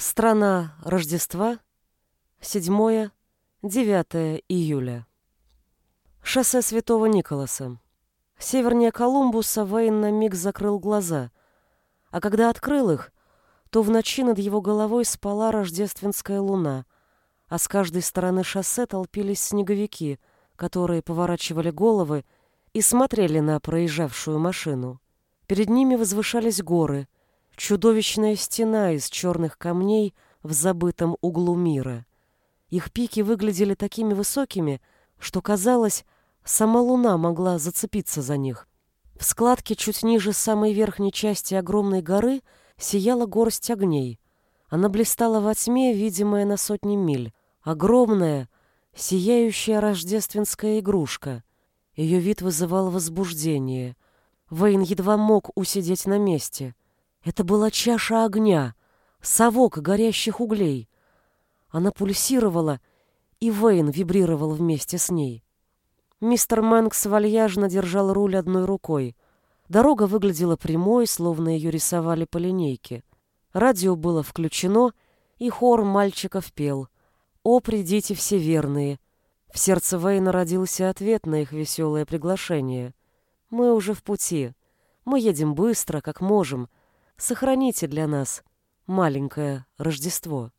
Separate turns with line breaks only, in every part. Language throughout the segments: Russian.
Страна Рождества, 7-9 июля. Шоссе Святого Николаса. Севернее Колумбуса Вейн на миг закрыл глаза, а когда открыл их, то в ночи над его головой спала рождественская луна, а с каждой стороны шоссе толпились снеговики, которые поворачивали головы и смотрели на проезжавшую машину. Перед ними возвышались горы — Чудовищная стена из черных камней в забытом углу мира. Их пики выглядели такими высокими, что, казалось, сама луна могла зацепиться за них. В складке чуть ниже самой верхней части огромной горы сияла горсть огней. Она блистала во тьме, видимая на сотни миль. Огромная, сияющая рождественская игрушка. Ее вид вызывал возбуждение. Вейн едва мог усидеть на месте — это была чаша огня, совок горящих углей. Она пульсировала, и Вейн вибрировал вместе с ней. Мистер Мэнкс вальяжно держал руль одной рукой. Дорога выглядела прямой, словно ее рисовали по линейке. Радио было включено, и хор мальчиков пел. «О, придите все верные!» В сердце Вейна родился ответ на их веселое приглашение. «Мы уже в пути. Мы едем быстро, как можем, Сохраните для нас маленькое Рождество.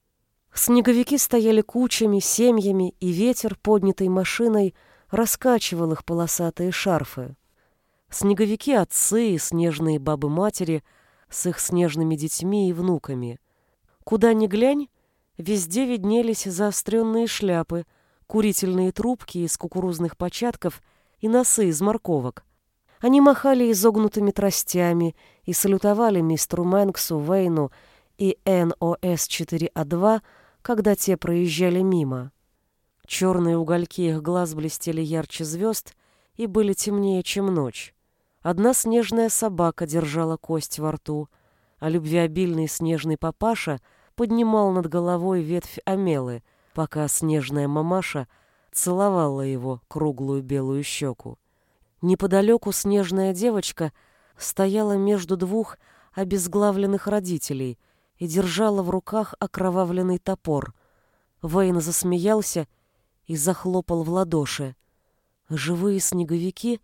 Снеговики стояли кучами, семьями, и ветер, поднятой машиной, раскачивал их полосатые шарфы. Снеговики отцы и снежные бабы-матери с их снежными детьми и внуками. Куда ни глянь, везде виднелись заостренные шляпы, курительные трубки из кукурузных початков и носы из морковок. Они махали изогнутыми тростями и салютовали мистеру Мэнксу, Вейну и НОС-4А2, когда те проезжали мимо. Черные угольки их глаз блестели ярче звезд и были темнее, чем ночь. Одна снежная собака держала кость во рту, а любвеобильный снежный папаша поднимал над головой ветвь амелы, пока снежная мамаша целовала его круглую белую щеку. Неподалеку снежная девочка стояла между двух обезглавленных родителей и держала в руках окровавленный топор. Вейн засмеялся и захлопал в ладоши. Живые снеговики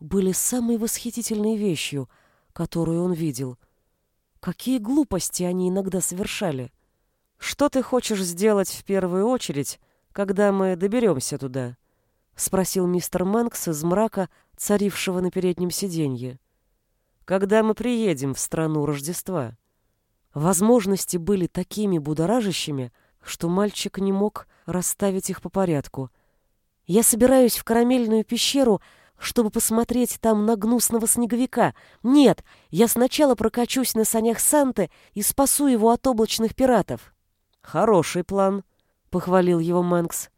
были самой восхитительной вещью, которую он видел. Какие глупости они иногда совершали. «Что ты хочешь сделать в первую очередь, когда мы доберемся туда?» — спросил мистер Мэнкс из мрака, царившего на переднем сиденье. «Когда мы приедем в страну Рождества?» Возможности были такими будоражащими, что мальчик не мог расставить их по порядку. «Я собираюсь в карамельную пещеру, чтобы посмотреть там на гнусного снеговика. Нет, я сначала прокачусь на санях Санты и спасу его от облачных пиратов». «Хороший план», — похвалил его Мэнкс.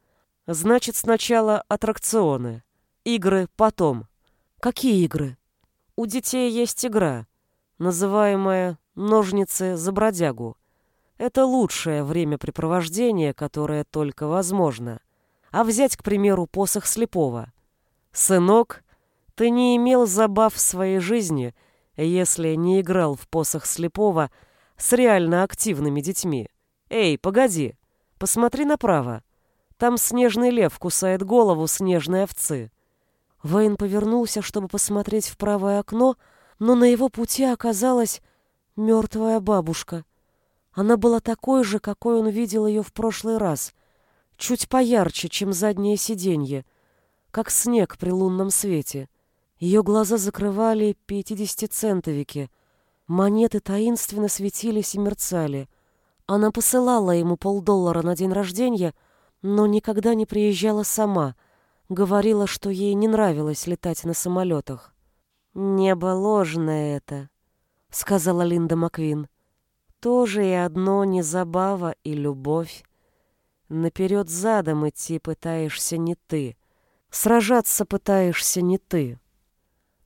«Значит, сначала аттракционы». Игры потом. Какие игры? У детей есть игра, называемая «Ножницы за бродягу». Это лучшее времяпрепровождение, которое только возможно. А взять, к примеру, посох слепого. Сынок, ты не имел забав в своей жизни, если не играл в посох слепого с реально активными детьми. Эй, погоди, посмотри направо. Там снежный лев кусает голову снежной овцы. Вейн повернулся, чтобы посмотреть в правое окно, но на его пути оказалась мертвая бабушка. Она была такой же, какой он видел ее в прошлый раз, чуть поярче, чем заднее сиденье, как снег при лунном свете. Ее глаза закрывали пятидесятицентовики, монеты таинственно светились и мерцали. Она посылала ему полдоллара на день рождения, но никогда не приезжала сама — Говорила, что ей не нравилось летать на самолетах. «Небо ложное это», — сказала Линда Маквин. «Тоже и одно не забава и любовь. Наперед задом идти пытаешься не ты. Сражаться пытаешься не ты».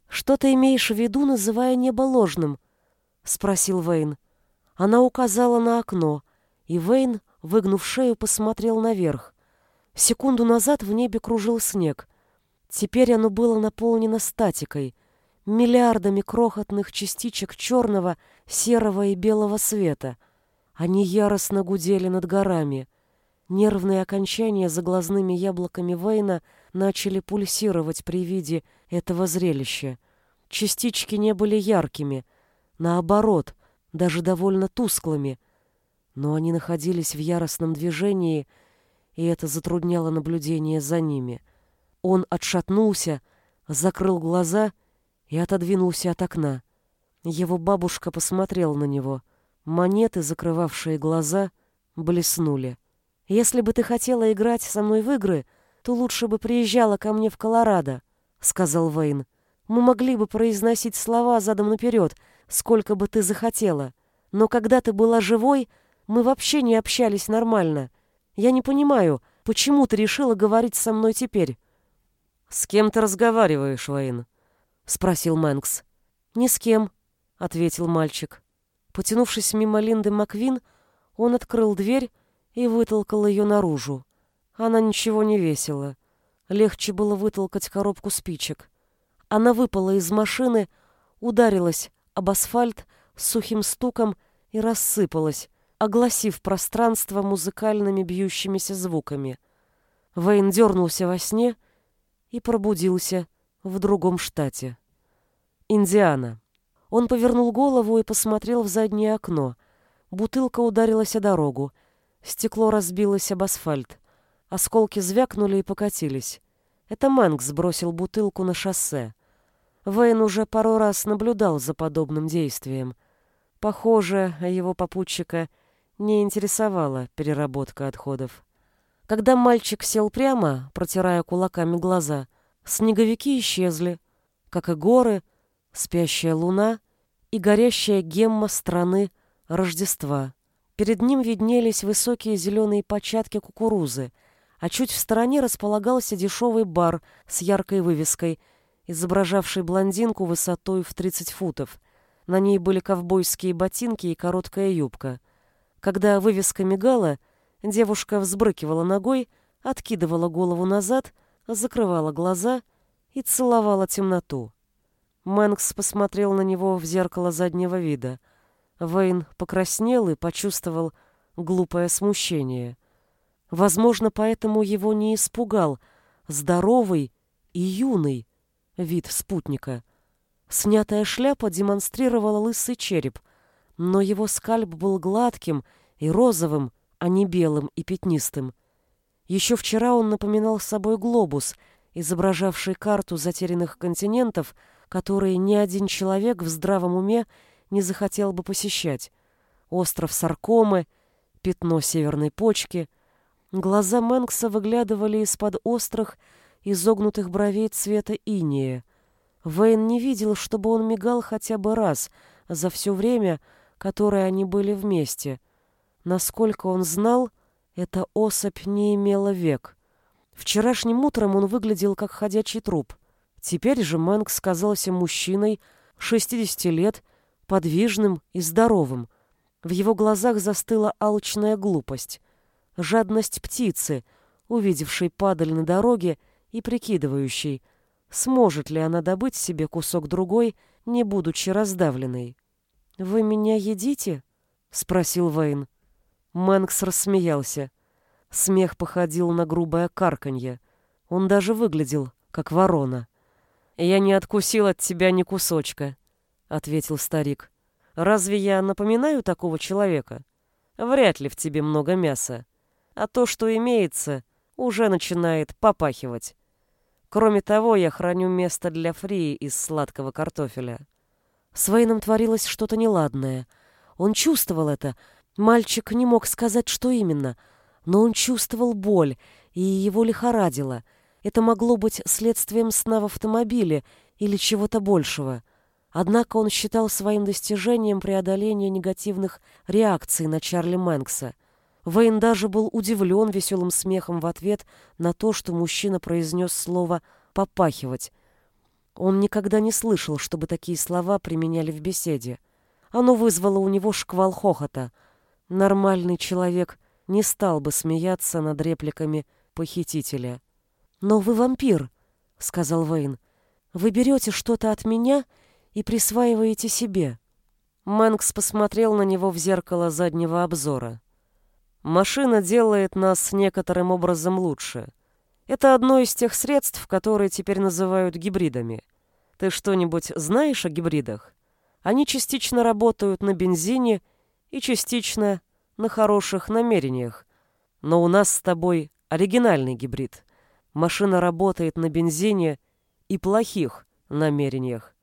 «Что ты имеешь в виду, называя небо ложным?» — спросил Вейн. Она указала на окно, и Вейн, выгнув шею, посмотрел наверх. Секунду назад в небе кружил снег. Теперь оно было наполнено статикой, миллиардами крохотных частичек черного, серого и белого света. Они яростно гудели над горами. Нервные окончания за глазными яблоками Вейна начали пульсировать при виде этого зрелища. Частички не были яркими, наоборот, даже довольно тусклыми, но они находились в яростном движении, и это затрудняло наблюдение за ними. Он отшатнулся, закрыл глаза и отодвинулся от окна. Его бабушка посмотрела на него. Монеты, закрывавшие глаза, блеснули. «Если бы ты хотела играть со мной в игры, то лучше бы приезжала ко мне в Колорадо», — сказал Вейн. «Мы могли бы произносить слова задом наперед, сколько бы ты захотела. Но когда ты была живой, мы вообще не общались нормально. Я не понимаю, почему ты решила говорить со мной теперь?» «С кем ты разговариваешь, Вейн?» — спросил Мэнкс. «Ни с кем», — ответил мальчик. Потянувшись мимо Линды Маквин, он открыл дверь и вытолкал ее наружу. Она ничего не весила. Легче было вытолкать коробку спичек. Она выпала из машины, ударилась об асфальт с сухим стуком и рассыпалась, огласив пространство музыкальными бьющимися звуками. Вейн дернулся во сне и пробудился в другом штате. Индиана. Он повернул голову и посмотрел в заднее окно. Бутылка ударилась о дорогу. Стекло разбилось об асфальт. Осколки звякнули и покатились. Это Мэнк сбросил бутылку на шоссе. Вейн уже пару раз наблюдал за подобным действием. Похоже, его попутчика не интересовала переработка отходов. Когда мальчик сел прямо, протирая кулаками глаза, снеговики исчезли, как и горы, спящая луна и горящая гемма страны Рождества. Перед ним виднелись высокие зеленые початки кукурузы, а чуть в стороне располагался дешевый бар с яркой вывеской, изображавший блондинку высотой в 30 футов. На ней были ковбойские ботинки и короткая юбка. Когда вывеска мигала, девушка взбрыкивала ногой, откидывала голову назад, закрывала глаза и целовала темноту. Мэнкс посмотрел на него в зеркало заднего вида. Вейн покраснел и почувствовал глупое смущение. Возможно, поэтому его не испугал здоровый и юный вид спутника. Снятая шляпа демонстрировала лысый череп, но его скальп был гладким и розовым, а не белым и пятнистым. Еще вчера он напоминал собой глобус, изображавший карту затерянных континентов, которые ни один человек в здравом уме не захотел бы посещать. Остров Саркомы, пятно северной почки. Глаза Мэнкса выглядывали из-под острых, изогнутых бровей цвета иния. Вейн не видел, чтобы он мигал хотя бы раз за все время, которое они были вместе. Насколько он знал, эта особь не имела век. Вчерашним утром он выглядел как ходячий труп. Теперь же Мэнк казался мужчиной 60 лет, подвижным и здоровым. В его глазах застыла алчная глупость, жадность птицы, увидевшей падаль на дороге и прикидывающей, сможет ли она добыть себе кусок другой, не будучи раздавленной. «Вы меня едите?» — спросил Вейн. Мэнкс рассмеялся. Смех походил на грубое карканье. Он даже выглядел, как ворона. «Я не откусил от тебя ни кусочка», — ответил старик. «Разве я напоминаю такого человека? Вряд ли в тебе много мяса. А то, что имеется, уже начинает попахивать. Кроме того, я храню место для фрии из сладкого картофеля». С Вейном творилось что-то неладное. Он чувствовал это. Мальчик не мог сказать, что именно, но он чувствовал боль, и его лихорадило — это могло быть следствием сна в автомобиле или чего-то большего. Однако он считал своим достижением преодоление негативных реакций на Чарли Мэнкса. Вейн даже был удивлен веселым смехом в ответ на то, что мужчина произнес слово «попахивать». Он никогда не слышал, чтобы такие слова применяли в беседе. Оно вызвало у него шквал хохота. Нормальный человек не стал бы смеяться над репликами похитителя. «Но вы вампир», — сказал Вейн. «Вы берете что-то от меня и присваиваете себе». Мэнкс посмотрел на него в зеркало заднего обзора. Машина делает нас некоторым образом лучше. Это одно из тех средств, которые теперь называют гибридами. Ты что-нибудь знаешь о гибридах? Они частично работают на бензине и частично на хороших намерениях. Но у нас с тобой оригинальный гибрид. Машина работает на бензине и плохих намерениях.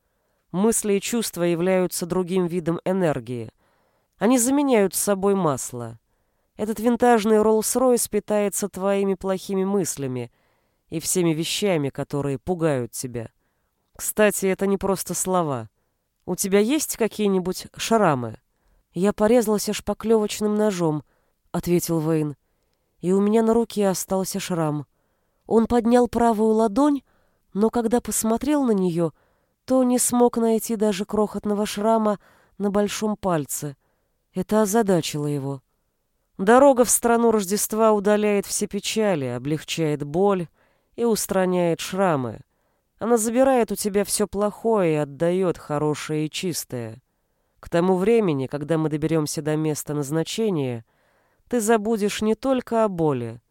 Мысли и чувства являются другим видом энергии. Они заменяют собой масло. Этот винтажный Роллс-Ройс питается твоими плохими мыслями и всеми вещами, которые пугают тебя. Кстати, это не просто слова. У тебя есть какие-нибудь шрамы? Я порезался шпаклевочным ножом, ответил Вейн. И у меня на руке остался шрам. Он поднял правую ладонь, но когда посмотрел на нее, то не смог найти даже крохотного шрама на большом пальце. Это озадачило его. Дорога в страну Рождества удаляет все печали, облегчает боль и устраняет шрамы. Она забирает у тебя все плохое и отдает хорошее и чистое. К тому времени, когда мы доберемся до места назначения, ты забудешь не только о боли,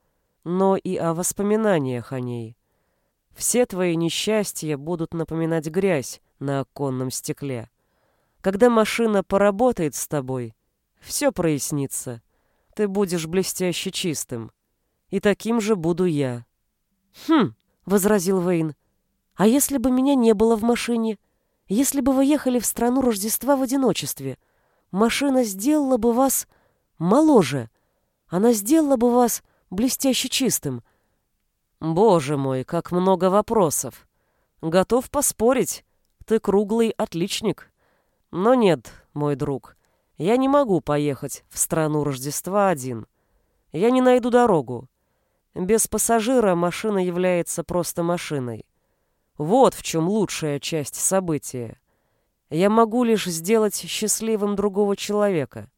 но и о воспоминаниях о ней. Все твои несчастья будут напоминать грязь на оконном стекле. Когда машина поработает с тобой, все прояснится — ты будешь блестяще чистым. И таким же буду я. Хм, возразил Вейн. А если бы меня не было в машине? Если бы вы ехали в страну Рождества в одиночестве, машина сделала бы вас моложе. Она сделала бы вас блестяще чистым. Боже мой, как много вопросов. Готов поспорить, ты круглый отличник. Но нет, мой друг, я не могу поехать в страну Рождества один. Я не найду дорогу. Без пассажира машина является просто машиной. Вот в чем лучшая часть события. Я могу лишь сделать счастливым другого человека.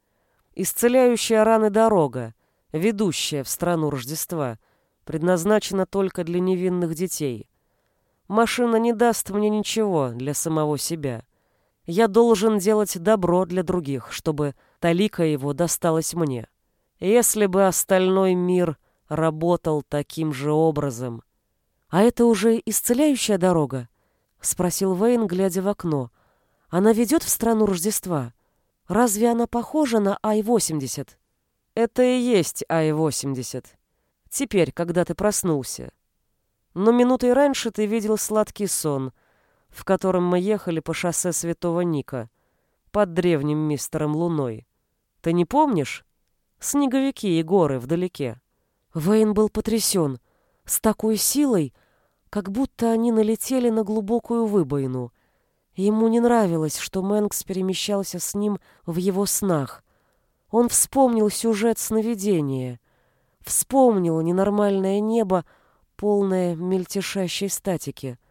Исцеляющая раны дорога, ведущая в страну Рождества, предназначена только для невинных детей. Машина не даст мне ничего для самого себя. Я должен делать добро для других, чтобы талика его досталась мне. Если бы остальной мир работал таким же образом. А это уже исцеляющая дорога? Спросил Вейн, глядя в окно. Она ведет в страну Рождества? Разве она похожа на Ай-80? Это и есть Ай-80. Теперь, когда ты проснулся. Но минутой раньше ты видел сладкий сон — в котором мы ехали по шоссе Святого Ника под древним мистером Луной. Ты не помнишь? Снеговики и горы вдалеке. Вейн был потрясен. С такой силой, как будто они налетели на глубокую выбоину. Ему не нравилось, что Мэнкс перемещался с ним в его снах. Он вспомнил сюжет сновидения. Вспомнил ненормальное небо, полное мельтешащей статики —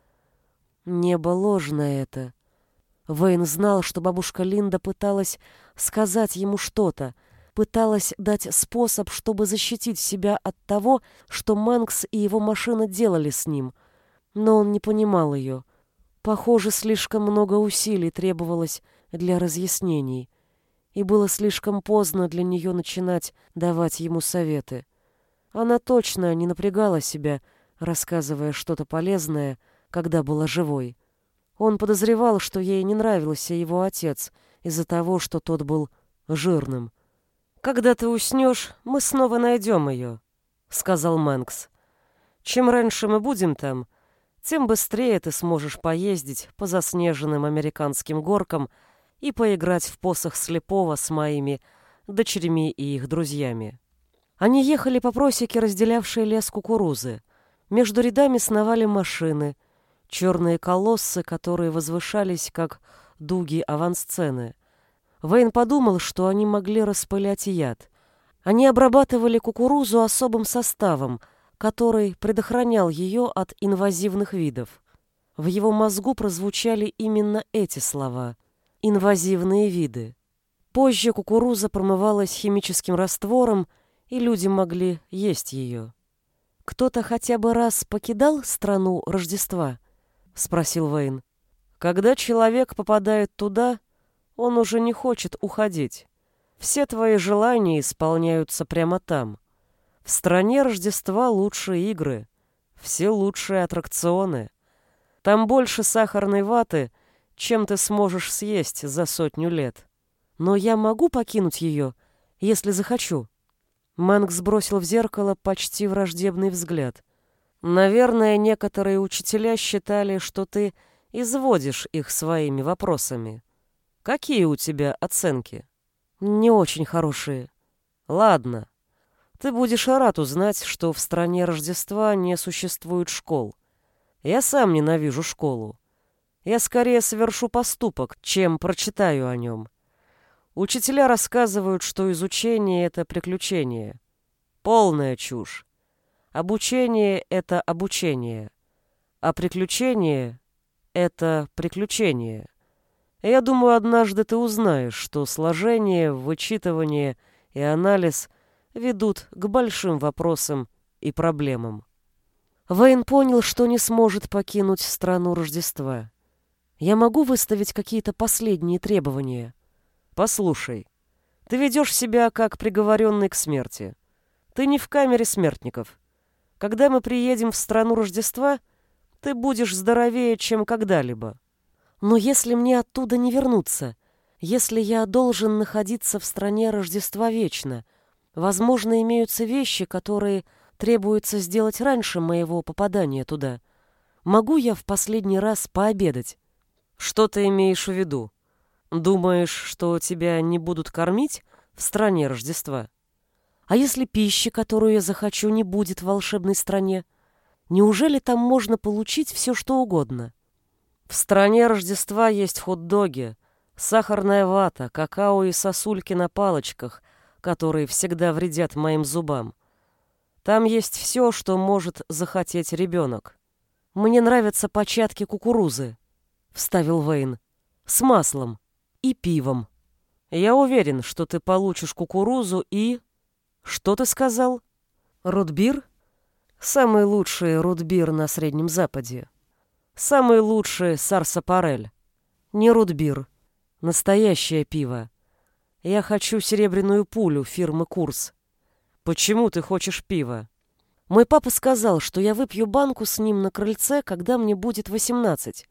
Небо ложное это. Вейн знал, что бабушка Линда пыталась сказать ему что-то, пыталась дать способ, чтобы защитить себя от того, что Манкс и его машина делали с ним. Но он не понимал ее. Похоже, слишком много усилий требовалось для разъяснений, и было слишком поздно для нее начинать давать ему советы. Она точно не напрягала себя, рассказывая что-то полезное, когда была живой. Он подозревал, что ей не нравился его отец из-за того, что тот был жирным. «Когда ты уснешь, мы снова найдем ее», — сказал Мэнкс. «Чем раньше мы будем там, тем быстрее ты сможешь поездить по заснеженным американским горкам и поиграть в посох слепого с моими дочерьми и их друзьями». Они ехали по просеке, разделявшей лес кукурузы. Между рядами сновали машины — черные колоссы, которые возвышались, как дуги авансцены. Вейн подумал, что они могли распылять яд. Они обрабатывали кукурузу особым составом, который предохранял ее от инвазивных видов. В его мозгу прозвучали именно эти слова — «инвазивные виды». Позже кукуруза промывалась химическим раствором, и люди могли есть ее. Кто-то хотя бы раз покидал страну Рождества —— спросил Вейн. «Когда человек попадает туда, Он уже не хочет уходить. Все твои желания исполняются прямо там. В стране Рождества лучшие игры, все лучшие аттракционы. Там больше сахарной ваты, чем ты сможешь съесть за сотню лет. Но я могу покинуть ее, если захочу. Мэнк сбросил в зеркало почти враждебный взгляд. Наверное, некоторые учителя считали, что ты изводишь их своими вопросами. Какие у тебя оценки? Не очень хорошие. Ладно. Ты будешь рад узнать, что в стране Рождества не существует школ. Я сам ненавижу школу. Я скорее совершу поступок, чем прочитаю о нем. Учителя рассказывают, что изучение — это приключение. Полная чушь. Обучение — это обучение. А приключение — это приключение. Я думаю, однажды ты узнаешь, что сложение, вычитывание и анализ ведут к большим вопросам и проблемам. Вейн понял, что не сможет покинуть страну Рождества. Я могу выставить какие-то последние требования? Послушай, ты ведешь себя как приговоренный к смерти. Ты не в камере смертников. Когда мы приедем в страну Рождества, ты будешь здоровее, чем когда-либо. Но если мне оттуда не вернуться, если я должен находиться в стране Рождества вечно, возможно, имеются вещи, которые требуется сделать раньше моего попадания туда. Могу я в последний раз пообедать? Что ты имеешь в виду? Думаешь, что тебя не будут кормить в стране Рождества? А если пищи, которую я захочу, не будет в волшебной стране? Неужели там можно получить все, что угодно? В стране Рождества есть хот-доги, сахарная вата, какао и сосульки на палочках, которые всегда вредят моим зубам. Там есть все, что может захотеть ребенок. Мне нравятся початки кукурузы, вставил Вейн, с маслом и пивом. Я уверен, что ты получишь кукурузу и... Что ты сказал? Рудбир? Самый лучший рудбир на Среднем Западе. Самый лучший сарсапарель. Не рудбир. Настоящее пиво. Я хочу серебряную пулю фирмы Курс. Почему ты хочешь пива? Мой папа сказал, что я выпью банку с ним на крыльце, когда мне будет восемнадцать.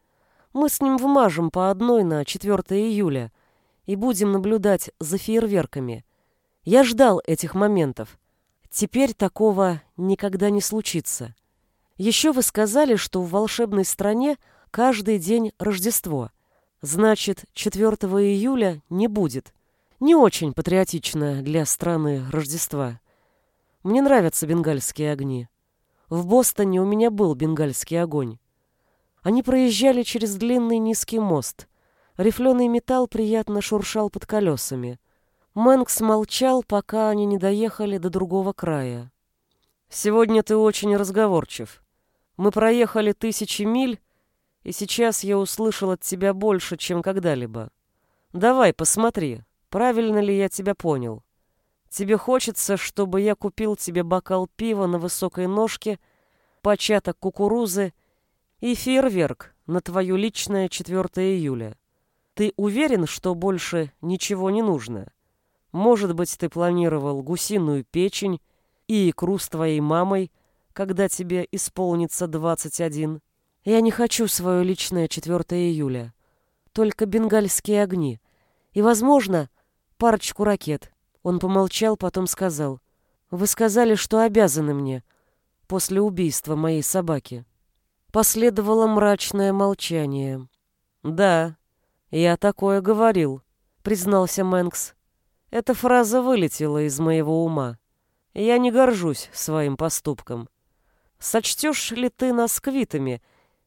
Мы с ним вмажем по одной на 4 июля и будем наблюдать за фейерверками. Я ждал этих моментов. Теперь такого никогда не случится. Еще вы сказали, что в волшебной стране каждый день Рождество. Значит, 4 июля не будет. Не очень патриотично для страны Рождества. Мне нравятся бенгальские огни. В Бостоне у меня был бенгальский огонь. Они проезжали через длинный низкий мост. Рифленый металл приятно шуршал под колесами. Мэнкс молчал, пока они не доехали до другого края. «Сегодня ты очень разговорчив. Мы проехали тысячи миль, и сейчас я услышал от тебя больше, чем когда-либо. Давай, посмотри, правильно ли я тебя понял. Тебе хочется, чтобы я купил тебе бокал пива на высокой ножке, початок кукурузы и фейерверк на твое личное 4 июля. Ты уверен, что больше ничего не нужно?» Может быть, ты планировал гусиную печень и икру с твоей мамой, когда тебе исполнится двадцать один. Я не хочу свое личное 4 июля. Только бенгальские огни. И, возможно, парочку ракет. Он помолчал, потом сказал. Вы сказали, что обязаны мне после убийства моей собаки. Последовало мрачное молчание. «Да, я такое говорил», — признался Мэнкс. Эта фраза вылетела из моего ума. Я не горжусь своим поступком. Сочтешь ли ты нас квитами,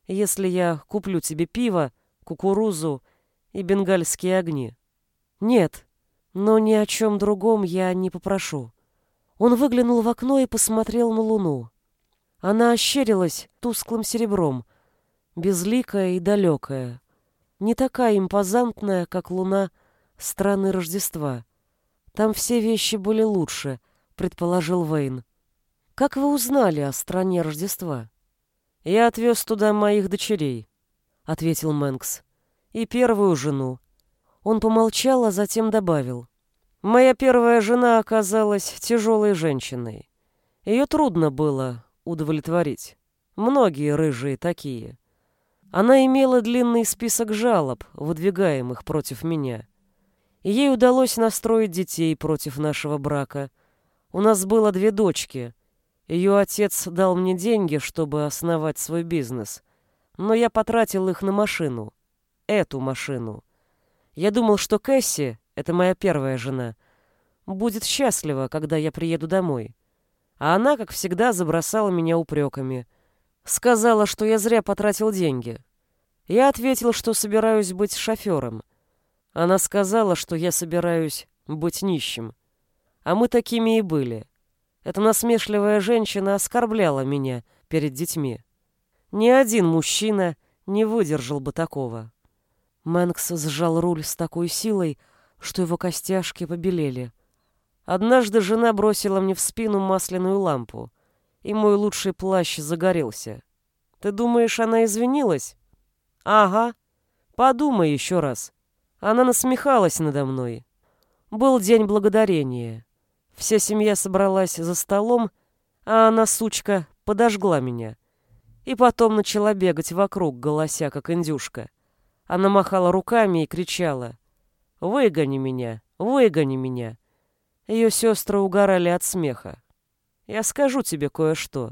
если я куплю тебе пиво, кукурузу и бенгальские огни? Нет, но ни о чем другом я не попрошу. Он выглянул в окно и посмотрел на луну. Она ощерилась тусклым серебром, безликая и далекая, не такая импозантная, как луна страны Рождества. Там все вещи были лучше, предположил Вейн. Как вы узнали о стране Рождества? Я отвез туда моих дочерей, ответил Мэнкс. И первую жену. Он помолчал, а затем добавил. «Моя первая жена оказалась тяжелой женщиной. Ее трудно было удовлетворить. Многие рыжие такие. Она имела длинный список жалоб, выдвигаемых против меня. Ей удалось настроить детей против нашего брака. У нас было две дочки. Ее отец дал мне деньги, чтобы основать свой бизнес. Но я потратил их на машину. Эту машину. Я думал, что Кэсси, это моя первая жена, будет счастлива, когда я приеду домой. А она, как всегда, забросала меня упреками — Сказала, что я зря потратил деньги. Я ответил, что собираюсь быть шофером. Она сказала, что я собираюсь быть нищим. А мы такими и были. Эта насмешливая женщина оскорбляла меня перед детьми. Ни один мужчина не выдержал бы такого. Мэнкс сжал руль с такой силой, что его костяшки побелели. Однажды жена бросила мне в спину масляную лампу и мой лучший плащ загорелся. Ты думаешь, она извинилась? Ага. Подумай еще раз. Она насмехалась надо мной. Был день благодарения. Вся семья собралась за столом, а она, сучка, подожгла меня. И потом начала бегать вокруг, голося, как индюшка. Она махала руками и кричала. «Выгони меня! Выгони меня!» Ее сестры угорали от смеха. Я скажу тебе кое-что.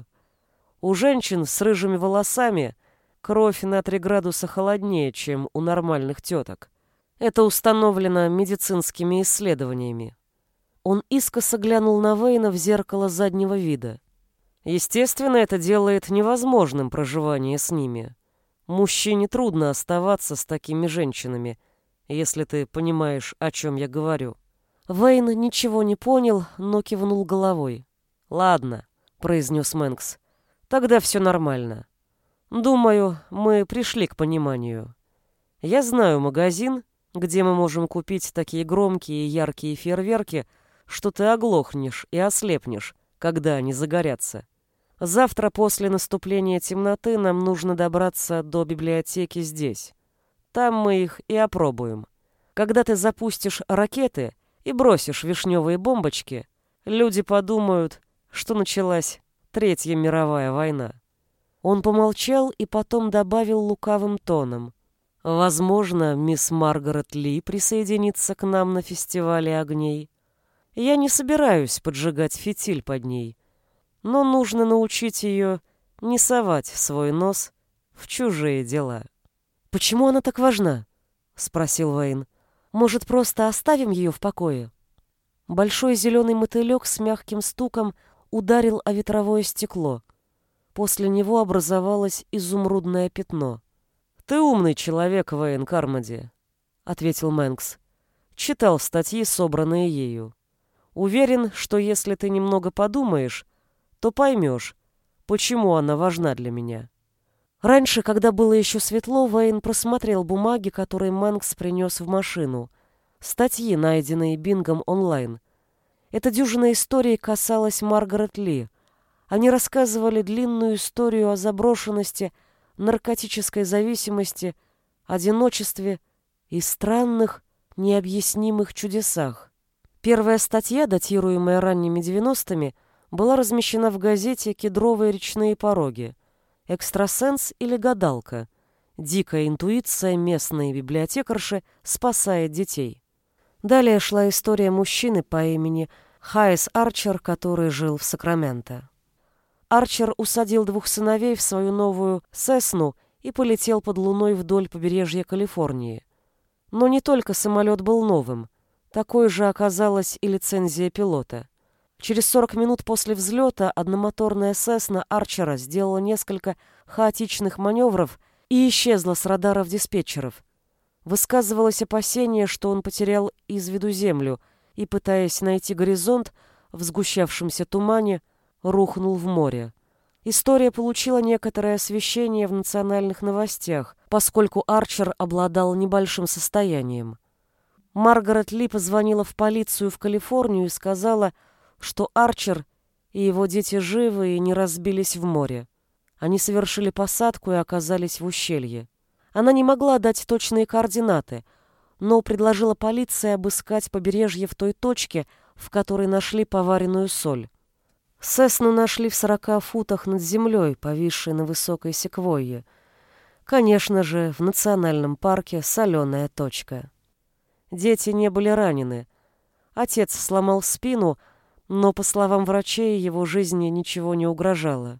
У женщин с рыжими волосами кровь на 3 градуса холоднее, чем у нормальных теток. Это установлено медицинскими исследованиями. Он искоса глянул на Вейна в зеркало заднего вида. Естественно, это делает невозможным проживание с ними. Мужчине трудно оставаться с такими женщинами, если ты понимаешь, о чем я говорю. Вейн ничего не понял, но кивнул головой. «Ладно», — произнес Мэнкс. «Тогда все нормально. Думаю, мы пришли к пониманию. Я знаю магазин, где мы можем купить такие громкие и яркие фейерверки, что ты оглохнешь и ослепнешь, когда они загорятся. Завтра после наступления темноты нам нужно добраться до библиотеки здесь. Там мы их и опробуем. Когда ты запустишь ракеты и бросишь вишневые бомбочки, люди подумают, что началась Третья мировая война. Он помолчал и потом добавил лукавым тоном. «Возможно, мисс Маргарет Ли присоединится к нам на фестивале огней. Я не собираюсь поджигать фитиль под ней, но нужно научить ее не совать свой нос в чужие дела». «Почему она так важна?» — спросил Вейн. «Может, просто оставим ее в покое?» Большой зеленый мотылек с мягким стуком ударил о ветровое стекло. После него образовалось изумрудное пятно. «Ты умный человек, Вейн Кармоди», — ответил Мэнкс. «Читал статьи, собранные ею. Уверен, что если ты немного подумаешь, то поймешь, почему она важна для меня». Раньше, когда было еще светло, Вейн просмотрел бумаги, которые Мэнкс принес в машину. Статьи, найденные Бингом онлайн. Эта дюжина историй касалась Маргарет Ли. Они рассказывали длинную историю о заброшенности, наркотической зависимости, одиночестве и странных, необъяснимых чудесах. Первая статья, датируемая ранними 90-ми, была размещена в газете «Кедровые речные пороги». «Экстрасенс» или «Гадалка». Дикая интуиция местной библиотекарши спасает детей. Далее шла история мужчины по имени Хайс Арчер, который жил в Сакраменто. Арчер усадил двух сыновей в свою новую «Сесну» и полетел под луной вдоль побережья Калифорнии. Но не только самолет был новым. Такой же оказалась и лицензия пилота. Через 40 минут после взлета одномоторная «Сесна» Арчера сделала несколько хаотичных маневров и исчезла с радаров диспетчеров. Высказывалось опасение, что он потерял из виду землю и, пытаясь найти горизонт в сгущавшемся тумане, рухнул в море. История получила некоторое освещение в национальных новостях, поскольку Арчер обладал небольшим состоянием. Маргарет Ли позвонила в полицию в Калифорнию и сказала, что Арчер и его дети живы и не разбились в море. Они совершили посадку и оказались в ущелье. Она не могла дать точные координаты, но предложила полиции обыскать побережье в той точке, в которой нашли поваренную соль. Сесну нашли в сорока футах над землей, повисшей на высокой секвойе. Конечно же, в национальном парке соленая точка. Дети не были ранены. Отец сломал спину, но, по словам врачей, его жизни ничего не угрожало.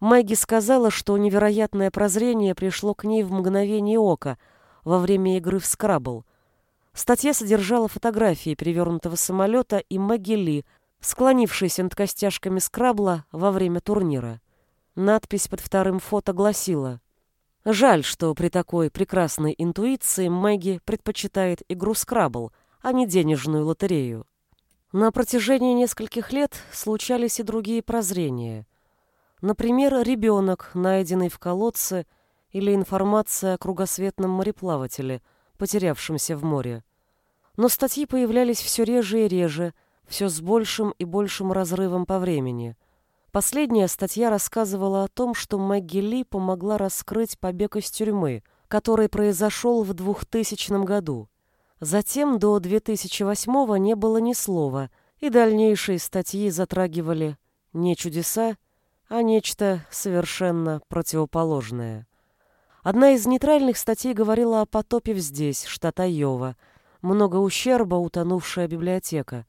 Мэгги сказала, что невероятное прозрение пришло к ней в мгновение ока во время игры в скрабл. Статья содержала фотографии перевернутого самолета и Мэгги Ли, склонившейся над костяшками скрабла во время турнира. Надпись под вторым фото гласила «Жаль, что при такой прекрасной интуиции Мэгги предпочитает игру скрабл, а не денежную лотерею». На протяжении нескольких лет случались и другие прозрения. Например, ребенок, найденный в колодце, или информация о кругосветном мореплавателе, потерявшемся в море. Но статьи появлялись все реже и реже, все с большим и большим разрывом по времени. Последняя статья рассказывала о том, что Мэгги Ли помогла раскрыть побег из тюрьмы, который произошел в 2000 году. Затем до 2008 не было ни слова, и дальнейшие статьи затрагивали не чудеса, а нечто совершенно противоположное. Одна из нейтральных статей говорила о потопе здесь, штат Айова. Много ущерба, утонувшая библиотека.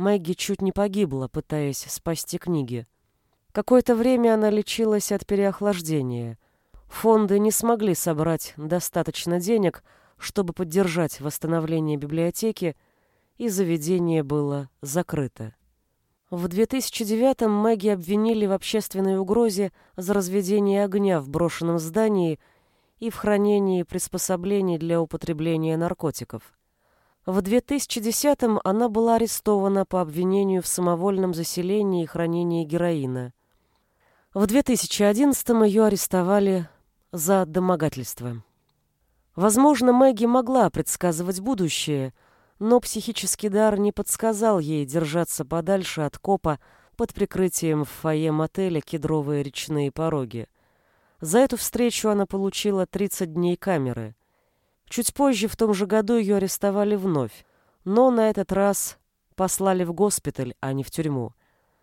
Мэгги чуть не погибла, пытаясь спасти книги. Какое-то время она лечилась от переохлаждения. Фонды не смогли собрать достаточно денег, чтобы поддержать восстановление библиотеки, и заведение было закрыто. В 2009-м Мэгги обвинили в общественной угрозе за разведение огня в брошенном здании и в хранении приспособлений для употребления наркотиков. В 2010-м она была арестована по обвинению в самовольном заселении и хранении героина. В 2011-м ее арестовали за домогательство. Возможно, Мэгги могла предсказывать будущее, но психический дар не подсказал ей держаться подальше от копа под прикрытием в фойе мотеля «Кедровые речные пороги». За эту встречу она получила 30 дней камеры. Чуть позже, в том же году, ее арестовали вновь, но на этот раз послали в госпиталь, а не в тюрьму.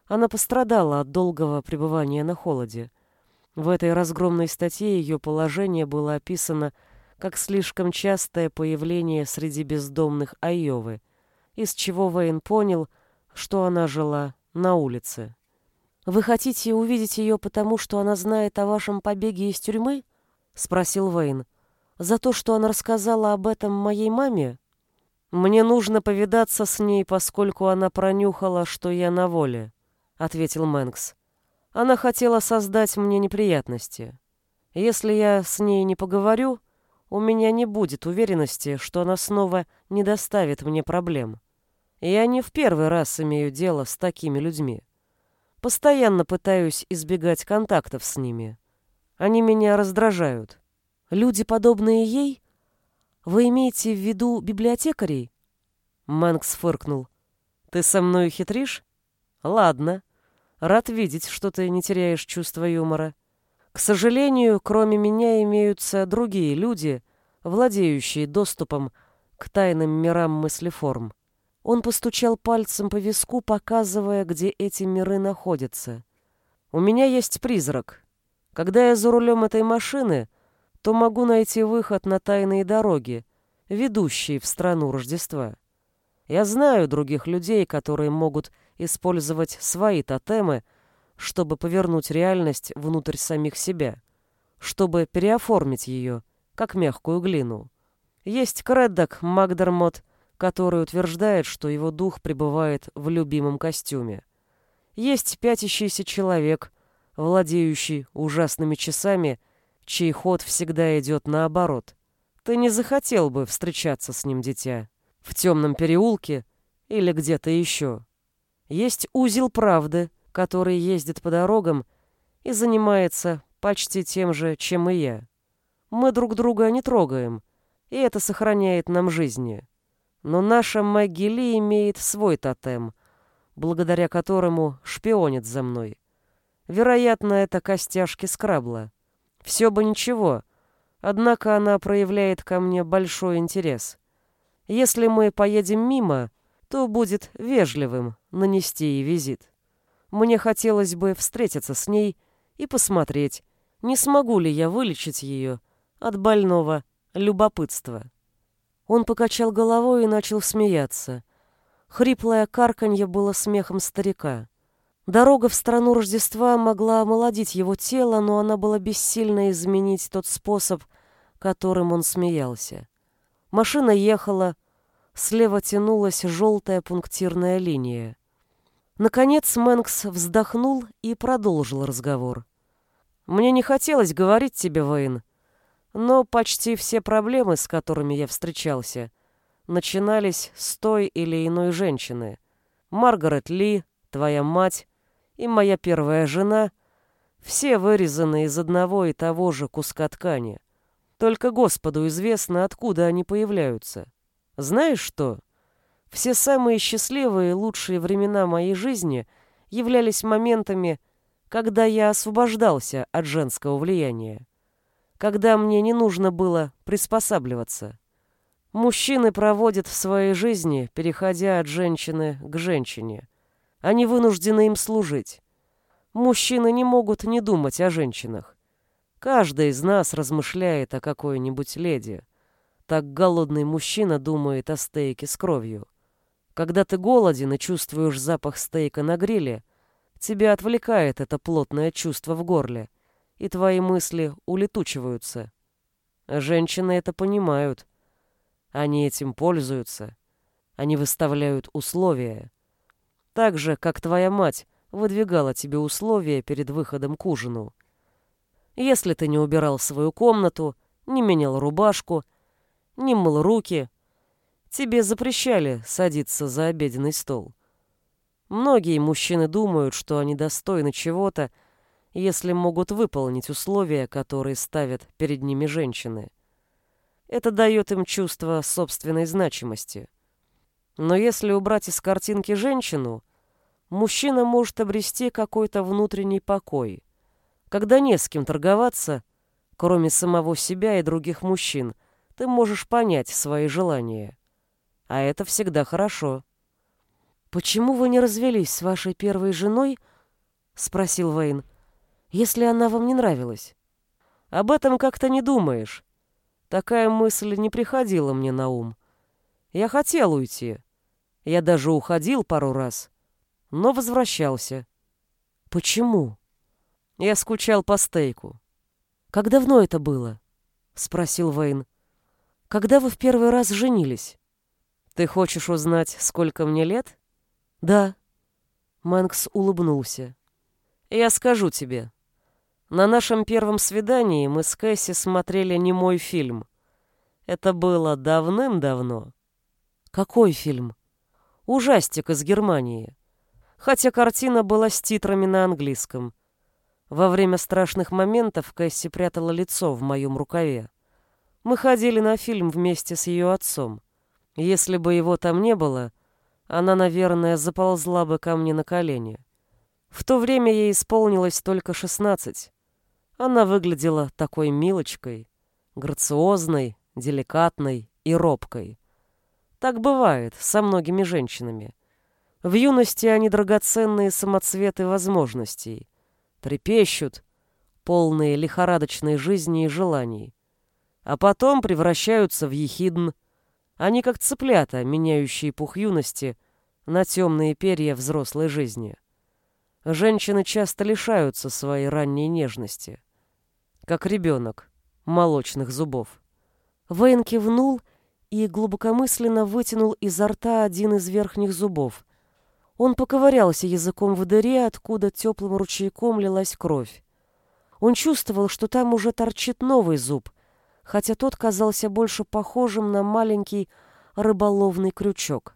Она пострадала от долгого пребывания на холоде. В этой разгромной статье ее положение было описано как слишком частое появление среди бездомных Айовы, из чего Вейн понял, что она жила на улице. «Вы хотите увидеть ее потому, что она знает о вашем побеге из тюрьмы?» — спросил Вейн. «За то, что она рассказала об этом моей маме?» «Мне нужно повидаться с ней, поскольку она пронюхала, что я на воле», — ответил Мэнкс. «Она хотела создать мне неприятности. Если я с ней не поговорю, у меня не будет уверенности, что она снова не доставит мне проблем. Я не в первый раз имею дело с такими людьми. Постоянно пытаюсь избегать контактов с ними. Они меня раздражают. Люди, подобные ей? Вы имеете в виду библиотекарей? Мэнкс фыркнул. Ты со мной хитришь? Ладно. Рад видеть, что ты не теряешь чувства юмора. К сожалению, кроме меня имеются другие люди, владеющие доступом к тайным мирам мыслеформ. Он постучал пальцем по виску, показывая, где эти миры находятся. «У меня есть призрак. Когда я за рулем этой машины, то могу найти выход на тайные дороги, ведущие в страну Рождества. Я знаю других людей, которые могут использовать свои тотемы, чтобы повернуть реальность внутрь самих себя, чтобы переоформить ее, как мягкую глину. Есть Креддок Магдермот который утверждает, что его дух пребывает в любимом костюме. Есть пятящийся человек, владеющий ужасными часами, чей ход всегда идет наоборот. Ты не захотел бы встречаться с ним, дитя, в темном переулке или где-то еще. Есть узел правды, который ездит по дорогам и занимается почти тем же, чем и я. Мы друг друга не трогаем, и это сохраняет нам жизни. Но наша Мэгги имеет свой тотем, благодаря которому шпионит за мной. Вероятно, это костяшки скрабла. Все бы ничего, однако она проявляет ко мне большой интерес. Если мы поедем мимо, то будет вежливым нанести ей визит. Мне хотелось бы встретиться с ней и посмотреть, не смогу ли я вылечить ее от больного любопытства. Он покачал головой и начал смеяться. Хриплое карканье было смехом старика. Дорога в страну Рождества могла омолодить его тело, но она была бессильна изменить тот способ, которым он смеялся. Машина ехала, слева тянулась желтая пунктирная линия. Наконец Мэнкс вздохнул и продолжил разговор. «Мне не хотелось говорить тебе, Вейн, но почти все проблемы, с которыми я встречался, начинались с той или иной женщины. Маргарет Ли, твоя мать и моя первая жена — все вырезаны из одного и того же куска ткани. Только Господу известно, откуда они появляются. Знаешь что? Все самые счастливые и лучшие времена моей жизни являлись моментами, когда я освобождался от женского влияния когда мне не нужно было приспосабливаться. Мужчины проводят в своей жизни, переходя от женщины к женщине. Они вынуждены им служить. Мужчины не могут не думать о женщинах. Каждый из нас размышляет о какой-нибудь леди. Так голодный мужчина думает о стейке с кровью. Когда ты голоден и чувствуешь запах стейка на гриле, тебя отвлекает это плотное чувство в горле — и твои мысли улетучиваются. Женщины это понимают. Они этим пользуются. Они выставляют условия. Так же, как твоя мать выдвигала тебе условия перед выходом к ужину. Если ты не убирал свою комнату, не менял рубашку, не мыл руки, тебе запрещали садиться за обеденный стол. Многие мужчины думают, что они достойны чего-то, если могут выполнить условия, которые ставят перед ними женщины. Это дает им чувство собственной значимости. Но если убрать из картинки женщину, мужчина может обрести какой-то внутренний покой. Когда не с кем торговаться, кроме самого себя и других мужчин, ты можешь понять свои желания. А это всегда хорошо. «Почему вы не развелись с вашей первой женой?» — спросил Вейн если она вам не нравилась? Об этом как-то не думаешь. Такая мысль не приходила мне на ум. Я хотел уйти. Я даже уходил пару раз, но возвращался. Почему? Я скучал по стейку. Как давно это было? Спросил Вейн. Когда вы в первый раз женились? Ты хочешь узнать, сколько мне лет? Да. Мэнкс улыбнулся. Я скажу тебе. На нашем первом свидании мы с Кэсси смотрели не мой фильм. Это было давным-давно. Какой фильм? Ужастик из Германии. Хотя картина была с титрами на английском. Во время страшных моментов Кэсси прятала лицо в моем рукаве. Мы ходили на фильм вместе с ее отцом. Если бы его там не было, она, наверное, заползла бы ко мне на колени. В то время ей исполнилось только шестнадцать. Она выглядела такой милочкой, грациозной, деликатной и робкой. Так бывает со многими женщинами. В юности они драгоценные самоцветы возможностей, трепещут, полные лихорадочной жизни и желаний, а потом превращаются в ехидн. Они как цыплята, меняющие пух юности на темные перья взрослой жизни. Женщины часто лишаются своей ранней нежности как ребенок, молочных зубов. Вейн кивнул и глубокомысленно вытянул изо рта один из верхних зубов. Он поковырялся языком в дыре, откуда теплым ручейком лилась кровь. Он чувствовал, что там уже торчит новый зуб, хотя тот казался больше похожим на маленький рыболовный крючок.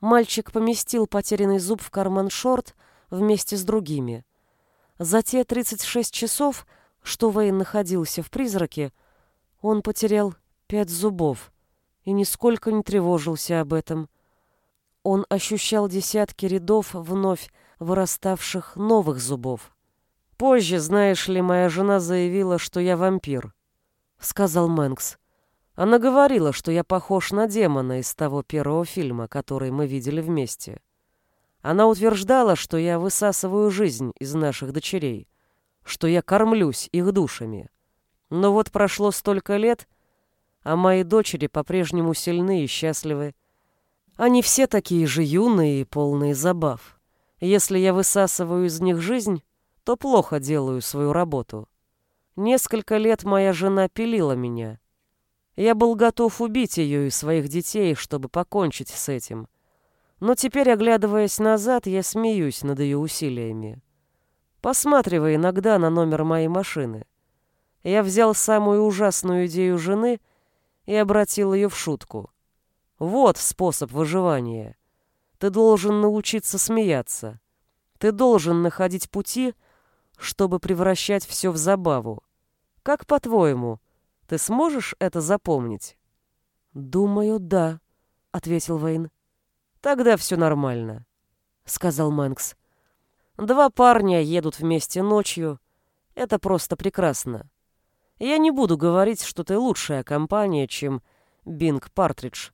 Мальчик поместил потерянный зуб в карман шорт вместе с другими. За те 36 часов — что Вейн находился в призраке, он потерял пять зубов и нисколько не тревожился об этом. Он ощущал десятки рядов вновь выраставших новых зубов. «Позже, знаешь ли, моя жена заявила, что я вампир», — сказал Мэнкс. Она говорила, что я похож на демона из того первого фильма, который мы видели вместе. Она утверждала, что я высасываю жизнь из наших дочерей, что я кормлюсь их душами. Но вот прошло столько лет, а мои дочери по-прежнему сильны и счастливы. Они все такие же юные и полные забав. Если я высасываю из них жизнь, то плохо делаю свою работу. Несколько лет моя жена пилила меня. Я был готов убить ее и своих детей, чтобы покончить с этим. Но теперь, оглядываясь назад, я смеюсь над ее усилиями. Посматривая иногда на номер моей машины. Я взял самую ужасную идею жены и обратил ее в шутку. Вот способ выживания. Ты должен научиться смеяться. Ты должен находить пути, чтобы превращать все в забаву. Как по-твоему, ты сможешь это запомнить?
Думаю, да, ответил Вейн.
Тогда все нормально, сказал Мэнкс. Два парня едут вместе ночью. Это просто прекрасно. Я не буду говорить, что ты лучшая компания, чем Бинг Партридж.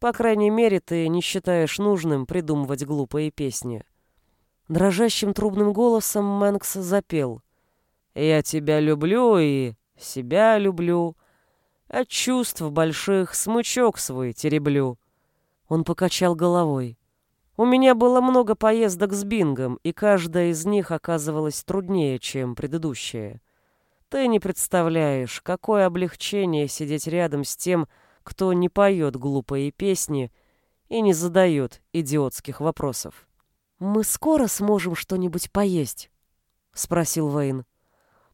По крайней мере, ты не считаешь нужным придумывать глупые песни.
Дрожащим трубным голосом Мэнкс запел.
«Я тебя люблю и себя люблю. От чувств больших смычок свой тереблю».
Он покачал головой.
У меня было много поездок с Бингом, и каждая из них оказывалась труднее, чем предыдущая. Ты не представляешь, какое облегчение сидеть рядом с тем, кто не поет глупые песни и не задает идиотских вопросов.
«Мы скоро сможем что-нибудь поесть?» — спросил Вейн.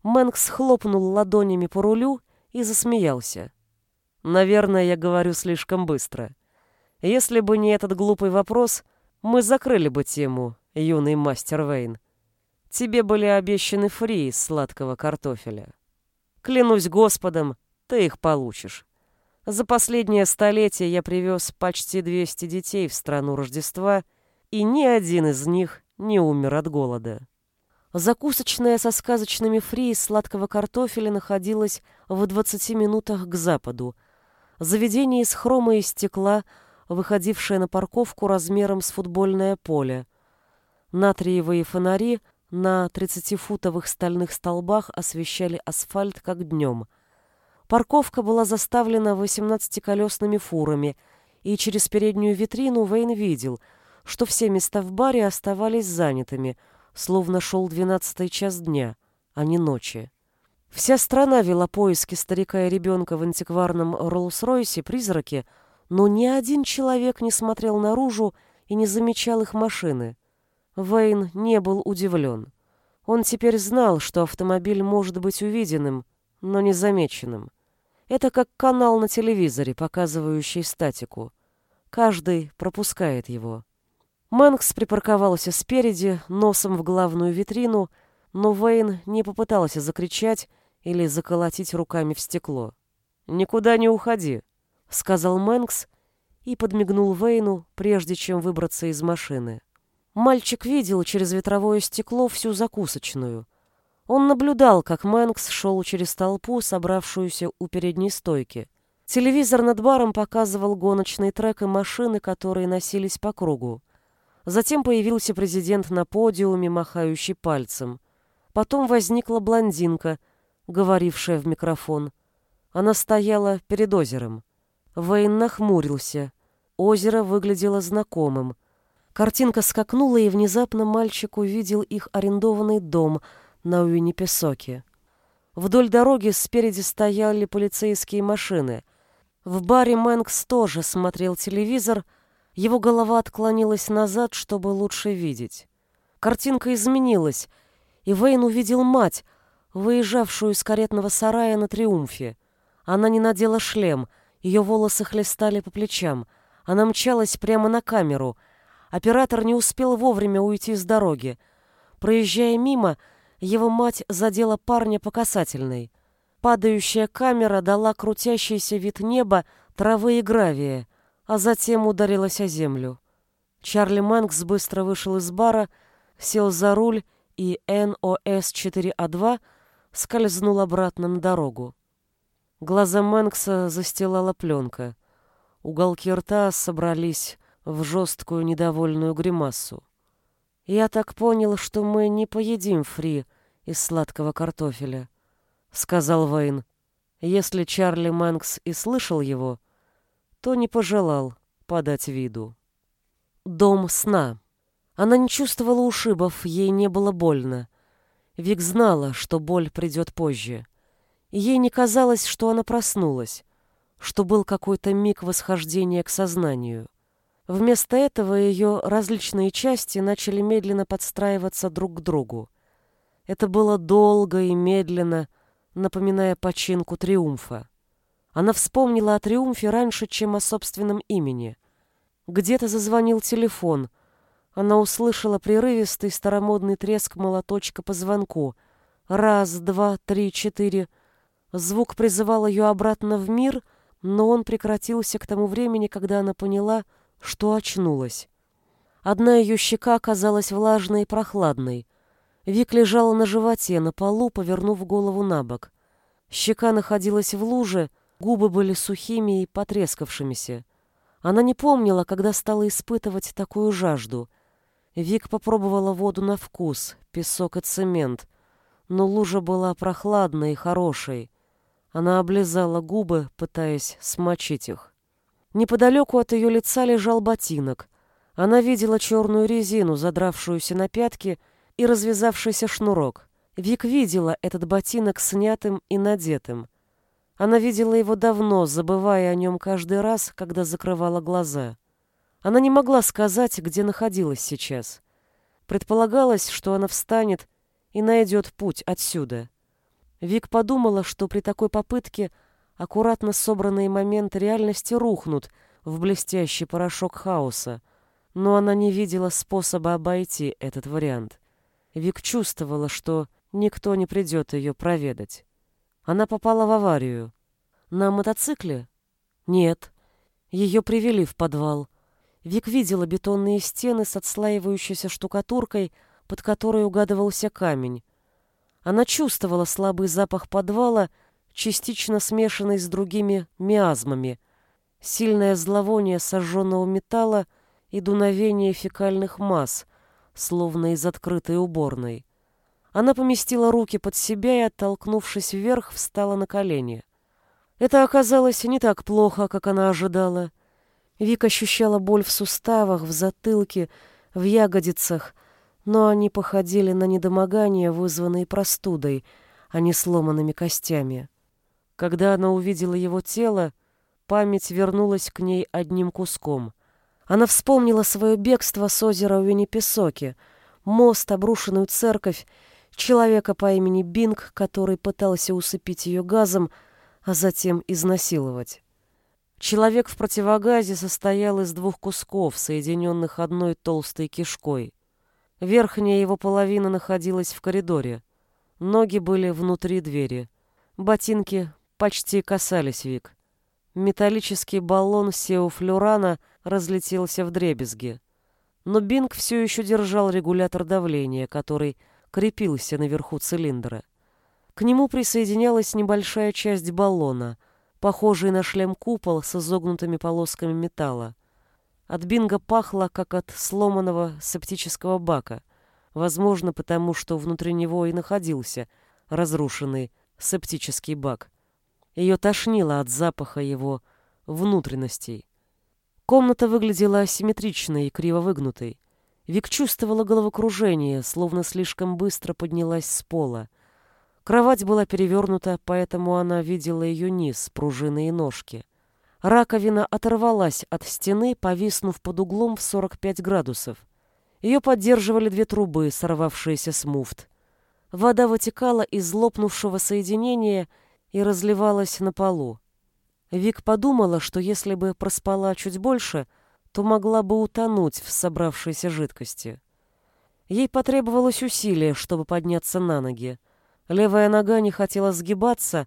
Мэнкс хлопнул ладонями по рулю и засмеялся. «Наверное, я говорю слишком быстро. Если бы не этот глупый вопрос, мы закрыли бы тему, юный мастер Вейн. Тебе были обещаны фри из сладкого картофеля. Клянусь Господом, ты их получишь. За последнее столетие я привез почти 200 детей в страну Рождества, и ни один из них не умер от голода.
Закусочная со сказочными фри из сладкого картофеля находилась в 20 минутах к западу. Заведение из хрома и стекла – выходившая на парковку размером с футбольное поле. Натриевые фонари на 30-футовых стальных столбах освещали асфальт как днем. Парковка была заставлена 18-колесными фурами, и через переднюю витрину Вейн видел, что все места в баре оставались занятыми, словно шел двенадцатый час дня, а не ночи. Вся страна вела поиски старика и ребенка в антикварном Роллс-Ройсе «Призраке», но ни один человек не смотрел наружу и не замечал их машины. Вейн не был удивлен. Он теперь знал, что автомобиль может быть увиденным, но не замеченным. Это как канал на телевизоре, показывающий статику. Каждый пропускает его. Мэнкс припарковался спереди, носом в главную витрину, но Вейн не попытался закричать или заколотить руками в стекло. «Никуда не уходи», сказал Мэнкс и подмигнул Вейну, прежде чем выбраться из машины. Мальчик видел через ветровое стекло всю закусочную. Он наблюдал, как Мэнкс шел через толпу, собравшуюся у передней стойки. Телевизор над баром показывал гоночный трек и машины, которые носились по кругу. Затем появился президент на подиуме, махающий пальцем. Потом возникла блондинка, говорившая в микрофон. Она стояла перед озером. Вейн нахмурился. Озеро выглядело знакомым. Картинка скакнула, и внезапно мальчик увидел их арендованный дом на Уиннипесоке. Вдоль дороги спереди стояли полицейские машины. В баре Мэнкс тоже смотрел телевизор, его голова отклонилась назад, чтобы лучше видеть. Картинка изменилась, и Вейн увидел мать, выезжавшую из каретного сарая на Триумфе. Она не надела шлем — ее волосы хлестали по плечам. Она мчалась прямо на камеру. Оператор не успел вовремя уйти с дороги. Проезжая мимо, его мать задела парня по касательной. Падающая камера дала крутящийся вид неба, травы и гравия, а затем ударилась о землю. Чарли Мэнкс быстро вышел из бара, сел за руль, и НОС-4А2 скользнул обратно на дорогу. Глаза Мэнкса застилала пленка. Уголки рта собрались в жесткую недовольную гримасу. «Я так понял, что мы не поедим фри из сладкого картофеля», — сказал Вейн. Если Чарли Мэнкс и слышал его, то не пожелал подать виду. Дом сна. Она не чувствовала ушибов, ей не было больно. Вик знала, что боль придет позже. Ей не казалось, что она проснулась, что был какой-то миг восхождения к сознанию. Вместо этого ее различные части начали медленно подстраиваться друг к другу. Это было долго и медленно, напоминая починку триумфа. Она вспомнила о триумфе раньше, чем о собственном имени. Где-то зазвонил телефон. Она услышала прерывистый старомодный треск молоточка по звонку. Раз, два, три, четыре. Звук призывал ее обратно в мир, но он прекратился к тому времени, когда она поняла, что очнулась. Одна ее щека оказалась влажной и прохладной. Вик лежала на животе, на полу, повернув голову на бок. Щека находилась в луже, губы были сухими и потрескавшимися. Она не помнила, когда стала испытывать такую жажду. Вик попробовала воду на вкус, песок и цемент, но лужа была прохладной и хорошей. Она облизала губы, пытаясь смочить их. Неподалеку от ее лица лежал ботинок. Она видела черную резину, задравшуюся на пятки, и развязавшийся шнурок. Вик видела этот ботинок снятым и надетым. Она видела его давно, забывая о нем каждый раз, когда закрывала глаза. Она не могла сказать, где находилась сейчас. Предполагалось, что она встанет и найдет путь отсюда. Вик подумала, что при такой попытке аккуратно собранные моменты реальности рухнут в блестящий порошок хаоса, но она не видела способа обойти этот вариант. Вик чувствовала, что никто не придет ее проведать. Она попала в аварию. На мотоцикле? Нет. Ее привели в подвал. Вик видела бетонные стены с отслаивающейся штукатуркой, под которой угадывался камень. Она чувствовала слабый запах подвала, частично смешанный с другими миазмами, сильное зловоние сожженного металла и дуновение фекальных масс, словно из открытой уборной. Она поместила руки под себя и, оттолкнувшись вверх, встала на колени. Это оказалось не так плохо, как она ожидала. Вик ощущала боль в суставах, в затылке, в ягодицах, но они походили на недомогания, вызванные простудой, а не сломанными костями. Когда она увидела его тело, память вернулась к ней одним куском. Она вспомнила свое бегство с озера Уиннипесоки, мост, обрушенную церковь, человека по имени Бинг, который пытался усыпить ее газом, а затем изнасиловать. Человек в противогазе состоял из двух кусков, соединенных одной толстой кишкой. Верхняя его половина находилась в коридоре. Ноги были внутри двери. Ботинки почти касались Вик. Металлический баллон сеуфлюрана разлетелся в дребезги. Но Бинг все еще держал регулятор давления, который крепился наверху цилиндра. К нему присоединялась небольшая часть баллона, похожий на шлем-купол с изогнутыми полосками металла. От Бинга пахло, как от сломанного септического бака, возможно, потому что внутри него и находился разрушенный септический бак. Ее тошнило от запаха его внутренностей. Комната выглядела асимметричной и криво выгнутой. Вик чувствовала головокружение, словно слишком быстро поднялась с пола. Кровать была перевернута, поэтому она видела ее низ, пружины и ножки. Раковина оторвалась от стены, повиснув под углом в 45 градусов. Ее поддерживали две трубы, сорвавшиеся с муфт. Вода вытекала из лопнувшего соединения и разливалась на полу. Вик подумала, что если бы проспала чуть больше, то могла бы утонуть в собравшейся жидкости. Ей потребовалось усилие, чтобы подняться на ноги. Левая нога не хотела сгибаться,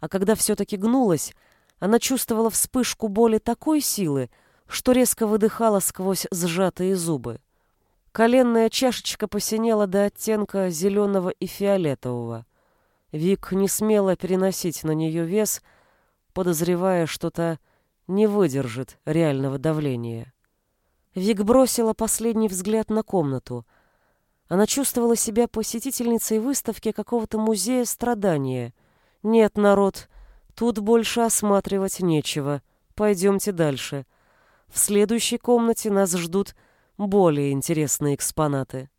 а когда все-таки гнулась, она чувствовала вспышку боли такой силы, что резко выдыхала сквозь сжатые зубы. Коленная чашечка посинела до оттенка зеленого и фиолетового. Вик не смела переносить на нее вес,
подозревая, что та не выдержит реального давления. Вик бросила последний взгляд на комнату. Она чувствовала себя посетительницей выставки какого-то музея страдания. «Нет, народ, тут больше осматривать нечего. Пойдемте дальше. В следующей комнате нас ждут более интересные экспонаты».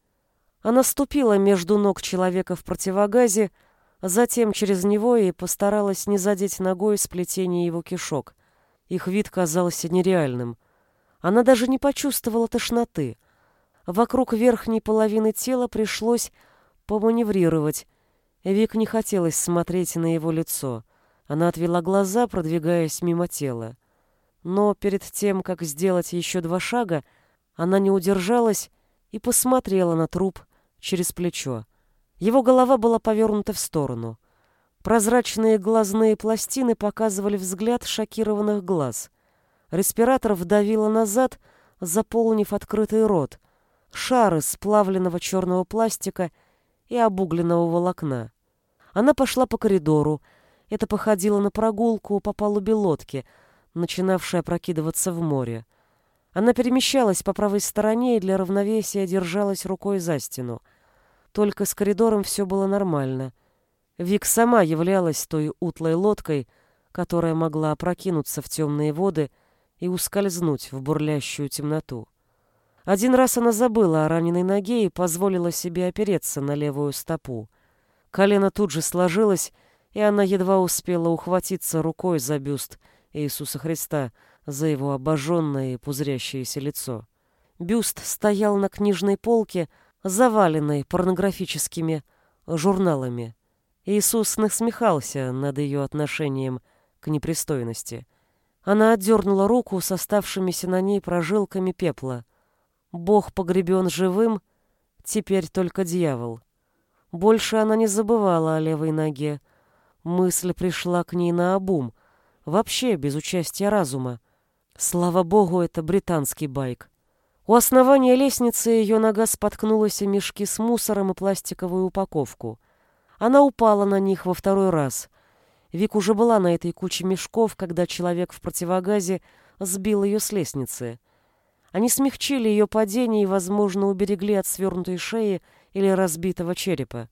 Она ступила между ног человека в противогазе, затем через него и постаралась не задеть ногой сплетение его кишок. Их вид казался нереальным. Она даже не почувствовала тошноты. Вокруг верхней половины тела пришлось поманеврировать. Вик не хотелось смотреть на его лицо. Она отвела глаза, продвигаясь мимо тела. Но перед тем, как сделать еще два шага, она не удержалась и посмотрела на труп через плечо. Его голова была повернута в сторону. Прозрачные глазные пластины показывали взгляд шокированных глаз. Респиратор вдавило назад, заполнив открытый рот. Шар из сплавленного черного пластика и обугленного волокна. Она пошла по коридору. Это походило на прогулку по палубе лодки, начинавшей опрокидываться в море. Она перемещалась по правой стороне и для равновесия держалась рукой за стену. Только с коридором все было нормально. Вик сама являлась той утлой лодкой, которая могла опрокинуться в темные воды и ускользнуть в бурлящую темноту. Один раз она забыла о раненой ноге и позволила себе опереться на левую стопу. Колено тут же сложилось, и она едва успела ухватиться рукой за бюст Иисуса Христа, за его обожженное и пузырящееся лицо. Бюст стоял на книжной полке, заваленной порнографическими журналами. Иисус насмехался над ее отношением к непристойности. Она отдернула руку с оставшимися на ней прожилками пепла. Бог погребен живым, теперь только дьявол. Больше она не забывала о левой ноге. Мысль пришла к ней на обум, вообще без участия разума. Слава богу, это британский байк. У основания лестницы ее нога споткнулась о мешки с мусором и пластиковую упаковку. Она упала на них во второй раз. Вик уже была на этой куче мешков, когда человек в противогазе сбил ее с лестницы. Они смягчили ее падение и, возможно, уберегли от свернутой шеи или разбитого черепа.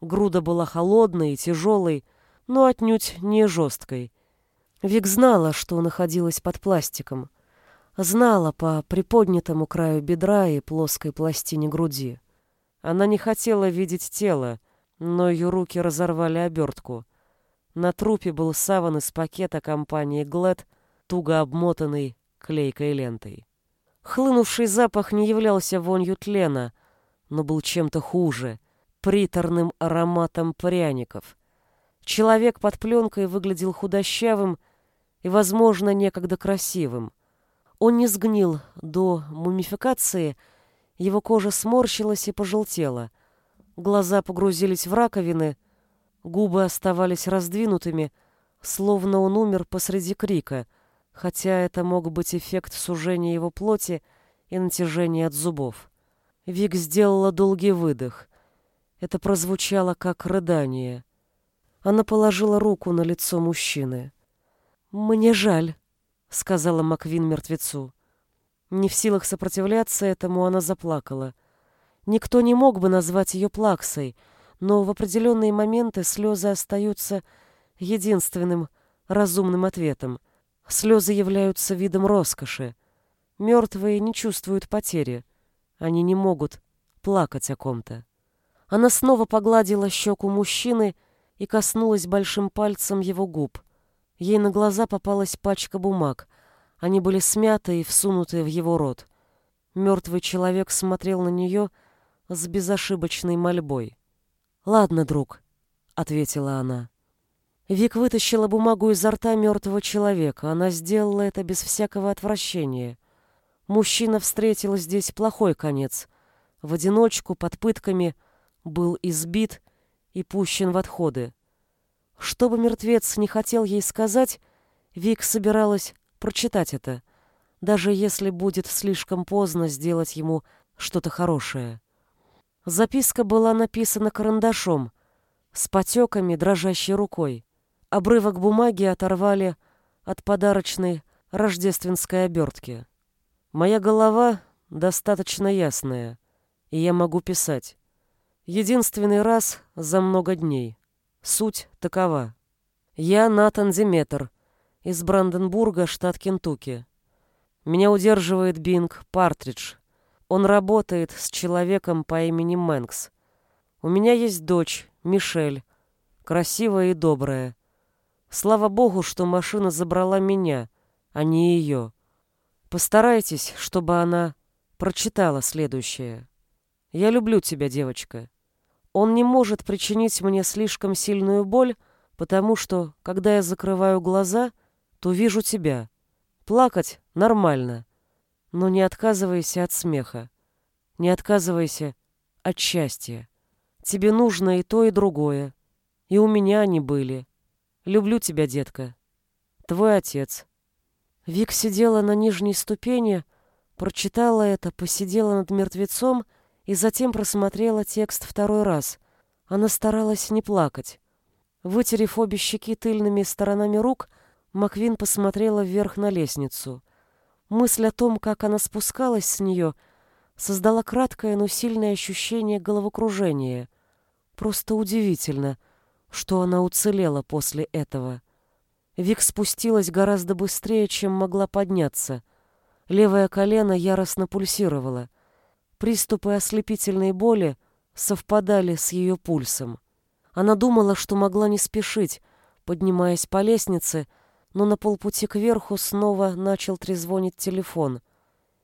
Груда была холодной и тяжелой, но отнюдь не жесткой. Вик знала, что находилась под пластиком — Знала по приподнятому краю бедра и плоской пластине груди. Она не хотела видеть тело, но ее руки разорвали обертку. На трупе был саван из пакета компании Глэд, туго обмотанный клейкой лентой. Хлынувший запах не являлся вонью тлена, но был чем-то хуже, приторным ароматом пряников. Человек под пленкой выглядел худощавым и, возможно, некогда красивым. Он не сгнил до мумификации, его кожа сморщилась и пожелтела. Глаза погрузились в раковины, губы оставались раздвинутыми, словно он умер посреди крика, хотя это мог быть эффект сужения его плоти и натяжения от зубов. Вик сделала долгий выдох. Это прозвучало как рыдание. Она положила руку на лицо мужчины. «Мне жаль», — сказала Маквин мертвецу. Не в силах сопротивляться этому, она заплакала. Никто не мог бы назвать ее плаксой, но в определенные моменты слезы остаются единственным разумным ответом. Слезы являются видом роскоши. Мертвые не чувствуют потери. Они не могут плакать о ком-то. Она снова погладила щеку мужчины и коснулась большим пальцем его губ. Ей на глаза попалась пачка бумаг. Они были смяты и всунуты в его рот. Мертвый человек смотрел на нее с безошибочной мольбой. «Ладно, друг», — ответила она. Вик вытащила бумагу изо рта мертвого человека. Она сделала это без всякого отвращения. Мужчина встретил здесь плохой конец. В одиночку, под пытками, был избит и пущен в отходы. Что бы мертвец не хотел ей сказать, Вик собиралась прочитать это, даже если будет слишком поздно сделать ему что-то хорошее. Записка была написана карандашом, с потеками, дрожащей рукой.
Обрывок бумаги оторвали от подарочной рождественской обертки. Моя голова достаточно ясная, и я могу писать. Единственный раз за много дней. Суть такова. Я Натан Диметр из Бранденбурга, штат Кентукки. Меня удерживает Бинг Партридж. Он работает с человеком по имени Мэнкс. У меня есть дочь, Мишель, красивая и добрая. Слава богу, что машина забрала меня, а не ее. Постарайтесь, чтобы она прочитала следующее. «Я люблю тебя, девочка. Он не может причинить мне слишком сильную боль, потому что, когда я закрываю глаза, то вижу тебя. Плакать нормально, но не отказывайся от смеха. Не отказывайся от счастья. Тебе нужно и то, и другое. И у меня они были. Люблю тебя, детка. Твой отец. Вик сидела на нижней ступени, прочитала это, посидела над мертвецом и затем просмотрела текст второй раз. Она старалась не плакать. Вытерев обе щеки тыльными сторонами рук, Маквин посмотрела вверх на лестницу. Мысль о том, как она спускалась с нее, создала краткое, но сильное ощущение головокружения. Просто удивительно, что она уцелела после этого. Вик спустилась гораздо быстрее, чем могла подняться. Левое колено яростно пульсировало. Приступы ослепительной боли совпадали с ее пульсом. Она думала, что могла не спешить, поднимаясь по лестнице, но на полпути кверху снова начал трезвонить телефон.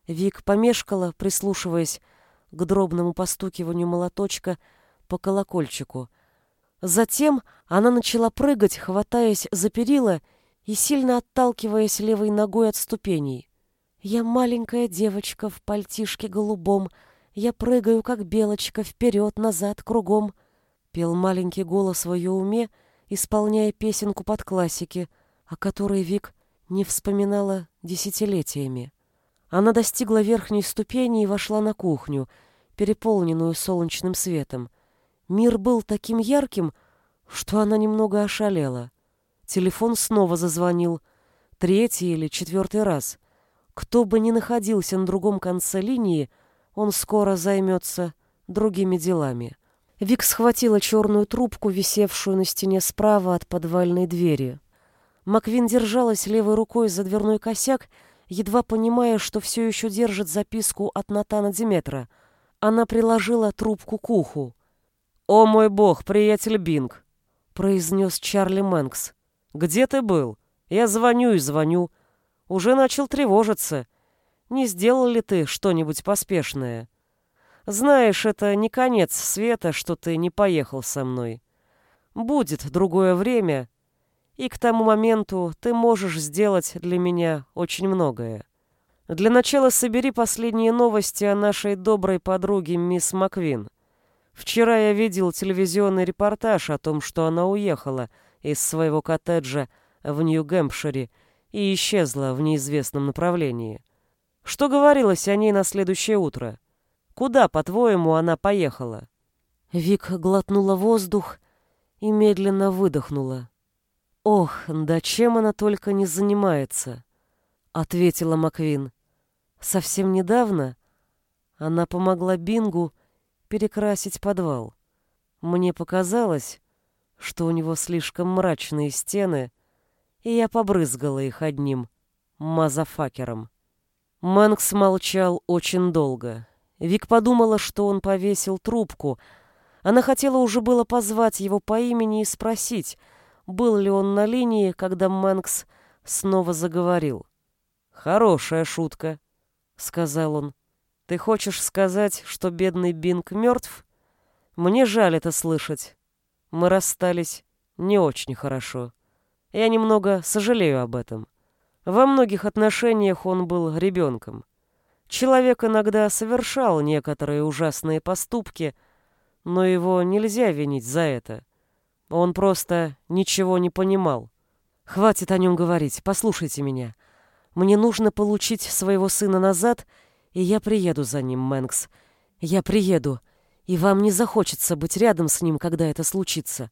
Вик помешкала, прислушиваясь к дробному постукиванию молоточка по колокольчику — Затем она начала прыгать, хватаясь за перила и сильно отталкиваясь левой ногой от ступеней. «Я маленькая девочка в пальтишке голубом, я прыгаю, как белочка, вперед-назад, кругом», — пел маленький голос в ее уме, исполняя песенку под классики, о которой Вик не вспоминала десятилетиями. Она достигла верхней ступени и вошла на кухню, переполненную солнечным светом. Мир был таким ярким, что она немного ошалела. Телефон снова зазвонил. Третий или четвертый раз. Кто бы ни находился на другом конце линии, он скоро займется другими делами. Вик схватила черную трубку, висевшую на стене справа от подвальной двери. Маквин держалась левой рукой за дверной косяк, едва понимая, что все еще держит записку от Натана Диметра. Она приложила трубку к уху. «О мой бог, приятель Бинг!» — произнес Чарли Мэнкс. «Где ты был? Я звоню и звоню. Уже начал тревожиться. Не сделал ли ты что-нибудь поспешное? Знаешь, это не конец света, что ты не поехал со мной. Будет другое время, и к тому моменту ты можешь сделать для меня очень многое. Для начала собери последние новости о нашей доброй подруге мисс Маквин. Вчера я видел телевизионный репортаж о том, что она уехала из своего коттеджа в Нью-Гэмпшире и исчезла в неизвестном направлении. Что говорилось о ней на следующее утро? Куда, по-твоему, она поехала?»
Вик глотнула воздух и медленно выдохнула. «Ох, да чем она только не занимается!» — ответила Маквин. «Совсем недавно она помогла Бингу перекрасить подвал. Мне показалось, что у него слишком мрачные стены, и я побрызгала их одним мазафакером. Мэнкс молчал очень долго. Вик подумала, что он повесил трубку. Она хотела уже было позвать его по имени и спросить, был ли он на линии, когда Мэнкс снова заговорил. «Хорошая шутка», — сказал он. Ты хочешь сказать, что бедный Бинг мертв? Мне жаль это слышать. Мы расстались не очень хорошо. Я немного сожалею об этом. Во многих отношениях он был ребенком. Человек иногда совершал некоторые ужасные поступки, но его нельзя винить за это. Он просто ничего не понимал. Хватит о нем говорить, послушайте меня. Мне нужно получить своего сына назад — и я приеду за ним, Мэнкс. Я приеду, и вам не захочется быть рядом с ним, когда это случится.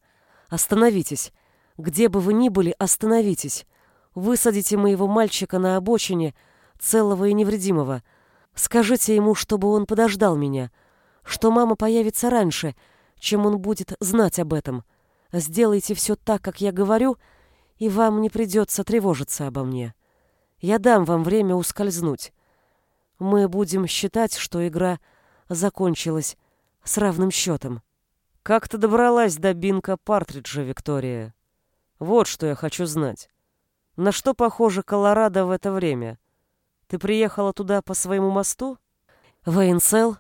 Остановитесь. Где бы вы ни были, остановитесь. Высадите моего мальчика на обочине, целого и невредимого. Скажите ему, чтобы он подождал меня, что мама появится раньше, чем он будет знать об этом. Сделайте все так, как я говорю, и вам не придется тревожиться обо мне. Я дам вам время ускользнуть. Мы будем считать, что игра закончилась с равным счетом. Как ты добралась до Бинка Партриджа, Виктория? Вот что я хочу знать. На что похоже Колорадо в это время? Ты приехала туда по своему мосту? Вейнсел?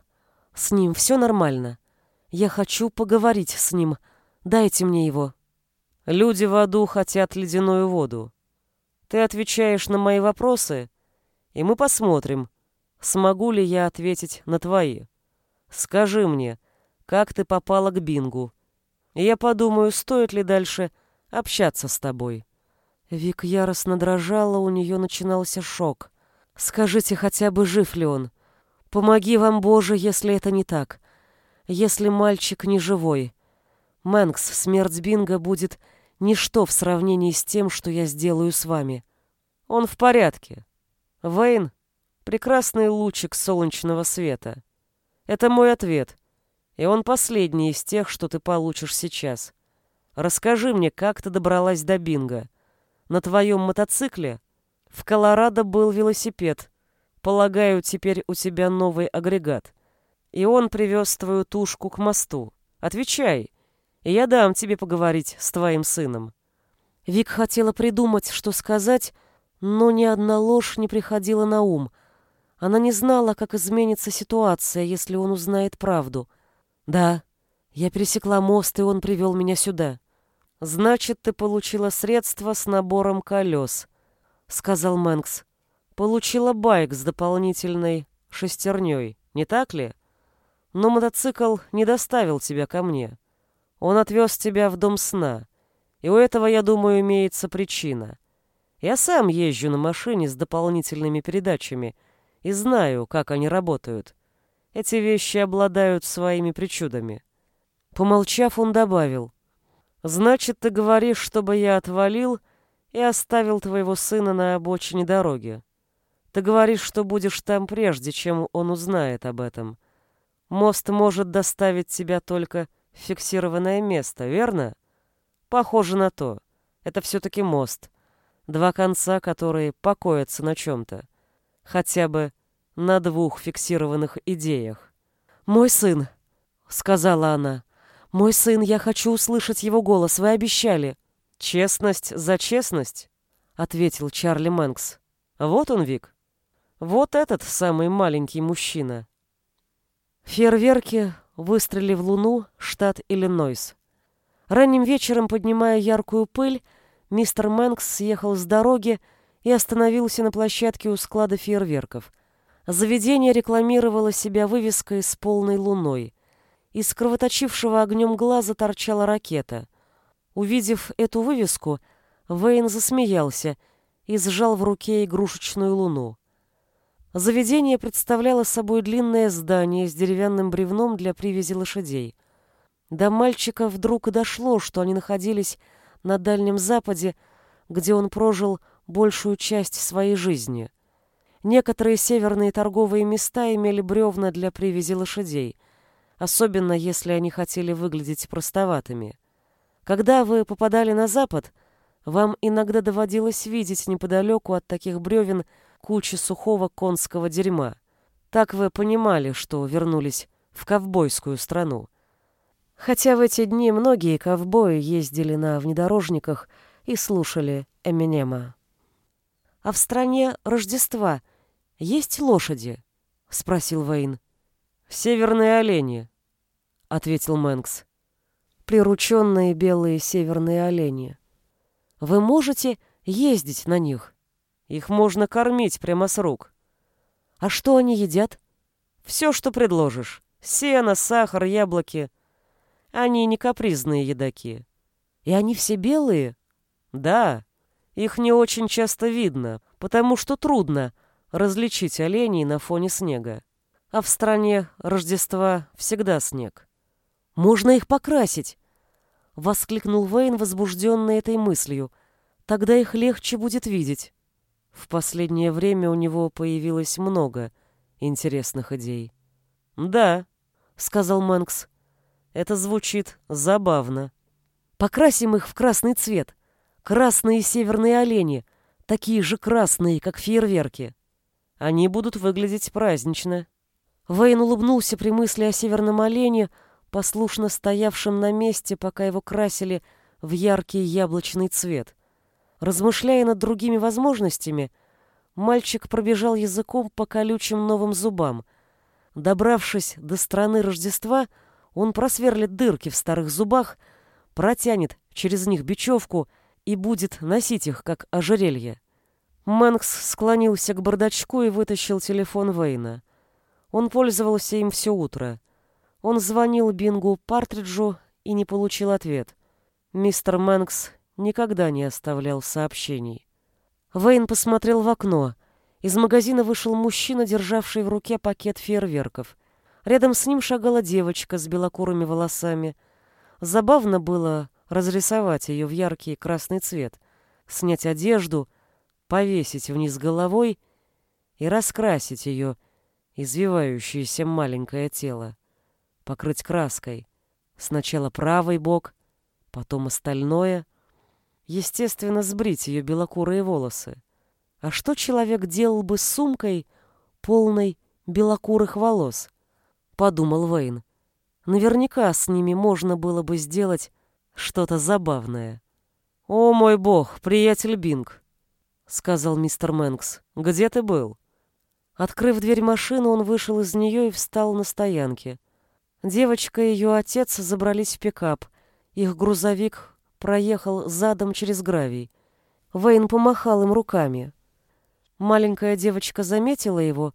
С ним все нормально. Я хочу поговорить с ним. Дайте мне его. Люди в аду хотят ледяную воду. Ты отвечаешь на мои вопросы, и мы посмотрим, смогу ли я ответить на твои. Скажи мне, как ты попала к Бингу? Я подумаю, стоит ли дальше общаться с тобой. Вик яростно дрожала, у нее начинался шок. Скажите хотя бы, жив ли он? Помоги вам, Боже, если это не так. Если мальчик не живой. Мэнкс, смерть Бинга будет ничто в сравнении с тем, что я сделаю с вами. Он в порядке. Вейн — прекрасный лучик солнечного света. Это мой ответ, и он последний из тех, что ты получишь сейчас. Расскажи мне, как ты добралась до Бинга. На твоем мотоцикле в Колорадо был велосипед. Полагаю, теперь у тебя новый агрегат. И он привез твою тушку к мосту. Отвечай, и я дам тебе поговорить с твоим сыном. Вик хотела придумать, что сказать, но ни одна ложь не приходила на ум. Она не знала, как изменится ситуация, если он узнает правду. Да, я пересекла мост, и он привел меня сюда. Значит, ты получила средства с набором колес, сказал Мэнкс. Получила байк с дополнительной шестерней, не так ли? Но мотоцикл не доставил тебя ко мне. Он отвез тебя в дом сна. И у этого, я думаю, имеется причина. Я сам езжу на машине с дополнительными передачами и знаю, как они работают. Эти вещи обладают своими причудами. Помолчав, он добавил. «Значит, ты говоришь, чтобы я отвалил и оставил твоего сына на обочине дороги. Ты говоришь, что будешь там прежде, чем он узнает об этом. Мост может доставить тебя только фиксированное место, верно? Похоже на то. Это все-таки мост. Два конца, которые покоятся на чем-то. Хотя бы на двух фиксированных идеях. «Мой сын», — сказала она. «Мой сын, я хочу услышать его голос, вы обещали». «Честность за честность», — ответил Чарли Мэнкс. «Вот он, Вик. Вот этот самый маленький мужчина». Фейерверки выстрелили в Луну, штат Иллинойс. Ранним вечером, поднимая яркую пыль, мистер Мэнкс съехал с дороги и остановился на площадке у склада фейерверков. Заведение рекламировало себя вывеской с полной луной. Из кровоточившего огнем глаза торчала ракета. Увидев эту вывеску, Вейн засмеялся и сжал в руке игрушечную луну. Заведение представляло собой длинное здание с деревянным бревном для привязи лошадей. До мальчика вдруг дошло, что они находились на Дальнем Западе, где он прожил большую часть своей жизни. Некоторые северные торговые места имели бревна для привязи лошадей, особенно если они хотели выглядеть простоватыми. Когда вы попадали на Запад, вам иногда доводилось видеть неподалеку от таких бревен кучи сухого конского дерьма. Так вы понимали, что вернулись в ковбойскую страну. Хотя в эти дни многие ковбои ездили на внедорожниках и слушали Эминема. «А в стране Рождества есть лошади?» — спросил Вейн. «Северные олени», — ответил Мэнкс. «Прирученные белые северные олени. Вы можете ездить на них?» Их можно кормить прямо с рук. А что они едят? Все, что предложишь. Сено, сахар, яблоки. Они не капризные едоки. И они все белые? Да. Их не очень часто видно, потому что трудно различить оленей на фоне снега. А в стране Рождества всегда снег. Можно их покрасить.
— воскликнул Вейн, возбужденный этой мыслью. «Тогда их легче будет видеть». В последнее время у него появилось много интересных идей. «Да», — сказал Мэнкс, — «это звучит забавно. Покрасим их в красный цвет. Красные северные олени, такие же красные, как фейерверки. Они будут выглядеть празднично». Вейн улыбнулся при мысли о северном олене, послушно стоявшем на месте, пока его красили в яркий яблочный цвет. Размышляя над другими возможностями, мальчик пробежал языком по колючим новым зубам. Добравшись до страны Рождества, он просверлит дырки в старых зубах, протянет через них бечевку и будет носить их, как ожерелье. Мэнкс склонился к бардачку и вытащил телефон Вейна. Он пользовался им все утро. Он звонил Бингу Партриджу и не получил ответ. Мистер Мэнкс никогда не оставлял сообщений. Вейн посмотрел в окно. Из магазина вышел мужчина, державший в руке пакет фейерверков. Рядом с ним шагала девочка с белокурыми волосами. Забавно было разрисовать ее в яркий красный цвет, снять одежду, повесить вниз головой и раскрасить ее извивающееся маленькое тело, покрыть краской. Сначала правый бок, потом остальное — Естественно, сбрить ее белокурые волосы. А что человек делал бы с сумкой, полной белокурых волос? Подумал Вейн. Наверняка с ними можно было бы сделать что-то забавное. «О, мой бог, приятель Бинг!» — сказал мистер Мэнкс. «Где ты был?» Открыв дверь машины, он вышел из нее и встал на стоянке. Девочка и ее отец забрались в пикап. Их грузовик проехал задом через гравий. Вейн помахал им руками. Маленькая девочка заметила его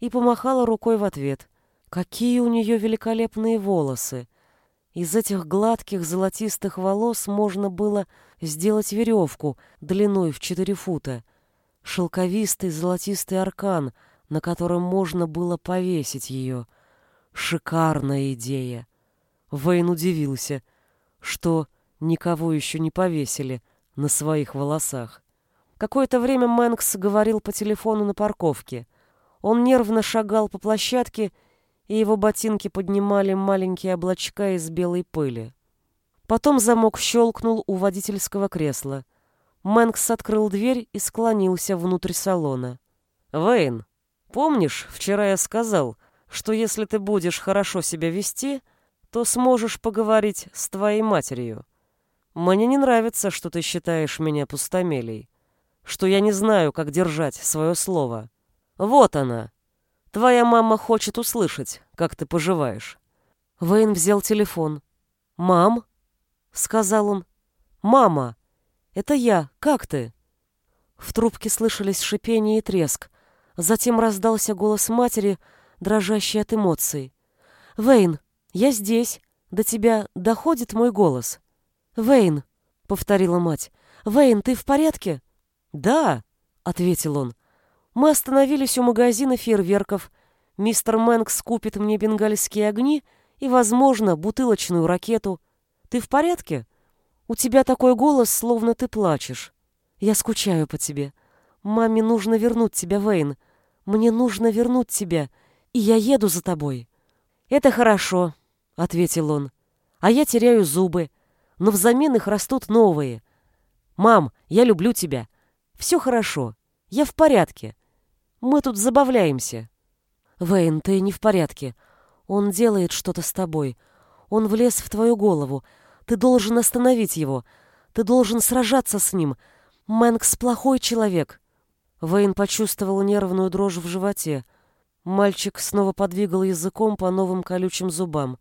и помахала рукой в ответ. Какие у нее великолепные волосы! Из этих гладких золотистых волос можно было сделать веревку длиной в четыре фута. Шелковистый золотистый аркан, на котором можно было повесить ее. Шикарная идея! Вейн удивился, что Никого еще не повесили на своих волосах. Какое-то время Мэнкс говорил по телефону на парковке. Он нервно шагал по площадке, и его ботинки поднимали маленькие облачка из белой пыли. Потом замок щелкнул у водительского кресла. Мэнкс открыл дверь и склонился внутрь салона. «Вейн, помнишь, вчера я сказал, что если ты будешь хорошо себя вести, то сможешь поговорить с твоей матерью?» Мне не нравится, что ты считаешь меня пустомелей, что я не знаю, как держать свое слово. Вот она. Твоя мама хочет услышать, как ты поживаешь. Вейн взял телефон. «Мам?» — сказал он. «Мама! Это я. Как ты?» В трубке слышались шипение и треск. Затем раздался голос матери, дрожащий от эмоций. «Вейн, я здесь. До тебя доходит мой голос?» «Вейн», — повторила мать, — «Вейн, ты в порядке?» «Да», — ответил он. «Мы остановились у магазина фейерверков. Мистер Мэнкс купит мне бенгальские огни и, возможно, бутылочную ракету. Ты в порядке? У тебя такой голос, словно ты плачешь. Я скучаю по тебе. Маме нужно вернуть тебя, Вейн. Мне нужно вернуть тебя, и я еду за тобой». «Это хорошо», — ответил он. «А я теряю зубы но взамен их растут новые. «Мам, я люблю тебя. Все хорошо. Я в порядке. Мы тут забавляемся». «Вейн, ты не в порядке. Он делает что-то с тобой. Он влез в твою голову. Ты должен остановить его. Ты должен сражаться с ним. Мэнкс плохой человек». Вейн почувствовал нервную дрожь в животе. Мальчик снова подвигал языком по новым колючим зубам.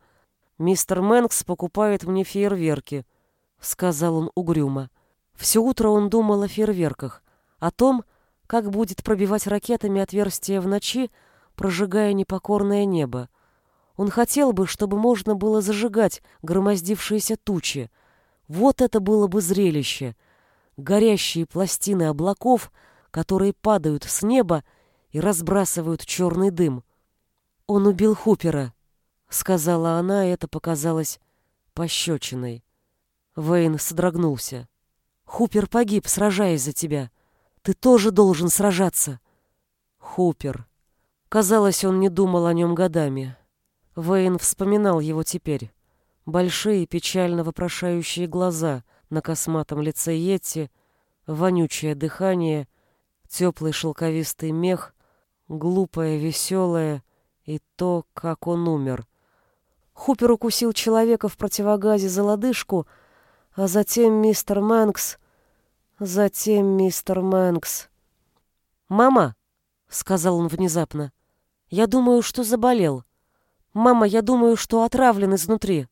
«Мистер Мэнкс покупает мне фейерверки», — сказал он угрюмо. Все утро он думал о фейерверках, о том, как будет пробивать ракетами отверстия в ночи, прожигая непокорное небо. Он хотел бы, чтобы можно было зажигать громоздившиеся тучи. Вот это было бы зрелище. Горящие пластины облаков, которые падают с неба и разбрасывают черный дым. Он убил Хупера, сказала она, и это показалось пощечиной. Вейн содрогнулся. Хупер погиб, сражаясь за тебя. Ты тоже должен сражаться. Хупер. Казалось, он не думал о нем годами. Вейн вспоминал его теперь. Большие, печально вопрошающие глаза на косматом лице Йетти, вонючее дыхание, теплый шелковистый мех, глупое, веселое и то, как он умер. Хупер укусил человека в противогазе за лодыжку, а затем мистер Мэнкс... Затем мистер Мэнкс... «Мама!» — сказал он внезапно. «Я думаю, что заболел. Мама, я думаю, что отравлен изнутри».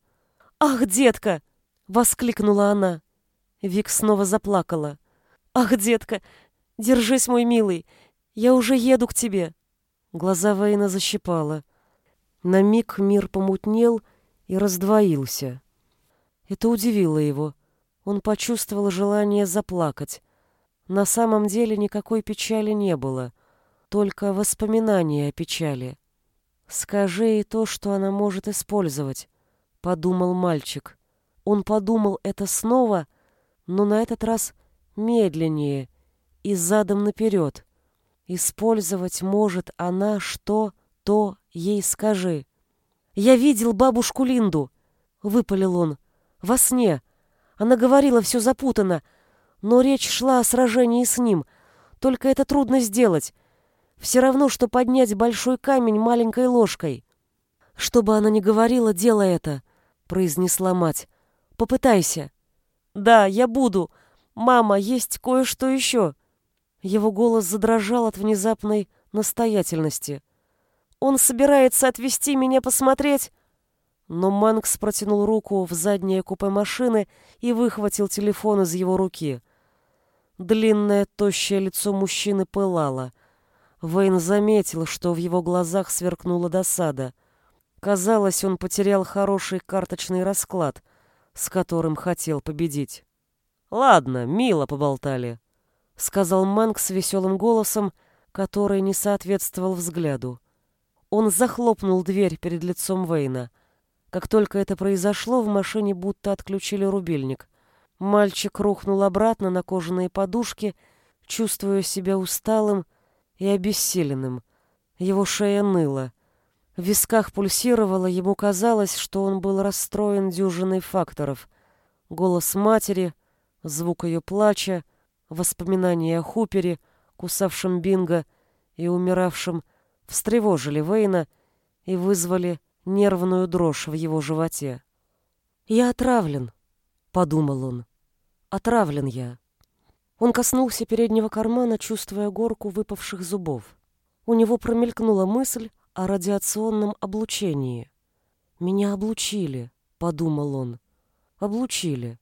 «Ах, детка!» — воскликнула она. Вик снова заплакала. «Ах, детка, держись, мой милый, я уже еду к тебе». Глаза Вейна защипала. На миг мир помутнел и раздвоился. Это удивило его. Он почувствовал желание заплакать. На самом деле никакой печали не было, только воспоминания о печали. «Скажи ей то, что она может использовать», — подумал мальчик. Он подумал это снова, но на этот раз медленнее и задом наперед. Использовать может она что, то ей скажи. «Я видел бабушку Линду», — выпалил он, — «во сне. Она говорила, все запутано, но речь шла о сражении с ним. Только это трудно сделать. Все равно, что поднять большой камень маленькой ложкой». «Что бы она ни говорила, делай это», — произнесла мать. «Попытайся». «Да, я буду. Мама, есть кое-что еще». Его голос задрожал от внезапной настоятельности. «Он собирается отвезти меня посмотреть?» Но Манкс протянул руку в заднее купе машины и выхватил телефон из его руки. Длинное, тощее лицо мужчины пылало. Вейн заметил, что в его глазах сверкнула досада. Казалось, он потерял хороший карточный расклад, с которым хотел победить. «Ладно, мило поболтали», — сказал Манкс веселым голосом, который не соответствовал взгляду. Он захлопнул дверь перед лицом Вейна. Как только это произошло, в машине будто отключили рубильник. Мальчик рухнул обратно на кожаные подушки, чувствуя себя усталым и обессиленным. Его шея ныла. В висках пульсировало, ему казалось, что он был расстроен дюжиной факторов. Голос матери, звук ее плача, Воспоминания о Хупере, кусавшем Бинго и умиравшем, встревожили Вейна и вызвали нервную дрожь в его животе. «Я отравлен», — подумал он. «Отравлен я». Он коснулся переднего кармана, чувствуя горку выпавших зубов. У него промелькнула мысль о радиационном облучении. «Меня облучили», — подумал он. «Облучили.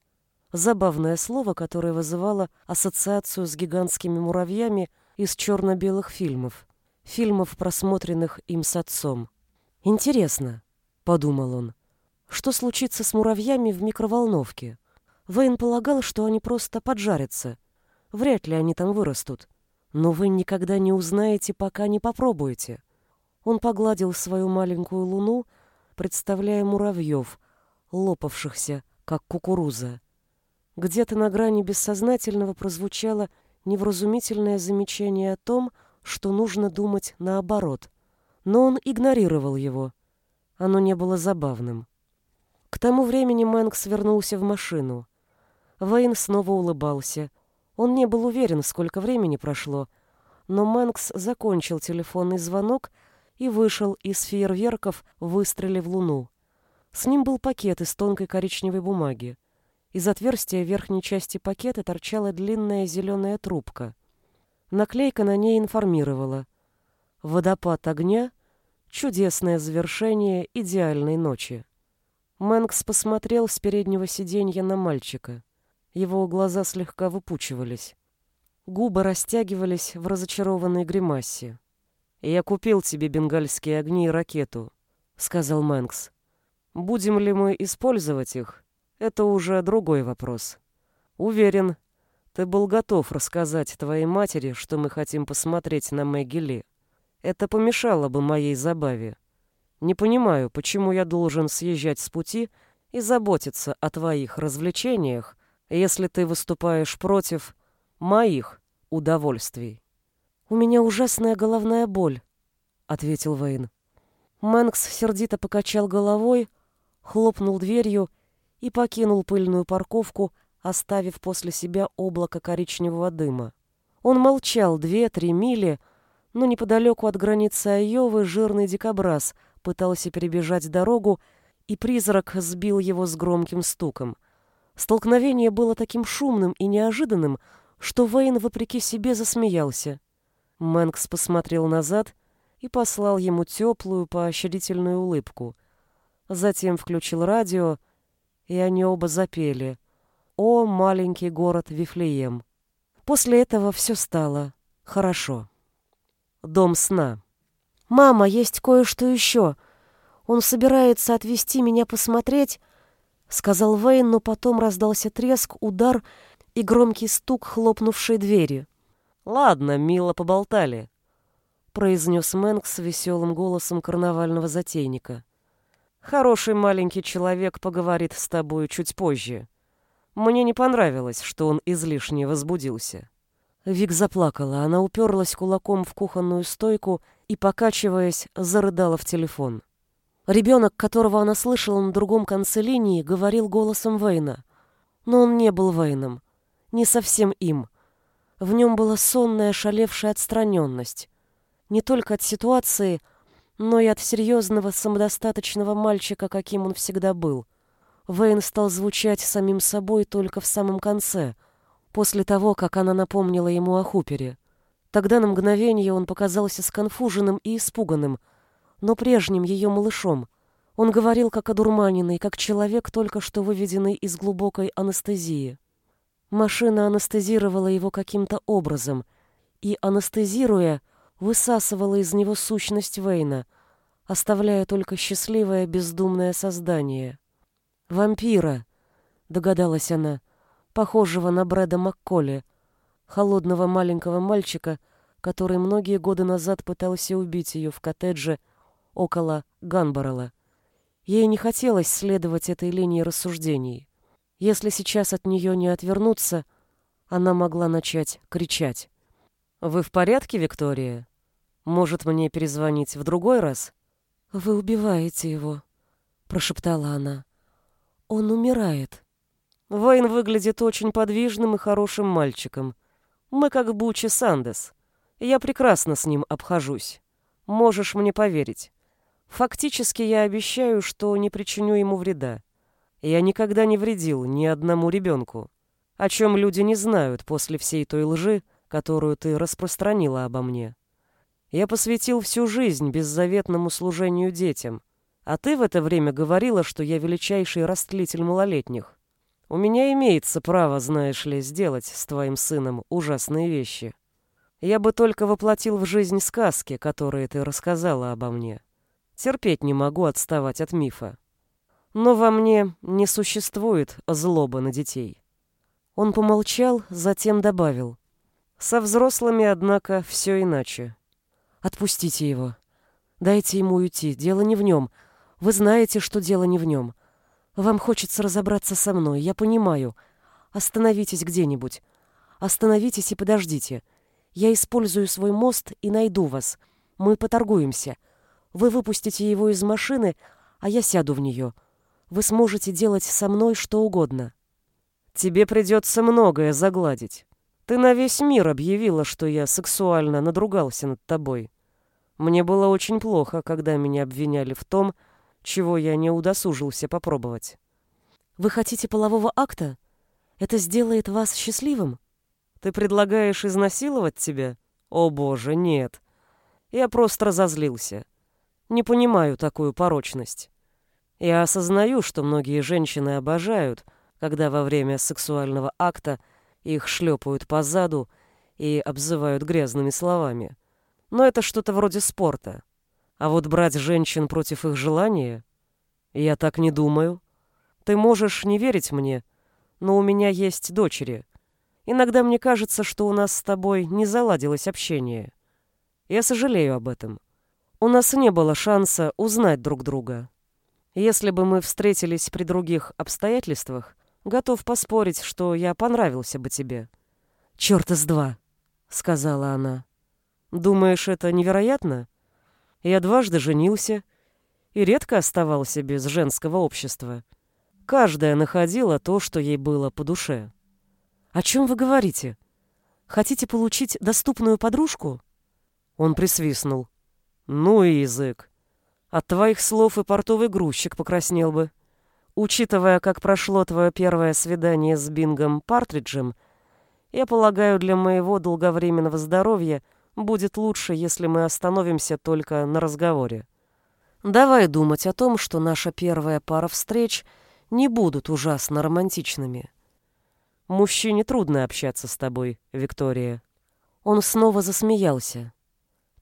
Забавное слово, которое вызывало ассоциацию с гигантскими муравьями из черно-белых фильмов. Фильмов, просмотренных им с отцом. «Интересно», — подумал он, — «что случится с муравьями в микроволновке?» Вейн полагал, что они просто поджарятся. Вряд ли они там вырастут. Но вы никогда не узнаете, пока не попробуете. Он погладил свою маленькую луну, представляя муравьев, лопавшихся, как кукуруза. Где-то на грани бессознательного прозвучало невразумительное замечание о том, что нужно думать наоборот. Но он игнорировал его. Оно не было забавным. К тому времени Мэнкс вернулся в машину. Вейн снова улыбался. Он не был уверен, сколько времени прошло, но Мэнкс закончил телефонный звонок и вышел из фейерверков, выстрелив в луну. С ним был пакет из тонкой коричневой бумаги. Из отверстия верхней части пакета торчала длинная зеленая трубка. Наклейка на ней информировала. «Водопад огня — чудесное завершение идеальной ночи». Мэнкс посмотрел с переднего сиденья на мальчика. Его глаза слегка выпучивались. Губы растягивались в разочарованной гримасе. «Я купил тебе бенгальские огни и ракету», — сказал Мэнкс. «Будем ли мы использовать их?» Это уже другой вопрос. Уверен, ты был готов рассказать твоей матери, что мы хотим посмотреть на Мэгги. Это помешало бы моей забаве. Не понимаю, почему я должен съезжать с пути
и заботиться о твоих развлечениях, если ты выступаешь против моих удовольствий.
«У меня ужасная головная боль», — ответил Вейн. Мэнкс сердито покачал головой, хлопнул дверью и покинул пыльную парковку, оставив после себя облако коричневого дыма. Он молчал две-три мили, но неподалеку от границы Айовы жирный дикобраз пытался перебежать дорогу, и призрак сбил его с громким стуком. Столкновение было таким шумным и неожиданным, что Вейн, вопреки себе, засмеялся. Мэнкс посмотрел назад и послал ему теплую, поощрительную улыбку. Затем включил радио, и они оба запели «О, маленький город Вифлеем». После этого все стало хорошо. Дом сна. «Мама, есть кое-что еще. Он собирается отвезти меня посмотреть», — сказал Вейн, но потом раздался треск, удар и громкий стук хлопнувшей двери.
«Ладно, мило поболтали», — произнес Мэнк с веселым голосом карнавального затейника. «Хороший маленький человек поговорит с тобой чуть позже. Мне не понравилось, что он излишне возбудился».
Вик заплакала. Она уперлась кулаком в кухонную стойку и, покачиваясь, зарыдала в телефон. Ребенок, которого она слышала на другом конце линии, говорил голосом Вейна. Но он не был Вейном. Не совсем им. В нем была сонная, шалевшая отстраненность не только от ситуации, но и от серьезного самодостаточного мальчика, каким он всегда был. Вейн стал звучать самим собой только в самом конце, после того, как она напомнила ему о Хупере. Тогда на мгновение он показался сконфуженным и испуганным, но прежним ее малышом. Он говорил как одурманенный, как человек, только что выведенный из глубокой анестезии. Машина анестезировала его каким-то образом, и, анестезируя, высасывала из него сущность Вейна, оставляя только счастливое бездумное создание. «Вампира», — догадалась она, похожего на Брэда Макколи, холодного маленького мальчика, который многие годы назад пытался убить ее в коттедже около Ганборола. Ей не хотелось следовать этой линии рассуждений. Если сейчас от нее не отвернуться, она могла начать кричать.
«Вы в порядке, Виктория?» Может, мне перезвонить в другой раз?
Вы убиваете его, прошептала она. Он умирает.
Вейн выглядит очень подвижным и хорошим мальчиком. Мы как Бучи Сандес. Я прекрасно с ним обхожусь. Можешь мне поверить. Фактически я обещаю, что не причиню ему вреда. Я никогда не вредил ни одному ребенку, о чем люди не знают после всей той лжи, которую ты распространила обо мне. Я посвятил всю жизнь беззаветному служению детям, а ты в это время говорила, что я величайший растлитель малолетних. У меня имеется право, знаешь ли, сделать с твоим сыном ужасные вещи. Я бы только воплотил в жизнь сказки, которые ты рассказала обо мне. Терпеть не могу отставать от мифа. Но во мне не существует злобы на детей.
Он помолчал, затем добавил.
Со взрослыми, однако, все иначе.
Отпустите его. Дайте ему уйти. Дело не в нем. Вы знаете, что дело не в нем. Вам хочется разобраться со мной, я понимаю. Остановитесь где-нибудь. Остановитесь и подождите. Я использую свой мост и найду вас. Мы поторгуемся. Вы выпустите его из машины, а я сяду в нее. Вы сможете делать со мной что угодно.
Тебе придется многое загладить. Ты на весь мир объявила, что я сексуально надругался над тобой. Мне было очень плохо, когда меня обвиняли в том, чего я не удосужился попробовать.
Вы хотите полового акта? Это сделает вас счастливым?
Ты предлагаешь изнасиловать тебя? О боже, нет. Я просто разозлился. Не понимаю такую порочность. Я осознаю, что многие женщины обожают, когда во время сексуального акта их шлепают по заду и обзывают грязными словами. Но это что-то вроде спорта. А вот брать женщин против их желания? Я так не думаю. Ты можешь не верить мне, но у меня есть дочери. Иногда мне кажется, что у нас с тобой не заладилось общение. Я сожалею об этом. У нас не было шанса узнать друг друга. Если бы мы встретились при других обстоятельствах, готов поспорить, что я понравился бы тебе».
«Чёрта с два», — сказала она.
«Думаешь, это невероятно? Я дважды женился и редко оставался без женского общества. Каждая находила то, что ей было по душе».
«О чем вы говорите? Хотите получить доступную подружку?»
Он присвистнул. «Ну и язык. От твоих слов и портовый грузчик покраснел бы. Учитывая, как прошло твое первое свидание с Бингом Партриджем, я полагаю, для моего долговременного здоровья будет лучше, если мы остановимся только на разговоре. Давай думать о том, что наша первая пара встреч не будут ужасно романтичными. Мужчине трудно общаться с тобой, Виктория.
Он снова засмеялся.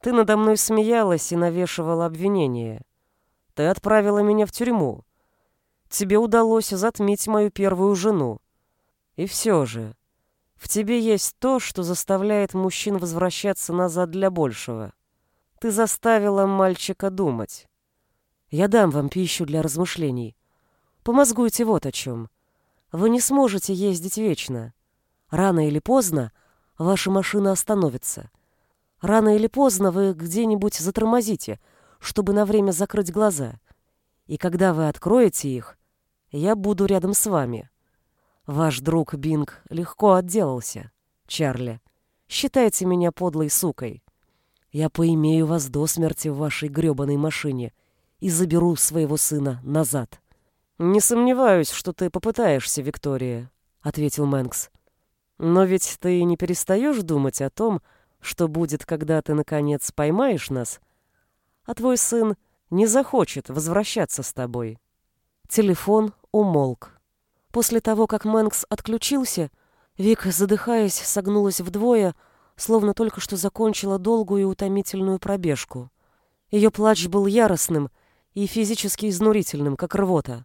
Ты надо мной смеялась и навешивала обвинения. Ты отправила меня в тюрьму. Тебе удалось затмить мою первую жену. И все же, в тебе есть то, что заставляет мужчин возвращаться назад для большего. Ты заставила мальчика думать.
Я дам вам пищу для размышлений. Помозгуйте вот о чем. Вы не сможете ездить вечно. Рано или поздно ваша машина остановится. Рано или поздно вы где-нибудь затормозите, чтобы на время закрыть глаза. И когда вы откроете их, я буду рядом с вами. Ваш друг Бинг легко отделался, Чарли. Считайте меня подлой сукой. Я поимею вас до смерти в вашей грёбаной машине и заберу своего сына назад.
Не сомневаюсь, что ты попытаешься, Виктория, ответил Мэнкс. Но ведь ты не перестаешь думать о том, что будет, когда ты, наконец, поймаешь нас, а твой сын не захочет возвращаться с тобой.
Телефон умолк. После того, как Мэнкс отключился, Вик, задыхаясь, согнулась вдвое, словно только что закончила долгую и утомительную пробежку. Ее плач был яростным и физически изнурительным, как рвота.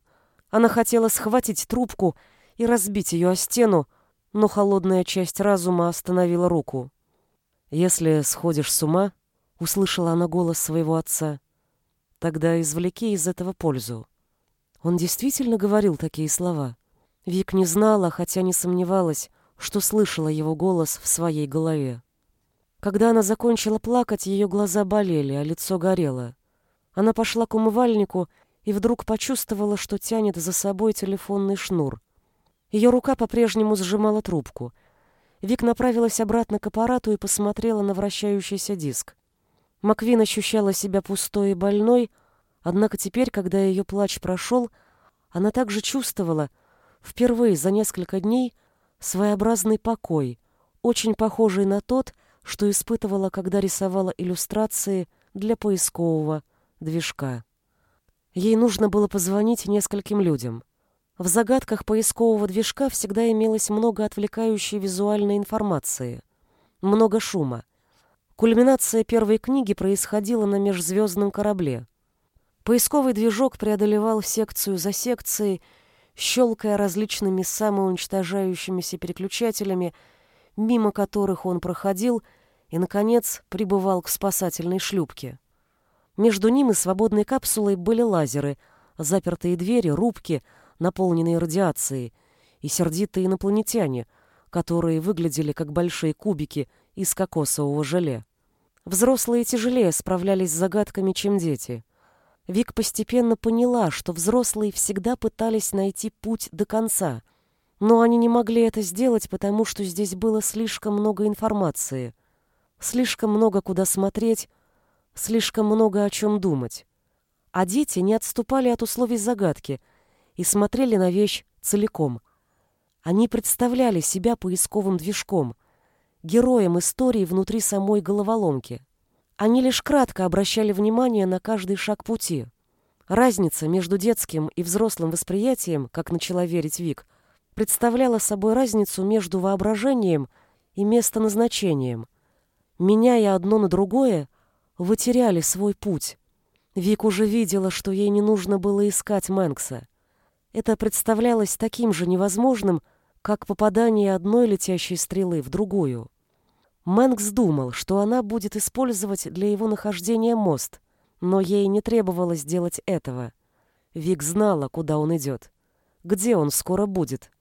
Она хотела схватить трубку и разбить ее о стену, но холодная часть разума остановила руку. «Если сходишь с ума», — услышала она голос своего отца, — «тогда извлеки из этого пользу». Он действительно говорил такие слова. Вик не знала, хотя не сомневалась, что слышала его голос в своей голове. Когда она закончила плакать, ее глаза болели, а лицо горело. Она пошла к умывальнику и вдруг почувствовала, что тянет за собой телефонный шнур. Ее рука по-прежнему сжимала трубку — Вик направилась обратно к аппарату и посмотрела на вращающийся диск. Маквин ощущала себя пустой и больной, однако теперь, когда ее плач прошел, она также чувствовала, впервые за несколько дней, своеобразный покой, очень похожий на тот, что испытывала, когда рисовала иллюстрации для поискового движка. Ей нужно было позвонить нескольким людям. В загадках поискового движка всегда имелось много отвлекающей визуальной информации, много шума. Кульминация первой книги происходила на межзвездном корабле. Поисковый движок преодолевал секцию за секцией, щелкая различными самоуничтожающимися переключателями, мимо которых он проходил и, наконец, прибывал к спасательной шлюпке. Между ним и свободной капсулой были лазеры, запертые двери, рубки — наполненные радиацией, и сердитые инопланетяне, которые выглядели как большие кубики из кокосового желе. Взрослые тяжелее справлялись с загадками, чем дети. Вик постепенно поняла, что взрослые всегда пытались найти путь до конца, но они не могли это сделать, потому что здесь было слишком много информации, слишком много куда смотреть, слишком много о чем думать. А дети не отступали от условий загадки — и смотрели на вещь целиком. Они представляли себя поисковым движком, героем истории внутри самой головоломки. Они лишь кратко обращали внимание на каждый шаг пути. Разница между детским и взрослым восприятием, как начала верить Вик, представляла собой разницу между воображением и местоназначением. Меняя одно на другое, вы теряли свой путь. Вик уже видела, что ей не нужно было искать Мэнкса. Это представлялось таким же невозможным, как попадание одной летящей стрелы в другую. Мэнкс думал, что она будет использовать для его нахождения мост, но ей не требовалось делать этого.
Вик знала, куда он идет, где он скоро будет.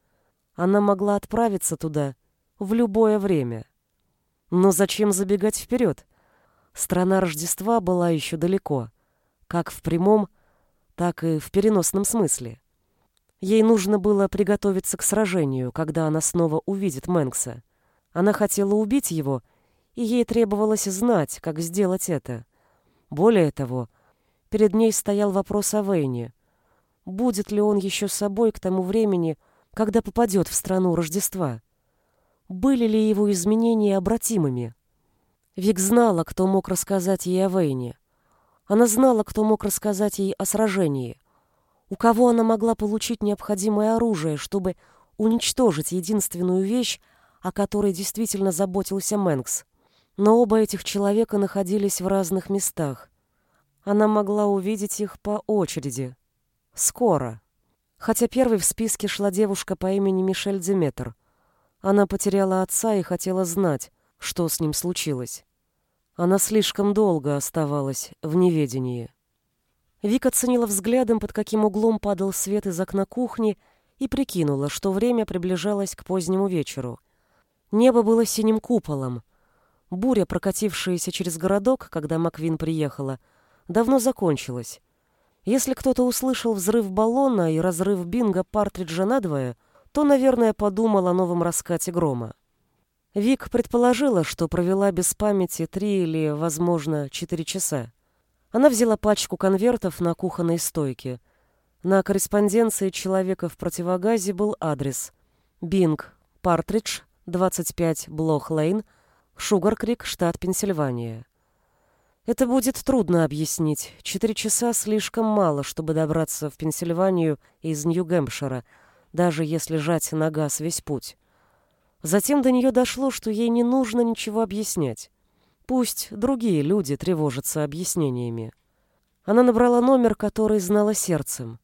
Она могла отправиться туда в любое время. Но зачем забегать вперед? Страна Рождества была еще далеко, как в прямом, так и в переносном смысле. Ей нужно было приготовиться к сражению, когда она снова увидит Мэнкса. Она хотела убить его, и ей требовалось знать, как сделать это. Более того, перед ней стоял вопрос о Вейне. Будет ли он еще собой к тому времени, когда попадет в страну Рождества? Были ли его изменения обратимыми? Вик знала, кто мог рассказать ей о Вейне. Она знала, кто мог рассказать ей о сражении. У кого она могла получить необходимое оружие, чтобы уничтожить единственную вещь, о которой действительно заботился Мэнкс. Но оба этих человека находились в разных местах. Она могла увидеть их по очереди. Скоро. Хотя первой в списке шла девушка по имени Мишель Деметр. Она потеряла отца и хотела знать, что с ним случилось. Она слишком долго оставалась в неведении. Вика оценила взглядом, под каким углом падал свет из окна кухни, и прикинула, что время приближалось к позднему вечеру. Небо было синим куполом. Буря, прокатившаяся через городок, когда Маквин приехала, давно закончилась. Если кто-то услышал взрыв баллона и разрыв бинга партриджа надвое, то, наверное, подумал о новом раскате грома. Вик предположила, что провела без памяти три или, возможно, четыре часа. Она взяла пачку конвертов на кухонной стойке. На корреспонденции человека в противогазе был адрес. Бинг, Партридж, 25 Блох-Лейн, Шугар-Крик, штат Пенсильвания. Это будет трудно объяснить. Четыре часа слишком мало, чтобы добраться в Пенсильванию из Нью-Гэмпшира, даже если жать на газ весь путь. Затем до нее дошло, что ей не нужно ничего объяснять. Пусть другие люди тревожатся объяснениями. Она набрала номер, который знала сердцем.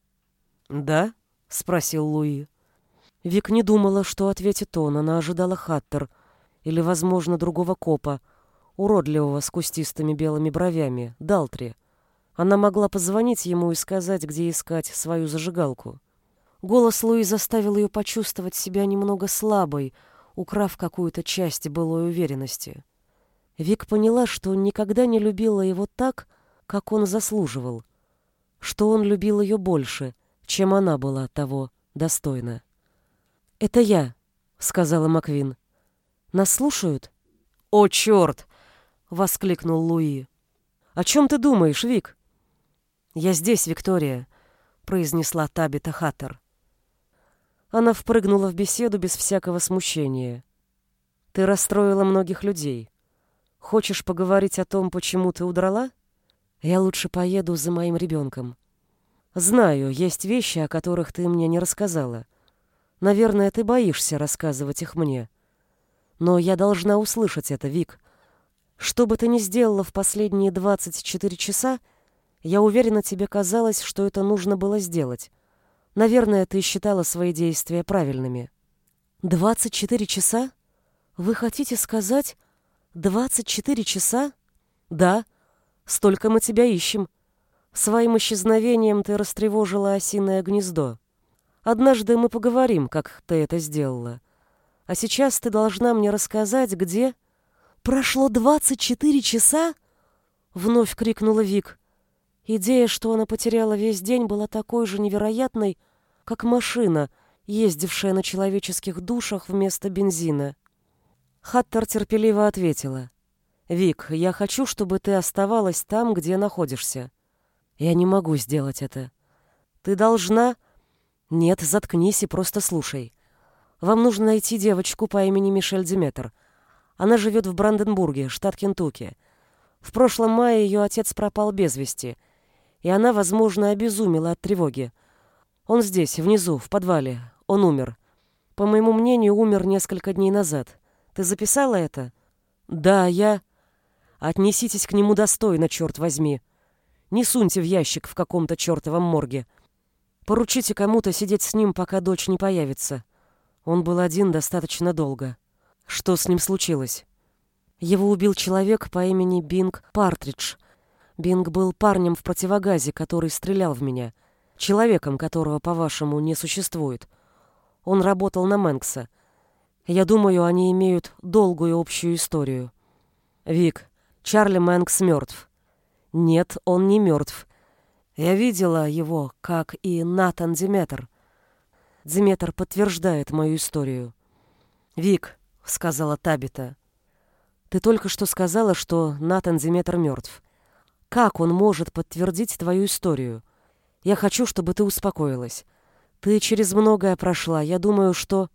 «Да?» — спросил Луи. Вик не думала, что ответит он. Она ожидала Хаттер или, возможно, другого копа, уродливого с кустистыми белыми бровями, Далтри. Она могла позвонить ему и сказать, где искать свою зажигалку. Голос Луи заставил ее почувствовать себя немного слабой, украв какую-то часть былой уверенности. Вик поняла, что никогда не любила его так, как он заслуживал, что он любил ее больше, чем она была того достойна. «Это я», — сказала Маквин. «Нас слушают?» «О, черт!» — воскликнул Луи. «О чем ты думаешь, Вик?» «Я здесь, Виктория», — произнесла Табита Хаттер. Она впрыгнула в беседу без всякого смущения. «Ты расстроила многих людей. Хочешь поговорить о том, почему ты удрала? Я лучше поеду за моим ребенком. Знаю, есть вещи, о которых ты мне не рассказала. Наверное, ты боишься рассказывать их мне. Но я должна услышать это, Вик. Что бы ты ни сделала в последние 24 часа, я уверена, тебе казалось, что это нужно было сделать. Наверное, ты считала свои действия правильными. 24 часа? Вы хотите сказать, «Двадцать четыре часа?» «Да, столько мы тебя ищем. Своим исчезновением ты растревожила осиное гнездо. Однажды мы поговорим, как ты это сделала. А сейчас ты должна мне рассказать, где...» «Прошло двадцать четыре часа?» — вновь крикнула Вик. Идея, что она потеряла весь день, была такой же невероятной, как машина, ездившая на человеческих душах вместо бензина. Хаттер терпеливо ответила. «Вик, я хочу, чтобы ты оставалась там, где находишься. Я не могу сделать это. Ты должна...» «Нет, заткнись и просто слушай. Вам нужно найти девочку по имени Мишель Диметр. Она живет в Бранденбурге, штат Кентукки. В прошлом мае ее отец пропал без вести, и она, возможно, обезумела от тревоги. Он здесь, внизу, в подвале. Он умер. По моему мнению, умер несколько дней назад. Ты записала это? Да, я... Отнеситесь к нему достойно, черт возьми. Не суньте в ящик в каком-то чертовом морге. Поручите кому-то сидеть с ним, пока дочь не появится. Он был один достаточно долго. Что с ним случилось? Его убил человек по имени Бинг Партридж. Бинг был парнем в противогазе, который стрелял в меня. человеком, которого, по-вашему, не существует. Он работал на Мэнкса. Я думаю, они имеют долгую общую историю. Вик, Чарли Мэнкс мертв. Нет, он не мертв. Я видела его, как и Натан Диметр. Диметр подтверждает мою историю. «Вик», — сказала Табита, — «ты только что сказала, что Натан Диметр мертв. Как он может подтвердить твою историю? Я хочу, чтобы ты успокоилась. Ты через многое прошла. Я думаю, что...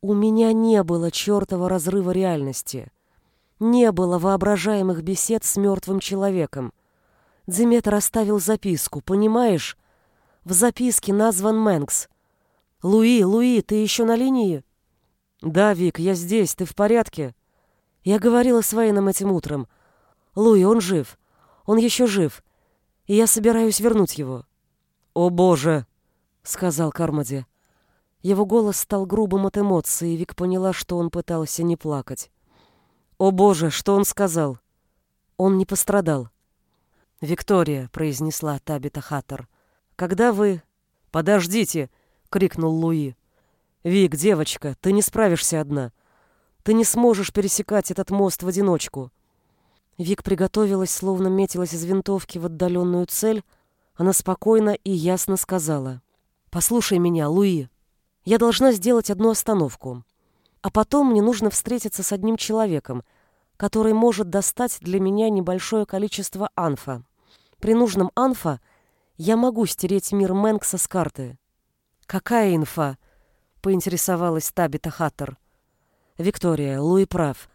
У меня не было чертова разрыва реальности. Не было воображаемых бесед с мертвым человеком. Диметр оставил записку, понимаешь? В записке назван Мэнкс. «Луи, Луи, ты еще на линии?» «Да, Вик, я здесь, ты в порядке?» Я говорила с Вейном этим утром. «Луи, он жив. Он еще жив. И я собираюсь вернуть его». «О, Боже!» — сказал Кармоди. Его голос стал грубым от эмоций, и Вик поняла, что он пытался не плакать. «О, Боже, что он сказал?» «Он не пострадал». «Виктория», — произнесла Табита Хаттер, — «когда вы...» «Подождите!» — крикнул Луи. «Вик, девочка, ты не справишься одна. Ты не сможешь пересекать этот мост в одиночку». Вик приготовилась, словно метилась из винтовки в отдаленную цель. Она спокойно и ясно сказала. «Послушай меня, Луи. Я должна сделать одну остановку. А потом мне нужно встретиться с одним человеком, который может достать для меня небольшое количество анфа. При нужном анфа я могу стереть мир Мэнкса с карты. Какая инфа? поинтересовалась Табита Хаттер. Виктория, Луи прав.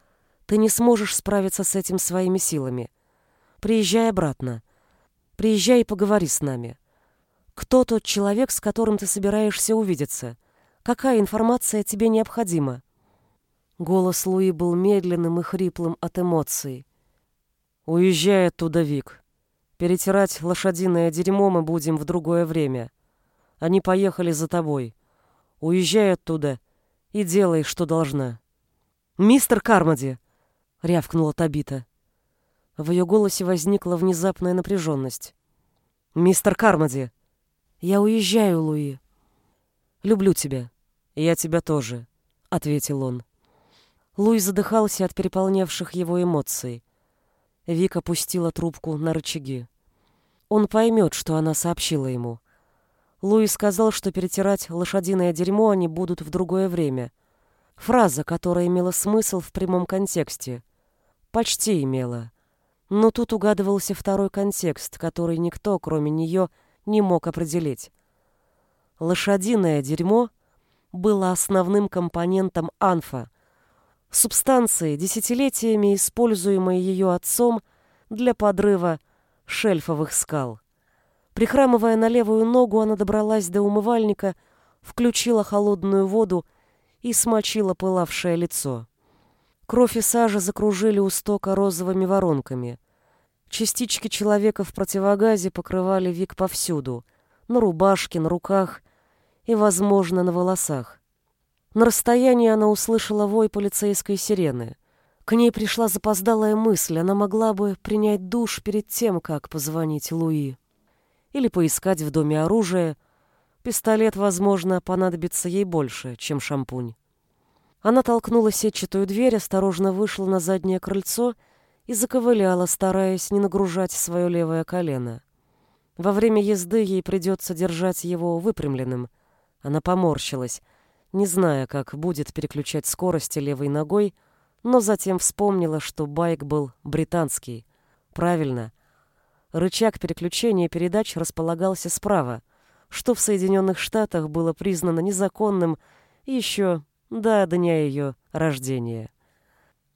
Ты не сможешь справиться с этим своими силами. Приезжай обратно. Приезжай и поговори с нами. Кто тот человек, с которым ты собираешься увидеться? Какая информация тебе необходима? Голос Луи был медленным и хриплым от эмоций. «Уезжай оттуда, Вик. Перетирать лошадиное дерьмо мы будем в другое время. Они поехали за тобой. Уезжай оттуда и делай, что должна». «Мистер Кармоди!» — рявкнула Табита. В ее голосе возникла внезапная напряженность. «Мистер Кармоди!» «Я уезжаю, Луи». «Люблю тебя. Я тебя тоже», — ответил он. Луи задыхался от переполнявших его эмоций. Вика пустила трубку на рычаги. Он поймет, что она сообщила ему. Луи сказал, что перетирать лошадиное дерьмо они будут в другое время. Фраза, которая имела смысл в прямом контексте. Почти имела. Но тут угадывался второй контекст, который никто, кроме нее, не мог определить. Лошадиное дерьмо было основным компонентом анфа — субстанции, десятилетиями используемой ее отцом для подрыва шельфовых скал. Прихрамывая на левую ногу, она добралась до умывальника, включила холодную воду и смочила пылавшее лицо. Кровь и сажа закружили у стока розовыми воронками. Частички человека в противогазе покрывали Вик повсюду, на рубашке, на руках и, возможно, на волосах. На расстоянии она услышала вой полицейской сирены. К ней пришла запоздалая мысль, она могла бы принять душ перед тем, как позвонить Луи. Или поискать в доме оружие. Пистолет, возможно, понадобится ей больше, чем шампунь. Она толкнула сетчатую дверь, осторожно вышла на заднее крыльцо и заковыляла, стараясь не нагружать свое левое колено. Во время езды ей придется держать его выпрямленным. Она поморщилась — не зная, как будет переключать скорости левой ногой, но затем вспомнила, что байк был британский. Правильно. Рычаг переключения передач располагался справа, что в Соединенных Штатах было признано незаконным еще до дня ее рождения.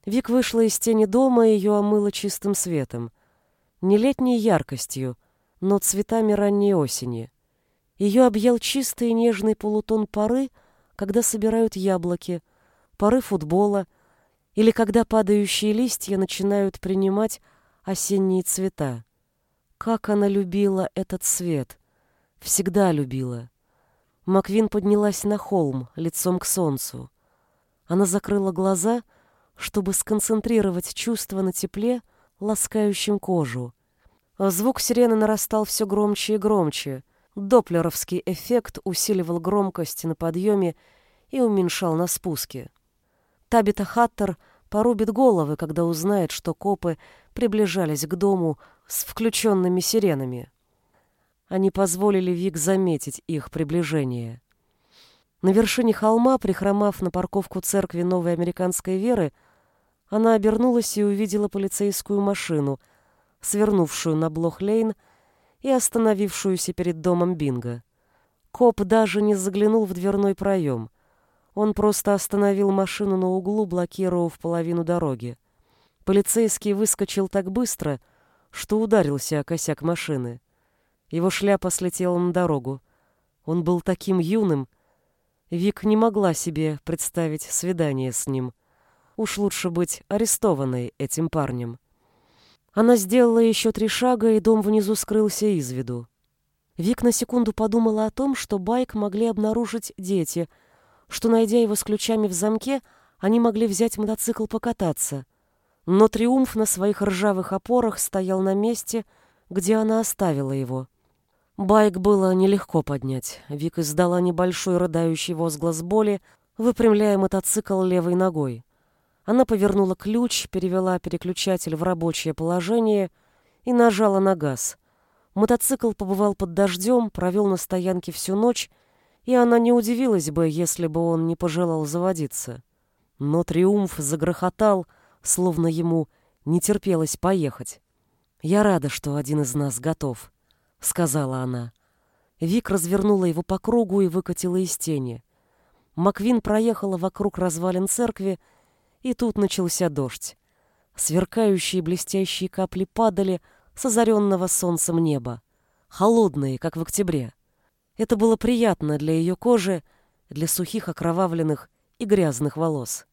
Вик вышла из тени дома, и ее омыло чистым светом. Не летней яркостью, но цветами ранней осени. Ее объел чистый и нежный полутон поры — когда собирают яблоки, поры футбола или когда падающие листья начинают принимать осенние цвета. Как она любила этот цвет! Всегда любила. Маквин поднялась на холм, лицом к солнцу. Она закрыла глаза, чтобы сконцентрировать чувство на тепле, ласкающем кожу. Звук сирены нарастал все громче и громче.
Доплеровский эффект усиливал громкость на подъеме и уменьшал на спуске. Табита Хаттер порубит головы, когда узнает, что копы приближались к дому с включенными сиренами. Они позволили Вик заметить их приближение. На вершине холма, прихромав на парковку церкви Новой Американской Веры, она обернулась и увидела полицейскую машину, свернувшую на Блох-Лейн и остановившуюся перед домом Бинга. Коп даже не заглянул в дверной проем. Он просто остановил машину на углу, блокировав половину дороги. Полицейский выскочил так быстро, что ударился о косяк машины. Его шляпа слетела на дорогу. Он был таким юным. Вик не могла себе представить свидание с ним. Уж лучше быть арестованной этим парнем. Она сделала еще три шага, и дом внизу скрылся из виду. Вик на секунду подумала о том, что байк могли обнаружить дети, что, найдя его с ключами в замке, они могли взять мотоцикл покататься. Но Триумф на своих ржавых опорах стоял на месте, где она оставила его. Байк было нелегко поднять. Вик издала небольшой рыдающий возглас боли, выпрямляя мотоцикл левой ногой. Она повернула ключ, перевела переключатель в рабочее положение и нажала на газ. Мотоцикл побывал под дождем, провел на стоянке всю ночь, и она не удивилась бы, если бы он не пожелал заводиться. Но Триумф загрохотал, словно ему не терпелось поехать. «Я рада, что один из нас готов», — сказала она. Вик развернула его по кругу и выкатила из тени. Маквин проехала вокруг развалин церкви, и тут начался дождь. Сверкающие блестящие капли падали с озаренного солнцем неба, холодные, как в октябре. Это было приятно для ее кожи, для сухих окровавленных и грязных волос.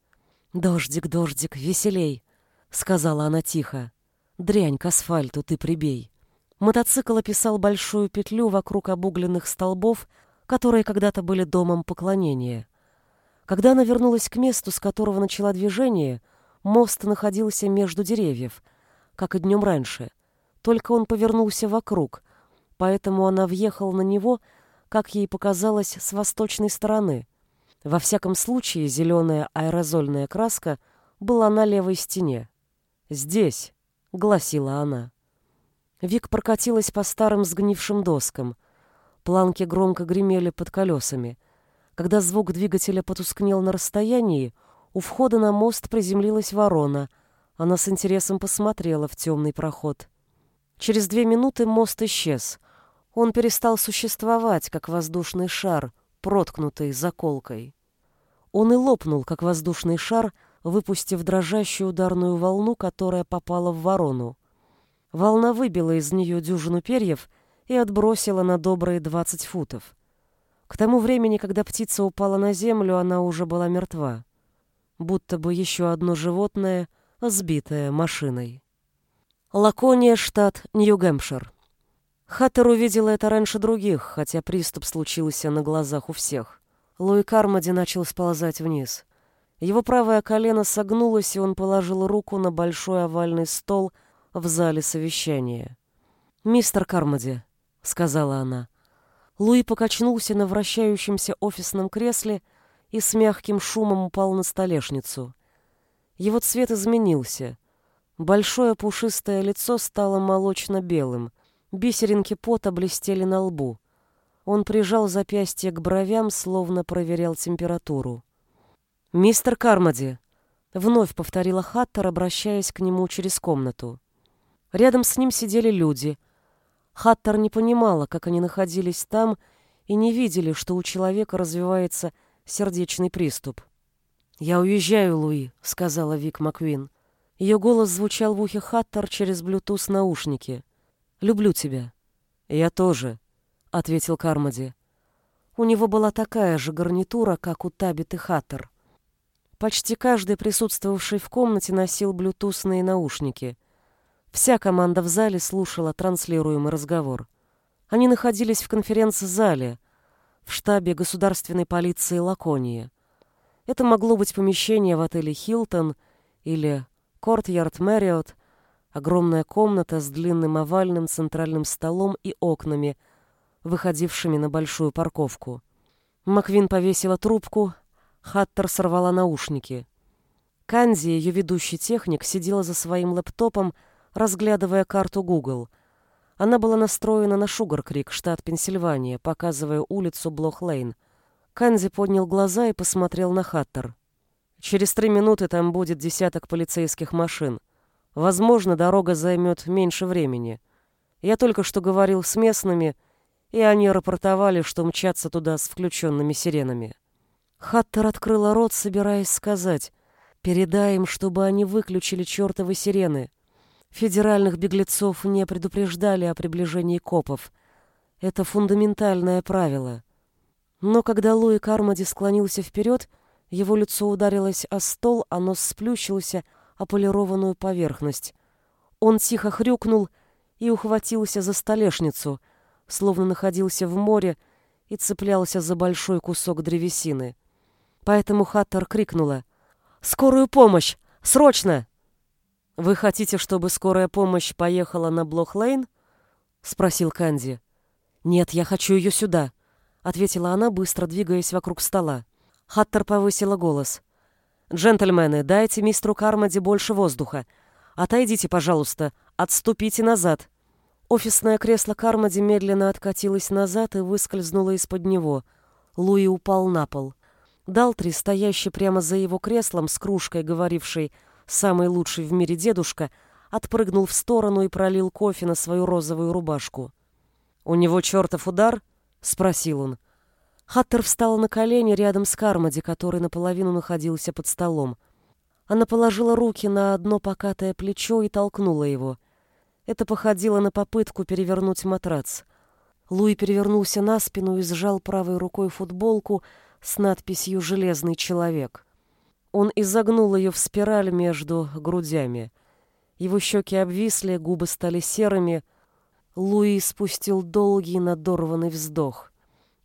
«Дождик, дождик, веселей!» — сказала она тихо. «Дрянь к асфальту ты прибей!» Мотоцикл описал большую петлю вокруг обугленных столбов, которые когда-то были домом поклонения. Когда она вернулась к месту, с которого начала движение, мост находился между деревьев, как и днем раньше. Только он повернулся вокруг, поэтому она въехала на него, как ей показалось, с восточной стороны. Во всяком случае, зеленая аэрозольная краска была на левой стене. «Здесь», — гласила она. Вик прокатилась по старым сгнившим доскам. Планки громко гремели под колесами — когда звук двигателя потускнел на расстоянии, у входа на мост приземлилась ворона. Она с интересом посмотрела в темный проход. Через две минуты мост исчез. Он перестал существовать, как воздушный шар, проткнутый заколкой. Он и лопнул, как воздушный шар, выпустив дрожащую ударную волну, которая попала в ворону. Волна выбила из нее дюжину перьев и отбросила на добрые двадцать футов. К тому времени, когда птица упала на землю, она уже была мертва. Будто бы еще одно животное, сбитое машиной. Лакония, штат Нью-Гэмпшир. Хаттер увидела это раньше других, хотя приступ случился на глазах у всех. Луи Кармоди начал сползать вниз. Его правое колено согнулось, и он положил руку на большой овальный стол в зале совещания. «Мистер Кармоди», — сказала она, Луи покачнулся на вращающемся офисном кресле и с мягким шумом упал на столешницу. Его цвет изменился. Большое пушистое лицо стало молочно-белым. Бисеринки пота блестели на лбу. Он прижал запястье к бровям, словно проверял температуру. «Мистер Кармоди!» — вновь повторила Хаттер, обращаясь к нему через комнату. Рядом с ним сидели люди — Хаттер не понимала, как они находились там и не видели, что у человека развивается сердечный приступ. «Я уезжаю, Луи», — сказала Вик Маквин. Ее голос звучал в ухе Хаттер через блютуз-наушники. «Люблю тебя». «Я тоже», — ответил Кармоди. У него была такая же гарнитура, как у Табиты Хаттер. Почти каждый присутствовавший в комнате носил блютусные наушники. Вся команда в зале слушала транслируемый разговор. Они находились в конференц-зале, в штабе государственной полиции Лаконии. Это могло быть помещение в отеле «Хилтон» или «Кортьярд Мэриот», огромная комната с длинным овальным центральным столом и окнами, выходившими на большую парковку. Маквин повесила трубку, Хаттер сорвала наушники. Канди, ее ведущий техник, сидела за своим лэптопом, разглядывая карту Google. Она была настроена на Шугар-Крик, штат Пенсильвания, показывая улицу Блох-Лейн. Канди поднял глаза и посмотрел на Хаттер. «Через три минуты там будет десяток полицейских машин. Возможно, дорога займет меньше времени. Я только что говорил с местными, и они рапортовали, что мчатся туда с включенными сиренами». Хаттер открыла рот, собираясь сказать. «Передай им, чтобы они выключили чертовы сирены». Федеральных беглецов не предупреждали о приближении копов. Это фундаментальное правило. Но когда Луи Кармоди склонился вперед, его лицо ударилось о стол, а нос сплющился о полированную поверхность. Он тихо хрюкнул и ухватился за столешницу, словно находился в море и цеплялся за большой кусок древесины. Поэтому Хаттер крикнула «Скорую помощь! Срочно!» «Вы хотите, чтобы скорая помощь поехала на Блох-Лейн?» — спросил Канди. «Нет, я хочу ее сюда», — ответила она, быстро двигаясь вокруг стола. Хаттер повысила голос. «Джентльмены, дайте мистеру Кармоди больше воздуха. Отойдите, пожалуйста, отступите назад». Офисное кресло Кармоди медленно откатилось назад и выскользнуло из-под него. Луи упал на пол. Далтри, стоящий прямо за его креслом с кружкой, говорившей «самый лучший в мире дедушка», отпрыгнул в сторону и пролил кофе на свою розовую рубашку. «У него чертов удар?» — спросил он. Хаттер встала на колени рядом с Кармоди, который наполовину находился под столом. Она положила руки на одно покатое плечо и толкнула его. Это походило на попытку перевернуть матрац. Луи перевернулся на спину и сжал правой рукой футболку, с надписью «Железный человек». Он изогнул ее в спираль между грудями. Его щеки обвисли, губы стали серыми. Луи спустил долгий надорванный вздох.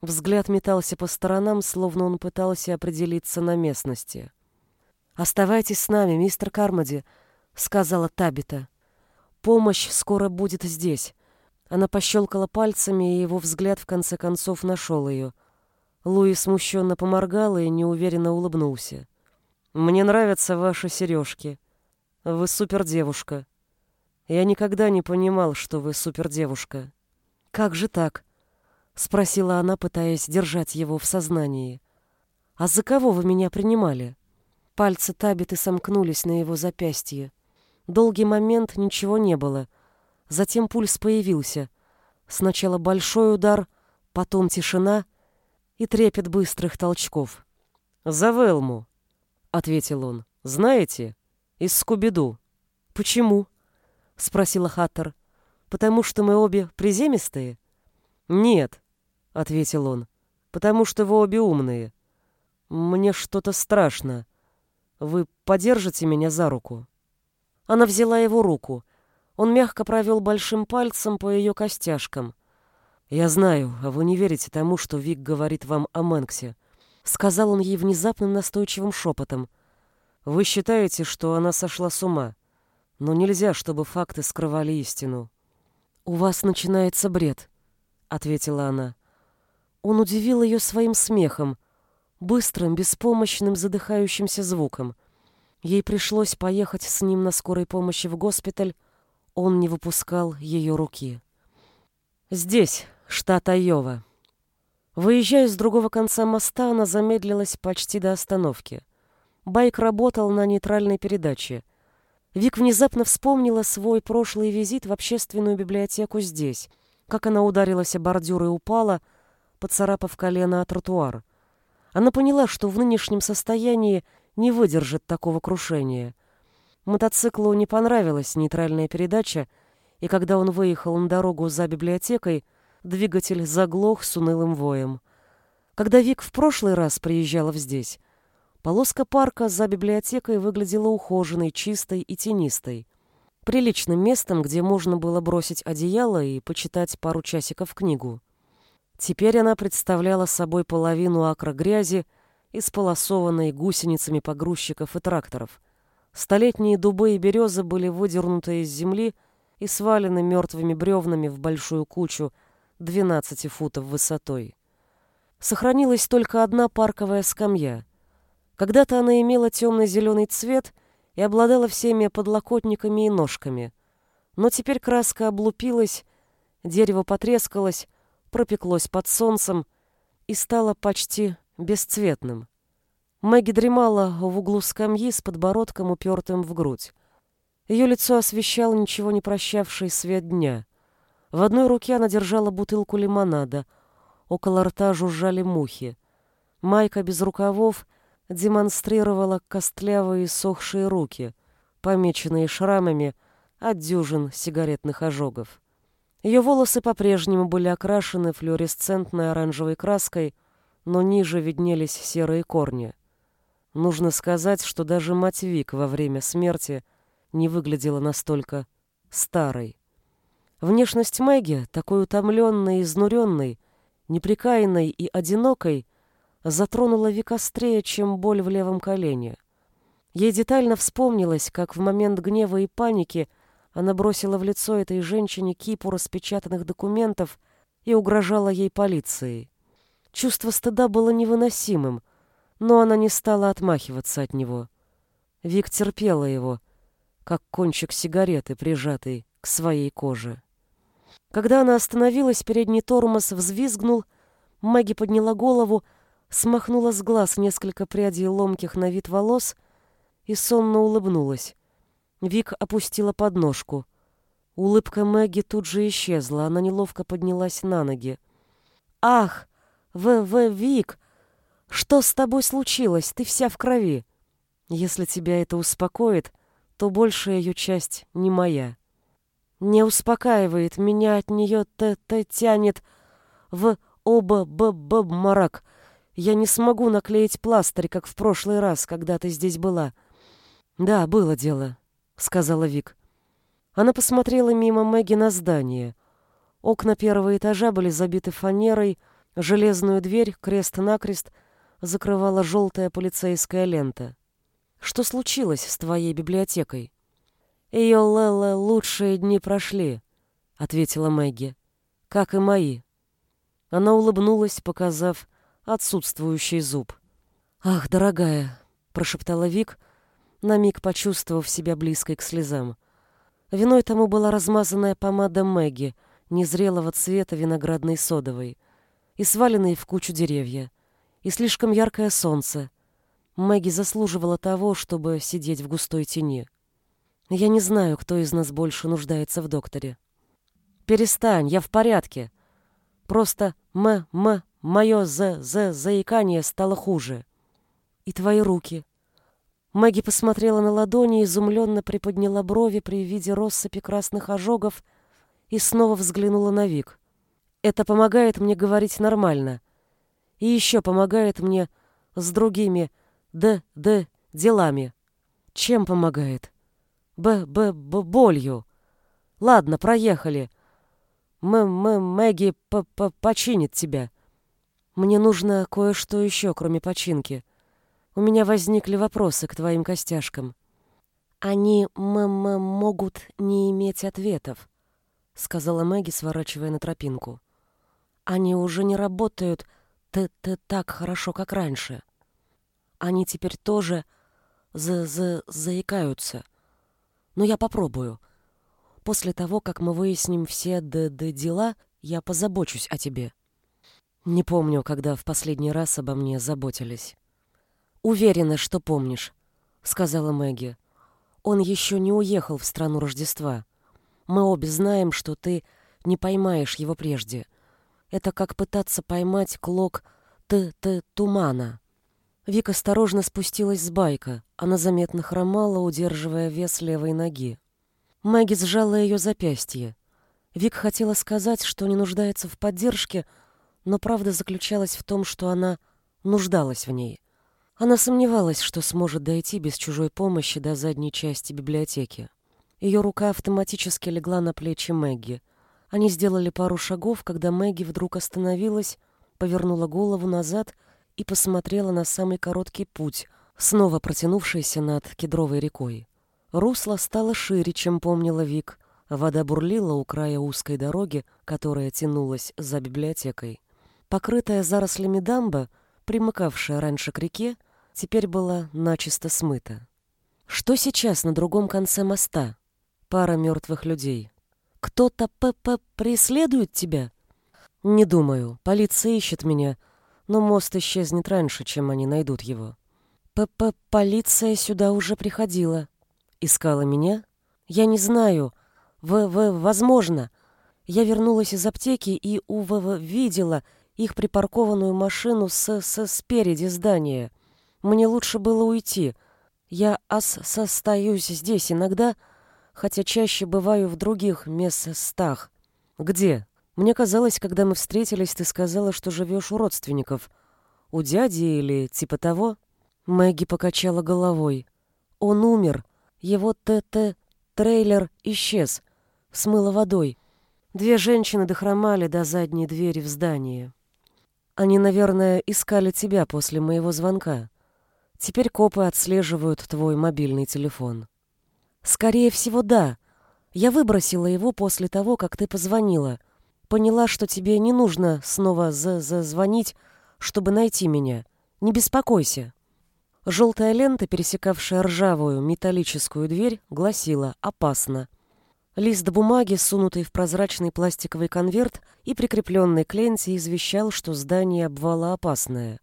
Взгляд метался по сторонам, словно он пытался определиться на местности. «Оставайтесь с нами, мистер Кармоди», — сказала Табита. «Помощь скоро будет здесь». Она пощелкала пальцами, и его взгляд в конце концов нашел ее — Луи смущенно поморгал и неуверенно улыбнулся. «Мне нравятся ваши сережки. Вы супердевушка. Я никогда не понимал, что вы супердевушка». «Как же так?» — спросила она, пытаясь держать его в сознании. «А за кого вы меня принимали?» Пальцы Табиты сомкнулись на его запястье. Долгий момент ничего не было. Затем пульс появился. Сначала большой удар, потом тишина — и трепет быстрых толчков. «За Велму», — ответил он. «Знаете? Из Скуби-Ду». «Почему?» — спросила Хаттер. «Потому что мы обе приземистые?» «Нет», — ответил он. «Потому что вы обе умные. Мне что-то страшно. Вы подержите меня за руку?» Она взяла его руку. Он мягко провел большим пальцем по ее костяшкам. «Я знаю, а вы не верите тому, что Вик говорит вам о Мэнксе», — сказал он ей внезапным настойчивым шепотом. «Вы считаете, что она сошла с ума, но нельзя, чтобы факты скрывали истину». «У вас начинается бред», — ответила она. Он удивил ее своим смехом, быстрым, беспомощным, задыхающимся звуком. Ей пришлось поехать с ним на скорой помощи в госпиталь, он не выпускал ее руки. «Здесь», штат Айова. Выезжая с другого конца моста, она замедлилась почти до остановки. Байк работал на нейтральной передаче. Вик внезапно вспомнила свой прошлый визит в общественную библиотеку здесь, как она ударилась о бордюр и упала, поцарапав колено о тротуар. Она поняла, что в нынешнем состоянии не выдержит такого крушения. Мотоциклу не понравилась нейтральная передача, и когда он выехал на дорогу за библиотекой, Двигатель заглох с унылым воем. Когда Вик в прошлый раз приезжала здесь, полоска парка за библиотекой выглядела ухоженной, чистой и тенистой. Приличным местом, где можно было бросить одеяло и почитать пару часиков книгу. Теперь она представляла собой половину акра грязи, исполосованной гусеницами погрузчиков и тракторов. Столетние дубы и березы были выдернуты из земли и свалены мертвыми бревнами в большую кучу 12 футов высотой. Сохранилась только одна парковая скамья. Когда-то она имела темно-зеленый цвет и обладала всеми подлокотниками и ножками. Но теперь краска облупилась, дерево потрескалось, пропеклось под солнцем и стало почти бесцветным. Мэгги дремала в углу скамьи с подбородком упертым в грудь. Ее лицо освещал ничего не прощавший свет дня. В одной руке она держала бутылку лимонада. Около рта жужжали мухи. Майка без рукавов демонстрировала костлявые сохшие руки, помеченные шрамами от дюжин сигаретных ожогов. Ее волосы по-прежнему были окрашены флуоресцентной оранжевой краской, но ниже виднелись серые корни. Нужно сказать, что даже мать Вик во время смерти – не выглядела настолько старой. Внешность Мэгги, такой утомленной и изнуренной, неприкаянной и одинокой, затронула Вик острее, чем боль в левом колене. Ей детально вспомнилось, как в момент гнева и паники она бросила в лицо этой женщине кипу распечатанных документов и угрожала ей полицией. Чувство стыда было невыносимым, но она не стала отмахиваться от него. Вик терпела его, как кончик сигареты, прижатый к своей коже. Когда она остановилась, передний тормоз взвизгнул, Мэгги подняла голову, смахнула с глаз несколько прядей ломких на вид волос и сонно улыбнулась. Вик опустила подножку. Улыбка Мэгги тут же исчезла, она неловко поднялась на ноги. «Ах, В.В. Вик, что с тобой случилось? Ты вся в крови. Если тебя это успокоит, то большая ее часть не моя. Не успокаивает, меня от нее т-т тянет в оба-б-б-марак. Я не смогу наклеить пластырь, как в прошлый раз, когда ты здесь была. Да, было дело, сказала Вик. Она посмотрела мимо Мэгги на здание. Окна первого этажа были забиты фанерой, железную дверь крест-накрест закрывала желтая полицейская лента. Что случилось с твоей библиотекой? Ее Лелла лучшие дни прошли, ответила Мэгги. Как и мои. Она улыбнулась, показав отсутствующий зуб. Ах, дорогая, прошептала Вик, на миг почувствовав себя близкой к слезам. Виной тому была размазанная помада Мэгги, незрелого цвета виноградной содовой, и сваленные в кучу деревья, и слишком яркое солнце, Мэгги заслуживала того, чтобы сидеть в густой тени. Я не знаю, кто из нас больше нуждается в докторе. Перестань, я в порядке. Просто м-м, мое з-з заикание стало хуже. И твои руки. Мэгги посмотрела на ладони, изумленно приподняла брови при виде россыпи красных ожогов и снова взглянула на Вик. Это помогает мне говорить нормально. И еще помогает мне с другими Д, Д, делами. Чем помогает? Б, Б, Б, болью. Ладно, проехали. М, М, Мэгги п, п, починит тебя. Мне нужно кое-что еще, кроме починки. У меня возникли вопросы к твоим костяшкам. Они м, м, могут не иметь ответов, сказала Мэгги, сворачивая на тропинку. Они уже не работают т, т, так хорошо, как раньше. Они теперь тоже за за заикаются. Но я попробую. После того, как мы выясним все д д дела, я позабочусь о тебе. Не помню, когда в последний раз обо мне заботились. Уверена, что помнишь, сказала Мэгги. Он еще не уехал в страну Рождества. Мы обе знаем, что ты не поймаешь его прежде. Это как пытаться поймать клок т-т тумана. Вика осторожно спустилась с байка. Она заметно хромала, удерживая вес левой ноги. Мэгги сжала ее запястье. Вик хотела сказать, что не нуждается в поддержке, но правда заключалась в том, что она нуждалась в ней. Она сомневалась, что сможет дойти без чужой помощи до задней части библиотеки. Ее рука автоматически легла на плечи Мэгги. Они сделали пару шагов, когда Мэгги вдруг остановилась, повернула голову назад — посмотрела на самый короткий путь, снова протянувшийся над Кедровой рекой. Русло стало шире, чем помнила Вик, Вода бурлила у края узкой дороги, которая тянулась за библиотекой. Покрытая зарослями дамба, примыкавшая раньше к реке, теперь была начисто смыта. Что сейчас на другом конце моста? Пара мертвых людей. Кто-то ПП преследует тебя? Не думаю. Полиция ищет меня, но мост исчезнет раньше, чем они найдут его. ПП полиция сюда уже приходила. Искала меня? Я не знаю. В, в, возможно. Я вернулась из аптеки и у ВВ видела их припаркованную машину с, с спереди здания. Мне лучше было уйти. Я ас состаюсь здесь иногда, хотя чаще бываю в других местах. Где? Мне казалось, когда мы встретились, ты сказала, что живешь у родственников. У дяди или типа того? Мэгги покачала головой. Он умер. Его ТТ трейлер исчез смыло водой. Две женщины дохромали до задней двери в здании. Они, наверное, искали тебя после моего звонка. Теперь копы отслеживают твой мобильный телефон. Скорее всего, да. Я выбросила его после того, как ты позвонила. Поняла, что тебе не нужно снова зазвонить, чтобы найти меня. Не беспокойся. Желтая лента, пересекавшая ржавую металлическую дверь, гласила «Опасно». Лист бумаги, сунутый в прозрачный пластиковый конверт и прикрепленный к ленте, извещал, что здание обвала опасное.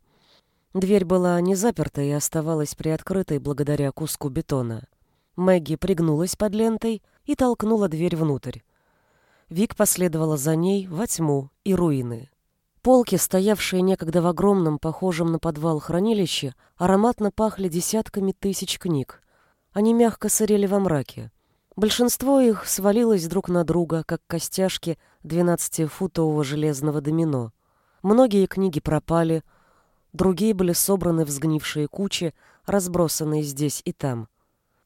Дверь была не заперта и оставалась приоткрытой благодаря куску бетона. Мэгги пригнулась под лентой и толкнула дверь внутрь. Вик последовала за ней во тьму и руины. Полки, стоявшие некогда в огромном, похожем на подвал хранилище, ароматно пахли десятками тысяч книг. Они мягко сырели во мраке. Большинство их свалилось друг на друга, как костяшки двенадцатифутового железного домино. Многие книги пропали, другие были собраны в сгнившие кучи, разбросанные здесь и там.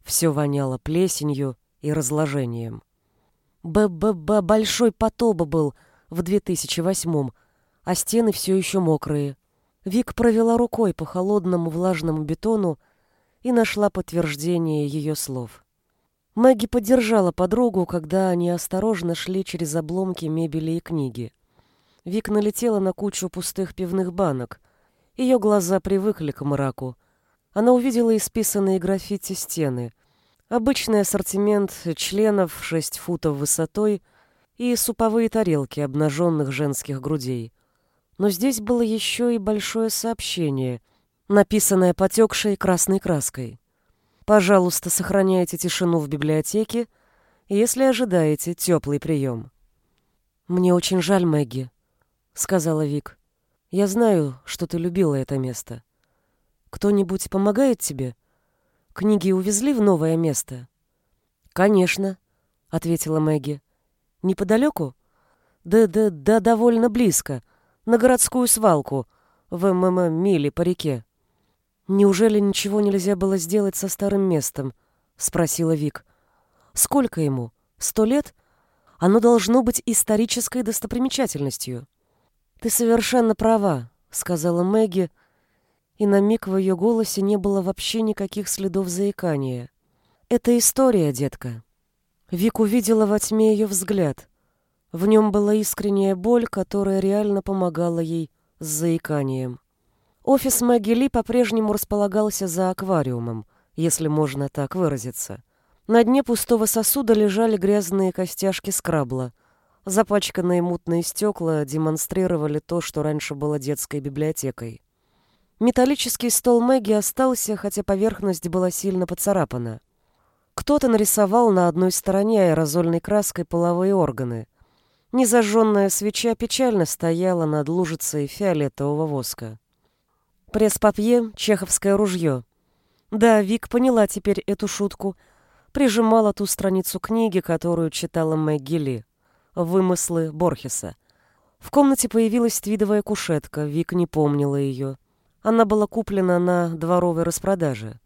Все воняло плесенью и разложением. Б-б-б большой потоп был в 2008-м, а стены все еще мокрые. Вик провела рукой по холодному влажному бетону и нашла подтверждение ее слов. Мэгги поддержала подругу, когда они осторожно шли через обломки мебели и книги. Вик налетела на кучу пустых пивных банок. Ее глаза привыкли к мраку. Она увидела исписанные граффити стены. Обычный ассортимент членов 6 футов высотой и суповые тарелки обнаженных женских грудей. Но здесь было еще и большое сообщение, написанное потекшей красной краской. Пожалуйста, сохраняйте тишину в библиотеке, если ожидаете теплый прием. «Мне очень жаль, Мэгги», — сказала Вик. «Я знаю, что ты любила это место. Кто-нибудь помогает тебе? Книги увезли в новое место?» «Конечно», — ответила Мэгги. «Неподалеку?» «Да-да, да, довольно близко. На городскую свалку, в ММ миле по реке». «Неужели ничего нельзя было сделать со старым местом?» — спросила Вик. «Сколько ему? Сто лет? Оно должно быть исторической достопримечательностью». «Ты совершенно права», — сказала Мэгги, и на миг в ее голосе не было вообще никаких следов заикания. «Это история, детка». Вик увидела во тьме ее взгляд. В нем была искренняя боль, которая реально помогала ей с заиканием. Офис Мэгги по-прежнему располагался за аквариумом, если можно так выразиться. На дне пустого сосуда лежали грязные костяшки скрабла. Запачканные мутные стекла демонстрировали то, что раньше было детской библиотекой. Металлический стол Мэгги остался, хотя поверхность была сильно поцарапана. Кто-то нарисовал на одной стороне аэрозольной краской половые органы. Незажженная свеча печально стояла над лужицей фиолетового воска. Пресс-папье — чеховское ружье. Да, Вик поняла теперь эту шутку. Прижимала ту страницу книги, которую читала Мэгги Ли. «Вымыслы Борхеса». В комнате появилась твидовая кушетка, Вик не помнила ее. Она была куплена на дворовой распродаже.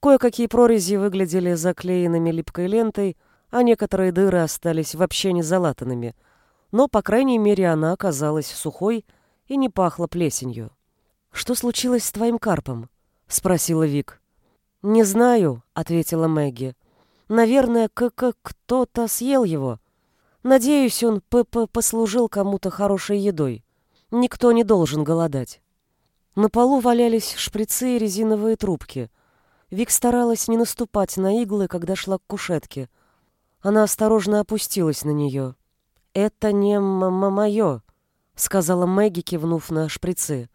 Кое-какие прорези выглядели заклеенными липкой лентой, а некоторые дыры остались вообще не залатанными. Но, по крайней мере, она оказалась сухой и не пахла плесенью. «Что случилось с твоим карпом?» — спросила Вик. «Не знаю», — ответила Мэгги.
Наверное, как кто-то съел его. Надеюсь, он п -п послужил кому-то хорошей едой. Никто не должен голодать. На полу валялись шприцы и резиновые трубки. Вик старалась не наступать на иглы, когда шла к кушетке. Она осторожно опустилась на нее. «Это не мое», — сказала Мэгги, кивнув на шприцы.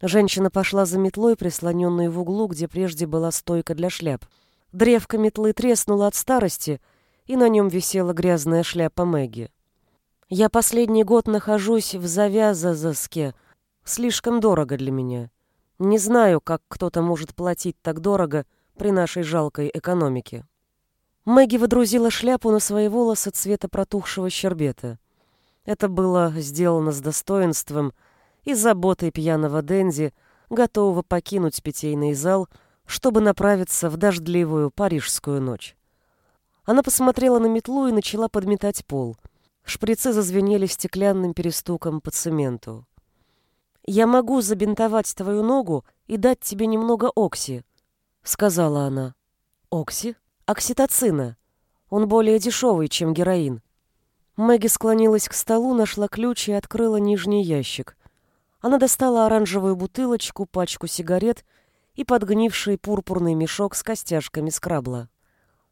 Женщина пошла за метлой, прислоненной в углу, где прежде была стойка для шляп. Древко метлы треснуло от старости, и на нем висела грязная шляпа Мэгги. «Я последний год нахожусь в завязазаске. Слишком дорого для меня. Не знаю, как кто-то может платить так дорого при нашей жалкой экономике». Мэгги водрузила шляпу на свои волосы цвета протухшего щербета. Это было сделано с достоинством и заботой пьяного Дэнди, готового покинуть питейный зал, чтобы направиться в дождливую парижскую ночь. Она посмотрела на метлу и начала подметать пол. Шприцы зазвенели стеклянным перестуком по цементу. «Я могу забинтовать твою ногу и дать тебе немного окси», — сказала она. «Окси?» окситоцина. Он более дешевый, чем героин. Мэгги склонилась к столу, нашла ключ и открыла нижний ящик. Она достала оранжевую бутылочку, пачку сигарет и подгнивший пурпурный мешок с костяшками скрабла.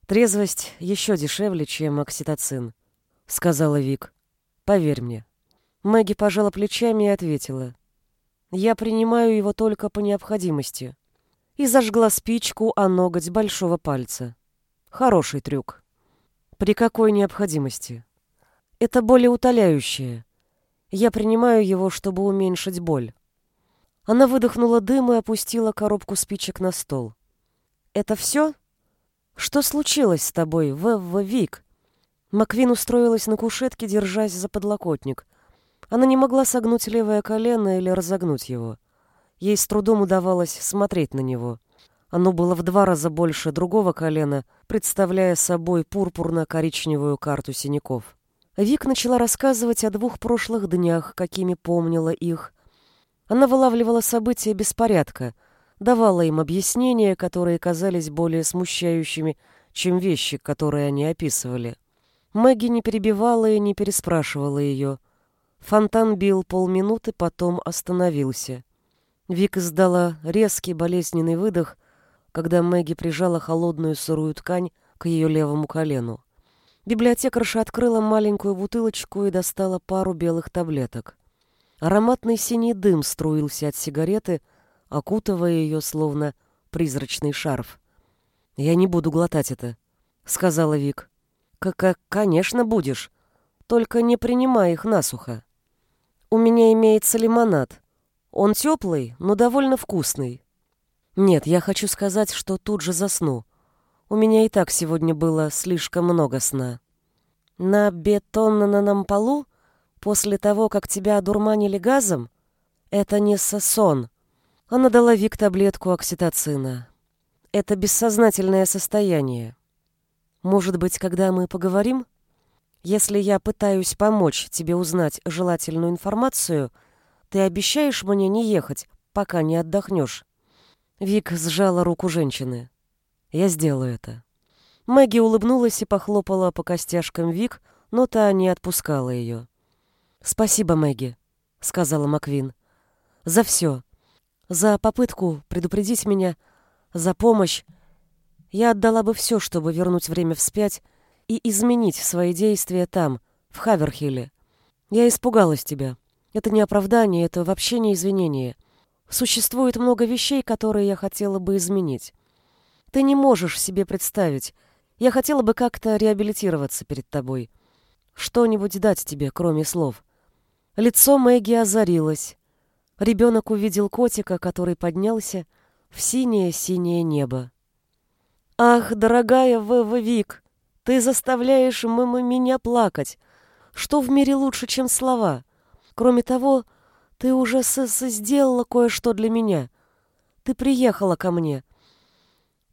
«Трезвость еще дешевле, чем окситоцин», — сказала Вик. «Поверь мне». Мэгги пожала плечами и ответила. «Я принимаю его только по необходимости». И зажгла спичку о ноготь большого пальца. Хороший трюк. При какой необходимости? Это более утоляющее. Я принимаю его, чтобы уменьшить боль. Она выдохнула дым и опустила коробку спичек на стол. Это все? Что случилось с тобой, В. В. Вик? Маквин устроилась на кушетке, держась за подлокотник. Она не могла согнуть левое колено или разогнуть его. Ей с трудом удавалось смотреть на него. Оно было в два раза больше другого колена, представляя собой пурпурно-коричневую карту синяков. Вик начала рассказывать о двух прошлых днях, какими помнила их. Она вылавливала события беспорядка, давала им объяснения, которые казались более смущающими, чем вещи, которые они описывали. Мэгги не перебивала и не переспрашивала ее. Фонтан бил полминуты, потом остановился. Вик издала резкий болезненный выдох, когда Мэгги прижала холодную сырую ткань к ее левому колену. Библиотекарша открыла маленькую бутылочку и достала пару белых таблеток. Ароматный синий дым струился от сигареты, окутывая ее словно призрачный шарф. «Я не буду глотать это», — сказала Вик. «Как, конечно, будешь. Только не принимай их насухо. У меня имеется лимонад. Он теплый, но довольно вкусный. Нет, я хочу сказать, что тут же засну. У меня и так сегодня было слишком много сна. На бетонном полу, после того, как тебя одурманили газом, это не сон. Она дала Вик таблетку окситоцина. Это бессознательное состояние. Может быть, когда мы поговорим? Если я пытаюсь помочь тебе узнать желательную информацию, ты обещаешь мне не ехать, пока не отдохнешь? Вик сжала руку женщины. «Я сделаю это». Мэгги улыбнулась и похлопала по костяшкам Вик, но та не отпускала ее. «Спасибо, Мэгги», — сказала Маквин. «За все. За попытку предупредить меня, за помощь. Я отдала бы все, чтобы вернуть время вспять и изменить свои действия там, в Хаверхилле. Я испугалась тебя. Это не оправдание, это вообще не извинение. Существует много вещей, которые я хотела бы изменить. Ты не можешь себе представить. Я хотела бы как-то реабилитироваться перед тобой. Что-нибудь дать тебе, кроме слов. Лицо Мэгги озарилось. Ребенок увидел котика, который поднялся в синее-синее небо. «Ах, дорогая В.В. Вик, ты заставляешь м -м меня плакать. Что в мире лучше, чем слова? Кроме того, ты уже с -с сделала кое-что для меня. Ты приехала ко мне.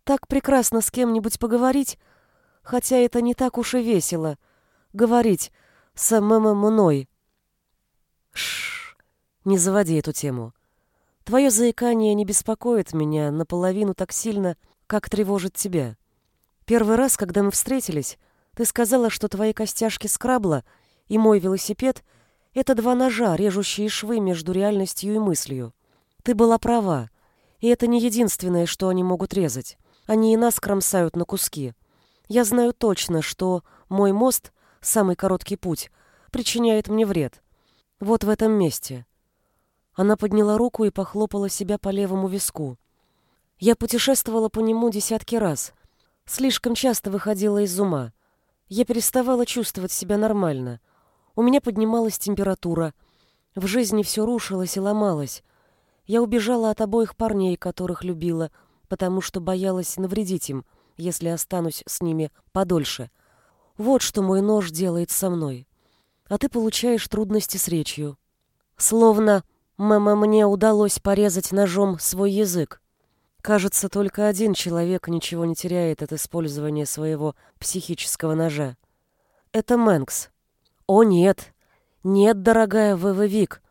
Так прекрасно с кем-нибудь поговорить, хотя это не так уж и весело. Говорить с мной. Шш, не заводи эту тему. Твое заикание не беспокоит меня наполовину так сильно, как тревожит тебя. Первый раз, когда мы встретились, ты сказала, что твои костяшки скрабла и мой велосипед — это два ножа, режущие швы между реальностью и мыслью. Ты была права, и это не единственное, что они могут резать. Они и нас кромсают на куски. Я знаю точно, что мой мост, самый короткий путь, причиняет мне вред. Вот в этом месте. Она подняла руку и похлопала себя по левому виску. Я путешествовала по нему десятки раз. Слишком часто выходила из ума. Я переставала чувствовать себя нормально. У меня поднималась температура. В жизни все рушилось и ломалось. Я убежала от обоих парней, которых любила, потому что боялась навредить им, если останусь с ними подольше. Вот что мой нож делает со мной. А ты получаешь трудности с речью. Словно Мама, мне удалось порезать ножом свой язык. Кажется, только один человек ничего не теряет от использования своего психического ножа. Это Мэнкс. О, нет. Нет, дорогая ВВ Вик.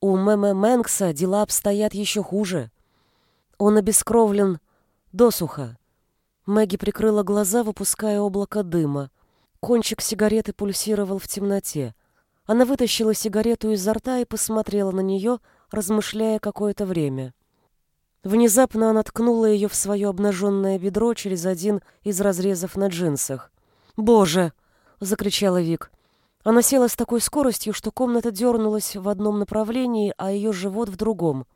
У Мэма Мэнкса дела обстоят еще хуже. Он обескровлен досуха. Мэгги прикрыла глаза, выпуская облако дыма. Кончик сигареты пульсировал в темноте. Она вытащила сигарету изо рта и посмотрела на нее, размышляя какое-то время. Внезапно она ткнула ее в свое обнаженное бедро через один из разрезов на джинсах. «Боже!» — закричала Вик. Она села с такой скоростью, что комната дернулась в одном направлении, а ее живот в другом.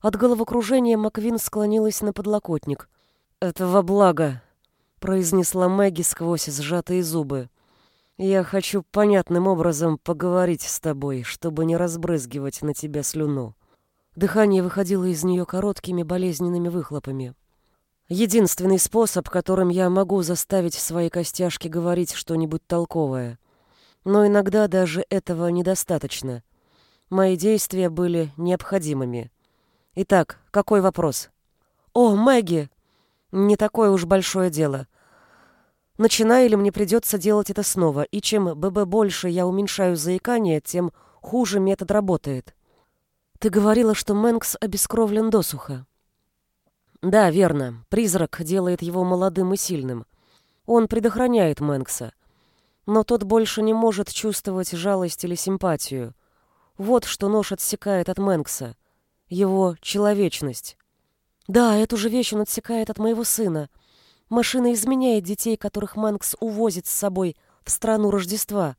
От головокружения Маквин склонилась на подлокотник. «Это во благо», — произнесла Мэгги сквозь сжатые зубы. Я хочу понятным образом поговорить с тобой, чтобы не разбрызгивать на тебя слюну. Дыхание выходило из нее короткими болезненными выхлопами. Единственный способ, которым я могу заставить свои костяшки говорить что-нибудь толковое. Но иногда даже этого недостаточно. Мои действия были необходимыми. Итак, какой вопрос? О, Мэгги! Не такое уж большое дело. Начинаю или мне придется делать это снова, и чем ББ больше я уменьшаю заикание, тем хуже метод работает. Ты говорила, что Мэнкс обескровлен досуха. Да, верно. Призрак делает его молодым и сильным. Он предохраняет Мэнкса. Но тот больше не может чувствовать жалость или симпатию. Вот что нож отсекает от Мэнкса. Его человечность. Да, эту же вещь он отсекает от моего сына — Машина изменяет детей, которых Манкс увозит с собой в страну Рождества.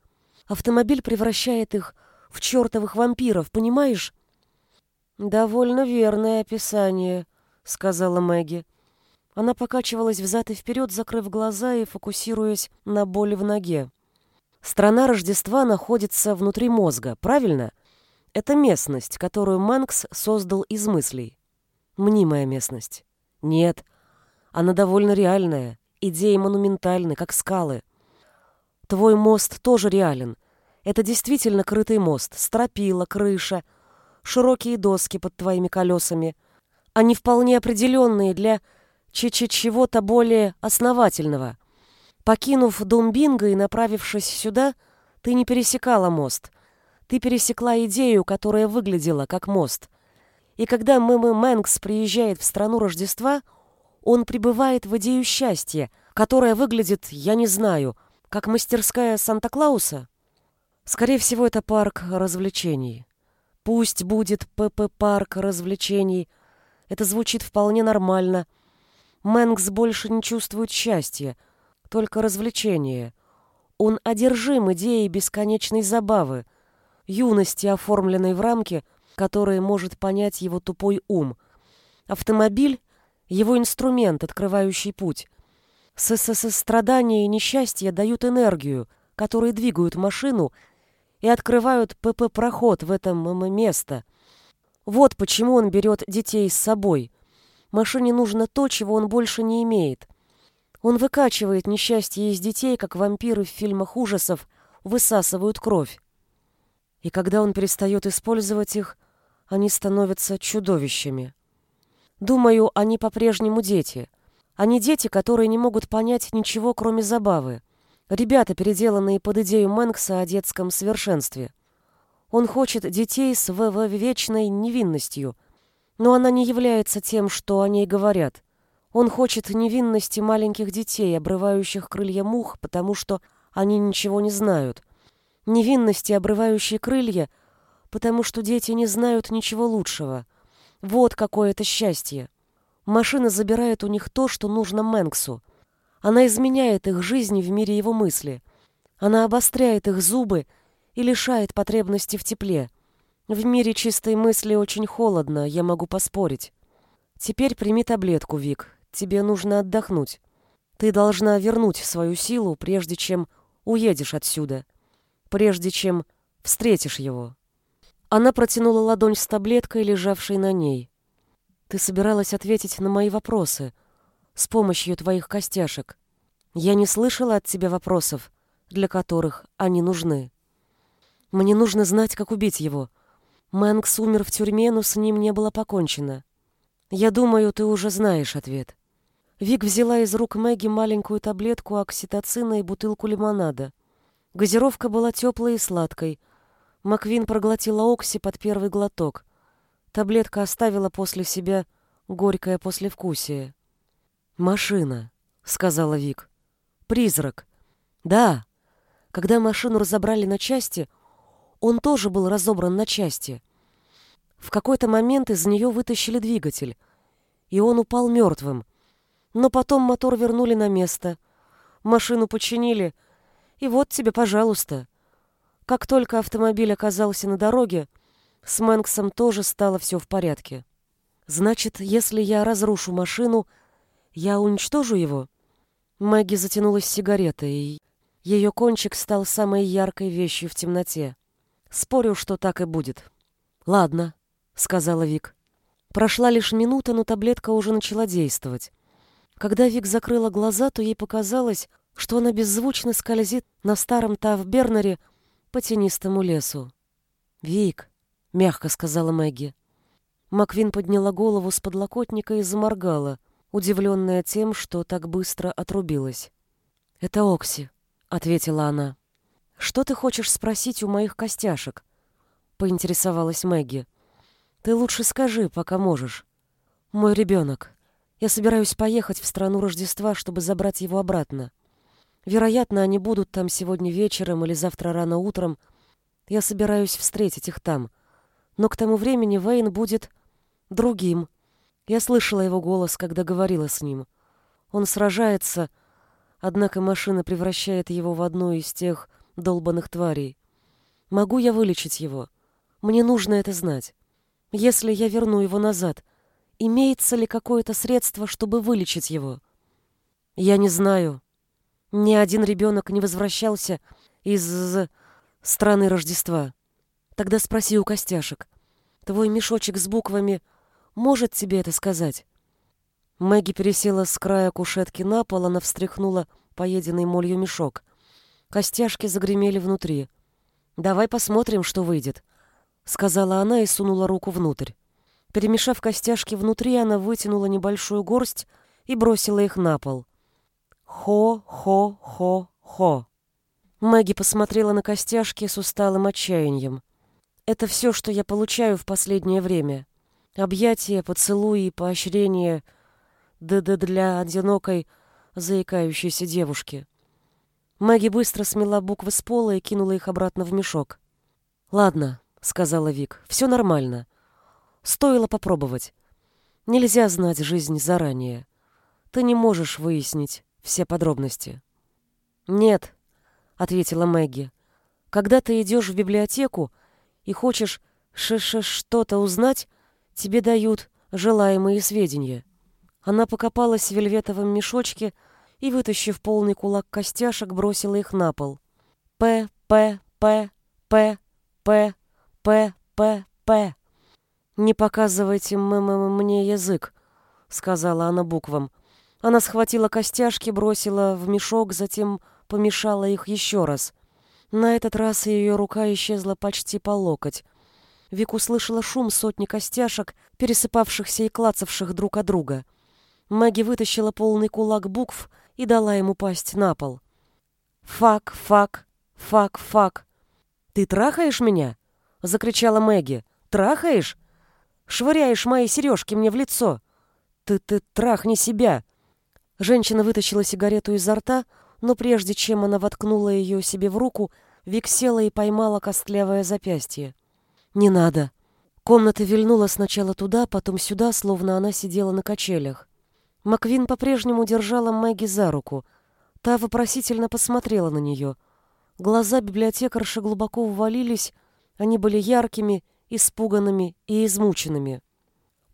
Автомобиль превращает их в чертовых вампиров, понимаешь? «Довольно верное описание», — сказала Мэгги. Она покачивалась взад и вперед, закрыв глаза и фокусируясь на боли в ноге. «Страна Рождества находится внутри мозга, правильно? Это местность, которую Манкс создал из мыслей. Мнимая местность. Нет, она довольно реальная, идеи монументальны, как скалы. Твой мост тоже реален. Это действительно крытый мост, стропила, крыша, широкие доски под твоими колесами. Они вполне определенные для чего-то более основательного. Покинув дом Бинга и направившись сюда, ты не пересекала мост. Ты пересекла идею, которая выглядела как мост. И когда Мэмэ Мэнкс приезжает в страну Рождества — он пребывает в идею счастья, которая выглядит, я не знаю, как мастерская Санта-Клауса. Скорее всего, это парк развлечений. Пусть будет ПП-парк развлечений. Это звучит вполне нормально. Мэнкс больше не чувствует счастья, только развлечения. Он одержим идеей бесконечной забавы, юности, оформленной в рамки, которые может понять его тупой ум. Автомобиль его инструмент, открывающий путь. С страдания и несчастья дают энергию, которые двигают машину и открывают ПП-проход в этом место. Вот почему он берет детей с собой. Машине нужно то, чего он больше не имеет. Он выкачивает несчастье из детей, как вампиры в фильмах ужасов высасывают кровь. И когда он перестает использовать их, они становятся чудовищами. Думаю, они по-прежнему дети. Они дети, которые не могут понять ничего, кроме забавы. Ребята, переделанные под идею Мэнкса о детском совершенстве. Он хочет детей с ВВ вечной невинностью, но она не является тем, что о ней говорят.
Он хочет невинности маленьких детей, обрывающих крылья мух, потому что они ничего не знают. Невинности, обрывающие крылья, потому что дети не знают ничего лучшего. Вот какое это счастье. Машина забирает у них то, что нужно Мэнксу. Она изменяет их жизни в мире его мысли. Она обостряет их зубы и лишает потребности в тепле. В мире чистой мысли очень холодно, я могу поспорить. Теперь прими таблетку, Вик. Тебе нужно отдохнуть. Ты должна вернуть свою силу, прежде чем уедешь отсюда. Прежде чем встретишь его. Она протянула ладонь с таблеткой, лежавшей на ней. Ты собиралась ответить на мои вопросы с помощью твоих костяшек. Я не слышала от тебя вопросов, для которых они нужны. Мне нужно знать, как убить его. Мэнкс умер в тюрьме, но с ним не было покончено. Я думаю, ты уже знаешь ответ. Вик взяла из рук Мэгги маленькую таблетку окситоцина и бутылку лимонада. Газировка была теплой и сладкой. Маквин проглотила окси под первый глоток. Таблетка оставила после себя горькое послевкусие. «Машина», — сказала Вик. «Призрак». «Да». Когда машину разобрали на части, он тоже был разобран на части. В какой-то момент из нее вытащили двигатель, и он упал мертвым. Но потом мотор вернули на место, машину починили, и вот тебе, пожалуйста. Как только автомобиль оказался на дороге, с Мэнксом тоже стало все в порядке. Значит, если я разрушу машину, я уничтожу его? Мэгги затянулась сигаретой, и ее кончик стал самой яркой вещью в темноте. Спорю, что так и будет. Ладно, сказала Вик. Прошла лишь минута, но таблетка уже начала действовать. Когда Вик закрыла глаза, то ей показалось, что она беззвучно скользит на старом Тавбернере по тенистому лесу. «Вик», — мягко сказала Мэгги. Маквин подняла голову с подлокотника и заморгала, удивленная тем, что так быстро отрубилась. «Это Окси», — ответила она. «Что ты хочешь спросить у моих костяшек?» — поинтересовалась Мэгги. Ты лучше скажи, пока можешь. Мой ребенок. Я собираюсь поехать в страну Рождества, чтобы забрать его обратно. Вероятно, они будут там сегодня вечером или завтра рано утром. Я собираюсь встретить их там. Но к тому времени Вейн будет другим. Я слышала его голос, когда говорила с ним. Он сражается, однако машина превращает его в одну из тех долбанных тварей. Могу я вылечить его? Мне нужно это знать. Если я верну его назад, имеется ли какое-то средство, чтобы вылечить его? Я не знаю. Ни один ребенок не возвращался из страны Рождества. Тогда спроси у костяшек. Твой мешочек с буквами может тебе это сказать? Мэгги пересела с края кушетки на пол, она встряхнула поеденный молью мешок. Костяшки загремели внутри. «Давай посмотрим, что выйдет», сказала она и сунула руку внутрь. Перемешав костяшки внутри, она вытянула небольшую горсть и бросила их на пол. Хо-хо-хо-хо. Мэгги посмотрела на костяшки с усталым отчаянием. Это все, что я получаю в последнее время. Объятия, поцелуи, поощрения. Да-да для одинокой, заикающейся девушки. Мэгги быстро смела буквы с пола и кинула их обратно в мешок. «Ладно», сказала Вик. Все нормально. Стоило попробовать. Нельзя знать жизнь заранее. Ты не можешь выяснить все подробности. Нет, ответила Мэгги. Когда ты идешь в библиотеку и хочешь ш-ш что-то узнать, тебе дают желаемые сведения. Она покопалась в вельветовом мешочке и, вытащив полный кулак костяшек, бросила их на пол. П, П, П, П, П, П, П, П. Не показывайте м -м мне язык, сказала она буквам. Она схватила костяшки, бросила в мешок, затем помешала их еще раз. На этот раз ее рука исчезла почти по локоть. Вик услышала шум сотни костяшек, пересыпавшихся и клацавших друг от друга. Мэгги вытащила полный кулак букв и дала ему пасть на пол. «Fuck, fuck, fuck, fuck. Ты трахаешь меня?» закричала Мэгги. Трахаешь? Швыряешь мои сережки мне в лицо.
ты, ты трахни себя!» Женщина вытащила сигарету изо рта, но прежде чем она воткнула ее себе в руку, Вик села и поймала костлявое запястье. «Не надо!» Комната вильнула сначала туда, потом сюда, словно она сидела на качелях. Маквин по-прежнему держала Мэгги за руку. Та вопросительно посмотрела на нее. Глаза библиотекарши глубоко ввалились, они были яркими, испуганными и измученными.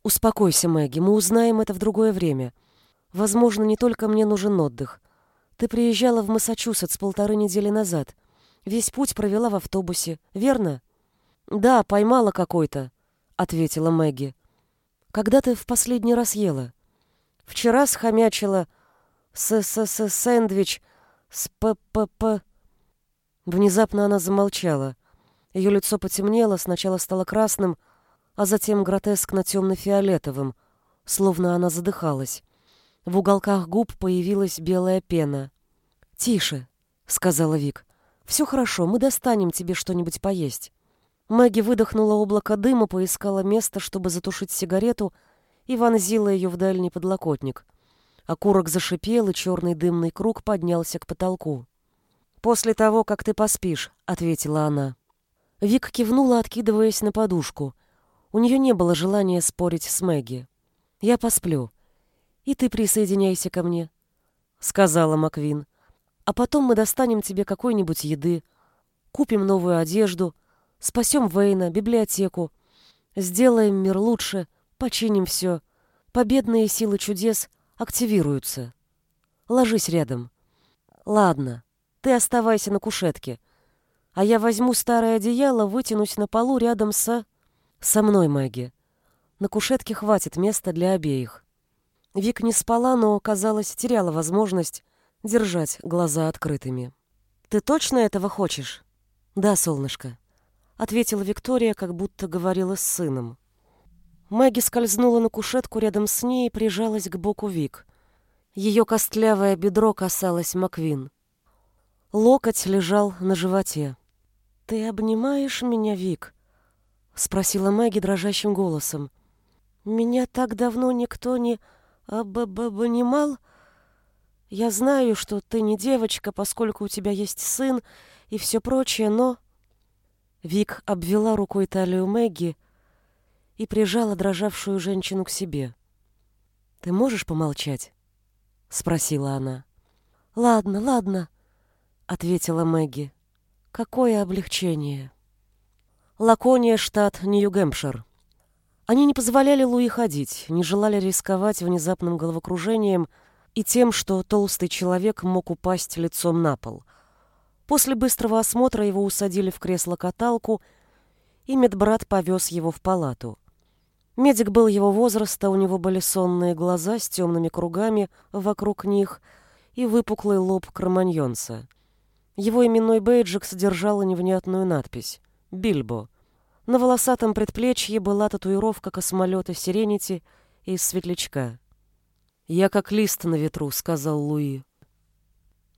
«Успокойся, Мэгги, мы узнаем это в другое время. Возможно, не только мне нужен отдых. Ты приезжала в Массачусетс полторы недели назад. Весь путь провела в автобусе, верно?» «Да, поймала какой-то», — ответила Мэгги. «Когда ты в последний раз ела?» «Вчера схомячила с-с-с-сэндвич с п-п-п...» Внезапно она замолчала. Ее лицо потемнело, сначала стало красным, а затем гротескно темно-фиолетовым, словно она задыхалась. В уголках губ появилась белая пена. «Тише», — сказала Вик. «Все хорошо, мы достанем тебе что-нибудь поесть». Мэгги выдохнула облако дыма, поискала место, чтобы затушить сигарету, и вонзила ее в дальний подлокотник. Окурок зашипел, и черный дымный круг поднялся к потолку. «После того, как ты поспишь», — ответила она. Вик кивнула, откидываясь на подушку. У нее не было желания спорить с Мэгги. «Я посплю. И ты присоединяйся ко мне», — сказала Маквин. «А потом мы достанем тебе какой-нибудь еды, купим новую одежду, спасем Вейна, библиотеку, сделаем мир лучше, починим все. Победные силы чудес активируются. Ложись рядом. Ладно, ты оставайся на кушетке» а я возьму старое одеяло, вытянусь на полу рядом со... со мной, Мэгги. На кушетке хватит места для обеих. Вик не спала, но, казалось, теряла возможность держать глаза открытыми. «Ты точно этого хочешь?» «Да, солнышко», — ответила Виктория, как будто говорила с сыном. Мэгги скользнула на кушетку рядом с ней и прижалась к боку Вик. Ее костлявое бедро касалось Маквин. Локоть лежал на животе. «Ты обнимаешь меня, Вик?» — спросила Мэгги дрожащим голосом. «Меня так давно никто не об обнимал. Я знаю, что ты не девочка, поскольку у тебя есть сын и все прочее, но...» Вик обвела рукой талию Мэгги и прижала дрожавшую женщину к себе. «Ты можешь помолчать?» — спросила она. «Ладно, ладно», — ответила Мэгги. Какое облегчение. Лакония, штат Нью-Гэмпшир. Они не позволяли Луи ходить, не желали рисковать внезапным головокружением и тем, что толстый человек мог упасть лицом на пол. После быстрого осмотра его усадили в кресло-каталку, и медбрат повез его в палату. Медик был его возраста, у него были сонные глаза с темными кругами вокруг них и выпуклый лоб кроманьонца — его именной бейджик содержал невнятную надпись «Бильбо». На волосатом предплечье была татуировка космолета «Сиренити» из светлячка. «Я как лист на ветру», — сказал Луи.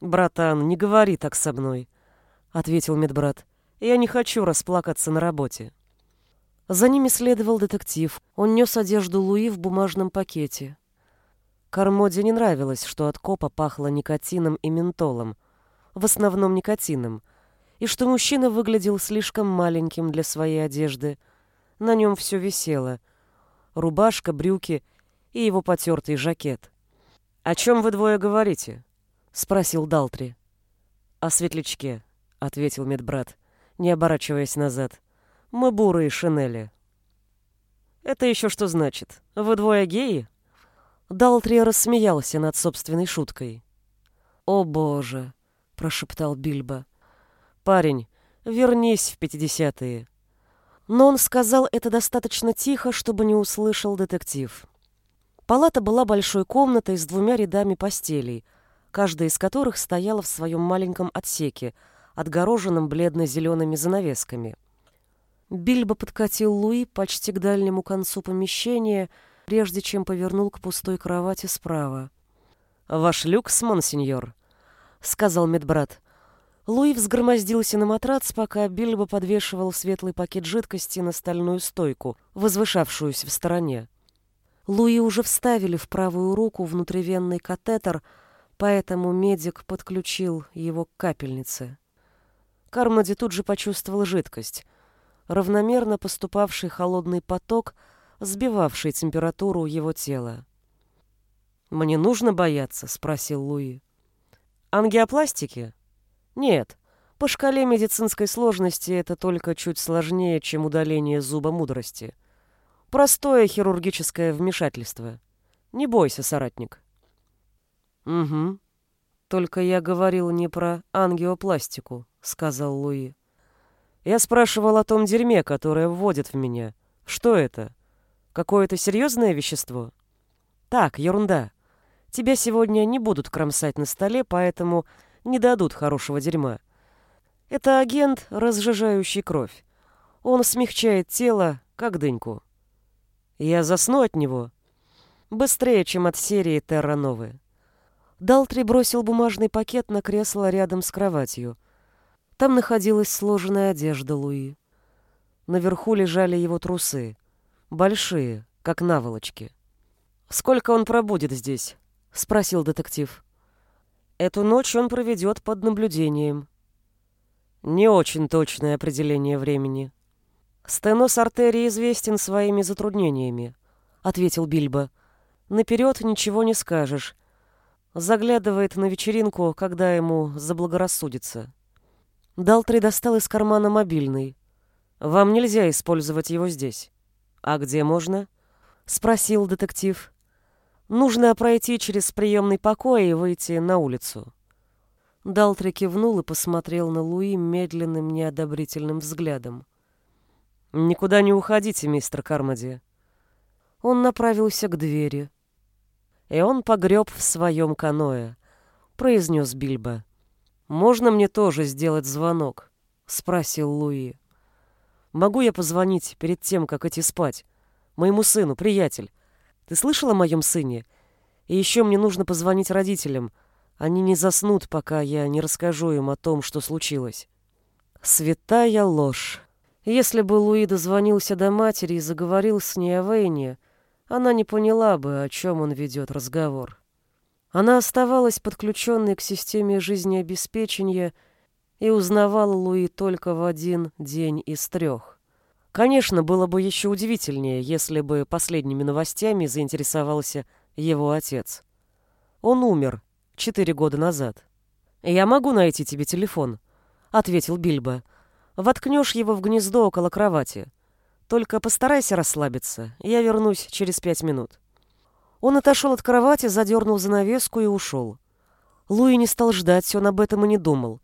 «Братан, не говори так со мной», — ответил медбрат. «Я не хочу расплакаться на работе». За ними следовал детектив. Он нес одежду Луи в бумажном пакете. Кармоде не нравилось, что от копа пахло никотином и ментолом, в основном никотином, и что мужчина выглядел слишком маленьким для своей одежды. На нем все висело. Рубашка, брюки и его потертый жакет. «О чем вы двое говорите?» — спросил Далтри. «О светлячке», — ответил медбрат, не оборачиваясь назад. «Мы бурые шинели». «Это еще что значит? Вы двое геи?» Далтри рассмеялся над собственной шуткой. «О, боже!» — прошептал Бильбо. «Парень, вернись в пятидесятые». Но он сказал это достаточно тихо, чтобы не услышал детектив. Палата была большой комнатой с двумя рядами постелей, каждая из которых стояла в своем маленьком отсеке, отгороженном бледно-зелеными занавесками. Бильбо подкатил Луи почти к дальнему концу помещения, прежде чем повернул к пустой кровати справа. «Ваш люкс, монсеньор», сказал медбрат. Луи взгромоздился на матрац, пока Бильбо подвешивал светлый пакет жидкости на стальную стойку, возвышавшуюся в стороне.
Луи уже вставили в правую руку внутривенный катетер, поэтому медик подключил его к капельнице. Кармоди тут же почувствовал жидкость, равномерно поступавший холодный поток, сбивавший температуру его тела.
«Мне нужно бояться?» — спросил Луи. «Ангиопластики?» «Нет. По шкале медицинской сложности это только чуть сложнее, чем удаление зуба мудрости. Простое хирургическое вмешательство. Не бойся, соратник.
Угу. Только я говорил не про ангиопластику, сказал Луи.
Я спрашивал о том дерьме, которое вводит в меня. Что это? Какое-то серьезное вещество? Так, ерунда. Тебя сегодня не будут кромсать на столе, поэтому не дадут хорошего дерьма. Это агент, разжижающий кровь. Он смягчает тело, как дыньку. Я засну от него. Быстрее, чем от серии Терра Новы.
Далтри бросил бумажный пакет на кресло рядом с кроватью. Там находилась сложенная одежда Луи. Наверху лежали его трусы. Большие, как наволочки.
«Сколько он пробудет здесь?» — спросил детектив. «Эту ночь он проведет под наблюдением». «Не очень точное определение времени», «Стеноз артерии известен своими затруднениями», — ответил Бильбо. «Наперед ничего не скажешь. Заглядывает на вечеринку, когда ему заблагорассудится». Далтри достал из кармана мобильный. «Вам нельзя использовать его здесь». «А где можно?» — спросил детектив. «Нужно пройти через приемный покой и выйти на улицу».
Далтри кивнул и посмотрел на Луи медленным неодобрительным взглядом.
«Никуда не уходите, мистер Кармоди».
Он направился к двери.
«И он погреб в своем каное», — произнес Бильбо. «Можно мне тоже сделать звонок?» — спросил Луи. «Могу я позвонить перед тем, как идти спать? Моему сыну, приятель. Ты слышал о моем сыне? И еще мне нужно позвонить родителям. Они не заснут, пока я не расскажу им о том, что случилось». «Святая ложь!» Если бы Луи дозвонился до матери и заговорил с ней о Вейне, она не поняла бы, о чем он ведет разговор. Она оставалась подключенной к системе жизнеобеспечения и узнавала Луи только в один день из трех. Конечно, было бы еще удивительнее, если бы последними новостями заинтересовался его отец. Он умер четыре года назад. «Я могу найти тебе телефон», — ответил Бильбо. Воткнешь его в гнездо около кровати. Только постарайся расслабиться. Я вернусь через пять минут». Он отошел от кровати, задернул занавеску и ушел. Луи не стал ждать, он об этом и не думал.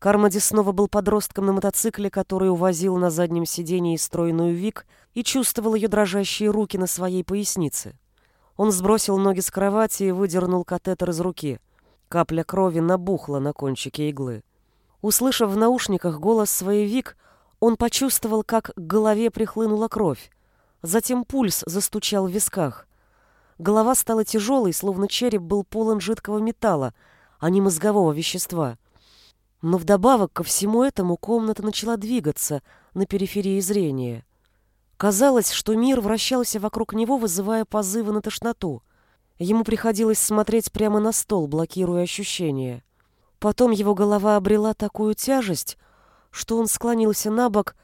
Кармоди снова был подростком на мотоцикле, который увозил на заднем сиденье стройную Вик и чувствовал ее дрожащие руки на своей пояснице. Он сбросил ноги с кровати и выдернул катетер из руки. Капля крови набухла на кончике иглы. Услышав в наушниках голос своей Вик, он почувствовал, как к голове прихлынула кровь. Затем пульс застучал в висках. Голова стала тяжелой, словно череп был полон жидкого металла, а не мозгового вещества. Но вдобавок ко всему этому комната начала двигаться на периферии зрения. Казалось, что мир вращался вокруг него, вызывая позывы на тошноту. Ему приходилось смотреть прямо на стол, блокируя ощущения. Потом его голова обрела такую тяжесть, что он склонился на бок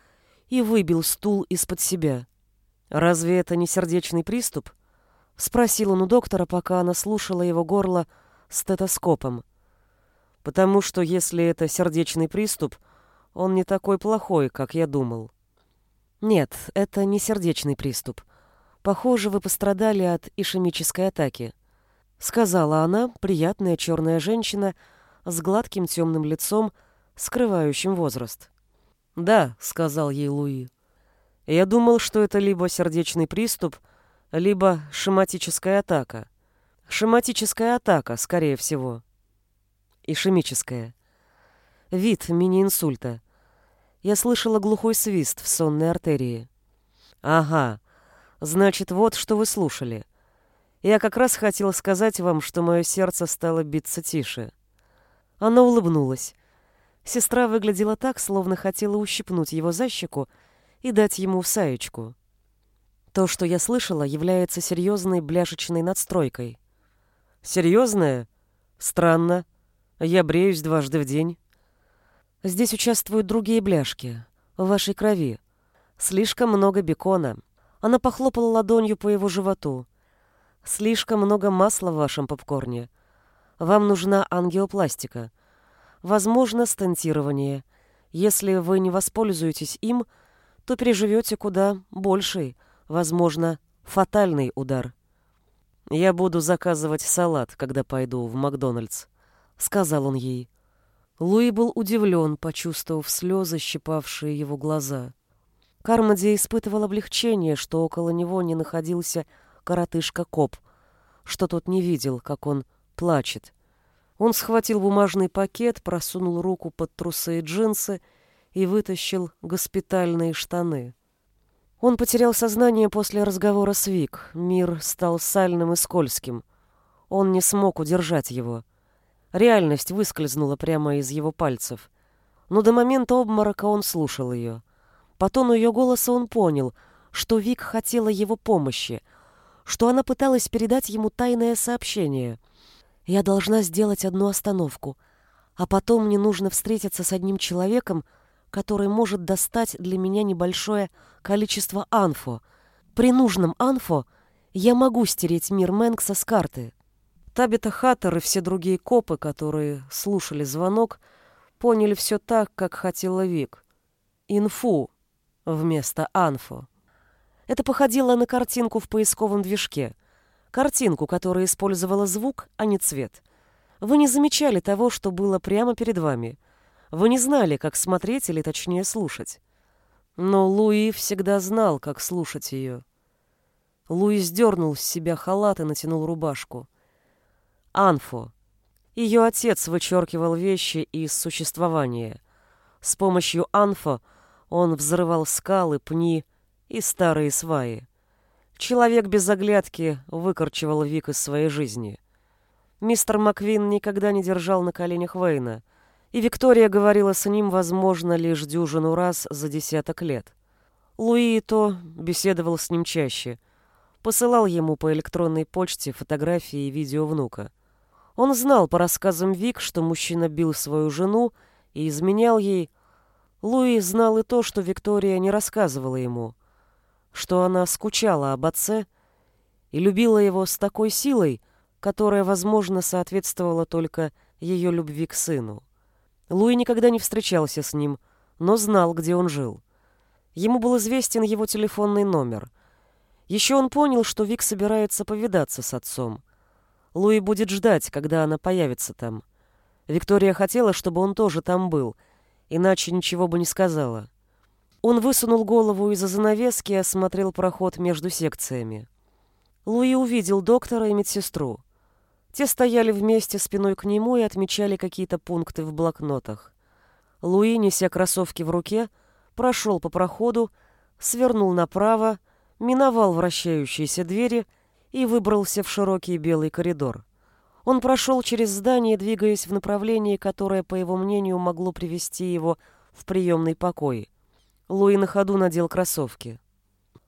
и выбил стул из-под себя. «Разве это не сердечный приступ?» — спросил он у доктора, пока она слушала его горло стетоскопом. «Потому что если это сердечный приступ, он не такой плохой, как я думал». «Нет, это не сердечный приступ. Похоже, вы пострадали от ишемической атаки», — сказала она, приятная черная женщина, — с гладким темным лицом, скрывающим возраст. «Да», — сказал ей Луи. «Я думал, что это либо сердечный приступ, либо шематическая атака. Шематическая атака, скорее всего. Ишемическая. Вид мини-инсульта. Я слышала глухой свист в сонной артерии. Ага, значит, вот что вы слушали. Я как раз хотела сказать вам, что мое сердце стало биться тише. Она улыбнулась. Сестра выглядела так, словно хотела ущипнуть его за щеку и дать ему саечку. То, что я слышала, является серьезной бляшечной надстройкой. Серьезная? Странно. Я бреюсь дважды в день. Здесь участвуют другие бляшки. В вашей крови. Слишком много бекона. Она похлопала ладонью по его животу. Слишком много масла в вашем попкорне. Вам нужна ангиопластика. Возможно, стентирование. Если вы не воспользуетесь им, то переживете куда больший, возможно, фатальный удар. «Я буду заказывать салат, когда пойду в Макдональдс», — сказал он ей. Луи был удивлен, почувствовав слезы, щипавшие его глаза. Кармоди испытывал облегчение, что около него не находился коротышка-коп, что тот не видел, как он плачет. Он схватил бумажный пакет, просунул руку под трусы и джинсы и вытащил госпитальные штаны. Он потерял сознание после разговора с Вик. Мир стал сальным и скользким. Он не смог удержать его. Реальность выскользнула прямо из его пальцев. Но до момента обморока он слушал ее. По тону ее голоса он понял, что Вик хотела его помощи, что она пыталась передать ему тайное сообщение. «Я должна сделать одну остановку, а потом мне нужно встретиться с одним человеком, который может достать для меня небольшое количество анфо. При нужном анфо я могу стереть мир Мэнкса с карты». Табита Хаттер и все другие копы, которые слушали звонок, поняли все так, как хотела Вик. Инфу вместо анфо. Это походило на картинку в поисковом движке. Картинку, которая использовала звук, а не цвет. Вы не замечали того, что было прямо перед вами. Вы не знали, как смотреть или точнее слушать. Но Луи всегда знал, как слушать ее. Луи сдернул с себя халат и натянул рубашку. Анфо. Ее отец вычеркивал вещи из существования. С помощью Анфо он взрывал скалы, пни и старые сваи. Человек без оглядки выкорчевал Вик из своей жизни. Мистер Маквин никогда не держал на коленях Вейна, и Виктория говорила с ним, возможно, лишь дюжину раз за десяток лет. Луи то беседовал с ним чаще, посылал ему по электронной почте фотографии и видео внука. Он знал по рассказам Вик, что мужчина бил свою жену и изменял ей. Луи знал и то, что Виктория не рассказывала ему, что она скучала об отце и любила его с такой силой, которая, возможно, соответствовала только ее любви к сыну. Луи никогда не встречался с ним, но знал, где он жил. Ему был известен его телефонный номер. Еще он понял, что Вик собирается повидаться с отцом. Луи будет ждать, когда она появится там. Виктория хотела, чтобы он тоже там был, иначе ничего бы не сказала. Он высунул голову из-за занавески и осмотрел проход между секциями. Луи увидел доктора и медсестру. Те стояли вместе спиной к нему и отмечали какие-то пункты в блокнотах. Луи, неся кроссовки в руке, прошел по проходу, свернул направо, миновал вращающиеся двери и выбрался в широкий белый коридор. Он прошел через здание, двигаясь в направлении, которое, по его мнению, могло привести его в приемный покой. Луи на ходу надел кроссовки.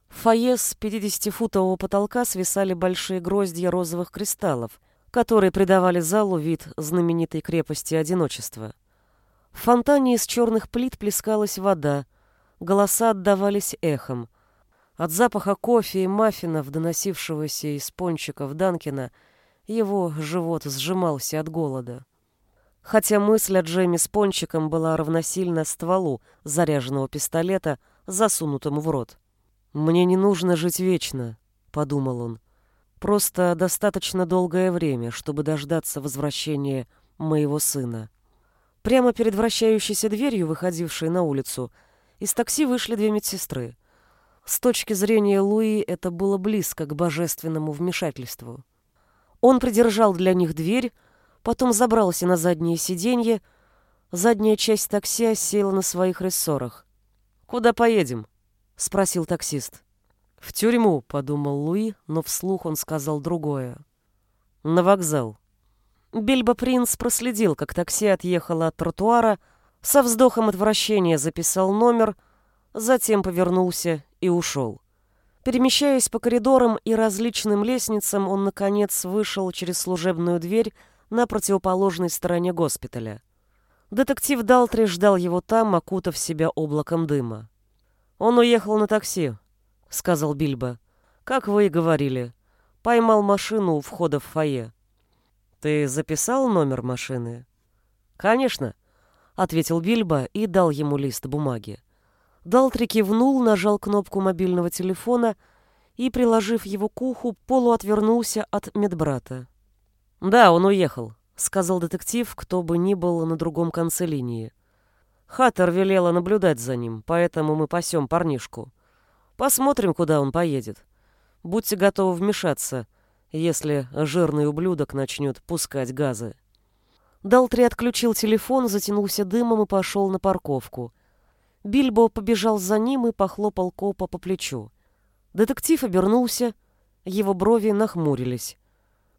В фойе с 50-футового потолка свисали большие гроздья розовых кристаллов, которые придавали залу вид знаменитой крепости одиночества. В фонтане из черных плит плескалась вода, голоса отдавались эхом — от запаха кофе и маффинов, доносившегося из пончиков Данкина, его живот сжимался от голода. Хотя мысль о Джейми с пончиком была равносильна стволу заряженного пистолета, засунутому в рот. «Мне не нужно жить вечно», — подумал он. «Просто достаточно долгое время, чтобы дождаться возвращения моего сына». Прямо перед вращающейся дверью, выходившей на улицу, из такси вышли две медсестры — с точки зрения Луи это было близко к божественному вмешательству. Он придержал для них дверь, потом забрался на заднее сиденье, задняя часть такси села на своих рессорах. «Куда поедем?» — спросил таксист. «В тюрьму», — подумал Луи, но вслух он сказал другое. «На вокзал». Бельбо Принц проследил, как такси отъехало от тротуара, со вздохом отвращения записал номер, затем повернулся и ушел.
Перемещаясь по коридорам и различным лестницам, он, наконец, вышел через служебную дверь на противоположной стороне госпиталя. Детектив Далтри ждал его там, окутав себя облаком дыма. «Он уехал на такси», — сказал Бильбо. «Как вы и говорили. Поймал машину у входа в фойе». «Ты записал номер машины?» «Конечно», — ответил Бильбо и дал ему лист бумаги. Далтри кивнул, нажал кнопку мобильного телефона и, приложив его к уху, полуотвернулся от медбрата. «Да, он уехал», — сказал детектив, кто бы ни был на другом конце линии. Хаттер велела наблюдать за ним, поэтому мы пасем парнишку. Посмотрим, куда он поедет. Будьте готовы вмешаться, если жирный ублюдок начнет пускать газы. Далтри отключил телефон, затянулся дымом и пошел на парковку. Бильбо побежал за ним и похлопал копа по плечу. Детектив обернулся, его брови нахмурились.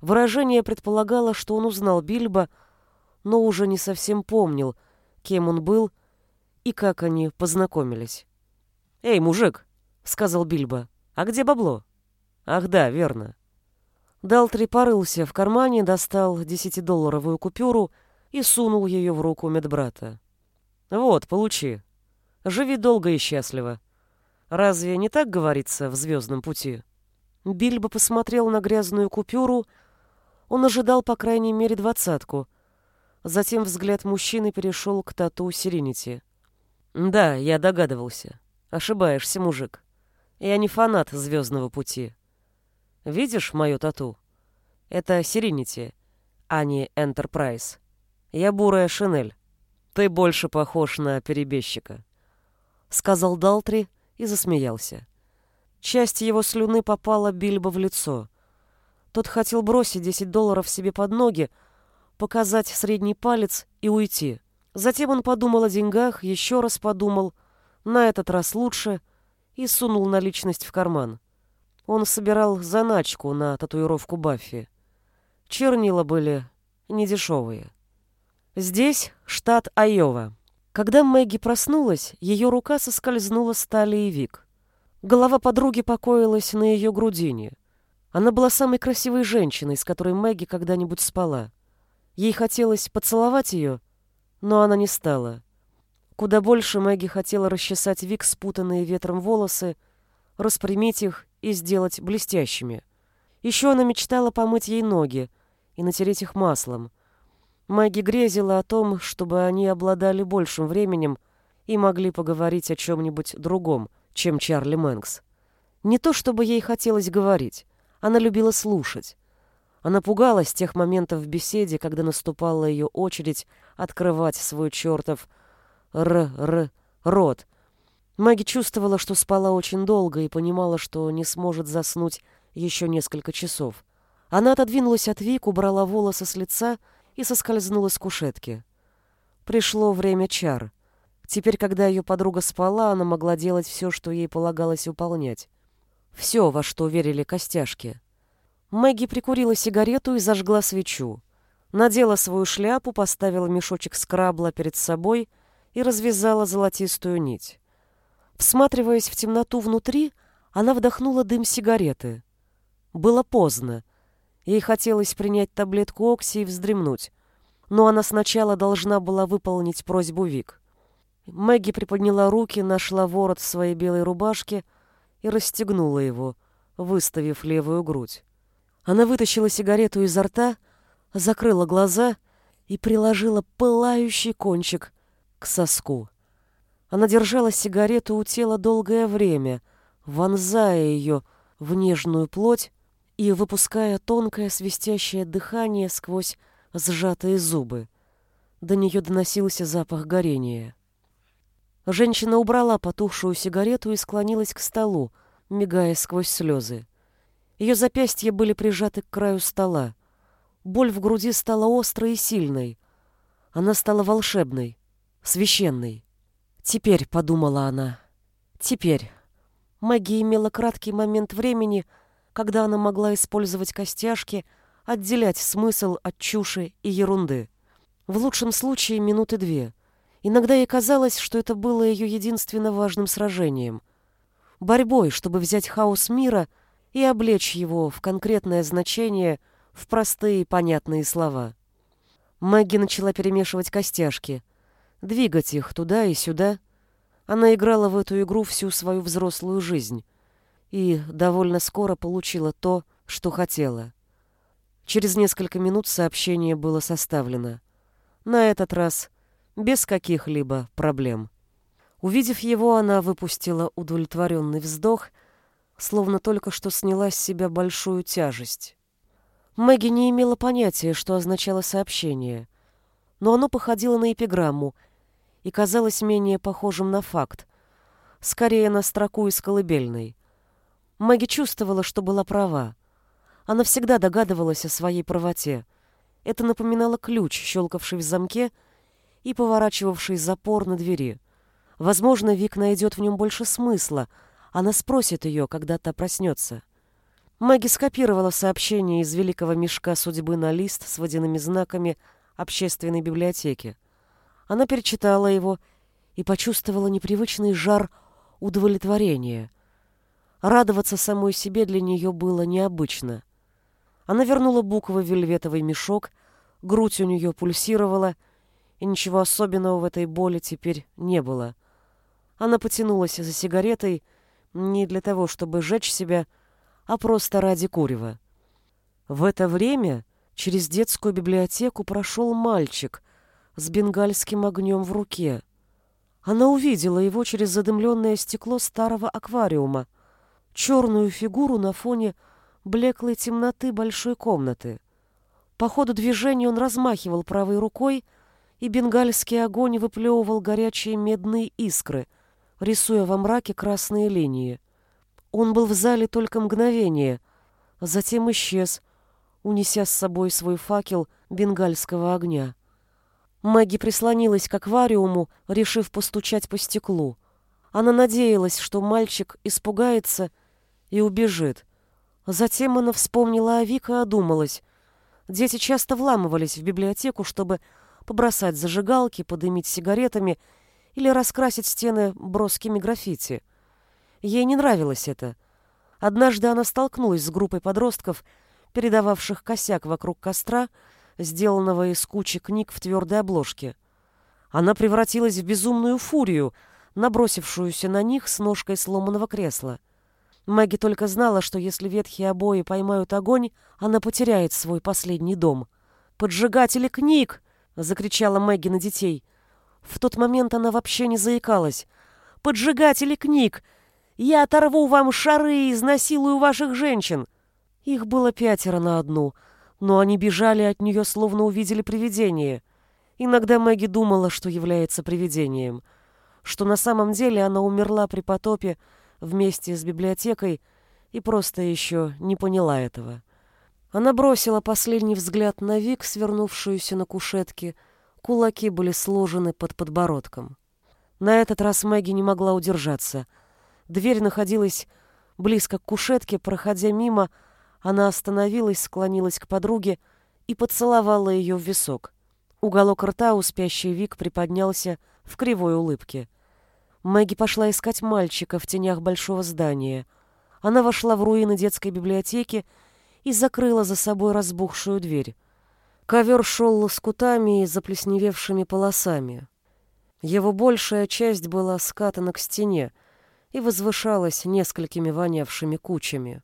Выражение предполагало, что он узнал Бильбо, но уже не совсем помнил, кем он был и как они познакомились. «Эй, мужик!» — сказал Бильбо. «А где бабло?» «Ах да, верно». Далтри порылся в кармане, достал десятидолларовую купюру и сунул ее в руку медбрата. «Вот, получи. Живи долго и счастливо. Разве не так говорится в «Звездном пути»?» Бильбо посмотрел на грязную купюру. Он ожидал, по крайней мере, двадцатку. Затем взгляд мужчины перешел к тату Сиренити. «Да, я догадывался. Ошибаешься, мужик. Я не фанат «Звездного пути». Видишь мою тату? Это Сиренити, а не Энтерпрайз. Я бурая шинель. Ты больше похож на перебежчика», — сказал Далтри, — и засмеялся. Часть его слюны попала Бильбо в лицо. Тот хотел бросить 10 долларов себе под ноги, показать средний палец и уйти. Затем он подумал о деньгах, еще раз подумал, на этот раз лучше, и сунул наличность в карман. Он собирал заначку на татуировку Баффи. Чернила были недешевые. Здесь штат Айова. Когда Мэгги проснулась, ее рука соскользнула с талии Вик. Голова подруги покоилась на ее грудине. Она была самой красивой женщиной, с которой Мэгги когда-нибудь спала. Ей хотелось поцеловать ее, но она не стала. Куда больше Мэгги хотела расчесать Вик спутанные ветром волосы, распрямить их и сделать блестящими. Еще она мечтала помыть ей ноги и натереть их маслом — Мэгги грезила о том, чтобы они обладали большим временем и могли поговорить о чем-нибудь другом, чем Чарли Мэнкс. Не то чтобы ей хотелось говорить, она любила слушать. Она пугалась тех моментов в беседе, когда наступала ее очередь открывать свой чертов р-р рот. Мэгги чувствовала, что спала очень долго и понимала, что не сможет заснуть еще несколько часов. Она отодвинулась от Вик, убрала волосы с лица и соскользнула с кушетки. Пришло время чар. Теперь, когда ее подруга спала, она могла делать все, что ей полагалось выполнять. Все, во что верили костяшки. Мэгги прикурила сигарету и зажгла свечу. Надела свою шляпу, поставила мешочек скрабла перед собой и развязала золотистую нить. Всматриваясь в темноту внутри, она вдохнула дым сигареты. Было поздно. Ей хотелось принять таблетку Окси и вздремнуть. Но она сначала должна была выполнить просьбу Вик. Мэгги приподняла руки, нашла ворот своей белой рубашки и расстегнула его, выставив левую грудь. Она вытащила сигарету изо рта, закрыла глаза и приложила пылающий кончик к соску. Она держала сигарету у тела долгое время, вонзая ее в нежную плоть, и выпуская тонкое свистящее дыхание сквозь сжатые зубы. До нее доносился запах горения. Женщина убрала потухшую сигарету и склонилась к столу, мигая сквозь слезы. Ее запястья были прижаты к краю стола. Боль в груди стала острой и сильной. Она стала волшебной, священной. «Теперь», — подумала она, — «теперь». Магия имела краткий момент времени — когда она могла использовать костяшки, отделять смысл от чуши и ерунды. В лучшем случае минуты две. Иногда ей казалось, что это было ее единственно важным сражением. борьбой, чтобы взять хаос мира и облечь его в конкретное значение, в простые понятные слова. Мэгги начала перемешивать костяшки, двигать их туда и сюда. Она играла в эту игру всю свою взрослую жизнь и довольно скоро получила то, что хотела. Через несколько минут сообщение было составлено. На этот раз без каких-либо проблем. Увидев его, она выпустила удовлетворенный вздох, словно только что сняла с себя большую тяжесть. Мэгги не имела понятия, что означало сообщение, но оно походило на эпиграмму и казалось менее похожим на факт, скорее на строку из колыбельной. Мэгги чувствовала, что была права. Она всегда догадывалась о своей правоте. Это напоминало ключ, щелкавший в замке и поворачивавший запор на двери. Возможно, Вик найдет в нем больше смысла. Она спросит ее, когда та проснется. Мэгги скопировала сообщение из великого мешка судьбы на лист с водяными знаками общественной библиотеки. Она перечитала его и почувствовала непривычный жар удовлетворения. Радоваться самой себе для нее было необычно. Она вернула буквы в вельветовый мешок, грудь у нее пульсировала, и ничего особенного в этой боли теперь не было. Она потянулась за сигаретой не для того, чтобы сжечь себя, а просто ради курева. В это время через детскую библиотеку прошел мальчик с бенгальским огнем в руке. Она увидела его через задымленное стекло старого аквариума, черную фигуру на фоне блеклой темноты большой комнаты. По ходу движения он размахивал правой рукой, и бенгальский огонь выплевывал горячие медные искры, рисуя во мраке красные линии. Он был в зале только мгновение, а затем исчез, унеся с собой свой факел бенгальского огня. Мэгги прислонилась к аквариуму, решив постучать по стеклу. Она надеялась, что мальчик испугается и убежит. Затем она вспомнила о Вик и одумалась. Дети часто вламывались в библиотеку, чтобы побросать зажигалки, подымить сигаретами или раскрасить стены броскими граффити. Ей не нравилось это. Однажды она столкнулась с группой подростков, передававших косяк вокруг костра, сделанного из кучи книг в твердой обложке. Она превратилась в безумную фурию, набросившуюся на них с ножкой сломанного кресла. Мэгги только знала, что если ветхие обои поймают огонь, она потеряет свой последний дом. «Поджигатели книг!» — закричала Мэгги на детей. В тот момент она вообще не заикалась. «Поджигатели книг! Я оторву вам шары и изнасилую ваших женщин!» Их было пятеро на одну, но они бежали от нее, словно увидели привидение. Иногда Мэгги думала, что является привидением, что на самом деле она умерла при потопе вместе с библиотекой и просто еще не поняла этого. Она бросила последний взгляд на Вик, свернувшуюся на кушетке. Кулаки были сложены под подбородком. На этот раз Мэгги не могла удержаться — Дверь находилась близко к кушетке, проходя мимо, она остановилась, склонилась к подруге и поцеловала ее в висок. Уголок рта у спящей Вик приподнялся в кривой улыбке. Мэгги пошла искать мальчика в тенях большого здания. Она вошла в руины детской библиотеки и закрыла за собой разбухшую дверь. Ковер шел лоскутами и заплесневевшими полосами. Его большая часть была скатана к стене — и возвышалась несколькими вонявшими кучами.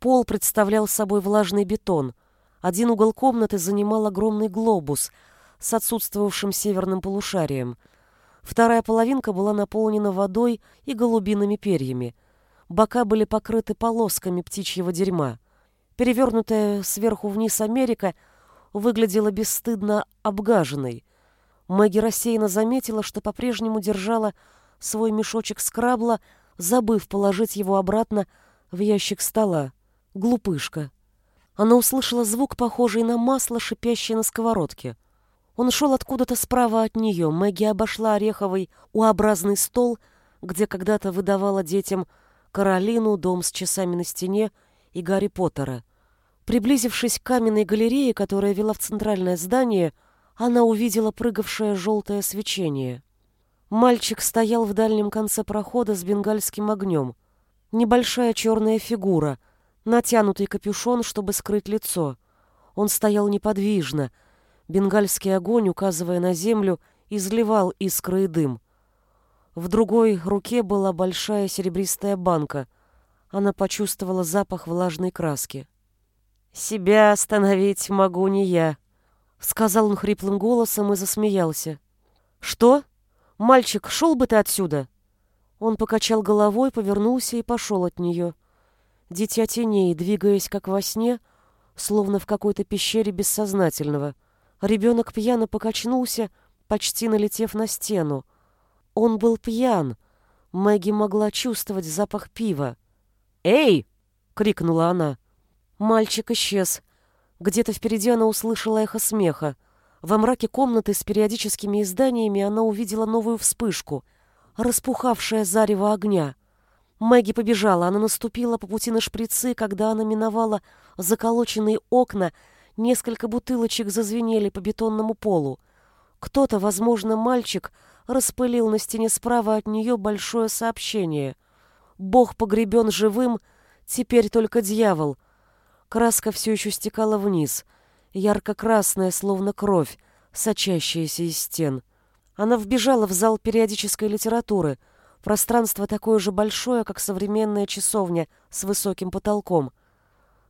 Пол представлял собой влажный бетон. Один угол комнаты занимал огромный глобус с отсутствовавшим северным полушарием. Вторая половинка была наполнена водой и голубиными перьями. Бока были покрыты полосками птичьего дерьма. Перевернутая сверху вниз Америка выглядела бесстыдно обгаженной. Мэгги рассеянно заметила, что по-прежнему держала свой мешочек скрабла, забыв положить его обратно в ящик стола. Глупышка. Она услышала звук, похожий на масло, шипящее на сковородке. Он шел откуда-то справа от нее. Мэгги обошла ореховый У-образный стол, где когда-то выдавала детям Каролину, дом с часами на стене и Гарри Поттера. Приблизившись к каменной галерее, которая вела в центральное здание, она увидела прыгавшее желтое свечение. Мальчик стоял в дальнем конце прохода с бенгальским огнем. Небольшая черная фигура, натянутый капюшон, чтобы скрыть лицо. Он стоял неподвижно. Бенгальский огонь, указывая на землю, изливал искры и дым. В другой руке была большая серебристая банка. Она почувствовала запах влажной краски. «Себя остановить могу не я», — сказал он хриплым голосом и засмеялся. «Что? Мальчик, шел бы ты отсюда!» Он покачал головой, повернулся и пошел от нее. Дитя теней, двигаясь как во сне, словно в какой-то пещере бессознательного. Ребенок пьяно покачнулся, почти налетев на стену. Он был пьян. Мэгги могла чувствовать запах пива. «Эй!» — крикнула она. Мальчик исчез. Где-то впереди она услышала эхо смеха. Во мраке комнаты с периодическими изданиями она увидела новую вспышку, распухавшее зарево огня. Мэгги побежала, она наступила по пути на шприцы, когда она миновала заколоченные окна, несколько бутылочек зазвенели по бетонному полу. Кто-то, возможно, мальчик, распылил на стене справа от нее большое сообщение. «Бог погребен живым, теперь только дьявол». Краска все еще стекала вниз, ярко-красная, словно кровь, сочащаяся из стен. Она вбежала в зал периодической литературы. Пространство такое же большое, как современная часовня с высоким потолком.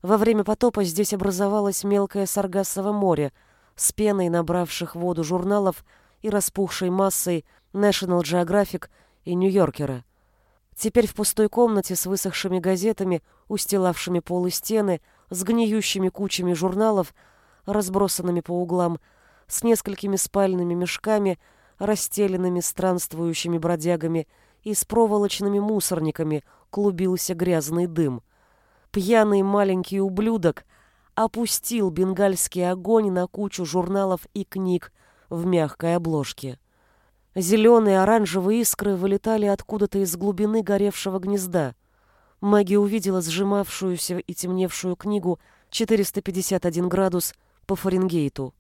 Во время потопа здесь образовалось мелкое Саргассово море с пеной набравших воду журналов и распухшей массой National Geographic и Нью-Йоркера. Теперь в пустой комнате с высохшими газетами, устилавшими полы стены, с гниющими кучами журналов, разбросанными по углам, с несколькими спальными мешками, расстеленными странствующими бродягами и с проволочными мусорниками клубился грязный дым. Пьяный маленький ублюдок опустил бенгальский огонь на кучу журналов и книг в мягкой обложке. Зеленые оранжевые искры вылетали откуда-то из глубины горевшего гнезда. Маги увидела сжимавшуюся и темневшую книгу «451 градус» по Фаренгейту.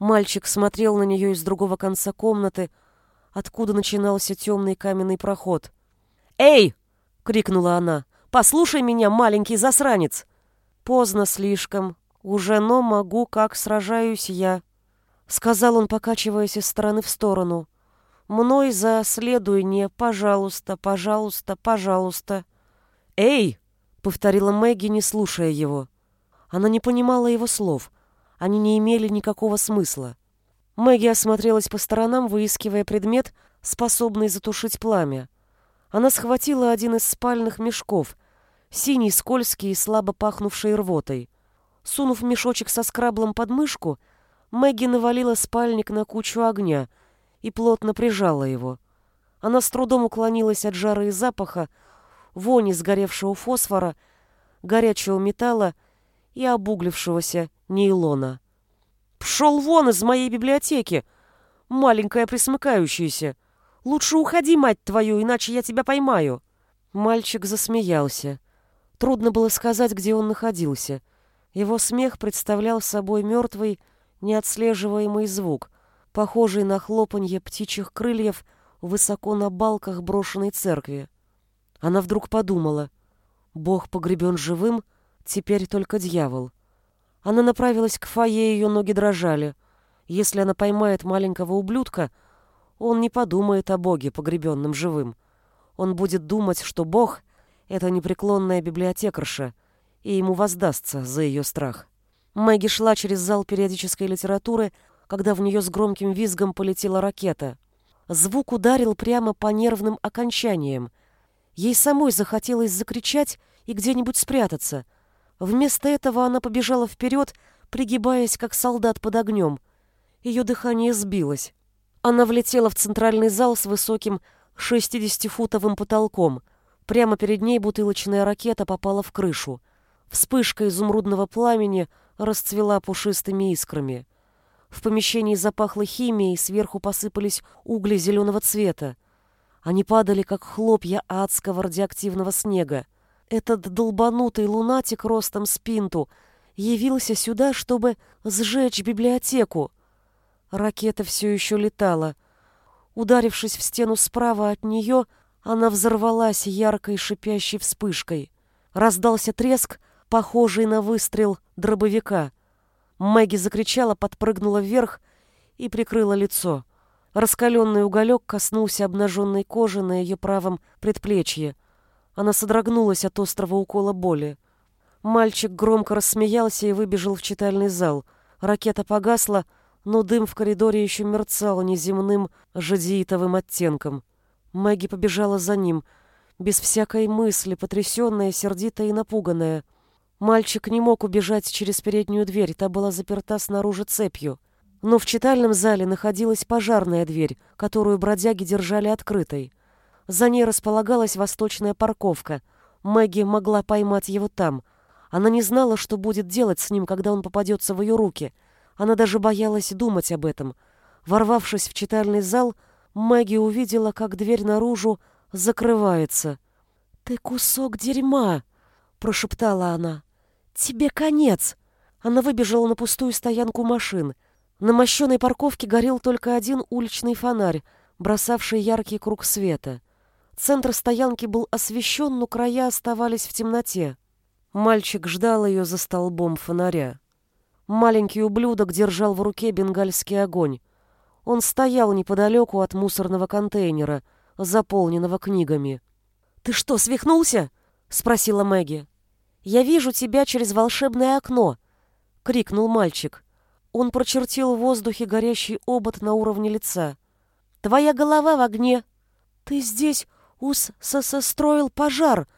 Мальчик смотрел на нее из другого конца комнаты, откуда начинался темный каменный проход. «Эй!» — крикнула она. «Послушай меня, маленький засранец!» «Поздно слишком. Уже, но могу, как сражаюсь я», — сказал он, покачиваясь из стороны в сторону. Мной за следуй пожалуйста, пожалуйста, пожалуйста. Эй, повторила Мэгги, не слушая его. Она не понимала его слов. Они не имели никакого смысла. Мэгги осмотрелась по сторонам, выискивая предмет, способный затушить пламя. Она схватила один из спальных мешков, синий, скользкий и слабо пахнувший рвотой. Сунув мешочек со скраблом под мышку, Мэгги навалила спальник на кучу огня — и плотно прижала его. Она с трудом уклонилась от жара и запаха, вони сгоревшего фосфора, горячего металла и обуглившегося нейлона. «Пшел вон из моей библиотеки, маленькая присмыкающаяся! Лучше уходи, мать твою, иначе я тебя поймаю!» Мальчик засмеялся. Трудно было сказать, где он находился. Его смех представлял собой мертвый, неотслеживаемый звук, похожий на хлопанье птичьих крыльев высоко на балках брошенной церкви. Она вдруг подумала, Бог погребен живым, теперь только дьявол. Она направилась к фойе, ее ноги дрожали. Если она поймает маленького ублюдка, он не подумает о Боге, погребенном живым. Он будет думать, что Бог — это непреклонная библиотекарша, и ему воздастся за ее страх. Мэгги шла через зал периодической литературы, когда в нее с громким визгом полетела ракета. Звук ударил прямо по нервным окончаниям. Ей самой захотелось закричать и где-нибудь спрятаться. Вместо этого она побежала вперед, пригибаясь, как солдат под огнем. Ее дыхание сбилось. Она влетела в центральный зал с высоким 60-футовым потолком. Прямо перед ней бутылочная ракета попала в крышу. Вспышка изумрудного пламени расцвела пушистыми искрами. В помещении запахло химией, сверху посыпались угли зеленого цвета. Они падали, как хлопья адского радиоактивного снега. Этот долбанутый лунатик ростом с пинту явился сюда, чтобы сжечь библиотеку. Ракета все еще летала. Ударившись в стену справа от нее, Она взорвалась яркой шипящей вспышкой. Раздался треск, похожий на выстрел дробовика. Мэгги закричала, подпрыгнула вверх и прикрыла лицо. Раскаленный уголек коснулся обнаженной кожи на ее правом предплечье. Она содрогнулась от острого укола боли. Мальчик громко рассмеялся и выбежал в читальный зал. Ракета погасла, но дым в коридоре еще мерцал неземным жадиитовым оттенком. Мэгги побежала за ним, без всякой мысли, потрясенная, сердитая и напуганная. Мальчик не мог убежать через переднюю дверь, та была заперта снаружи цепью. Но в читальном зале находилась пожарная дверь, которую бродяги держали открытой. За ней располагалась восточная парковка. Мэгги могла поймать его там. Она не знала, что будет делать с ним, когда он попадется в ее руки. Она даже боялась думать об этом. Ворвавшись в читальный зал, Мэгги увидела, как дверь наружу закрывается. «Ты кусок дерьма!» — прошептала она. «Тебе конец!» Она выбежала на пустую стоянку машин — на мощенной парковке горел только один уличный фонарь, бросавший яркий круг света. Центр стоянки был освещен, но края оставались в темноте. Мальчик ждал ее за столбом фонаря. Маленький ублюдок держал в руке бенгальский огонь. Он стоял неподалеку от мусорного контейнера, заполненного книгами. «Ты что, свихнулся?» — спросила Мэгги. «Я вижу тебя через волшебное окно!» — крикнул мальчик. Он прочертил в воздухе горящий обод на уровне лица. «Твоя голова в огне! Ты здесь ус строил пожар,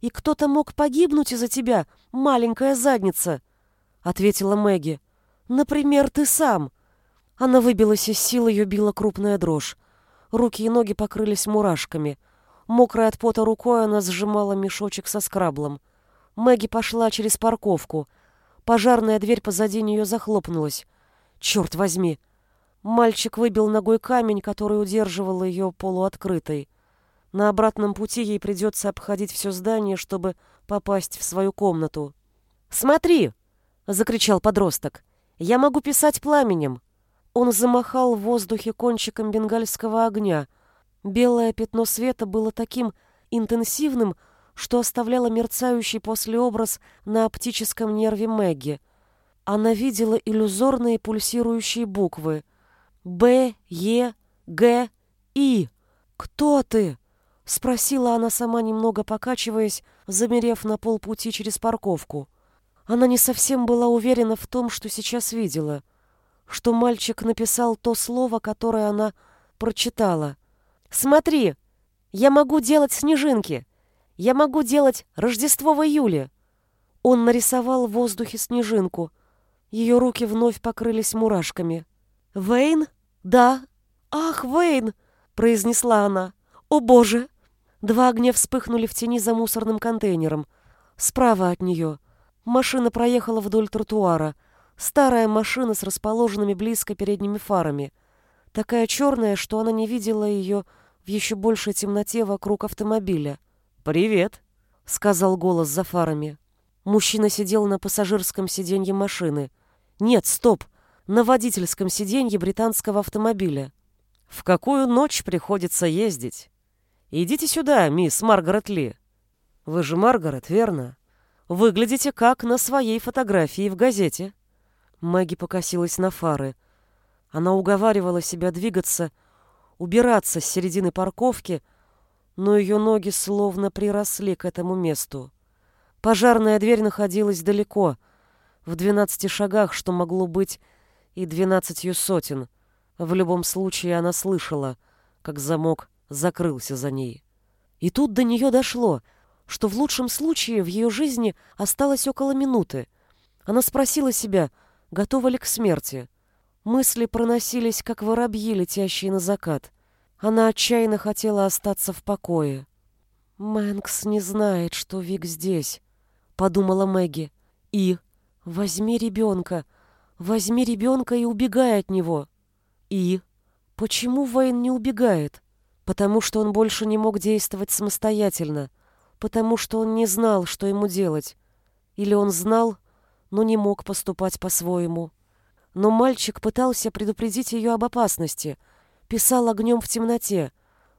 и кто-то мог погибнуть из-за тебя, маленькая задница!» — ответила Мэгги. «Например, ты сам!» Она выбилась из сил, ее била крупная дрожь. Руки и ноги покрылись мурашками. Мокрая от пота рукой она сжимала мешочек со скраблом. Мэгги пошла через парковку — Пожарная дверь позади нее захлопнулась. Черт возьми! Мальчик выбил ногой камень, который удерживал ее полуоткрытой. На обратном пути ей придется обходить все здание, чтобы попасть в свою комнату. «Смотри!» — закричал подросток. «Я могу писать пламенем!» Он замахал в воздухе кончиком бенгальского огня. Белое пятно света было таким интенсивным, что оставляло мерцающий послеобраз на оптическом нерве Мэгги. Она видела иллюзорные пульсирующие буквы «Б, Е, Г, И». «Кто ты?» — спросила она сама, немного покачиваясь, замерев на полпути через парковку. Она не совсем была уверена в том, что сейчас видела, что мальчик написал то слово, которое она прочитала. «Смотри, я могу делать снежинки!» Я могу делать Рождество в июле. Он нарисовал в воздухе снежинку. Ее руки вновь покрылись мурашками. «Вейн? Да. Ах, Вейн!» — произнесла она. «О, Боже!» Два огня вспыхнули в тени за мусорным контейнером. Справа от нее. Машина проехала вдоль тротуара. Старая машина с расположенными близко передними фарами. Такая черная, что она не видела ее в еще большей темноте вокруг автомобиля. «Привет», — сказал голос за фарами. Мужчина сидел на пассажирском сиденье машины. Нет, стоп, на водительском сиденье британского автомобиля. «В какую ночь приходится ездить?» «Идите сюда, мисс Маргарет Ли». «Вы же Маргарет, верно?» «Выглядите как на своей фотографии в газете». Мэгги покосилась на фары. Она уговаривала себя двигаться, убираться с середины парковки, но ее ноги словно приросли к этому месту. Пожарная дверь находилась далеко, в двенадцати шагах, что могло быть и двенадцатью сотен. В любом случае она слышала, как замок закрылся за ней. И тут до нее дошло, что в лучшем случае в ее жизни осталось около минуты. Она спросила себя, готова ли к смерти. Мысли проносились, как воробьи, летящие на закат — она отчаянно хотела остаться в покое. «Мэнкс не знает, что Вик здесь», — подумала Мэгги. «И возьми ребенка, возьми ребенка и убегай от него». «И почему Вейн не убегает?» «Потому что он больше не мог действовать самостоятельно, потому что он не знал, что ему делать. Или он знал, но не мог поступать по-своему. Но мальчик пытался предупредить ее об опасности — писал огнем в темноте,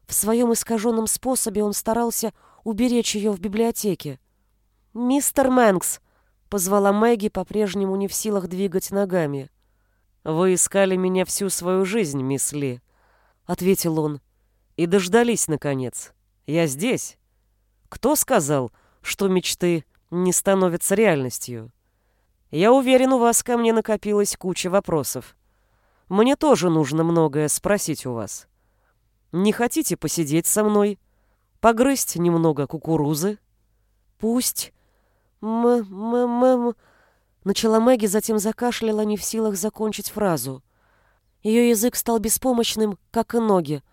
в своем искаженном способе он старался уберечь ее в библиотеке. «Мистер Мэнкс!» — позвала Мэгги, по-прежнему не в силах двигать ногами.
«Вы искали меня всю свою жизнь, мисс Ли», — ответил он. «И дождались, наконец. Я здесь. Кто сказал, что мечты не становятся реальностью? Я уверен, у вас ко мне накопилась куча вопросов. Мне тоже нужно многое спросить у вас. Не хотите посидеть со мной? Погрызть немного кукурузы?»
«Пусть...» «М-м-м...» Начала Мэгги, затем закашляла, не в силах закончить фразу. Ее язык стал беспомощным, как и ноги.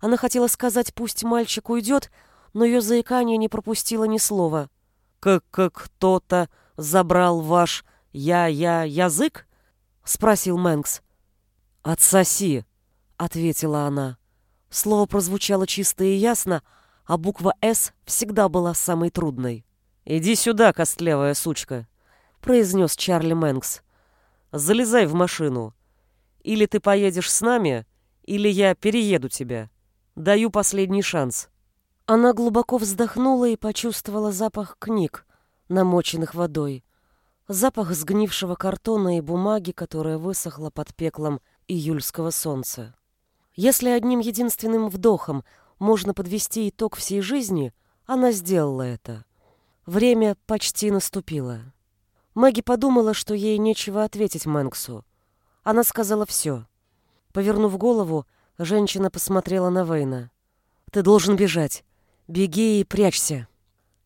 Она хотела сказать «пусть мальчик уйдет», но ее заикание не пропустило ни слова.
«Как кто-то забрал ваш я-я язык?» — спросил Мэнкс. «Отсоси», — ответила она. Слово прозвучало чисто и ясно, а буква «С» всегда была самой трудной. «Иди сюда, костлявая сучка», — произнес Чарли Мэнкс. «Залезай в машину. Или ты поедешь с нами, или я перееду тебя. Даю последний шанс».
Она глубоко вздохнула и почувствовала запах книг, намоченных водой. Запах сгнившего картона и бумаги, которая высохла под пеклом июльского солнца. Если одним единственным вдохом можно подвести итог всей жизни, она сделала это. Время почти наступило. Мэгги подумала, что ей нечего ответить Мэнксу. Она сказала все. Повернув голову, женщина посмотрела на Вейна. «Ты должен бежать. Беги и прячься».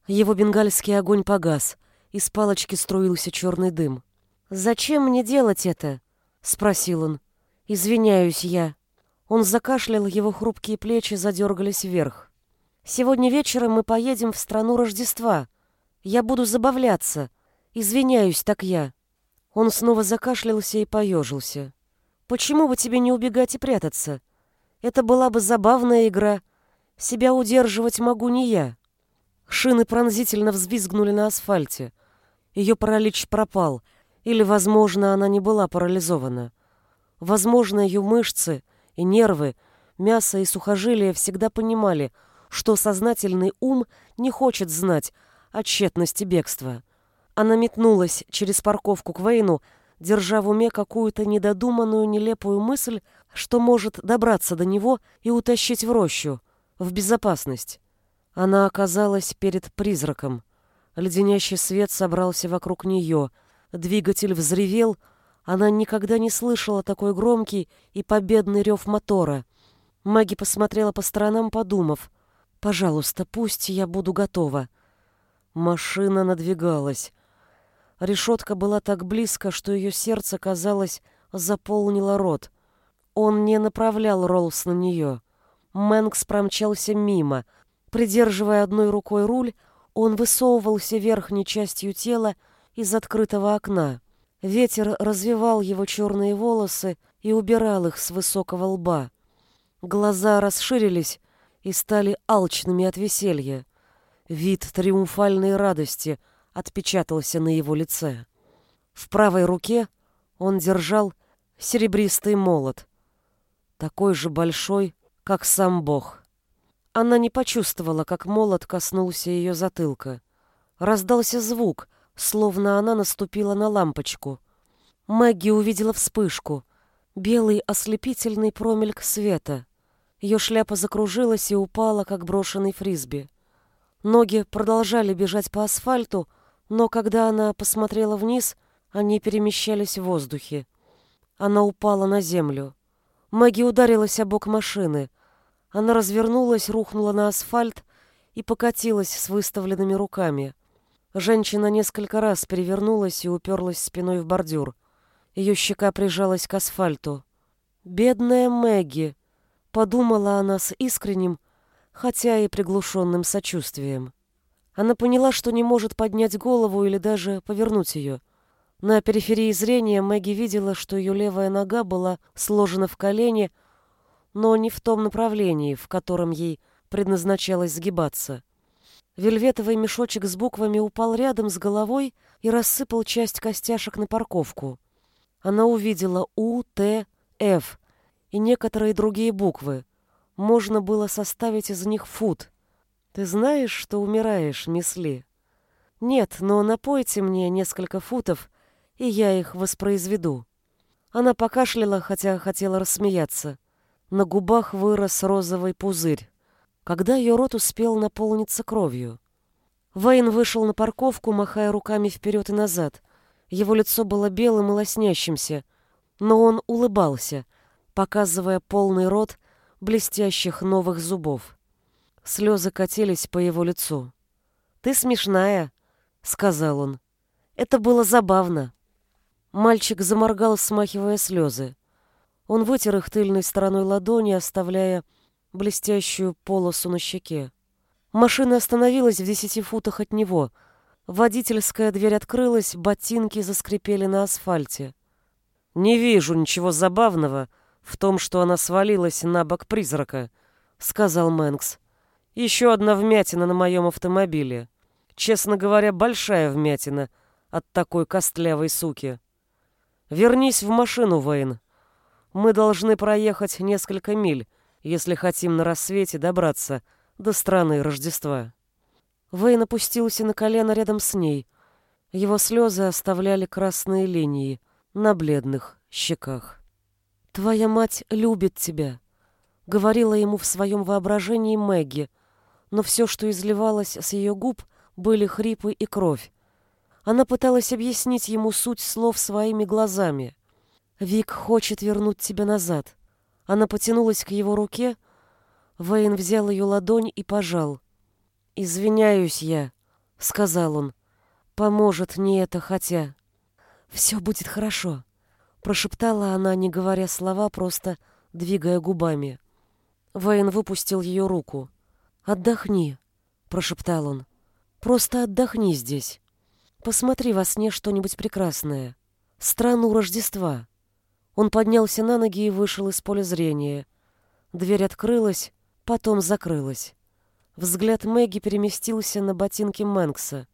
Его бенгальский огонь погас. Из палочки струился черный дым. «Зачем мне делать это?» — спросил он. «Извиняюсь я». Он закашлял, его хрупкие плечи задергались вверх. «Сегодня вечером мы поедем в страну Рождества. Я буду забавляться. Извиняюсь, так я». Он снова закашлялся и поежился. «Почему бы тебе не убегать и прятаться? Это была бы забавная игра. Себя удерживать могу не я». Шины пронзительно взвизгнули на асфальте. Ее паралич пропал, или, возможно, она не была парализована. Возможно, ее мышцы и нервы, мясо и сухожилия всегда понимали, что сознательный ум не хочет знать, о тщетности бегства. Она метнулась через парковку к Вейну, держа в уме какую-то недодуманную нелепую мысль, что может добраться до него и утащить в рощу, в безопасность. Она оказалась перед призраком. Леденящий свет собрался вокруг нее. Двигатель взревел. Она никогда не слышала такой громкий и победный рев мотора. Маги посмотрела по сторонам, подумав. «Пожалуйста, пусть я буду готова». Машина надвигалась. Решетка была так близко, что ее сердце, казалось, заполнило рот. Он не направлял Роллс на нее. Мэнкс промчался мимо. Придерживая одной рукой руль, он высовывался верхней частью тела из открытого окна. Ветер развивал его черные волосы и убирал их с высокого лба. Глаза расширились и стали алчными от веселья. Вид триумфальной радости отпечатался на его лице. В правой руке он держал серебристый молот, такой же большой, как сам Бог. Она не почувствовала, как молот коснулся ее затылка. Раздался звук, словно она наступила на лампочку. Мэгги увидела вспышку, белый ослепительный промельк света. Ее шляпа закружилась и упала, как брошенный фрисби. Ноги продолжали бежать по асфальту, но когда она посмотрела вниз, они перемещались в воздухе. Она упала на землю. Мэгги ударилась о бок машины. Она развернулась, рухнула на асфальт и покатилась с выставленными руками. Женщина несколько раз перевернулась и уперлась спиной в бордюр. Ее щека прижалась к асфальту. «Бедная Мэгги!» — подумала она с искренним, хотя и приглушенным сочувствием. Она поняла, что не может поднять голову или даже повернуть ее. На периферии зрения Мэгги видела, что ее левая нога была сложена в колени, но не в том направлении, в котором ей предназначалось сгибаться. Вельветовый мешочек с буквами упал рядом с головой и рассыпал часть костяшек на парковку. Она увидела У, Т, Ф и некоторые другие буквы, можно было составить из них фут. Ты знаешь, что умираешь, мисли? Нет, но напойте мне несколько футов, и я их воспроизведу. Она покашляла, хотя хотела рассмеяться. На губах вырос розовый пузырь, когда ее рот успел наполниться кровью. Вейн вышел на парковку, махая руками вперед и назад. Его лицо было белым и лоснящимся, но он улыбался, показывая полный рот блестящих новых зубов. Слезы катились по его лицу. «Ты смешная», — сказал он. «Это было забавно». Мальчик заморгал, смахивая слезы. Он вытер их тыльной стороной ладони, оставляя блестящую полосу на щеке. Машина остановилась в десяти футах от него. Водительская дверь открылась, ботинки заскрипели на асфальте. «Не вижу ничего забавного в том, что она свалилась на бок призрака», — сказал Мэнкс. «Еще одна вмятина на моем автомобиле. Честно говоря, большая вмятина от такой костлявой суки. Вернись в машину, Вейн. Мы должны проехать несколько миль, если хотим на рассвете добраться до страны Рождества. Вейн опустился на колено рядом с ней. Его слезы оставляли красные линии на бледных щеках. «Твоя мать любит тебя», — говорила ему в своем воображении Мэгги, но все, что изливалось с ее губ, были хрипы и кровь. Она пыталась объяснить ему суть слов своими глазами. «Вик хочет вернуть тебя назад». Она потянулась к его руке, — Вейн взял ее ладонь и пожал. «Извиняюсь я», — сказал он. «Поможет не это, хотя...» «Все будет хорошо», — прошептала она, не говоря слова, просто двигая губами. Вейн выпустил ее руку. «Отдохни», — прошептал он. «Просто отдохни здесь. Посмотри во сне что-нибудь прекрасное. Страну Рождества». Он поднялся на ноги и вышел из поля зрения. Дверь открылась, потом закрылась. Взгляд Мэгги переместился на ботинки Мэнкса.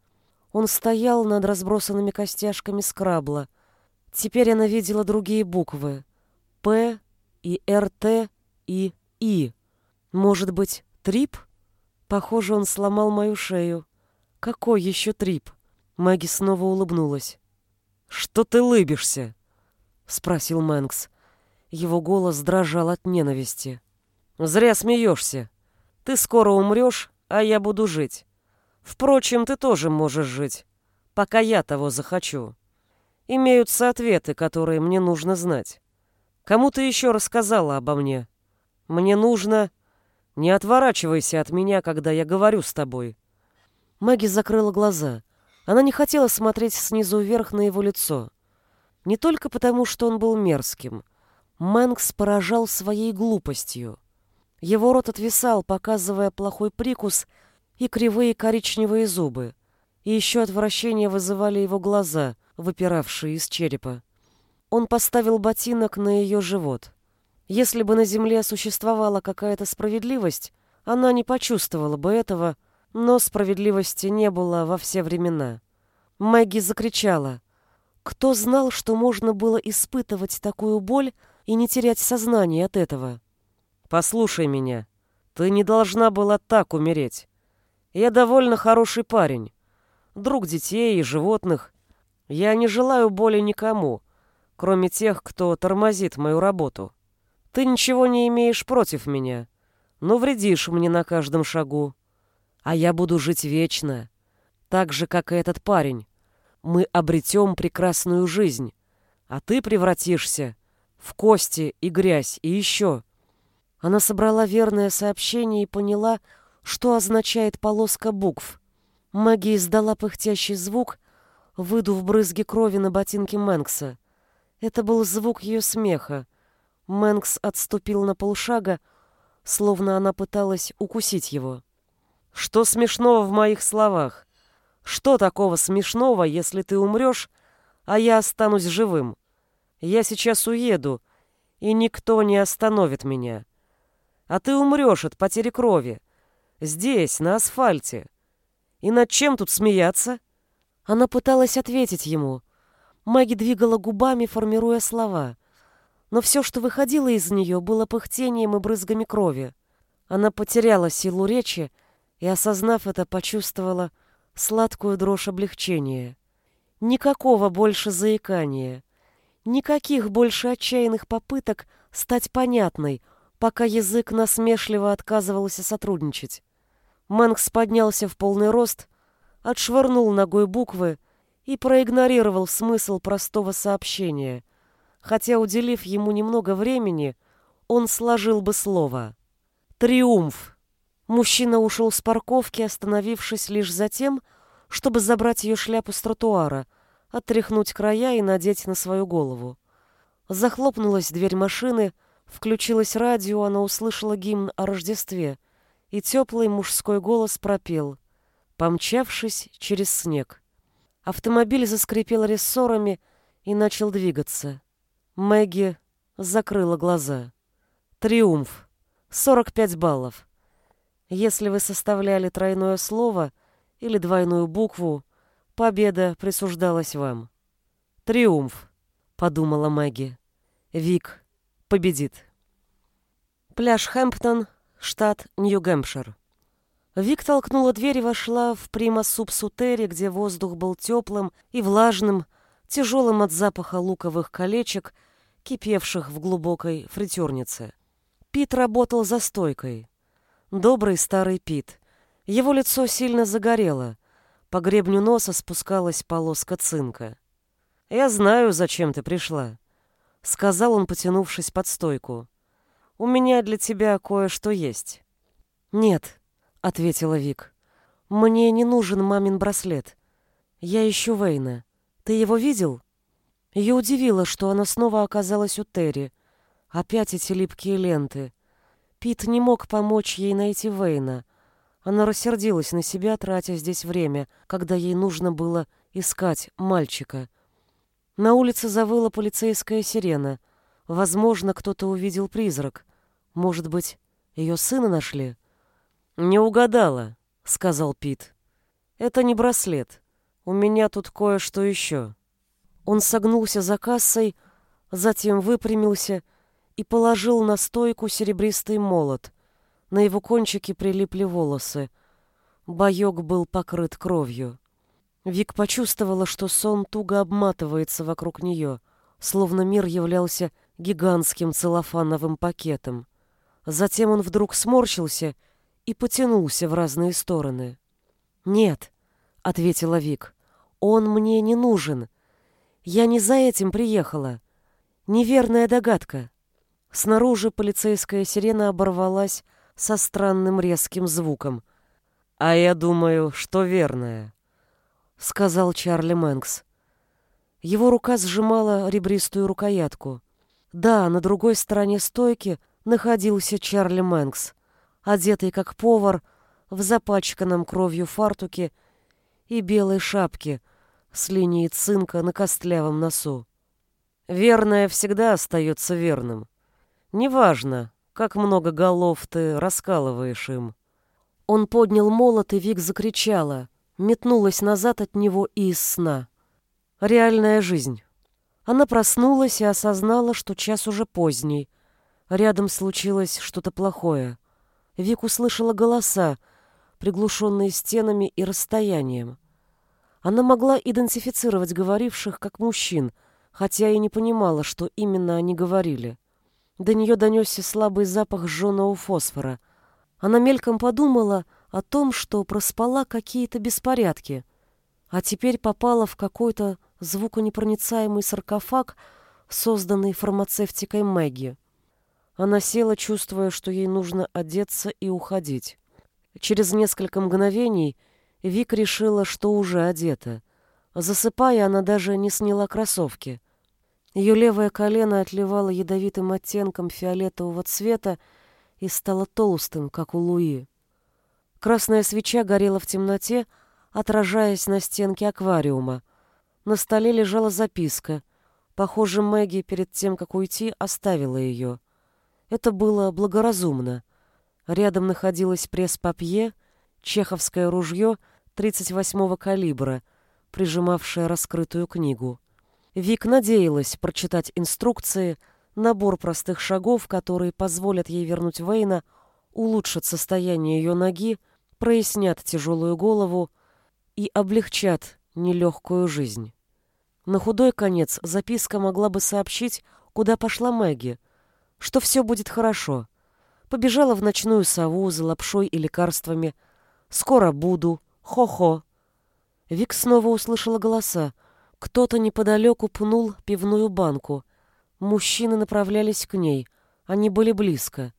Он стоял над разбросанными костяшками скрабла. Теперь она видела другие буквы. «П» и «РТ» и «И». Может быть, трип? Похоже, он сломал мою шею. Какой еще трип? Мэгги снова улыбнулась. «Что ты лыбишься?» — спросил Мэнкс. Его голос дрожал от ненависти. Зря смеешься. Ты скоро умрешь, а я буду жить. Впрочем, ты тоже можешь жить, пока я того захочу. Имеются ответы, которые мне нужно знать. Кому ты еще рассказала обо мне? Мне нужно... Не отворачивайся от меня, когда я говорю с тобой. Маги закрыла глаза. Она не хотела смотреть снизу вверх на его лицо. Не только потому, что он был мерзким. Мэнкс поражал своей глупостью. Его рот отвисал, показывая плохой прикус и кривые коричневые зубы. И еще отвращение вызывали его глаза, выпиравшие из черепа. Он поставил ботинок на ее живот. Если бы на земле существовала какая-то справедливость, она не почувствовала бы этого, но справедливости не было во все времена. Мэгги закричала. Кто знал, что можно было испытывать такую боль и не терять сознание от этого? Послушай меня. Ты не должна была так умереть. Я довольно хороший парень. Друг детей и животных. Я не желаю боли никому, кроме тех, кто тормозит мою работу. Ты ничего не имеешь против меня, но вредишь мне на каждом шагу. А я буду жить вечно, так же, как и этот парень. Мы обретем прекрасную жизнь, а ты превратишься в кости и грязь и еще она собрала верное сообщение и поняла, что означает полоска букв. Магия издала пыхтящий звук, выдув брызги крови на ботинке Мэнкса. Это был звук ее смеха. Мэнкс отступил на полшага, словно она пыталась укусить его. «Что смешного в моих словах? Что такого смешного, если ты умрешь, а я останусь живым? Я сейчас уеду, и никто не остановит меня а ты умрешь от потери крови. Здесь, на асфальте. И над чем тут смеяться?» Она пыталась ответить ему. Мэгги двигала губами, формируя слова. Но все, что выходило из нее, было пыхтением и брызгами крови. Она потеряла силу речи и, осознав это, почувствовала сладкую дрожь облегчения. Никакого больше заикания, никаких больше отчаянных попыток стать понятной, пока язык насмешливо отказывался сотрудничать. Мэнкс поднялся в полный рост, отшвырнул ногой буквы и проигнорировал смысл простого сообщения, хотя, уделив ему немного времени, он сложил бы слово. «Триумф!» Мужчина ушел с парковки, остановившись лишь за тем, чтобы забрать ее шляпу с тротуара, отряхнуть края и надеть на свою голову. Захлопнулась дверь машины, включилось радио, она услышала гимн о Рождестве, и теплый мужской голос пропел, помчавшись через снег. Автомобиль заскрипел рессорами и начал двигаться. Мэгги закрыла глаза. Триумф. 45 баллов. Если вы составляли тройное слово или двойную букву, победа присуждалась вам. Триумф, подумала Мэгги. Вик победит. Пляж Хэмптон, штат Нью-Гэмпшир. Вик толкнула дверь и вошла в прима субсутери, где воздух был теплым и влажным, тяжелым от запаха луковых колечек, кипевших в глубокой фритюрнице. Пит работал за стойкой. Добрый старый Пит. Его лицо сильно загорело. По гребню носа спускалась полоска цинка. «Я знаю, зачем ты пришла», — сказал он, потянувшись под стойку. «У меня для тебя кое-что есть». «Нет», — ответила Вик. «Мне не нужен мамин браслет. Я ищу Вейна. Ты его видел?» Ее удивило, что она снова оказалась у Терри. Опять эти липкие ленты. Пит не мог помочь ей найти Вейна. Она рассердилась на себя, тратя здесь время, когда ей нужно было искать мальчика. На улице завыла полицейская сирена. Возможно, кто-то увидел призрак. Может быть, ее сына нашли? «Не угадала», — сказал Пит. «Это не браслет. У меня тут кое-что еще». Он согнулся за кассой, затем выпрямился и положил на стойку серебристый молот. На его кончике прилипли волосы. Боек был покрыт кровью. Вик почувствовала, что сон туго обматывается вокруг нее, словно мир являлся гигантским целлофановым пакетом. Затем он вдруг сморщился и потянулся в разные стороны. «Нет», — ответила Вик, — «он мне не нужен. Я не за этим приехала. Неверная догадка». Снаружи полицейская сирена оборвалась со странным резким звуком. «А я думаю, что верная», — сказал Чарли Мэнкс. Его рука сжимала ребристую рукоятку. Да, на другой стороне стойки находился Чарли Мэнкс, одетый как повар, в запачканном кровью фартуке и белой шапке с линией цинка на костлявом носу. Верное всегда остается верным. Неважно, как много голов ты раскалываешь им. Он поднял молот, и Вик закричала, метнулась назад от него и из сна. Реальная жизнь. Она проснулась и осознала, что час уже поздний. Рядом случилось что-то плохое. Вик услышала голоса, приглушенные стенами и расстоянием. Она могла идентифицировать говоривших как мужчин, хотя и не понимала, что именно они говорили. До нее донесся слабый запах жженого фосфора. Она мельком подумала о том, что проспала какие-то беспорядки, а теперь попала в какой-то звуконепроницаемый саркофаг, созданный фармацевтикой Мэгги. Она села, чувствуя, что ей нужно одеться и уходить. Через несколько мгновений Вик решила, что уже одета. Засыпая, она даже не сняла кроссовки — ее левое колено отливало ядовитым оттенком фиолетового цвета и стало толстым, как у Луи. Красная свеча горела в темноте, отражаясь на стенке аквариума. На столе лежала записка. Похоже, Мэгги перед тем, как уйти, оставила ее. Это было благоразумно. Рядом находилось пресс-папье, чеховское ружье 38-го калибра, прижимавшее раскрытую книгу. Вик надеялась прочитать инструкции, набор простых шагов, которые позволят ей вернуть Вейна улучшат состояние ее ноги, прояснят тяжелую голову и облегчат нелегкую жизнь. На худой конец записка могла бы сообщить, куда пошла Мэгги, что все будет хорошо. Побежала в ночную сову за лапшой и лекарствами. «Скоро буду. Хо-хо». Вик снова услышала голоса. Кто-то неподалеку пнул пивную банку. Мужчины направлялись к ней. Они были близко.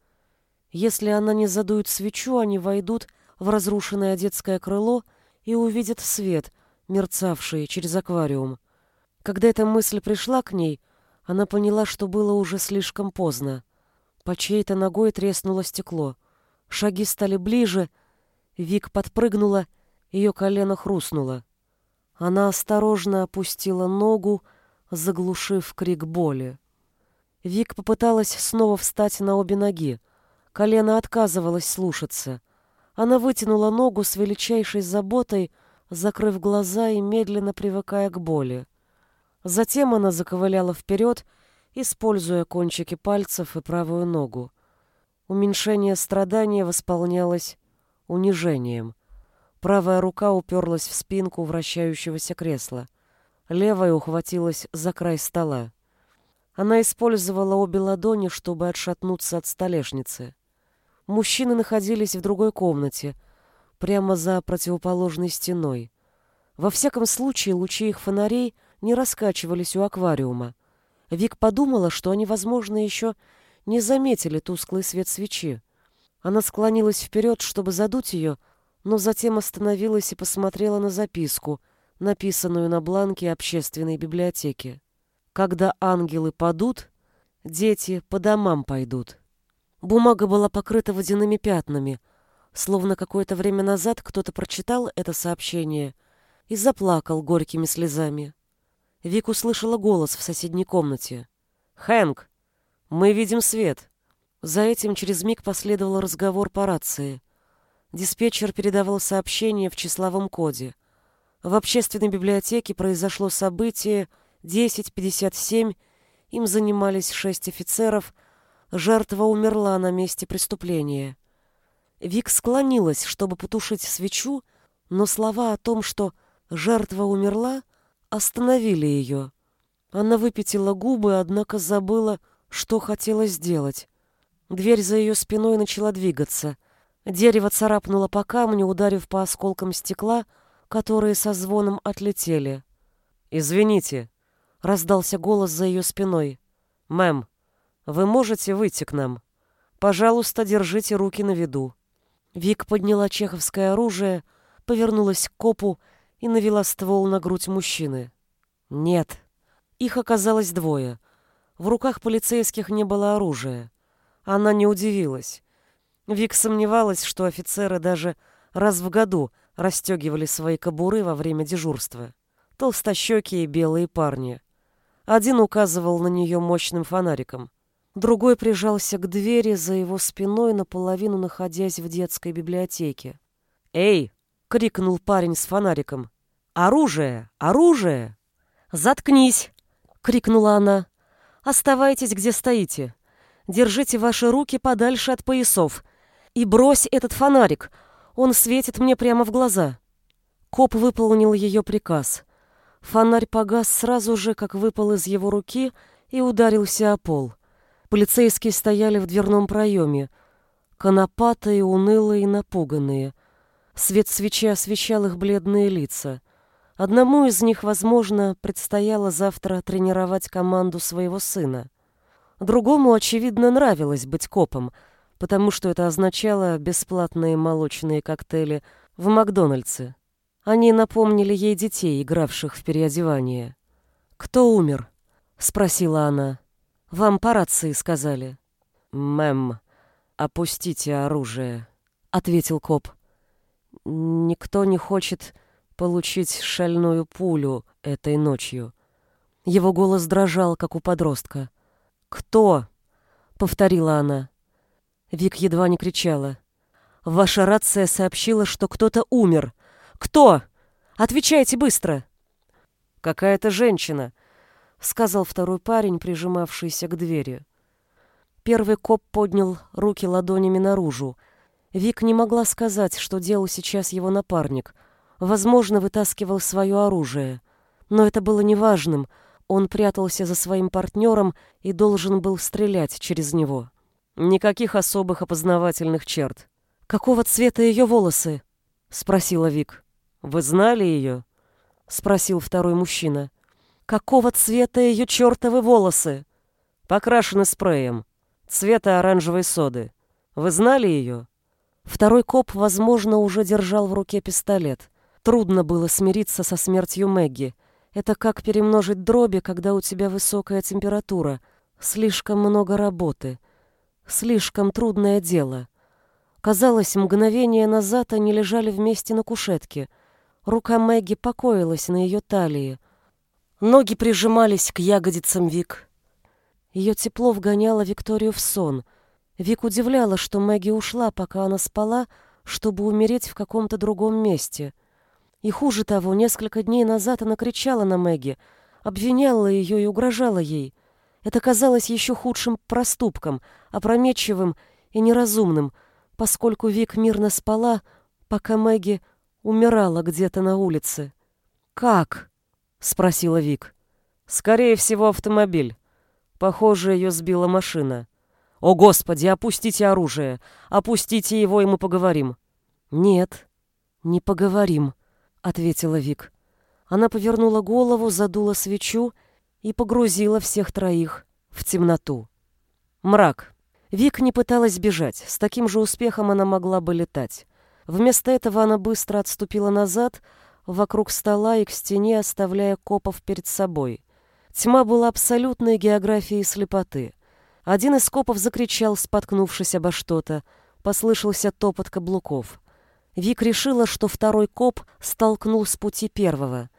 Если она не задует свечу, они войдут в разрушенное детское крыло и увидят свет, мерцавший через аквариум. Когда эта мысль пришла к ней, она поняла, что было уже слишком поздно. По чьей-то ногой треснуло стекло. Шаги стали ближе. Вик подпрыгнула, ее колено хрустнуло. Она осторожно опустила ногу, заглушив крик боли. Вик попыталась снова встать на обе ноги. Колено отказывалось слушаться. Она вытянула ногу с величайшей заботой, закрыв глаза и медленно привыкая к боли. Затем она заковыляла вперед, используя кончики пальцев и правую ногу. Уменьшение страдания восполнялось унижением. Правая рука уперлась в спинку вращающегося кресла. Левая ухватилась за край стола. Она использовала обе ладони, чтобы отшатнуться от столешницы. Мужчины находились в другой комнате, прямо за противоположной стеной. Во всяком случае, лучи их фонарей не раскачивались у аквариума. Вик подумала, что они, возможно, еще не заметили тусклый свет свечи. Она склонилась вперед, чтобы задуть ее, но затем остановилась и посмотрела на записку, написанную на бланке общественной библиотеки. Когда ангелы падут, дети по домам пойдут. Бумага была покрыта водяными пятнами, словно какое-то время назад кто-то прочитал это сообщение и заплакал горькими слезами. Вик услышала голос в соседней комнате. «Хэнк, мы видим свет!» За этим через миг последовал разговор по рации. Диспетчер передавал сообщение в числовом коде. В общественной библиотеке произошло событие, 10.57 им занимались шесть офицеров. Жертва умерла на месте преступления. Вик склонилась, чтобы потушить свечу, но слова о том, что жертва умерла, остановили ее. Она выпятила губы, однако забыла, что хотела сделать. Дверь за ее спиной начала двигаться. Дерево царапнуло по камню, ударив по осколкам стекла, которые со звоном отлетели. «Извините», Раздался голос за ее спиной. «Мэм, вы можете выйти к нам? Пожалуйста, держите руки на виду». Вик подняла чеховское оружие, повернулась к копу и навела ствол на грудь мужчины. «Нет». Их оказалось двое. В руках полицейских не было оружия. Она не удивилась. Вик сомневалась, что офицеры даже раз в году расстегивали свои кобуры во время дежурства. Толстощекие белые парни. Один указывал на нее мощным фонариком. Другой прижался к двери за его спиной, наполовину находясь в детской библиотеке. «Эй!» — крикнул парень с фонариком. «Оружие! Оружие!» «Заткнись!» — крикнула она. «Оставайтесь, где стоите. Держите ваши руки подальше от поясов. И брось этот фонарик. Он светит мне прямо в глаза». Коп выполнил ее приказ. Фонарь погас сразу же, как выпал из его руки и ударился о пол. Полицейские стояли в дверном проеме, конопатые, унылые и напуганные. Свет свечи освещал их бледные лица. Одному из них, возможно, предстояло завтра тренировать команду своего сына. Другому, очевидно, нравилось быть копом, потому что это означало бесплатные молочные коктейли в Макдональдсе. Они напомнили ей детей, игравших в переодевание. «Кто умер?» — спросила она. «Вам по рации сказали». «Мэм, опустите оружие», — ответил коп. «Никто не хочет получить шальную пулю этой ночью». Его голос дрожал, как у подростка. «Кто?» — повторила она. Вик едва не кричала. «Ваша рация сообщила, что кто-то умер. «Кто? Отвечайте быстро!» «Какая-то женщина», — сказал второй парень, прижимавшийся к двери. Первый коп поднял руки ладонями наружу. Вик не могла сказать, что делал сейчас его напарник. Возможно, вытаскивал свое оружие. Но это было неважным. Он прятался за своим партнером и должен был стрелять через него. Никаких особых опознавательных черт. «Какого цвета ее волосы?» — спросила Вик. «Вы знали ее?» — спросил второй мужчина. «Какого цвета ее чертовы волосы?» «Покрашены спреем. Цвета оранжевой соды. Вы знали ее?» Второй коп, возможно, уже держал в руке пистолет. Трудно было смириться со смертью Мэгги. Это как перемножить дроби, когда у тебя высокая температура. Слишком много работы. Слишком трудное дело. Казалось, мгновение назад они лежали вместе на кушетке. Рука Мэгги покоилась на ее талии. Ноги прижимались к ягодицам Вик. Ее тепло вгоняло Викторию в сон. Вик удивляла, что Мэгги ушла, пока она спала, чтобы умереть в каком-то другом месте. И хуже того, несколько дней назад она кричала на Мэгги, обвиняла ее и угрожала ей. Это казалось еще худшим проступком, опрометчивым и неразумным, поскольку Вик мирно спала, пока Мэгги умирала где-то на улице. «Как?» — спросила Вик. «Скорее всего, автомобиль. Похоже, ее сбила машина. О, Господи, опустите оружие! Опустите его, и мы поговорим». «Нет, не поговорим», — ответила Вик. Она повернула голову, задула свечу и погрузила всех троих в темноту. Мрак. Вик не пыталась бежать, с таким же успехом она могла бы летать. Вместо этого она быстро отступила назад, вокруг стола и к стене, оставляя копов перед собой. Тьма была абсолютной географией слепоты. Один из копов закричал, споткнувшись обо что-то. Послышался топот каблуков. Вик решила, что второй коп столкнул с пути первого.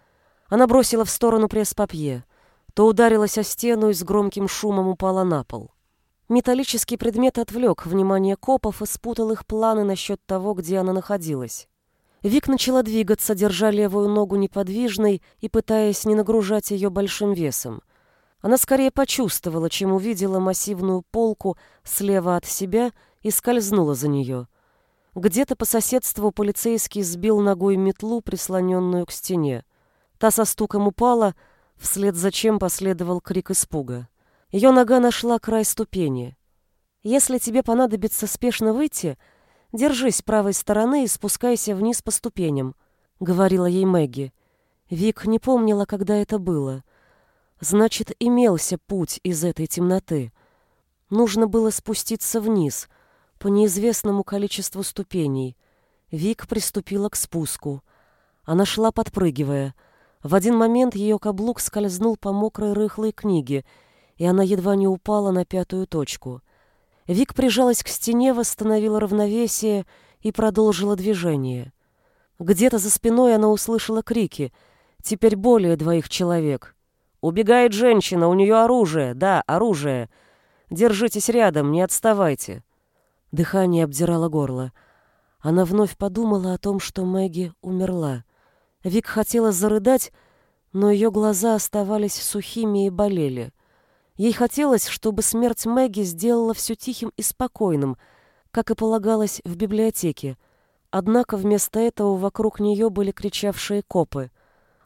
Она бросила в сторону пресс-папье. То ударилась о стену и с громким шумом упала на пол. Металлический предмет отвлек внимание копов и спутал их планы насчет того, где она находилась. Вик начала двигаться, держа левую ногу неподвижной и пытаясь не нагружать ее большим весом. Она скорее почувствовала, чем увидела массивную полку слева от себя и скользнула за нее. Где-то по соседству полицейский сбил ногой метлу, прислоненную к стене. Та со стуком упала, вслед за чем последовал крик испуга. Ее нога нашла край ступени. Если тебе понадобится спешно выйти, держись правой стороны и спускайся вниз по ступеням, говорила ей Мэгги. Вик не помнила, когда это было. Значит, имелся путь из этой темноты. Нужно было спуститься вниз по неизвестному количеству ступеней. Вик приступила к спуску. Она шла, подпрыгивая. В один момент ее каблук скользнул по мокрой рыхлой книге — и она едва не упала на пятую точку. Вик прижалась к стене, восстановила равновесие и продолжила движение. Где-то за спиной она услышала крики. Теперь более двоих человек. «Убегает женщина, у нее оружие! Да, оружие! Держитесь рядом, не отставайте!» Дыхание обдирало горло. Она вновь подумала о том, что Мэгги умерла. Вик хотела зарыдать, но ее глаза оставались сухими и болели. Ей хотелось, чтобы смерть Мэгги сделала все тихим и спокойным, как и полагалось в библиотеке. Однако вместо этого вокруг нее были кричавшие копы.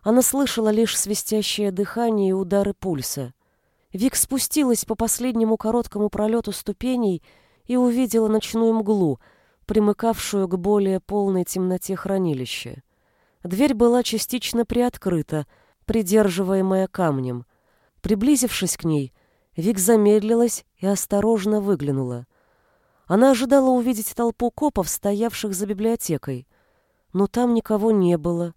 Она слышала лишь свистящее дыхание и удары пульса. Вик спустилась по последнему короткому пролету ступеней и увидела ночную мглу, примыкавшую к более полной темноте хранилища. Дверь была частично приоткрыта, придерживаемая камнем. Приблизившись к ней, Вик замедлилась и осторожно выглянула. Она ожидала увидеть толпу копов, стоявших за библиотекой. Но там никого не было.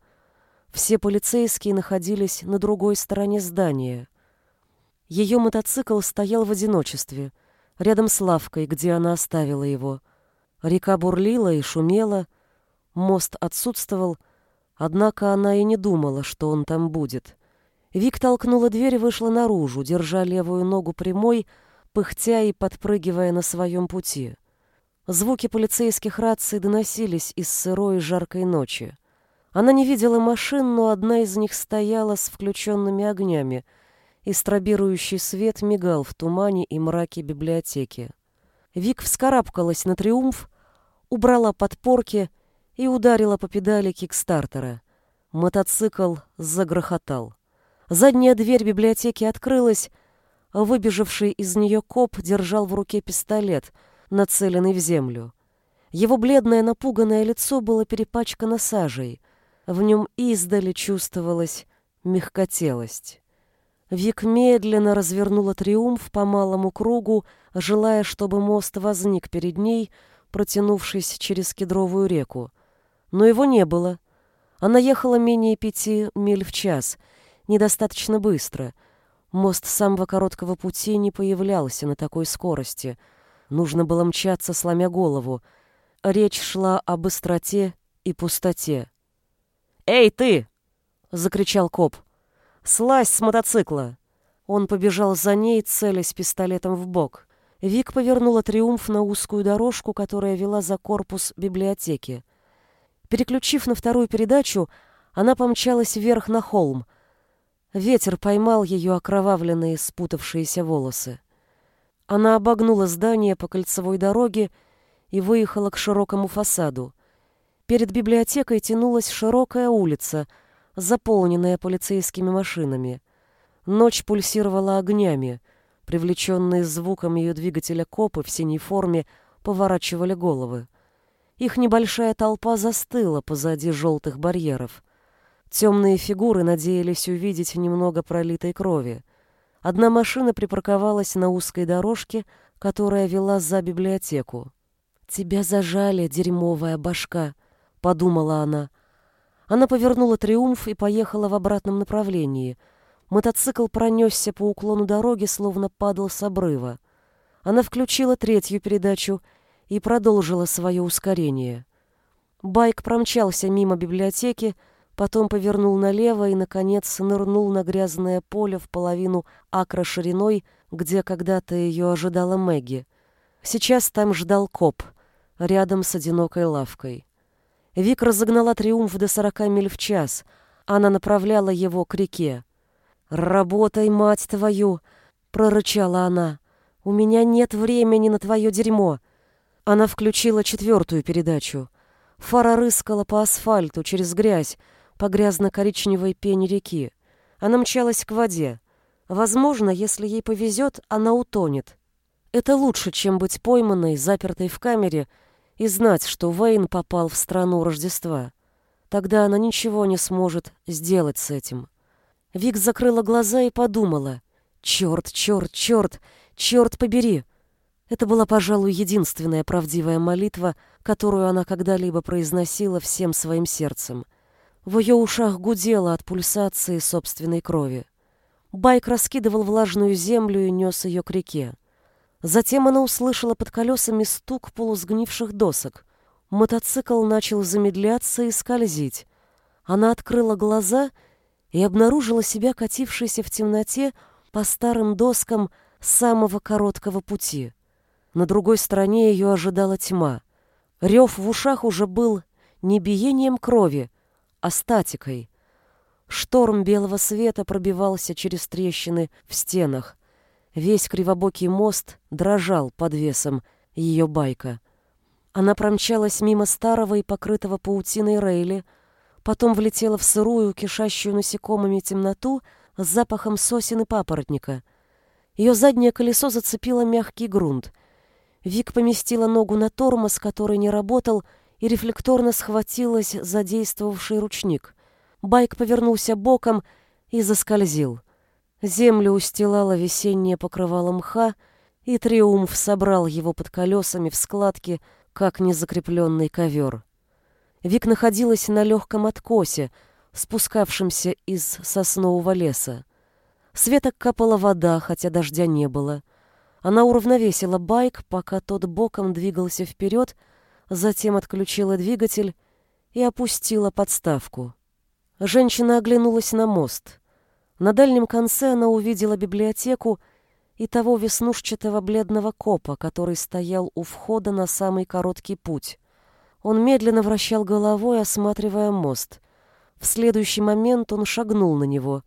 Все полицейские находились на другой стороне здания. Ее мотоцикл стоял в одиночестве, рядом с лавкой, где она оставила его. Река бурлила и шумела, мост отсутствовал, однако она и не думала, что он там будет. Вик толкнула дверь и вышла наружу, держа левую ногу прямой, пыхтя и подпрыгивая на своем пути. Звуки полицейских раций доносились из сырой жаркой ночи. Она не видела машин, но одна из них стояла с включенными огнями, и стробирующий свет мигал в тумане и мраке библиотеки. Вик вскарабкалась на триумф, убрала подпорки и ударила по педали кикстартера. Мотоцикл загрохотал. Задняя дверь библиотеки открылась, выбежавший из нее коп держал в руке пистолет, нацеленный в землю. Его бледное напуганное лицо было перепачкано сажей. В нем издали чувствовалась мягкотелость. Вик медленно развернула триумф по малому кругу, желая, чтобы мост возник перед ней, протянувшись через кедровую реку. Но его не было. Она ехала менее пяти миль в час, недостаточно быстро. Мост самого короткого пути не появлялся на такой скорости. Нужно было мчаться, сломя голову. Речь шла о быстроте и пустоте. «Эй, ты!» — закричал коп. «Слазь с мотоцикла!» Он побежал за ней, целясь пистолетом в бок. Вик повернула триумф на узкую дорожку, которая вела за корпус библиотеки. Переключив на вторую передачу, она помчалась вверх на холм. Ветер поймал ее окровавленные спутавшиеся волосы. Она обогнула здание по кольцевой дороге и выехала к широкому фасаду. Перед библиотекой тянулась широкая улица — заполненная полицейскими машинами. Ночь пульсировала огнями. Привлеченные звуком ее двигателя копы в синей форме поворачивали головы. Их небольшая толпа застыла позади желтых барьеров. Темные фигуры надеялись увидеть немного пролитой крови. Одна машина припарковалась на узкой дорожке, которая вела за библиотеку. «Тебя зажали, дерьмовая башка», — подумала она, — она повернула триумф и поехала в обратном направлении. Мотоцикл пронесся по уклону дороги, словно падал с обрыва. Она включила третью передачу и продолжила свое ускорение. Байк промчался мимо библиотеки, потом повернул налево и, наконец, нырнул на грязное поле в половину акра шириной, где когда-то ее ожидала Мэгги. Сейчас там ждал коп, рядом с одинокой лавкой. Вик разогнала триумф до сорока миль в час. Она направляла его к реке. «Работай, мать твою!» — прорычала она. «У меня нет времени на твое дерьмо!» Она включила четвертую передачу. Фара рыскала по асфальту, через грязь, по грязно-коричневой пене реки. Она мчалась к воде. Возможно, если ей повезет, она утонет. Это лучше, чем быть пойманной, запертой в камере — и знать, что Вейн попал в страну Рождества. Тогда она ничего не сможет сделать с этим. Вик закрыла глаза и подумала. «Черт, черт, черт, черт побери!» Это была, пожалуй, единственная правдивая молитва, которую она когда-либо произносила всем своим сердцем. В ее ушах гудело от пульсации собственной крови. Байк раскидывал влажную землю и нес ее к реке. Затем она услышала под колесами стук полусгнивших досок. Мотоцикл начал замедляться и скользить. Она открыла глаза и обнаружила себя катившейся в темноте по старым доскам самого короткого пути. На другой стороне ее ожидала тьма. Рев в ушах уже был не биением крови, а статикой. Шторм белого света пробивался через трещины в стенах. Весь кривобокий мост дрожал под весом ее байка. Она промчалась мимо старого и покрытого паутиной рейли, потом влетела в сырую, кишащую насекомыми темноту с запахом сосен и папоротника. Ее заднее колесо зацепило мягкий грунт. Вик поместила ногу на тормоз, который не работал, и рефлекторно схватилась за действовавший ручник. Байк повернулся боком и заскользил — Землю устилало весеннее покрывало мха, и Триумф собрал его под колесами в складке, как незакрепленный ковер. Вик находилась на легком откосе, спускавшемся из соснового леса. Светок капала вода, хотя дождя не было. Она уравновесила байк, пока тот боком двигался вперед, затем отключила двигатель и опустила подставку. Женщина оглянулась на мост. На дальнем конце она увидела библиотеку и того веснушчатого бледного копа, который стоял у входа на самый короткий путь. Он медленно вращал головой, осматривая мост. В следующий момент он шагнул на него.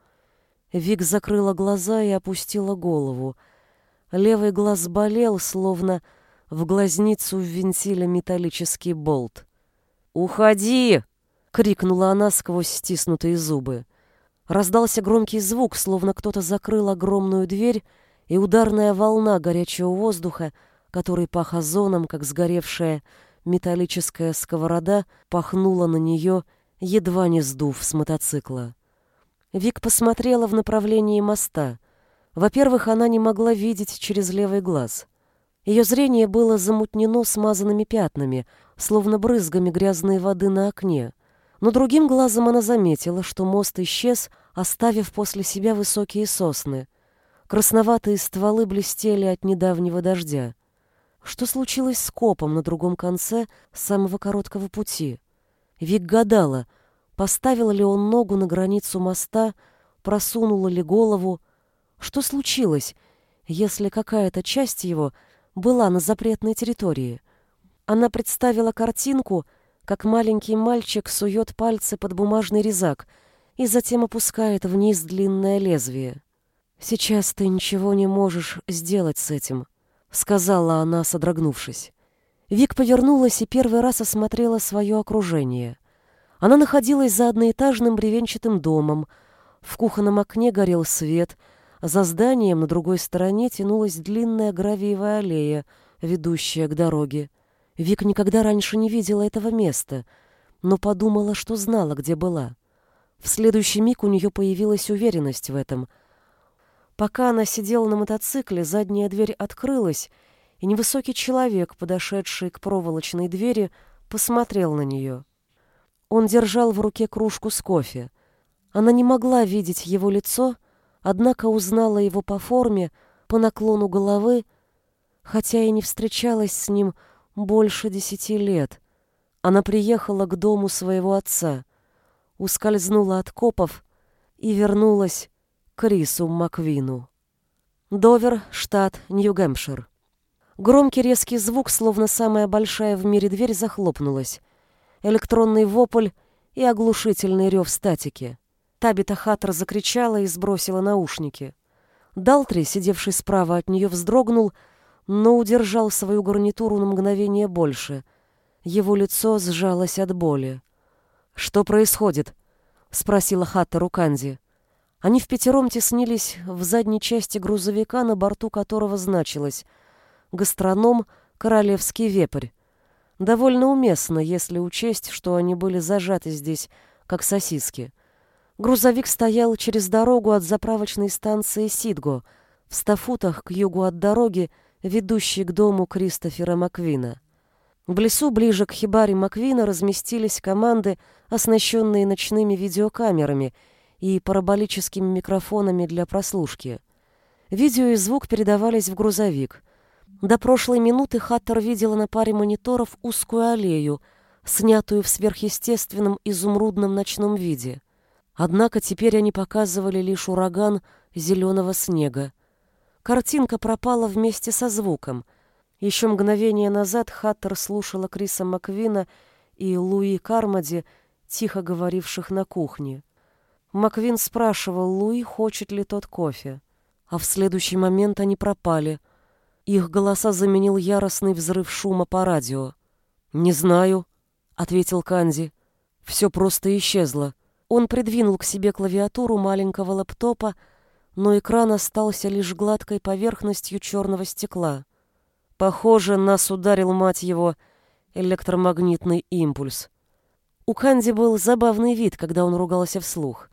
Вик закрыла глаза и опустила голову. Левый глаз болел, словно в глазницу ввинтили металлический болт. «Уходи!» — крикнула она сквозь стиснутые зубы. Раздался громкий звук, словно кто-то закрыл огромную дверь, и ударная волна горячего воздуха, который пах озоном, как сгоревшая металлическая сковорода, пахнула на нее, едва не сдув с мотоцикла. Вик посмотрела в направлении моста. Во-первых, она не могла видеть через левый глаз. Ее зрение было замутнено смазанными пятнами, словно брызгами грязной воды на окне. Но другим глазом она заметила, что мост исчез, оставив после себя высокие сосны. Красноватые стволы блестели от недавнего дождя. Что случилось с копом на другом конце самого короткого пути? Вик гадала — Поставил ли он ногу на границу моста, просунула ли голову? Что случилось, если какая-то часть его была на запретной территории? Она представила картинку, как маленький мальчик сует пальцы под бумажный резак и затем опускает вниз длинное лезвие. «Сейчас ты ничего не можешь сделать с этим», — сказала она, содрогнувшись. Вик повернулась и первый раз осмотрела свое окружение. Она находилась за одноэтажным бревенчатым домом. В кухонном окне горел свет. За зданием на другой стороне тянулась длинная гравиевая аллея, ведущая к дороге. Вик никогда раньше не видела этого места, но подумала, что знала, где была. В следующий миг у нее появилась уверенность в этом. Пока она сидела на мотоцикле, задняя дверь открылась, и невысокий человек, подошедший к проволочной двери, посмотрел на нее. Он держал в руке кружку с кофе. Она не могла видеть его лицо, однако узнала его по форме, по наклону головы, хотя и не встречалась с ним больше десяти лет. Она приехала к дому своего отца, ускользнула от копов и вернулась к Рису Маквину. Довер, штат Нью-Гэмпшир. Громкий резкий звук, словно самая большая в мире дверь, захлопнулась электронный вопль и оглушительный рев статики. Табита Хаттер закричала и сбросила наушники. Далтри, сидевший справа от нее, вздрогнул, но удержал свою гарнитуру на мгновение больше. Его лицо сжалось от боли. «Что происходит?» — спросила Хаттер у Канди. Они в пятером теснились в задней части грузовика, на борту которого значилось «Гастроном Королевский вепрь». Довольно уместно, если учесть, что они были зажаты здесь, как сосиски. Грузовик стоял через дорогу от заправочной станции Сидго, в ста футах к югу от дороги, ведущей к дому Кристофера Маквина. В лесу ближе к хибаре Маквина разместились команды, оснащенные ночными видеокамерами и параболическими микрофонами для прослушки. Видео и звук передавались в грузовик — до прошлой минуты Хаттер видела на паре мониторов узкую аллею, снятую в сверхъестественном изумрудном ночном виде. Однако теперь они показывали лишь ураган зеленого снега. Картинка пропала вместе со звуком. Еще мгновение назад Хаттер слушала Криса Маквина и Луи Кармоди, тихо говоривших на кухне. Маквин спрашивал Луи, хочет ли тот кофе. А в следующий момент они пропали — их голоса заменил яростный взрыв шума по радио. «Не знаю», — ответил Канди. «Все просто исчезло». Он придвинул к себе клавиатуру маленького лэптопа, но экран остался лишь гладкой поверхностью черного стекла. Похоже, нас ударил, мать его, электромагнитный импульс. У Канди был забавный вид, когда он ругался вслух.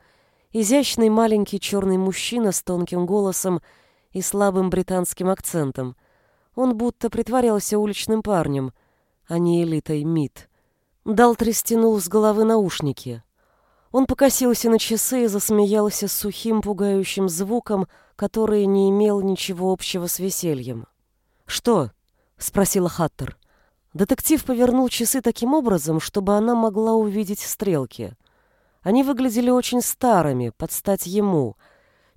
Изящный маленький черный мужчина с тонким голосом и слабым британским акцентом. Он будто притворялся уличным парнем, а не элитой МИД. Далтри стянул с головы наушники. Он покосился на часы и засмеялся сухим пугающим звуком, который не имел ничего общего с весельем. «Что?» — спросила Хаттер. Детектив повернул часы таким образом, чтобы она могла увидеть стрелки. Они выглядели очень старыми, под стать ему —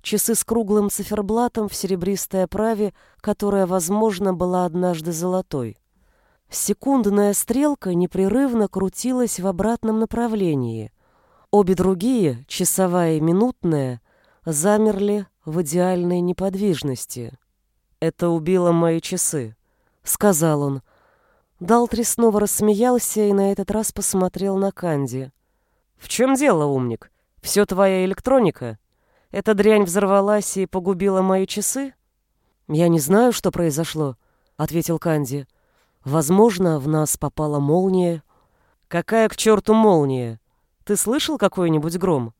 часы с круглым циферблатом в серебристой оправе, которая, возможно, была однажды золотой. Секундная стрелка непрерывно крутилась в обратном направлении. Обе другие, часовая и минутная, замерли в идеальной неподвижности. «Это убило мои часы», — сказал он. Далтри снова рассмеялся и на этот раз посмотрел на Канди. «В чем дело, умник? Все твоя электроника? Эта дрянь взорвалась и погубила мои часы?» «Я не знаю, что произошло», — ответил Канди. «Возможно, в нас попала молния». «Какая к черту молния? Ты слышал какой-нибудь гром?»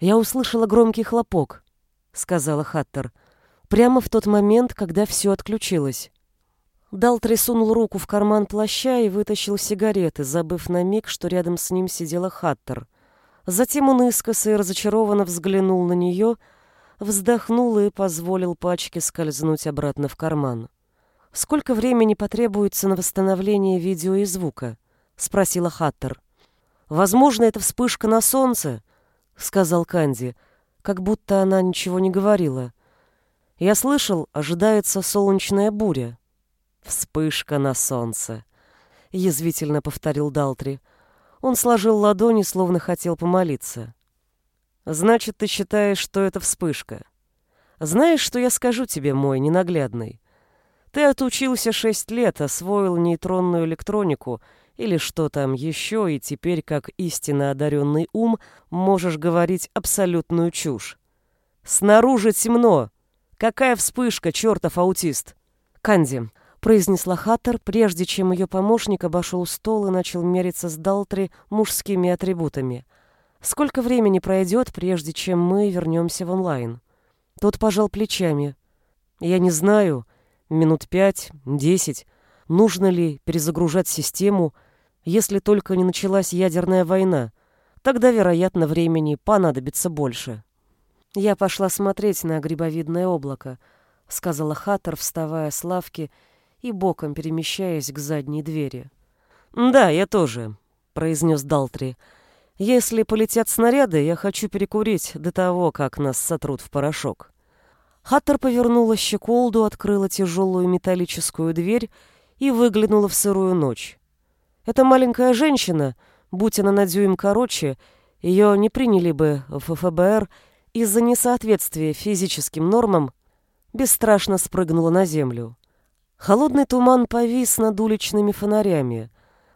«Я услышала громкий хлопок», — сказала Хаттер. «Прямо в тот момент, когда все отключилось». Далтри сунул руку в карман плаща и вытащил сигареты, забыв на миг, что рядом с ним сидела Хаттер. Затем он искоса и разочарованно взглянул на нее, вздохнул и позволил пачке скользнуть обратно в карман. «Сколько времени потребуется на восстановление видео и звука?» — спросила Хаттер. «Возможно, это вспышка на солнце», — сказал Канди, как будто она ничего не говорила. «Я слышал, ожидается солнечная буря». «Вспышка на солнце», — язвительно повторил Далтри. Он сложил ладони, словно хотел помолиться. «Значит, ты считаешь, что это вспышка? Знаешь, что я скажу тебе, мой ненаглядный? Ты отучился шесть лет, освоил нейтронную электронику или что там еще, и теперь, как истинно одаренный ум, можешь говорить абсолютную чушь. Снаружи темно. Какая вспышка, чертов аутист!» «Канди, произнесла Хаттер, прежде чем ее помощник обошел стол и начал мериться с Далтри мужскими атрибутами. «Сколько времени пройдет, прежде чем мы вернемся в онлайн?» Тот пожал плечами. «Я не знаю. Минут пять, десять. Нужно ли перезагружать систему, если только не началась ядерная война? Тогда, вероятно, времени понадобится больше». «Я пошла смотреть на грибовидное облако», — сказала Хаттер, вставая с лавки и боком перемещаясь к задней двери. «Да, я тоже», — произнес Далтри. «Если полетят снаряды, я хочу перекурить до того, как нас сотрут в порошок». Хаттер повернула щеколду, открыла тяжелую металлическую дверь и выглянула в сырую ночь. Эта маленькая женщина, будь она на дюйм короче, ее не приняли бы в ФБР из-за несоответствия физическим нормам, бесстрашно спрыгнула на землю. Холодный туман повис над уличными фонарями.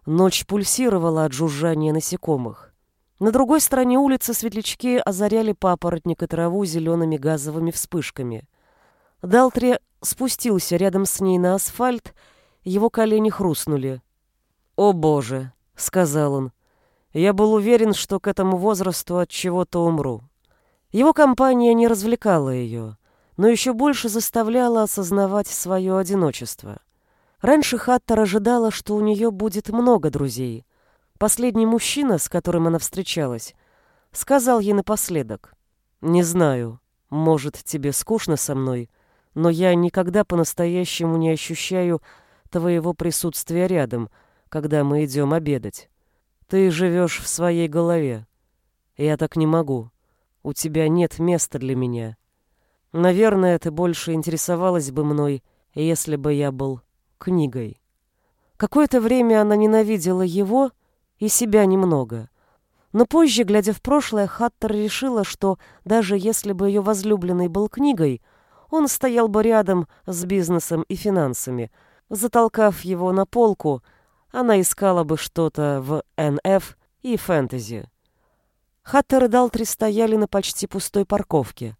Ночь пульсировала от жужжания насекомых. На другой стороне улицы светлячки озаряли папоротник и траву зелеными газовыми вспышками. Далтри спустился рядом с ней на асфальт, его колени хрустнули. «О боже!» — сказал он. «Я был уверен, что к этому возрасту от чего-то умру». Его компания не развлекала ее но еще больше заставляла осознавать свое одиночество. Раньше Хаттер ожидала, что у нее будет много друзей. Последний мужчина, с которым она встречалась, сказал ей напоследок, «Не знаю, может, тебе скучно со мной, но я никогда по-настоящему не ощущаю твоего присутствия рядом, когда мы идем обедать. Ты живешь в своей голове. Я так не могу. У тебя нет места для меня. Наверное, ты больше интересовалась бы мной, если бы я был книгой. Какое-то время она ненавидела его и себя немного. Но позже, глядя в прошлое, Хаттер решила, что даже если бы ее возлюбленный был книгой, он стоял бы рядом с бизнесом и финансами. Затолкав его на полку, она искала бы что-то в НФ и фэнтези. Хаттер и Далтри стояли на почти пустой парковке.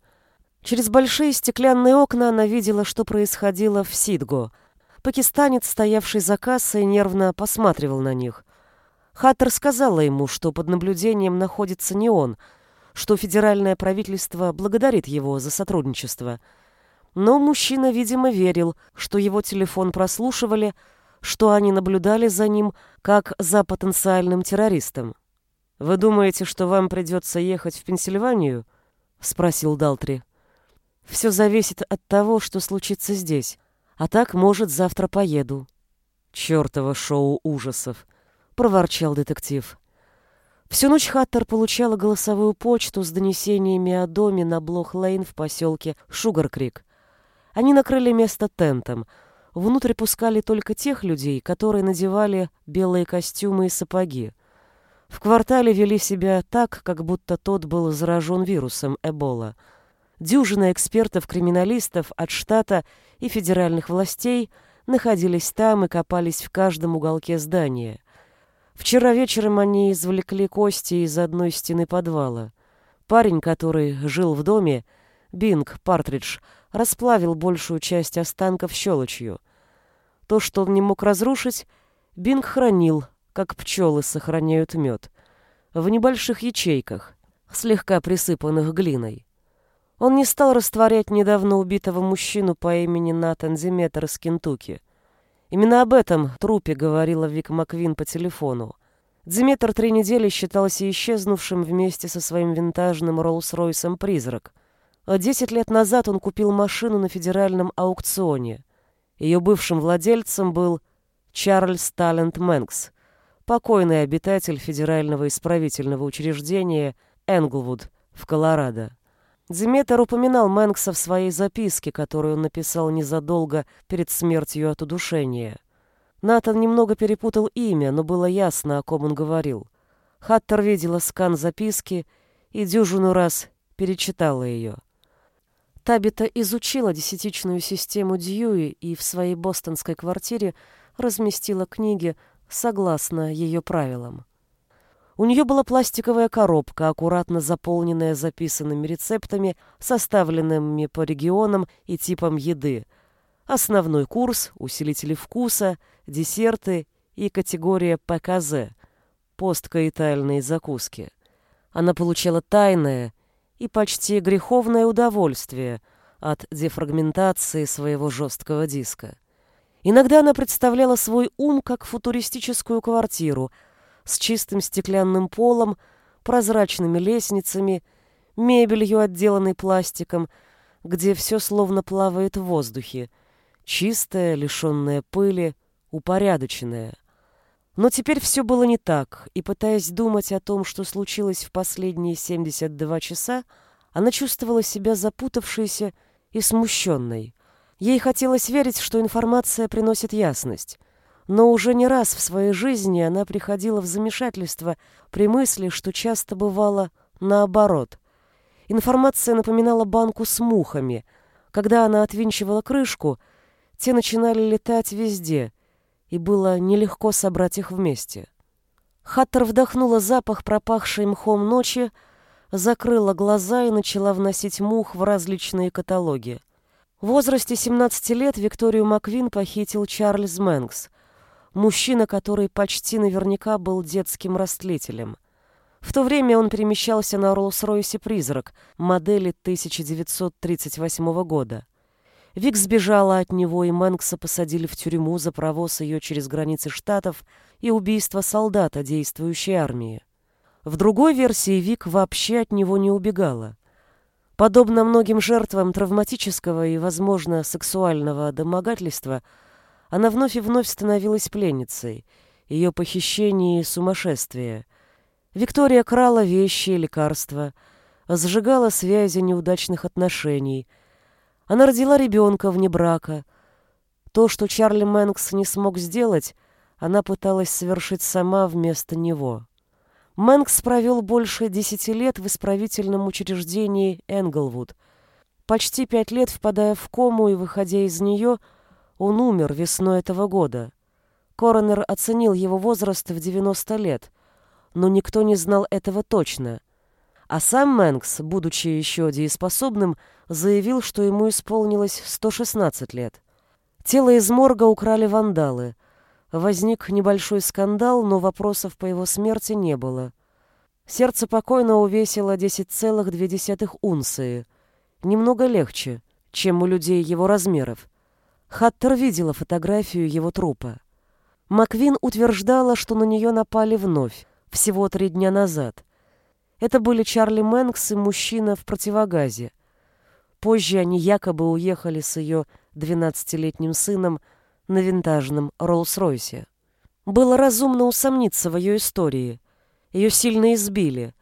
Через большие стеклянные окна она видела, что происходило в Сидго. Пакистанец, стоявший за кассой, нервно посматривал на них. Хаттер сказала ему, что под наблюдением находится не он, что федеральное правительство благодарит его за сотрудничество. Но мужчина, видимо, верил, что его телефон прослушивали, что они наблюдали за ним, как за потенциальным террористом. «Вы думаете, что вам придется ехать в Пенсильванию?» — спросил Далтри. Все зависит от того, что случится здесь. А так, может, завтра поеду. Чёртово шоу ужасов, проворчал детектив. Всю ночь Хаттер получала голосовую почту с донесениями о доме на Блох-Лейн в поселке Шугар-Крик. Они накрыли место тентом. Внутрь пускали только тех людей, которые надевали белые костюмы и сапоги. В квартале вели себя так, как будто тот был заражен вирусом Эбола — Дюжина экспертов-криминалистов от штата и федеральных властей находились там и копались в каждом уголке здания. Вчера вечером они извлекли кости из одной стены подвала. Парень, который жил в доме, Бинг Партридж, расплавил большую часть останков щелочью. То, что он не мог разрушить, Бинг хранил, как пчелы сохраняют мед, в небольших ячейках, слегка присыпанных глиной. Он не стал растворять недавно убитого мужчину по имени Натан Зиметр из Кентукки. Именно об этом трупе говорила Вик Маквин по телефону. Дзиметр три недели считался исчезнувшим вместе со своим винтажным Роллс-Ройсом «Призрак». Десять лет назад он купил машину на федеральном аукционе. Ее бывшим владельцем был Чарльз Талент Мэнкс, покойный обитатель федерального исправительного учреждения Энглвуд в Колорадо. Диметр упоминал Мэнкса в своей записке, которую он написал незадолго перед смертью от удушения. Натан немного перепутал имя, но было ясно, о ком он говорил. Хаттер видела скан записки и дюжину раз перечитала ее. Табита изучила десятичную систему Дьюи и в своей бостонской квартире разместила книги согласно ее правилам. У нее была пластиковая коробка, аккуратно заполненная записанными рецептами, составленными по регионам и типам еды. Основной курс, усилители вкуса, десерты и категория ПКЗ – посткаитальные закуски. Она получала тайное и почти греховное удовольствие от дефрагментации своего жесткого диска. Иногда она представляла свой ум как футуристическую квартиру – с чистым стеклянным полом, прозрачными лестницами, мебелью, отделанной пластиком, где все словно плавает в воздухе, чистое, лишенное пыли, упорядоченное. Но теперь все было не так, и, пытаясь думать о том, что случилось в последние 72 часа, она чувствовала себя запутавшейся и смущенной. Ей хотелось верить, что информация приносит ясность — но уже не раз в своей жизни она приходила в замешательство при мысли, что часто бывало наоборот. Информация напоминала банку с мухами. Когда она отвинчивала крышку, те начинали летать везде, и было нелегко собрать их вместе. Хаттер вдохнула запах пропахшей мхом ночи, закрыла глаза и начала вносить мух в различные каталоги. В возрасте 17 лет Викторию Маквин похитил Чарльз Мэнкс мужчина, который почти наверняка был детским растлителем. В то время он перемещался на Роллс-Ройсе «Призрак» модели 1938 года. Вик сбежала от него, и Мэнкса посадили в тюрьму за провоз ее через границы штатов и убийство солдата действующей армии. В другой версии Вик вообще от него не убегала. Подобно многим жертвам травматического и, возможно, сексуального домогательства – она вновь и вновь становилась пленницей. Ее похищение и сумасшествие. Виктория крала вещи и лекарства, сжигала связи неудачных отношений. Она родила ребенка вне брака. То, что Чарли Мэнкс не смог сделать, она пыталась совершить сама вместо него. Мэнкс провел больше десяти лет в исправительном учреждении Энглвуд. Почти пять лет впадая в кому и выходя из нее – он умер весной этого года. Коронер оценил его возраст в 90 лет, но никто не знал этого точно. А сам Мэнкс, будучи еще дееспособным, заявил, что ему исполнилось 116 лет. Тело из морга украли вандалы. Возник небольшой скандал, но вопросов по его смерти не было. Сердце покойно увесило 10,2 унции. Немного легче, чем у людей его размеров. Хаттер видела фотографию его трупа. Маквин утверждала, что на нее напали вновь, всего три дня назад. Это были Чарли Мэнкс и мужчина в противогазе. Позже они якобы уехали с ее 12-летним сыном на винтажном Роллс-Ройсе. Было разумно усомниться в ее истории. Ее сильно избили,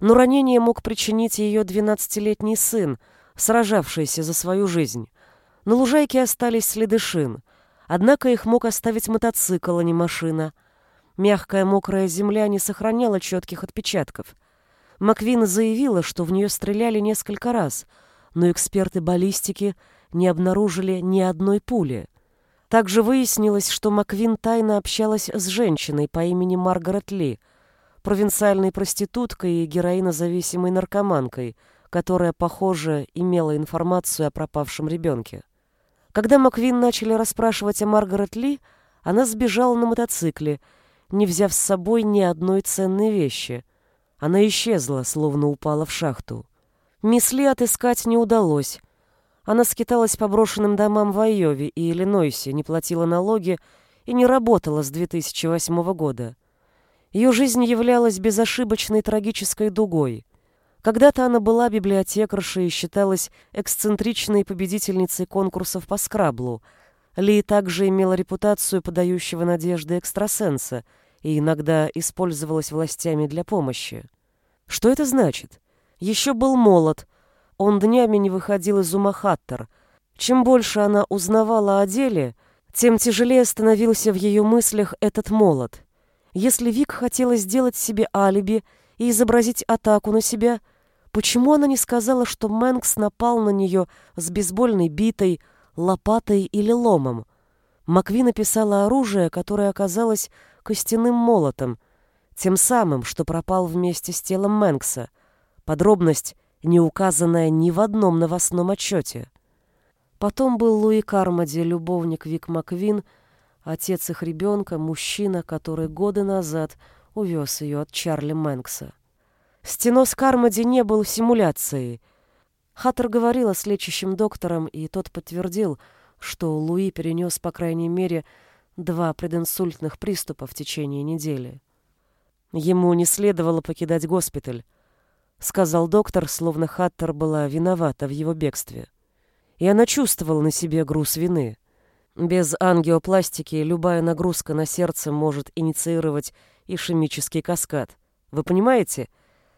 но ранение мог причинить ее 12-летний сын, сражавшийся за свою жизнь. На лужайке остались следы шин, однако их мог оставить мотоцикл, а не машина. Мягкая мокрая земля не сохраняла четких отпечатков. Маквин заявила, что в нее стреляли несколько раз, но эксперты баллистики не обнаружили ни одной пули. Также выяснилось, что Маквин тайно общалась с женщиной по имени Маргарет Ли, провинциальной проституткой и героинозависимой наркоманкой, которая, похоже, имела информацию о пропавшем ребенке. Когда Маквин начали расспрашивать о Маргарет Ли, она сбежала на мотоцикле, не взяв с собой ни одной ценной вещи. Она исчезла, словно упала в шахту. Мисс Ли отыскать не удалось. Она скиталась по брошенным домам в Айове и Иллинойсе, не платила налоги и не работала с 2008 года. Ее жизнь являлась безошибочной трагической дугой. Когда-то она была библиотекаршей и считалась эксцентричной победительницей конкурсов по скраблу. Ли также имела репутацию подающего надежды экстрасенса и иногда использовалась властями для помощи. Что это значит? Еще был молод. Он днями не выходил из ума Хаттер. Чем больше она узнавала о деле, тем тяжелее становился в ее мыслях этот молот. Если Вик хотела сделать себе алиби и изобразить атаку на себя, почему она не сказала, что Мэнкс напал на нее с бейсбольной битой, лопатой или ломом? Макви написала оружие, которое оказалось костяным молотом, тем самым, что пропал вместе с телом Мэнкса. Подробность, не указанная ни в одном новостном отчете. Потом был Луи Кармоди, любовник Вик Маквин, отец их ребенка, мужчина, который годы назад увез ее от Чарли Мэнкса. Стенос Кармоди не был симуляцией. Хаттер говорила с лечащим доктором, и тот подтвердил, что Луи перенес, по крайней мере, два прединсультных приступа в течение недели. Ему не следовало покидать госпиталь, сказал доктор, словно Хаттер была виновата в его бегстве. И она чувствовала на себе груз вины. Без ангиопластики любая нагрузка на сердце может инициировать ишемический каскад. Вы понимаете?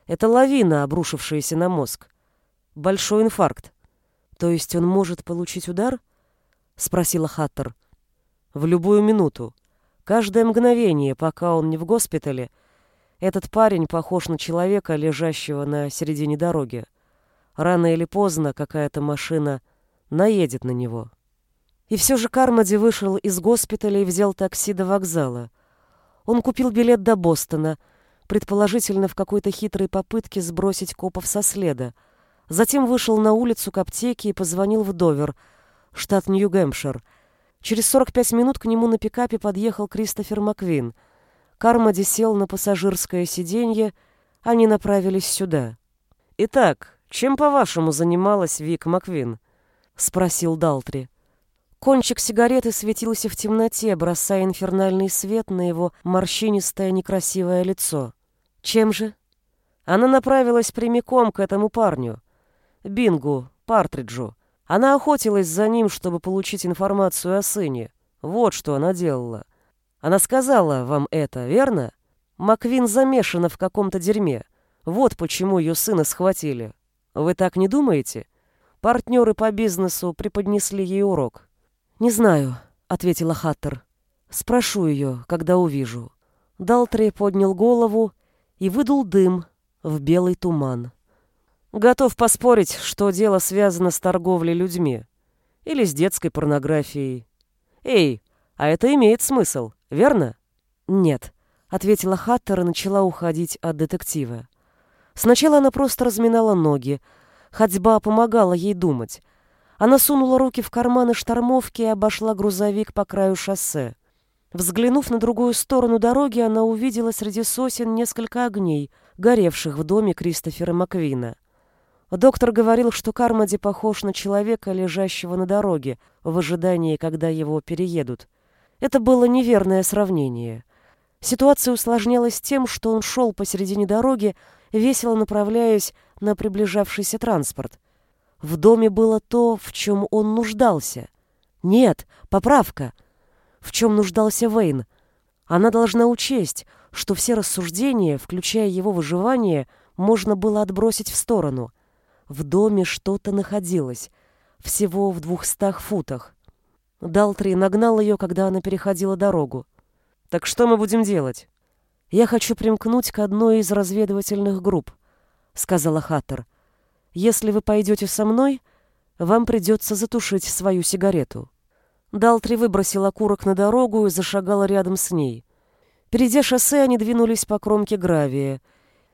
Это лавина, обрушившаяся на мозг. Большой инфаркт. То есть он может получить удар? Спросила Хаттер. В любую минуту. Каждое мгновение, пока он не в госпитале, этот парень похож на человека, лежащего на середине дороги. Рано или поздно какая-то машина наедет на него. И все же Кармоди вышел из госпиталя и взял такси до вокзала. Он купил билет до Бостона, предположительно в какой-то хитрой попытке сбросить копов со следа. Затем вышел на улицу к аптеке и позвонил в Довер, штат Нью-Гэмпшир. Через 45 минут к нему на пикапе подъехал Кристофер Маквин — Кармоди сел на пассажирское сиденье, они направились сюда. «Итак, чем, по-вашему, занималась Вик Маквин?» — спросил Далтри. Кончик сигареты светился в темноте, бросая инфернальный свет на его морщинистое некрасивое лицо. «Чем же?» Она направилась прямиком к этому парню. Бингу, Партриджу. Она охотилась за ним, чтобы получить информацию о сыне. Вот что она делала. Она сказала вам это, верно? Маквин замешана в каком-то дерьме. Вот почему ее сына схватили. Вы так не думаете? Партнеры по бизнесу преподнесли ей урок. «Не знаю», — ответила Хаттер. «Спрошу ее, когда увижу». Далтри поднял голову и выдул дым в белый туман. «Готов поспорить, что дело связано с торговлей людьми. Или с детской порнографией. Эй, а это имеет смысл верно?» «Нет», — ответила Хаттер и начала уходить от детектива. Сначала она просто разминала ноги. Ходьба помогала ей думать. Она сунула руки в карманы штормовки и обошла грузовик по краю шоссе. Взглянув на другую сторону дороги, она увидела среди сосен несколько огней, горевших в доме Кристофера Маквина. Доктор говорил, что Кармоди похож на человека, лежащего на дороге, в ожидании, когда его переедут. Это было неверное сравнение. Ситуация усложнялась тем, что он шел посередине дороги, весело направляясь на приближавшийся транспорт. В доме было то, в чем он нуждался. Нет, поправка. В чем нуждался Вейн. Она должна учесть, что все рассуждения, включая его выживание, можно было отбросить в сторону. В доме что-то находилось, всего в двухстах футах. Далтри нагнал ее, когда она переходила дорогу. «Так что мы будем делать?» «Я хочу примкнуть к одной из разведывательных групп», — сказала Хаттер.
Если вы пойдете со мной, вам придется затушить свою сигарету». Далтри выбросил окурок на дорогу и зашагал рядом с ней. Перейдя шоссе, они двинулись по кромке гравия.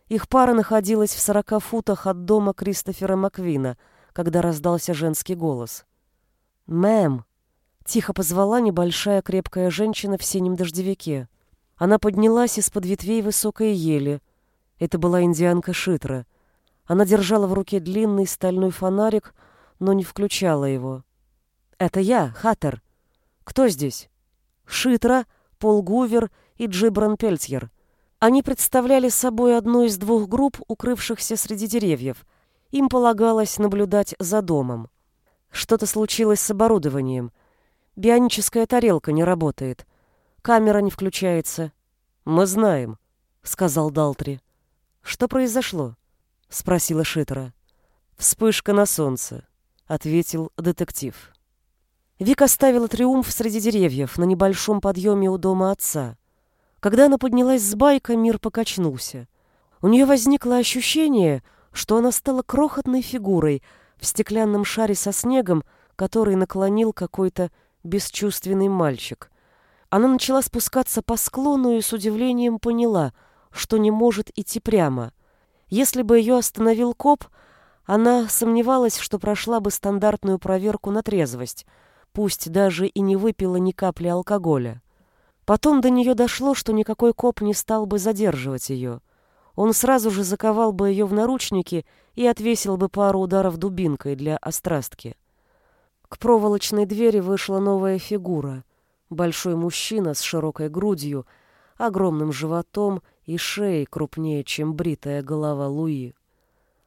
Их пара находилась в сорока футах от дома Кристофера Маквина, когда раздался женский голос. «Мэм!» — тихо позвала небольшая крепкая женщина в синем дождевике. Она поднялась из-под ветвей высокой ели. Это была индианка Шитра. Она держала в руке длинный стальной фонарик, но не включала его. «Это я, Хаттер. Кто здесь?» «Шитра, Пол Гувер и Джибран Пельтьер. Они представляли собой одну из двух групп, укрывшихся среди деревьев. Им полагалось наблюдать за домом. Что-то случилось с оборудованием. Бионическая тарелка не работает. Камера не включается. Мы знаем, сказал Далтри. Что произошло? спросила Шитера. Вспышка на солнце, ответил детектив. Вик оставила триумф среди деревьев на небольшом подъеме у дома отца. Когда она поднялась с байка, мир покачнулся. У нее возникло ощущение, что она стала крохотной фигурой в стеклянном шаре со снегом, который наклонил какой-то бесчувственный мальчик. Она начала спускаться по склону и с удивлением поняла, что не может идти прямо. Если бы ее остановил коп, она сомневалась, что прошла бы стандартную проверку на трезвость, пусть даже и не выпила ни капли алкоголя. Потом до нее дошло, что никакой коп не стал бы задерживать ее. Он сразу же заковал бы ее в наручники и отвесил бы пару ударов дубинкой для острастки. К проволочной двери вышла новая фигура. Большой мужчина с широкой грудью, огромным животом и шеей крупнее, чем бритая голова Луи.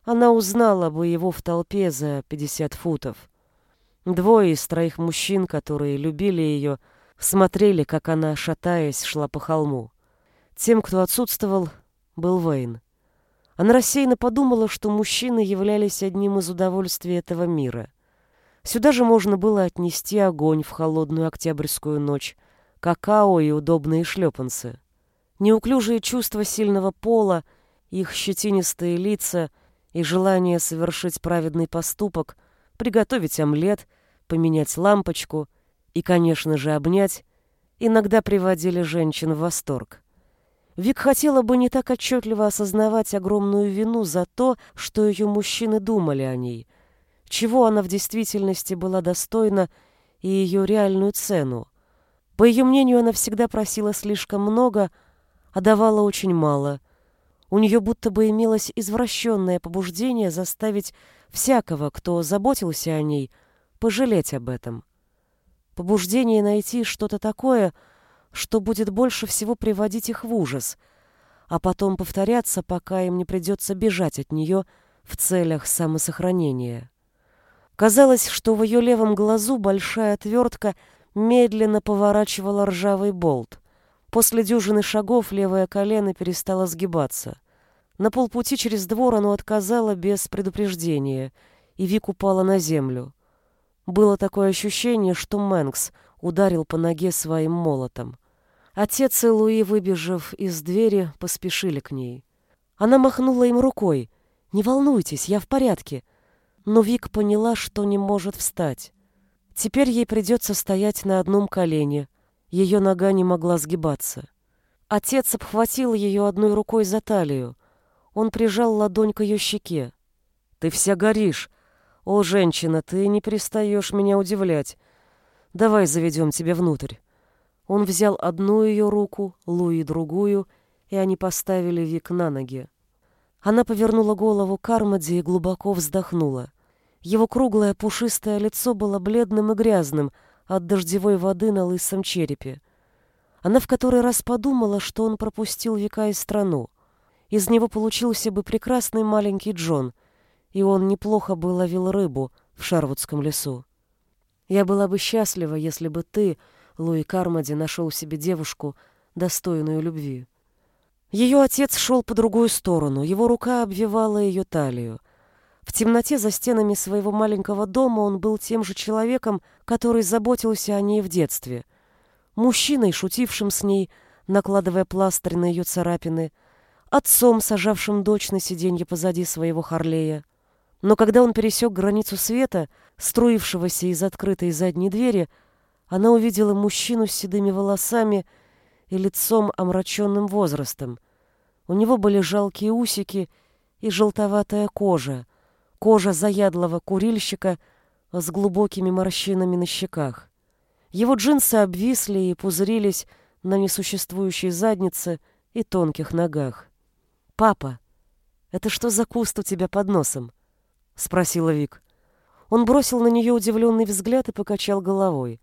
Она узнала бы его в толпе за пятьдесят футов. Двое из троих мужчин, которые любили ее, — смотрели, как она, шатаясь, шла по холму. Тем, кто отсутствовал, был Вейн. Она рассеянно подумала, что мужчины являлись одним из удовольствий этого мира. Сюда же можно было отнести огонь в холодную октябрьскую ночь, какао и удобные шлепанцы. Неуклюжие чувства сильного пола, их щетинистые лица и желание совершить праведный поступок, приготовить омлет, поменять лампочку — и, конечно же, обнять, иногда приводили женщин в восторг. Вик хотела бы не так отчетливо осознавать огромную вину за то, что ее мужчины думали о ней, чего она в действительности была достойна и ее реальную цену. По ее мнению, она всегда просила слишком много, а давала очень мало. У нее будто бы имелось извращенное побуждение заставить всякого, кто заботился о ней, пожалеть об этом побуждение найти что-то такое, что будет больше всего приводить их в ужас, а потом повторяться, пока им не придется бежать от нее в целях самосохранения. Казалось, что в ее левом глазу большая отвертка медленно поворачивала ржавый болт. После дюжины шагов левое колено перестало сгибаться. На полпути через двор оно отказало без предупреждения, и Вик упала на землю. Было такое ощущение, что Мэнкс ударил по ноге своим молотом. Отец и Луи, выбежав из двери, поспешили к ней. Она махнула им рукой. «Не волнуйтесь, я в порядке». Но Вик поняла, что не может встать. Теперь ей придется стоять на одном колене. Ее нога не могла сгибаться. Отец обхватил ее одной рукой за талию. Он прижал ладонь к ее щеке. «Ты вся горишь», «О, женщина, ты не перестаешь меня удивлять. Давай заведем тебя внутрь». Он взял одну ее руку, Луи другую, и они поставили Вик на ноги. Она повернула голову к Армаде и глубоко вздохнула. Его круглое пушистое лицо было бледным и грязным от дождевой воды на лысом черепе. Она в который раз подумала, что он пропустил века и страну. Из него получился бы прекрасный маленький Джон — и он неплохо бы ловил рыбу в Шарвудском лесу. Я была бы счастлива, если бы ты, Луи Кармоди, нашел себе девушку, достойную любви. Ее отец шел по другую сторону, его рука обвивала ее талию. В темноте за стенами своего маленького дома он был тем же человеком, который заботился о ней в детстве. Мужчиной, шутившим с ней, накладывая пластырь на ее царапины, отцом, сажавшим дочь на сиденье позади своего Харлея.
Но когда он пересек границу света, струившегося из открытой задней двери, она увидела мужчину с седыми волосами и лицом омраченным возрастом. У него были жалкие усики и желтоватая кожа, кожа заядлого курильщика с глубокими морщинами на щеках. Его джинсы обвисли и пузырились на несуществующей заднице и тонких ногах. «Папа, это что за куст у тебя под носом?» — спросила Вик. Он бросил на нее удивленный взгляд и покачал головой.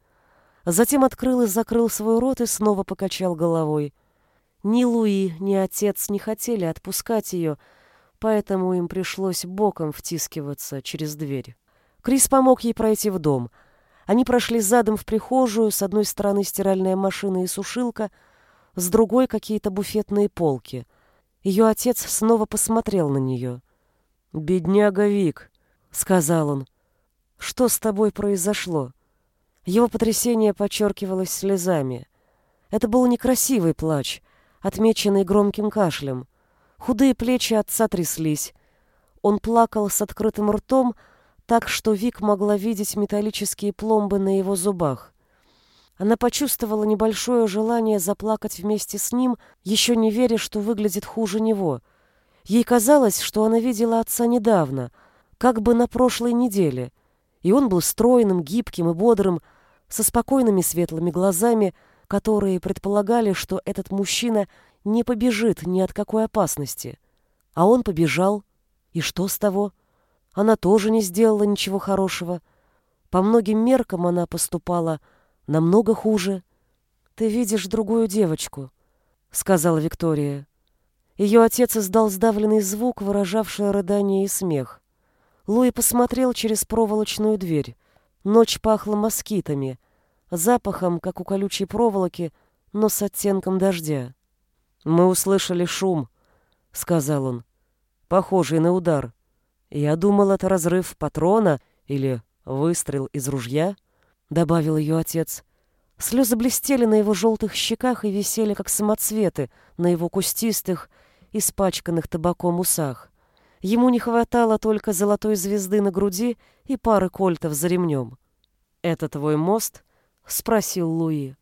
Затем открыл и закрыл свой рот и снова покачал головой. Ни Луи, ни отец не хотели отпускать ее, поэтому им пришлось боком втискиваться через дверь. Крис помог ей пройти в дом. Они прошли задом в прихожую, с одной стороны стиральная машина и сушилка, с другой какие-то буфетные полки. Ее отец снова посмотрел на нее. «Бедняга Вик», — сказал он, — «что с тобой произошло?» Его потрясение подчеркивалось слезами. Это был некрасивый плач, отмеченный громким кашлем. Худые плечи отца тряслись. Он плакал с открытым ртом, так что Вик могла видеть металлические пломбы на его зубах. Она почувствовала небольшое желание заплакать вместе с ним, еще не веря, что выглядит хуже него. Ей казалось, что она видела отца недавно, как бы на прошлой неделе, и он был стройным, гибким и бодрым, со спокойными светлыми глазами, которые предполагали, что этот мужчина не побежит ни от какой опасности. А он побежал. И что с того? Она тоже не сделала ничего хорошего. По многим меркам она поступала намного хуже. «Ты видишь другую девочку», — сказала Виктория. Ее отец издал сдавленный звук, выражавший рыдание и смех. Луи посмотрел через проволочную дверь. Ночь пахла москитами, запахом, как у колючей проволоки, но с оттенком дождя. «Мы услышали шум», — сказал он, — «похожий на удар. Я думал, это разрыв патрона или выстрел из ружья», — добавил ее отец. Слезы блестели на его желтых щеках и висели, как самоцветы, на его кустистых, испачканных табаком усах. Ему не хватало только золотой звезды на груди и пары кольтов за ремнем. «Это твой мост?» — спросил Луи.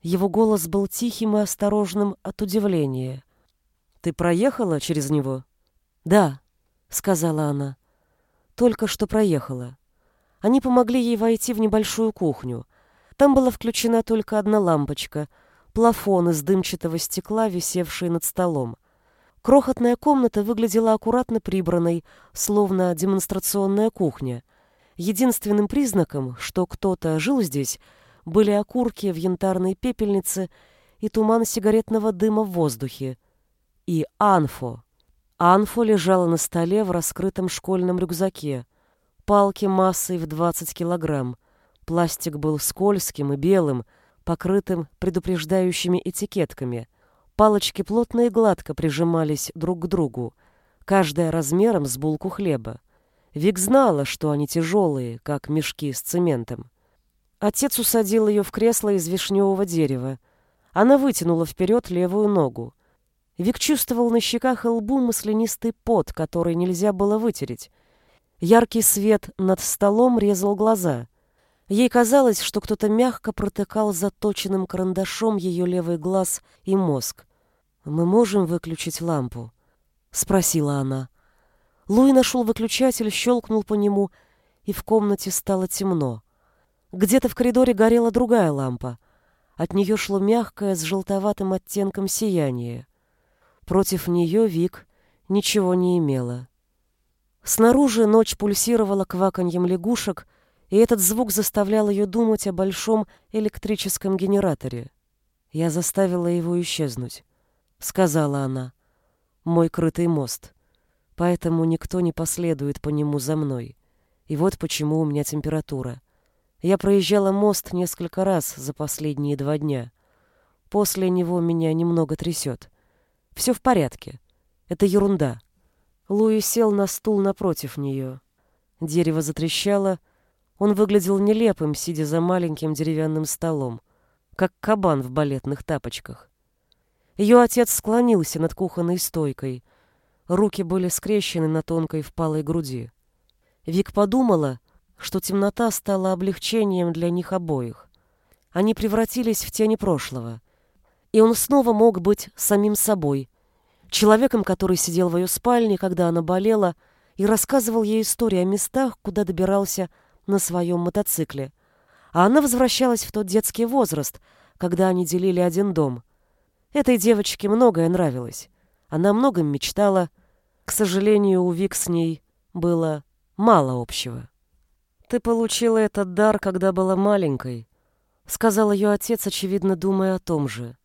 Его голос был тихим и осторожным от удивления. «Ты проехала через него?» «Да», — сказала она. «Только что проехала». Они помогли ей войти в небольшую кухню. Там была включена только одна лампочка, плафон из дымчатого стекла, висевший над столом. Крохотная комната выглядела аккуратно прибранной, словно демонстрационная кухня. Единственным признаком, что кто-то жил здесь, были окурки в янтарной пепельнице и туман сигаретного дыма в воздухе. И анфо. Анфо лежала на столе в раскрытом школьном рюкзаке. Палки массой в 20 килограмм. Пластик был скользким и белым, покрытым предупреждающими этикетками. Палочки плотно и гладко прижимались друг к другу, каждая размером с булку хлеба. Вик знала, что они тяжелые, как мешки с цементом. Отец усадил ее в кресло из вишневого дерева. Она вытянула вперед левую ногу. Вик чувствовал на щеках и лбу маслянистый пот, который нельзя было вытереть. Яркий свет над столом резал глаза. Ей казалось, что кто-то мягко протыкал заточенным карандашом ее левый глаз и мозг. «Мы можем выключить лампу?» — спросила она. Луи нашел выключатель, щелкнул по нему, и в комнате стало темно. Где-то в коридоре горела другая лампа. От нее шло мягкое с желтоватым оттенком сияние. Против нее Вик ничего не имела. Снаружи ночь пульсировала кваканьем лягушек, и этот звук заставлял ее думать о большом электрическом генераторе. «Я заставила его исчезнуть», — сказала она. «Мой крытый мост. Поэтому никто не последует по нему за мной. И вот почему у меня температура. Я проезжала мост несколько раз за последние два дня. После него меня немного трясет. Все в порядке. Это ерунда». Луи сел на стул напротив нее. Дерево затрещало, — он выглядел нелепым, сидя за маленьким деревянным столом, как кабан в балетных тапочках. Ее отец склонился над кухонной стойкой. Руки были скрещены на тонкой впалой груди.
Вик подумала, что темнота стала облегчением для них обоих. Они превратились в тени прошлого. И он снова мог быть самим собой, человеком, который сидел в ее спальне, когда она болела, и рассказывал ей истории о местах, куда добирался на своем мотоцикле. А она возвращалась в тот детский возраст, когда они делили один дом. Этой девочке многое нравилось. Она многом мечтала. К сожалению, у Вик с ней было мало общего. «Ты получила этот дар, когда была маленькой», — сказал ее отец, очевидно, думая о том же.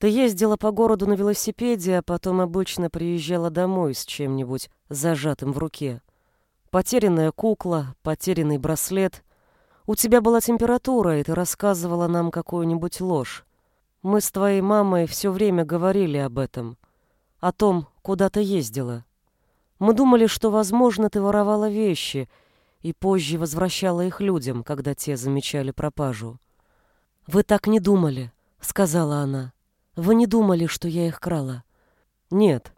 «Ты ездила по городу на велосипеде, а потом обычно приезжала домой с чем-нибудь зажатым в руке. Потерянная кукла, потерянный браслет. У тебя была температура, и ты рассказывала нам какую-нибудь ложь. Мы с твоей мамой все время говорили об этом, о том, куда ты ездила. Мы думали, что, возможно, ты воровала вещи — и позже возвращала их людям, когда те замечали пропажу. «Вы так не думали», — сказала она. «Вы не думали, что я их крала?» «Нет,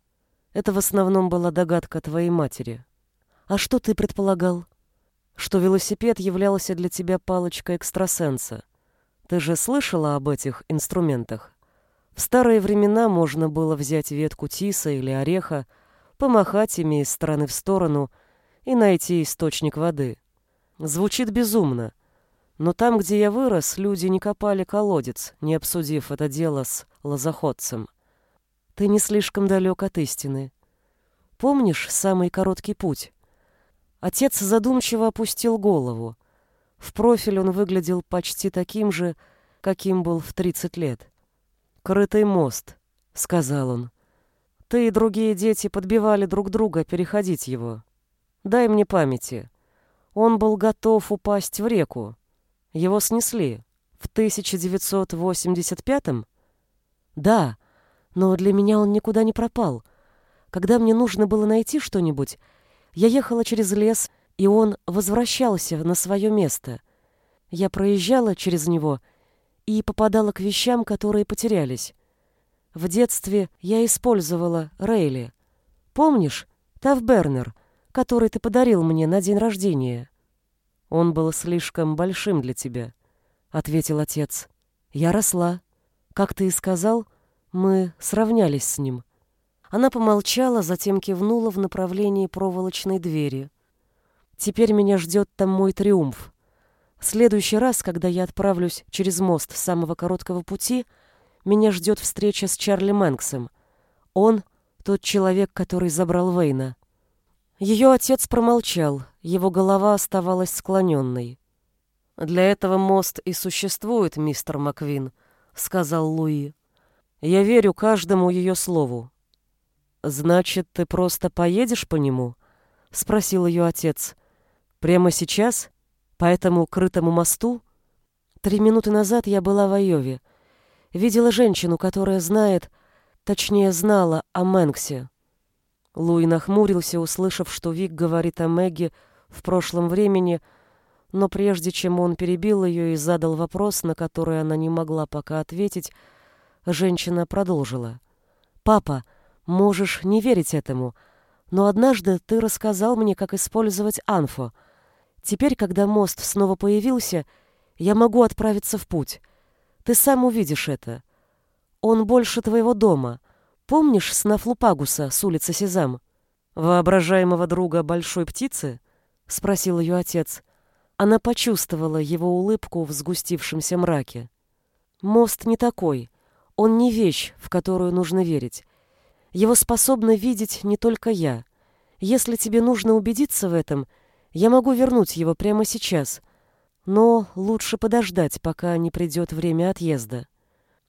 это в основном была догадка твоей матери». «А что ты предполагал?» «Что велосипед являлся для тебя палочкой экстрасенса. Ты же слышала об этих инструментах?» В старые времена можно было взять ветку тиса или ореха, помахать ими из стороны в сторону — и найти источник воды. Звучит безумно, но там, где я вырос, люди не копали колодец, не обсудив это дело с лозоходцем. Ты не слишком далек от истины. Помнишь самый короткий путь? Отец задумчиво опустил голову. В профиль он выглядел почти таким же, каким был в тридцать лет. «Крытый мост», — сказал он. «Ты и другие дети подбивали друг друга переходить его. Дай мне памяти. Он был готов упасть в реку. Его снесли. В 1985-м? Да, но для меня он никуда не пропал. Когда мне нужно было найти что-нибудь, я ехала через лес, и он возвращался на свое место. Я проезжала через него и попадала к вещам, которые потерялись. В детстве я использовала Рейли. Помнишь, Тавбернер — который ты подарил мне на день рождения. Он был слишком большим для тебя, ответил отец. Я росла. Как ты и сказал, мы сравнялись с ним. Она помолчала, затем кивнула в направлении проволочной двери. Теперь меня ждет там мой триумф. В следующий раз, когда я отправлюсь через мост самого короткого пути, меня ждет встреча с Чарли Мэнксом. Он — тот человек, который забрал Вейна. Ее отец промолчал, его голова оставалась склоненной. «Для этого мост и существует, мистер Маквин», — сказал Луи. «Я верю каждому ее слову». «Значит, ты просто поедешь по нему?» — спросил ее отец. «Прямо сейчас? По этому крытому мосту?» Три минуты назад я была в Айове. Видела женщину, которая знает, точнее знала о Мэнксе. Луи нахмурился, услышав, что Вик говорит о Мэгги в прошлом времени, но прежде чем он перебил ее и задал вопрос, на который она не могла пока ответить, женщина продолжила. «Папа, можешь не верить этому, но однажды ты рассказал мне, как использовать анфо. Теперь, когда мост снова появился, я могу отправиться в путь. Ты сам увидишь это. Он больше твоего дома. Помнишь Снафлупагуса с улицы Сезам? Воображаемого друга большой птицы? Спросил ее отец. Она почувствовала его улыбку в сгустившемся мраке. Мост не такой. Он не вещь, в которую нужно верить. Его способна видеть не только я. Если тебе нужно убедиться в этом, я могу вернуть его прямо сейчас. Но лучше подождать, пока не придет время отъезда.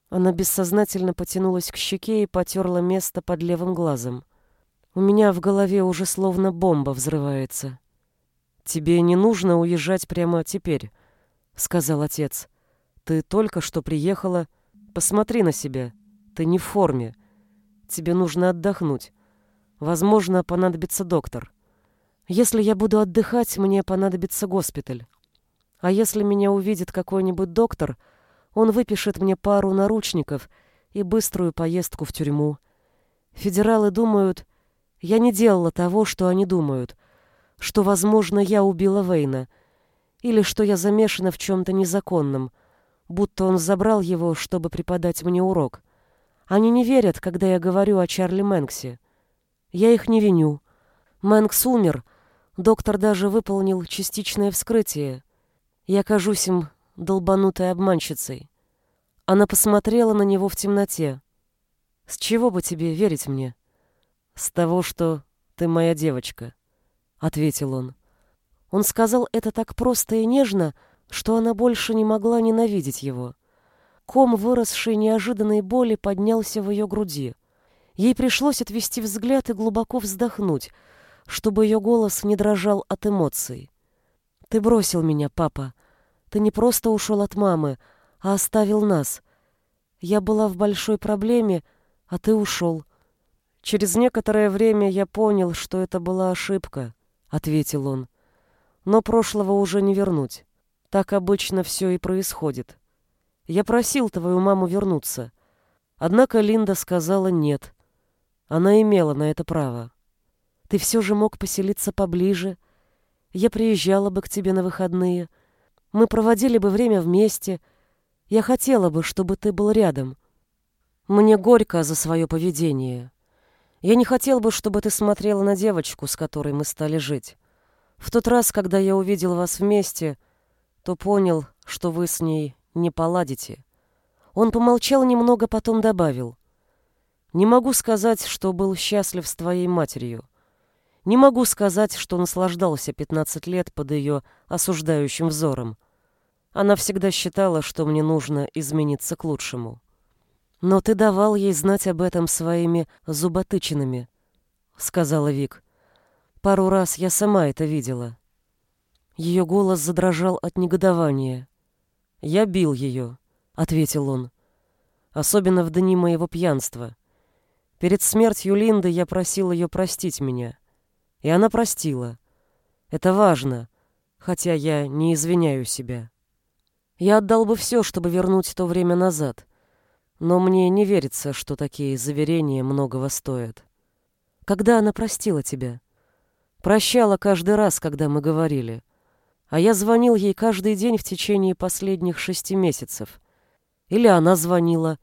Она бессознательно потянулась к щеке и потерла место под левым глазом. У меня в голове уже словно бомба взрывается. «Тебе не нужно уезжать прямо теперь», — сказал отец. «Ты только что приехала. Посмотри на себя. Ты не в форме. Тебе нужно отдохнуть. Возможно, понадобится доктор. Если я буду отдыхать, мне понадобится госпиталь. А если меня увидит какой-нибудь доктор — он выпишет мне пару наручников и быструю поездку в тюрьму. Федералы думают, я не делала того, что они думают.
что, возможно, я убила Вейна, или что я замешана в чем-то незаконном, будто он забрал его, чтобы преподать мне урок. Они не верят, когда я говорю о Чарли Мэнксе. Я их не виню. Мэнкс умер, доктор даже выполнил частичное вскрытие. Я кажусь им долбанутой обманщицей. Она посмотрела на него в темноте. «С чего бы тебе верить мне?» «С того, что ты моя девочка», — ответил он. Он сказал это так просто и нежно, что она больше не могла ненавидеть его. Ком, выросший неожиданной боли, поднялся в ее груди. Ей пришлось отвести взгляд и глубоко вздохнуть, чтобы ее голос не дрожал от эмоций. «Ты бросил меня, папа. Ты не просто ушел от мамы, а оставил нас. Я была в большой проблеме, а ты ушел. Через некоторое время я понял, что это была ошибка, ответил он. Но прошлого уже не вернуть. Так обычно все и происходит. Я просил твою маму вернуться. Однако Линда сказала нет. Она имела на это право. Ты все же мог поселиться поближе. Я приезжала бы к тебе на выходные. Мы проводили бы время вместе — я хотела бы, чтобы ты был рядом. Мне горько за свое поведение. Я не хотел бы, чтобы ты смотрела на девочку, с которой мы стали жить. В тот раз, когда я увидел вас вместе, то понял, что вы с ней не поладите. Он помолчал немного, потом добавил. Не могу сказать, что был счастлив с твоей матерью. Не могу сказать, что наслаждался 15 лет под ее осуждающим взором. Она всегда считала, что мне нужно измениться к лучшему. Но ты давал ей знать об этом своими зуботычинами, сказала Вик. Пару раз я сама это видела. Ее голос задрожал от негодования. Я бил ее, ответил он. Особенно в дни моего пьянства. Перед смертью Линды я просил ее простить меня. И она простила. Это важно, хотя я не извиняю себя. Я отдал бы все, чтобы вернуть то время назад. Но мне не верится, что такие заверения многого стоят. Когда она простила тебя? Прощала каждый раз, когда мы говорили. А я звонил ей каждый день в течение последних шести месяцев. Или она звонила,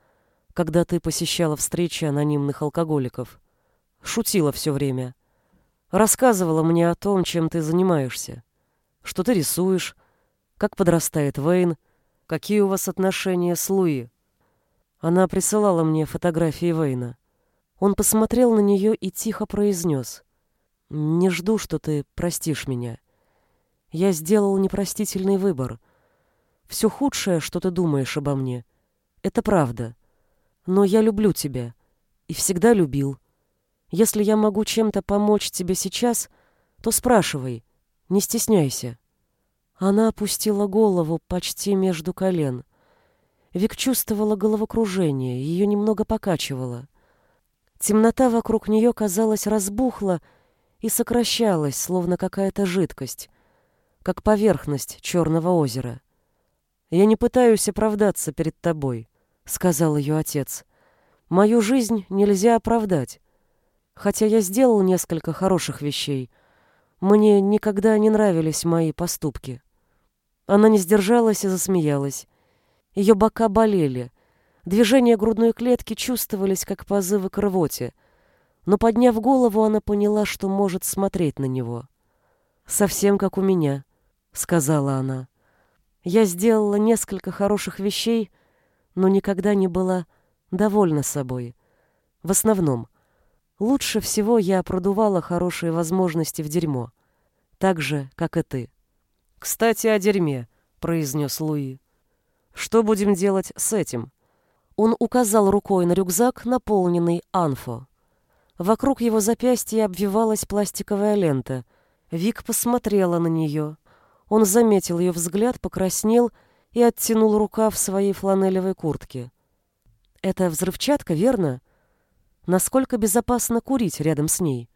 когда ты посещала встречи анонимных алкоголиков. Шутила все время. Рассказывала мне о том, чем ты занимаешься. Что ты рисуешь, как подрастает Вейн, какие у вас отношения с Луи. Она присылала мне фотографии Вейна. Он посмотрел на нее и тихо произнес. «Не жду, что ты простишь меня. Я сделал непростительный выбор. Все худшее, что ты думаешь обо мне, это правда. Но я люблю тебя и всегда любил. Если я могу чем-то помочь тебе сейчас, то спрашивай, не стесняйся». Она опустила голову почти между колен. Вик чувствовала головокружение, ее немного покачивало. Темнота вокруг нее, казалось, разбухла и сокращалась, словно какая-то жидкость, как поверхность черного озера. «Я не пытаюсь оправдаться перед тобой», — сказал ее отец. «Мою жизнь нельзя оправдать. Хотя я сделал несколько хороших вещей, мне никогда не нравились мои поступки». Она не сдержалась и засмеялась. Ее бока болели. Движения грудной клетки чувствовались, как позывы к рвоте. Но, подняв голову, она поняла, что может смотреть на него. «Совсем как у меня», — сказала она. «Я сделала несколько хороших вещей, но никогда не была довольна собой. В основном. Лучше всего я продувала хорошие возможности в дерьмо. Так же, как и ты». «Кстати, о дерьме», — произнес Луи. «Что будем делать с этим?» Он указал рукой на рюкзак, наполненный анфо. Вокруг его запястья обвивалась пластиковая лента. Вик посмотрела на нее. Он заметил ее взгляд, покраснел и оттянул рукав своей фланелевой куртки. «Это взрывчатка, верно? Насколько безопасно курить рядом с ней?»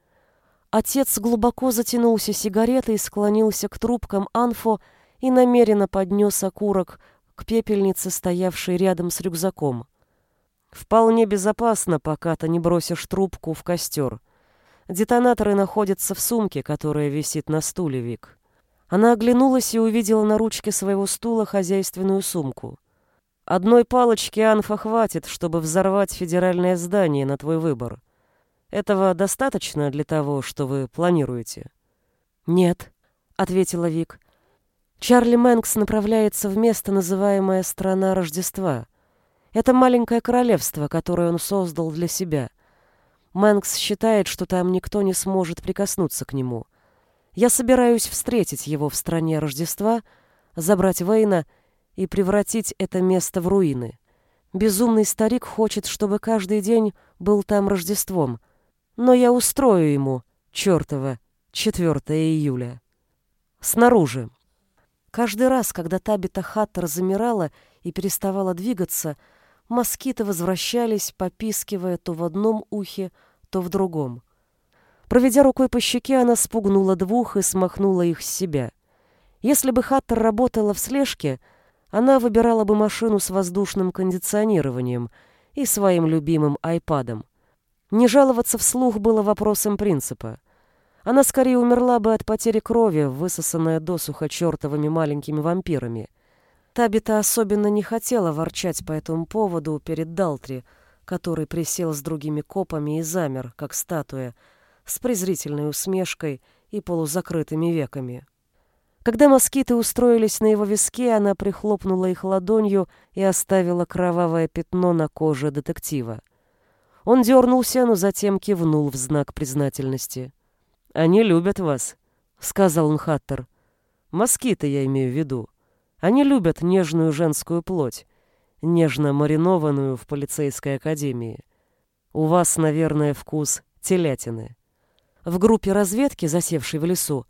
Отец глубоко затянулся сигаретой, склонился к трубкам анфо и намеренно поднес окурок к пепельнице, стоявшей рядом с рюкзаком. «Вполне безопасно, пока ты не бросишь трубку в костер.
Детонаторы находятся в сумке, которая висит на стуле, Вик. Она оглянулась и увидела на ручке своего стула хозяйственную сумку. Одной палочки Анфа хватит, чтобы взорвать федеральное здание на твой выбор. Этого достаточно для того, что вы планируете?
Нет, ответила Вик. Чарли Мэнкс направляется в место, называемое «Страна Рождества». Это маленькое королевство, которое он создал для себя. Мэнкс считает, что там никто не сможет прикоснуться к нему. Я собираюсь встретить его в стране Рождества, забрать Вейна и превратить это место в руины. Безумный старик хочет, чтобы каждый день был там Рождеством, но я устрою ему, чертова, 4 июля. Снаружи. Каждый раз, когда Табита Хаттер замирала и переставала двигаться, москиты возвращались, попискивая то в одном ухе, то в другом. Проведя рукой по щеке, она спугнула двух и смахнула их с себя. Если бы Хаттер работала в слежке, она выбирала бы машину с воздушным кондиционированием и своим любимым айпадом. Не жаловаться вслух было вопросом принципа. Она скорее умерла бы от потери крови, высосанная досуха чертовыми маленькими вампирами. Табита особенно не хотела ворчать по этому поводу перед Далтри, который присел с другими копами и замер, как статуя, с презрительной усмешкой и полузакрытыми веками. Когда москиты устроились на его виске, она прихлопнула их ладонью и оставила кровавое пятно на коже детектива. Он дернулся, но затем кивнул в знак признательности. «Они любят вас», — сказал он Хаттер. «Москиты я имею в виду. Они любят нежную женскую плоть, нежно маринованную в полицейской академии. У вас, наверное, вкус телятины». В группе разведки, засевшей в лесу,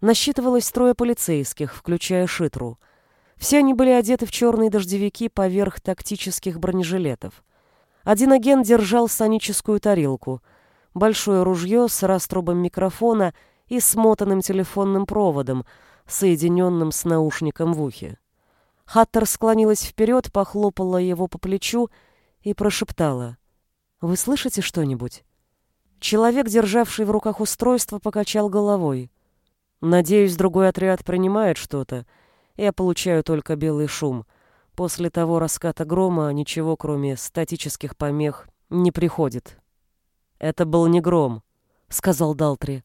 насчитывалось трое полицейских, включая Шитру. Все они были одеты в черные дождевики поверх тактических бронежилетов. Один агент держал соническую тарелку — большое ружье с раструбом микрофона и смотанным телефонным проводом, соединенным с наушником в ухе. Хаттер склонилась вперед, похлопала его по плечу и прошептала. «Вы слышите что-нибудь?» Человек, державший в руках устройство, покачал головой. «Надеюсь, другой отряд принимает что-то. Я получаю только белый шум. После того раската грома ничего, кроме статических помех, не приходит». «Это был не гром», — сказал Далтри.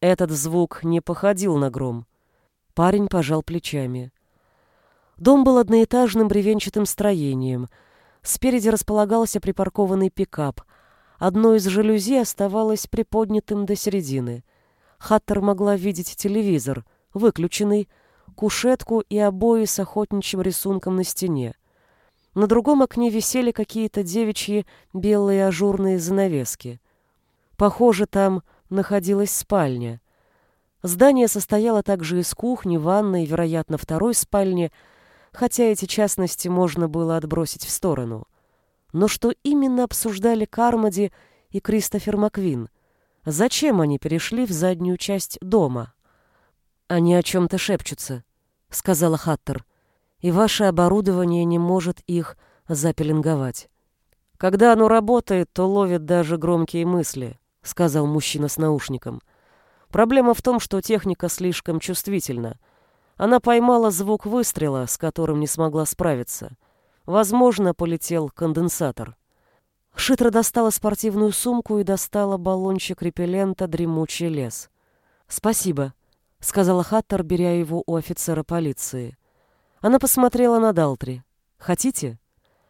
Этот звук не походил на гром. Парень пожал плечами. Дом был одноэтажным бревенчатым строением. Спереди располагался припаркованный пикап. Одно из жалюзи оставалось приподнятым до середины. Хаттер могла видеть телевизор, выключенный, кушетку и обои с охотничьим рисунком на стене. На другом окне висели какие-то девичьи белые ажурные занавески. Похоже, там находилась спальня. Здание состояло также из кухни, ванной, вероятно, второй спальни, хотя эти частности можно было отбросить в сторону. Но что именно обсуждали Кармоди и Кристофер Маквин? Зачем они перешли в заднюю часть дома? «Они о чем-то шепчутся», — сказала Хаттер и ваше оборудование не может их запеленговать. Когда оно работает, то ловит даже громкие мысли, сказал мужчина с наушником. Проблема в том, что техника слишком чувствительна. Она поймала звук выстрела, с которым не смогла справиться. Возможно, полетел конденсатор. Шитра достала спортивную сумку и достала баллончик репеллента «Дремучий лес». «Спасибо», — сказала Хаттер, беря его у офицера полиции. Она посмотрела на Далтри. «Хотите?»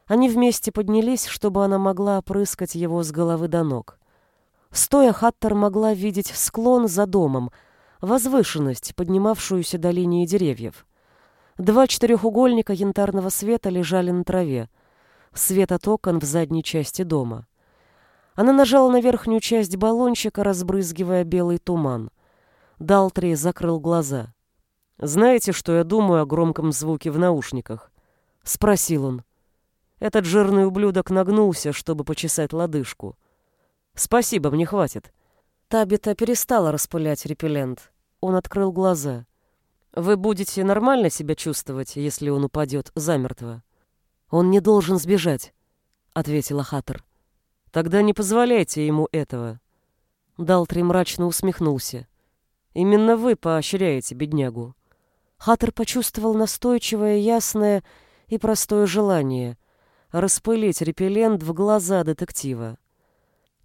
Они вместе поднялись, чтобы она могла опрыскать его с головы до ног. Стоя, Хаттер могла видеть склон за домом, возвышенность, поднимавшуюся до линии деревьев. Два четырехугольника янтарного света лежали на траве. Свет от окон в задней части дома. Она нажала на верхнюю часть баллончика, разбрызгивая белый туман. Далтри закрыл глаза. «Знаете, что я думаю о громком звуке в наушниках?» — спросил он. Этот жирный ублюдок нагнулся, чтобы почесать лодыжку. «Спасибо, мне хватит». Табита перестала распылять репеллент. Он открыл глаза. «Вы будете нормально себя чувствовать, если он упадет замертво?» «Он не должен сбежать», — ответила Хаттер. «Тогда не позволяйте ему этого». Далтри мрачно усмехнулся. «Именно вы поощряете беднягу». Хаттер почувствовал настойчивое, ясное и простое желание распылить репеллент в глаза детектива.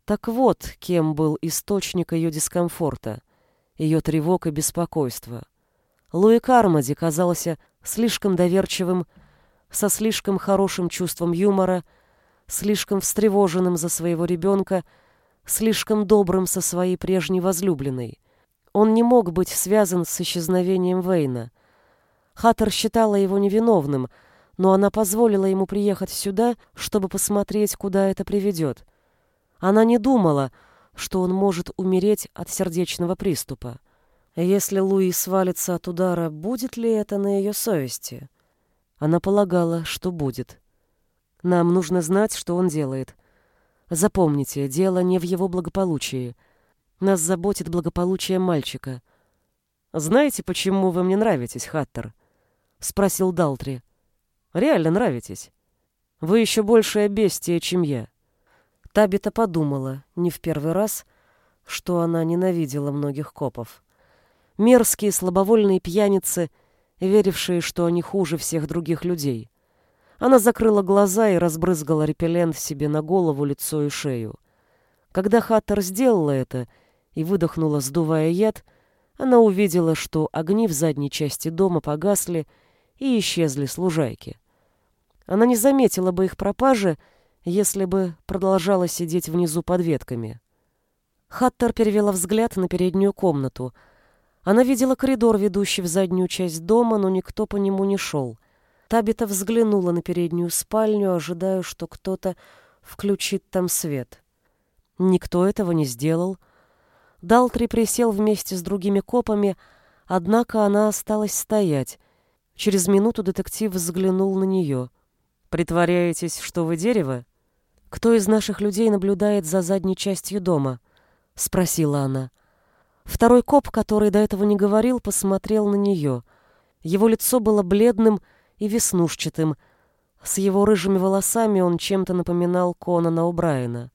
Так вот, кем был источник ее дискомфорта, ее тревог и беспокойства. Луи Кармоди казался слишком доверчивым, со слишком хорошим чувством юмора, слишком встревоженным за своего ребенка, слишком добрым со своей прежней возлюбленной. Он не мог быть связан с исчезновением Вейна. Хаттер считала его невиновным, но она позволила ему приехать сюда, чтобы посмотреть, куда это приведет. Она не думала, что он может умереть от сердечного приступа. Если Луи свалится от удара, будет ли это на ее совести? Она полагала, что будет. Нам нужно знать, что он делает. Запомните, дело не в его благополучии. Нас заботит благополучие мальчика. Знаете, почему вы мне нравитесь, Хаттер? спросил Далтри. Реально нравитесь. Вы еще большее бестие, чем я. Табита подумала, не в первый раз, что она ненавидела многих копов. Мерзкие, слабовольные пьяницы, верившие, что они хуже всех других людей. Она закрыла глаза и разбрызгала репеллент себе на голову, лицо и шею. Когда Хаттер сделала это и выдохнула, сдувая яд, она увидела, что огни в задней части дома погасли и исчезли с лужайки. Она не заметила бы их пропажи, если бы продолжала сидеть внизу под ветками. Хаттер перевела взгляд на переднюю комнату — она видела коридор, ведущий в заднюю часть дома, но никто по нему не шел. Табита взглянула на переднюю спальню, ожидая, что кто-то включит там свет. Никто этого не сделал. Далтри присел вместе с другими копами, однако она осталась стоять. Через минуту детектив взглянул на нее. «Притворяетесь, что вы дерево?» «Кто из наших людей наблюдает за задней частью дома?» — спросила она. Второй коп, который до этого не говорил, посмотрел на нее. Его лицо было бледным и веснушчатым. С его рыжими волосами он чем-то напоминал Конана О'Брайена.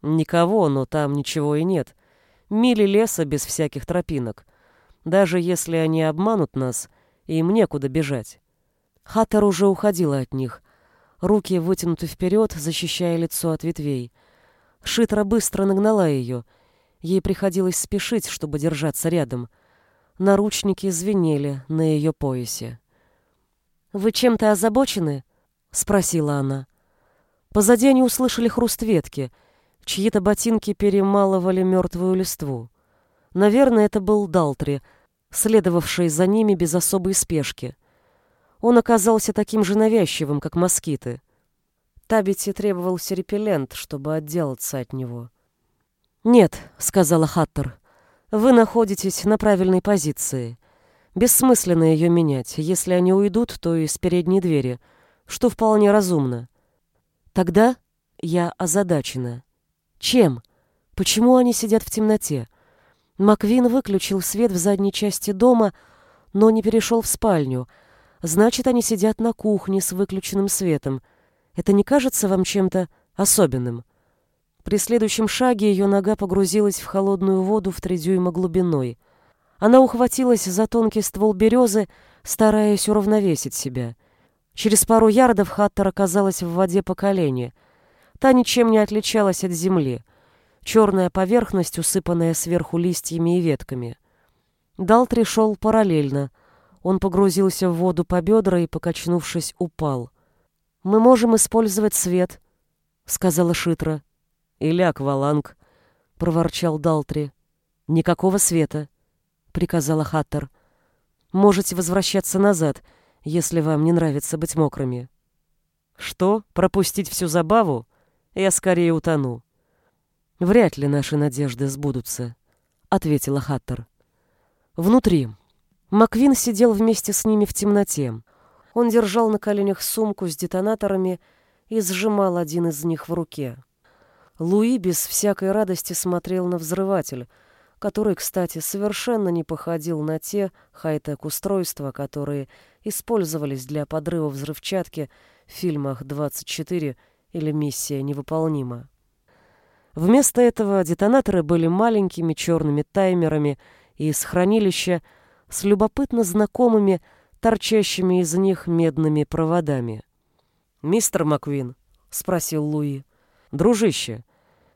Никого, но там ничего и нет. Мили леса без всяких тропинок. Даже если они обманут нас, им некуда бежать. Хаттер уже уходила от них. Руки вытянуты вперед, защищая лицо от ветвей. Шитра быстро нагнала ее — Ей приходилось спешить, чтобы держаться рядом. Наручники звенели на ее поясе. «Вы чем-то озабочены?» — спросила она. Позади они услышали хруст ветки. Чьи-то ботинки перемалывали мертвую листву. Наверное, это был Далтри, следовавший за ними без особой спешки. Он оказался таким же навязчивым, как москиты. Табити требовался репеллент, чтобы отделаться от него. «Нет», — сказала Хаттер, — «вы находитесь на правильной позиции. Бессмысленно ее менять. Если они уйдут, то из передней двери, что вполне разумно. Тогда я озадачена. Чем? Почему они сидят в темноте? Маквин выключил свет в задней части дома, но не перешел в спальню. Значит, они сидят на кухне с выключенным светом. Это не кажется вам чем-то особенным?» При следующем шаге ее нога погрузилась в холодную воду в три дюйма глубиной. Она ухватилась за тонкий ствол березы, стараясь уравновесить себя. Через пару ярдов Хаттер оказалась в воде по колени. Та ничем не отличалась от земли. Черная поверхность, усыпанная сверху листьями и ветками. Далтри шел параллельно. Он погрузился в воду по бедра и, покачнувшись, упал. «Мы можем использовать свет», — сказала Шитра. «Или акваланг», — проворчал Далтри. «Никакого света», — приказала Хаттер. «Можете возвращаться назад, если вам не нравится быть мокрыми». «Что? Пропустить всю забаву? Я скорее утону». «Вряд ли наши надежды сбудутся», — ответила Хаттер. «Внутри». Маквин сидел вместе с ними в темноте. Он держал на коленях сумку с детонаторами и сжимал один из них в руке. Луи без всякой радости смотрел на взрыватель, который, кстати, совершенно не походил на те хай-тек устройства, использовались для подрыва взрывчатки в фильмах «24» или «Миссия невыполнима». Вместо этого детонаторы были маленькими черными таймерами из хранилища с любопытно знакомыми, торчащими из них медными проводами. «Мистер Маквин», — спросил Луи, — «дружище,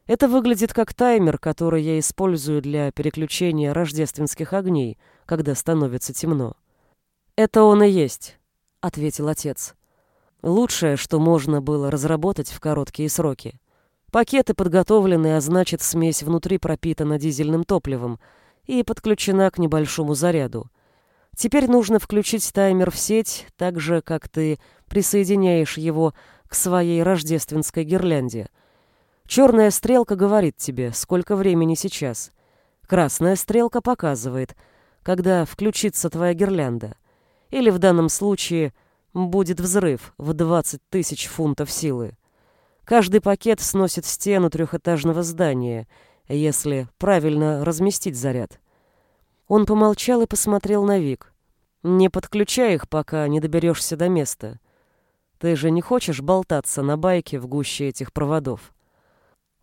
это выглядит как таймер, который я использую для переключения рождественских огней, когда становится темно». «Это он и есть», — ответил отец. «Лучшее, что можно было разработать в короткие сроки. Пакеты подготовлены, а значит, смесь внутри пропитана дизельным топливом и подключена к небольшому заряду. Теперь нужно включить таймер в сеть, так же, как ты присоединяешь его к своей рождественской гирлянде. Черная стрелка говорит тебе, сколько времени сейчас. Красная стрелка показывает, когда включится твоя гирлянда. Или в данном случае будет взрыв в 20 тысяч фунтов силы. Каждый пакет сносит стену трехэтажного здания, если правильно разместить заряд. Он помолчал и посмотрел на Вик. «Не подключай их, пока не доберешься до места. Ты же не хочешь болтаться на байке в гуще этих проводов?»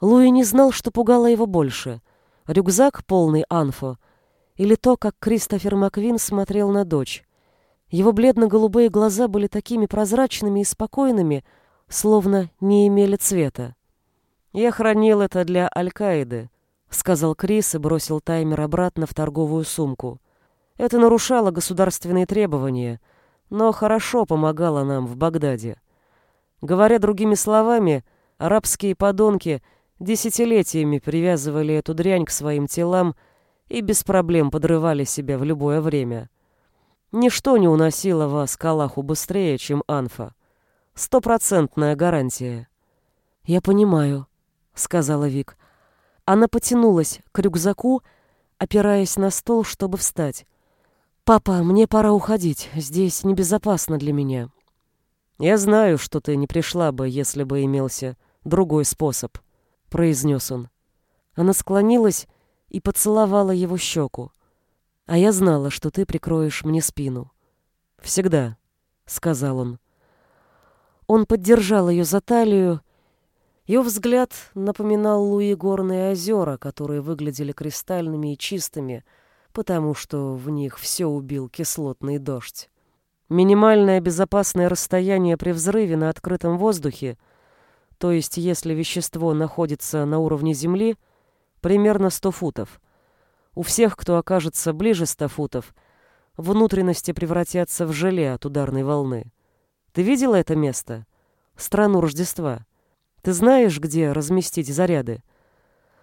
Луи не знал, что пугало его больше. Рюкзак, полный анфо, или то, как Кристофер Маквин смотрел на дочь. Его бледно-голубые глаза были такими прозрачными и спокойными, словно не имели цвета. «Я хранил это для Аль-Каиды», — сказал Крис и бросил таймер обратно в торговую сумку. «Это нарушало государственные требования, но хорошо помогало нам в Багдаде. Говоря другими словами, арабские подонки десятилетиями привязывали эту дрянь к своим телам и без проблем подрывали себя в любое время. Ничто не уносило вас к Аллаху быстрее, чем Анфа. Стопроцентная гарантия. «Я понимаю», — сказала Вик. Она потянулась к рюкзаку, опираясь на стол, чтобы встать. «Папа, мне пора уходить. Здесь небезопасно для меня». «Я знаю, что ты не пришла бы, если бы имелся другой способ», — произнес он. Она склонилась и поцеловала его щеку. «А я знала, что ты прикроешь мне спину». «Всегда», — сказал он. Он поддержал ее за талию. Ее взгляд напоминал Луи горные озера, которые выглядели кристальными и чистыми, — потому что в них все убил кислотный дождь. Минимальное безопасное расстояние при взрыве на открытом воздухе, то есть если вещество находится на уровне Земли, примерно 100 футов. У всех, кто окажется ближе 100 футов, внутренности превратятся в желе от ударной волны. Ты видела это место? Страну Рождества. Ты знаешь, где разместить заряды?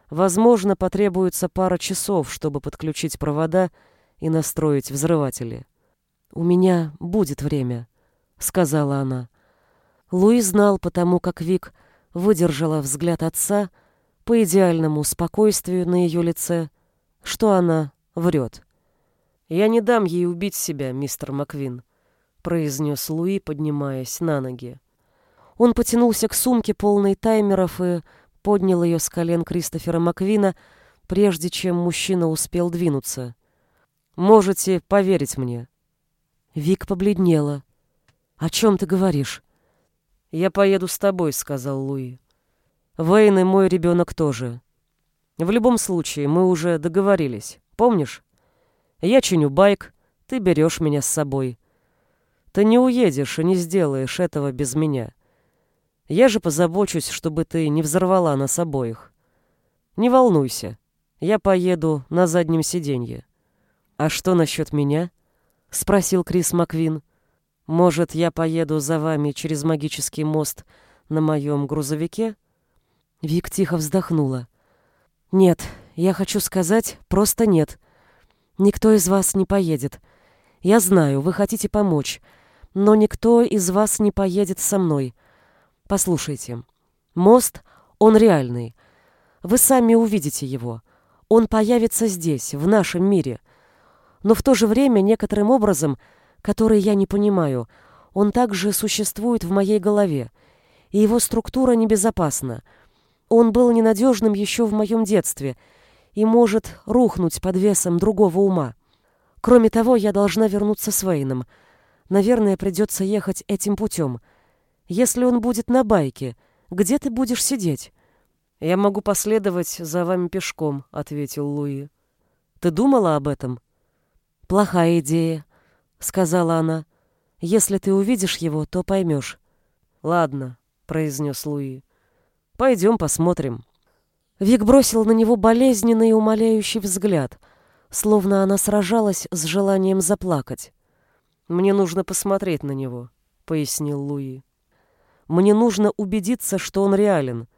Возможно, потребуется пара часов, чтобы подключить провода и настроить взрыватели. «У меня будет время», — сказала она. Луи знал, потому как Вик выдержала взгляд отца по идеальному спокойствию на ее лице, что она врет. «Я не дам ей убить себя, мистер Маквин», — произнес Луи, поднимаясь на ноги. Он потянулся к сумке, полной таймеров, и поднял ее с колен Кристофера Маквина, прежде чем мужчина успел двинуться. «Можете поверить мне». Вик побледнела. «О чем ты говоришь?» «Я поеду с тобой», — сказал Луи. «Вейн и мой ребенок тоже. В любом случае, мы уже договорились, помнишь? Я чиню байк, ты берешь меня с собой. Ты не уедешь и не сделаешь этого без меня. Я же позабочусь, чтобы ты не взорвала нас обоих. Не волнуйся, я поеду на заднем сиденье. А что насчет меня? Спросил Крис Маквин. Может, я поеду за вами через магический мост на моем грузовике? Вик тихо вздохнула. Нет, я хочу сказать, просто нет. Никто из вас не поедет. Я знаю, вы хотите помочь, но никто из вас не поедет со мной. Послушайте, мост, он реальный. Вы сами увидите его. Он появится здесь, в нашем мире. Но в то же время некоторым образом, который я не понимаю, он также существует в моей голове, и его структура небезопасна. Он был ненадежным еще в моем детстве и может рухнуть под весом другого ума. Кроме того, я должна вернуться с Вейном. Наверное, придется ехать этим путем — если он будет на байке, где ты будешь сидеть?
«Я могу последовать за вами пешком», — ответил Луи. «Ты думала об этом?»
«Плохая идея», — сказала она. «Если ты увидишь его, то поймешь».
«Ладно», — произнес Луи. «Пойдем посмотрим».
Вик бросил на него болезненный и умоляющий взгляд, словно она сражалась с желанием заплакать.
«Мне нужно посмотреть на него», — пояснил Луи. «Мне нужно убедиться, что он реален.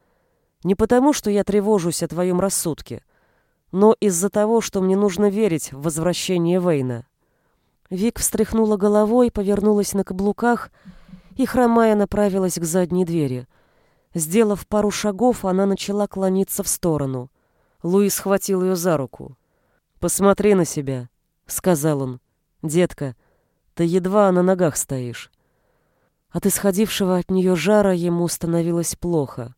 Не потому, что я тревожусь о твоем рассудке, но из-за того, что мне нужно верить в возвращение Вейна».
Вик встряхнула головой, повернулась на каблуках и, хромая, направилась к задней двери. Сделав пару шагов, она начала клониться в сторону.
Луис схватил ее за руку. «Посмотри на себя», — сказал он. «Детка, ты едва на ногах стоишь».
От исходившего от нее жара ему становилось плохо.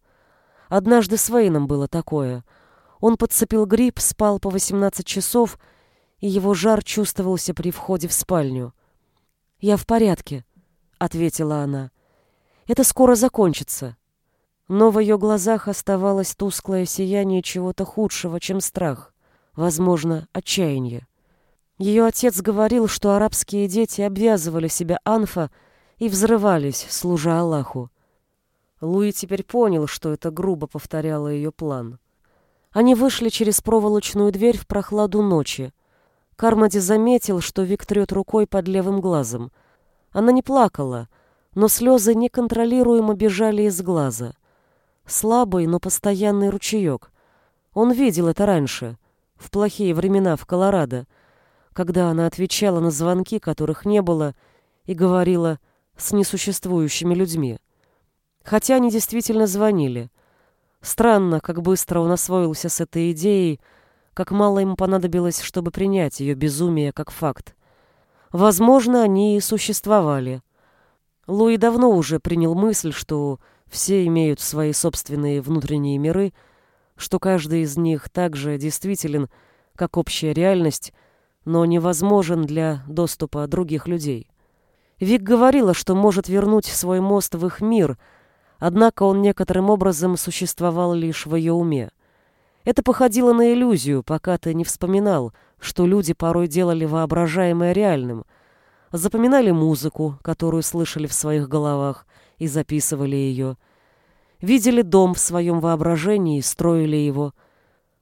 Однажды с Вейном было такое. Он подцепил грипп, спал по 18 часов, и его жар чувствовался при входе в спальню. «Я в порядке», — ответила она. «Это скоро закончится». Но в ее глазах оставалось тусклое сияние чего-то худшего, чем страх, возможно, отчаяние. Ее отец говорил, что арабские дети обвязывали себя анфа и взрывались, служа Аллаху.
Луи теперь понял, что это грубо повторяло ее план.
Они вышли через проволочную дверь в прохладу ночи. Кармади заметил, что Вик трет рукой под левым глазом. Она не плакала, но слезы неконтролируемо бежали из глаза. Слабый, но постоянный ручеек. Он видел это раньше, в плохие времена в Колорадо, когда она отвечала на звонки, которых не было, и говорила с несуществующими людьми. Хотя они действительно звонили. Странно, как быстро он освоился с этой идеей, как мало ему понадобилось, чтобы принять ее безумие как факт. Возможно, они и существовали. Луи давно уже принял мысль, что все имеют свои собственные внутренние миры, что каждый из них также действителен, как общая реальность, но невозможен для доступа других людей. Вик говорила, что может вернуть свой мост в их мир, однако он некоторым образом существовал лишь в ее уме. Это походило на иллюзию, пока ты не вспоминал, что люди порой делали воображаемое реальным, запоминали музыку, которую слышали в своих головах, и записывали ее, видели дом в своем воображении и строили его.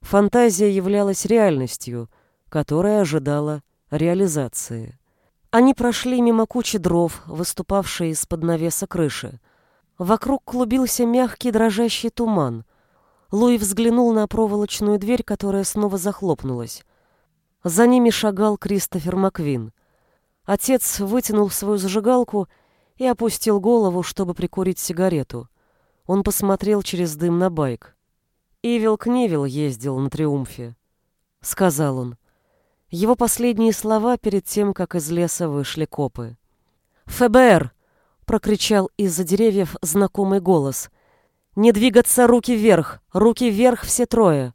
Фантазия являлась реальностью, которая ожидала реализации. Они прошли мимо кучи дров, выступавшей из-под навеса крыши. Вокруг клубился мягкий дрожащий туман. Луи взглянул на проволочную дверь, которая снова захлопнулась. За ними шагал Кристофер Маквин. Отец вытянул свою зажигалку и опустил голову, чтобы прикурить сигарету. Он посмотрел через дым на байк. «Ивил Книвил ездил на Триумфе», — сказал он. Его последние слова перед тем, как из леса вышли копы. «ФБР!» — прокричал из-за деревьев знакомый голос. «Не двигаться руки вверх! Руки вверх все трое!»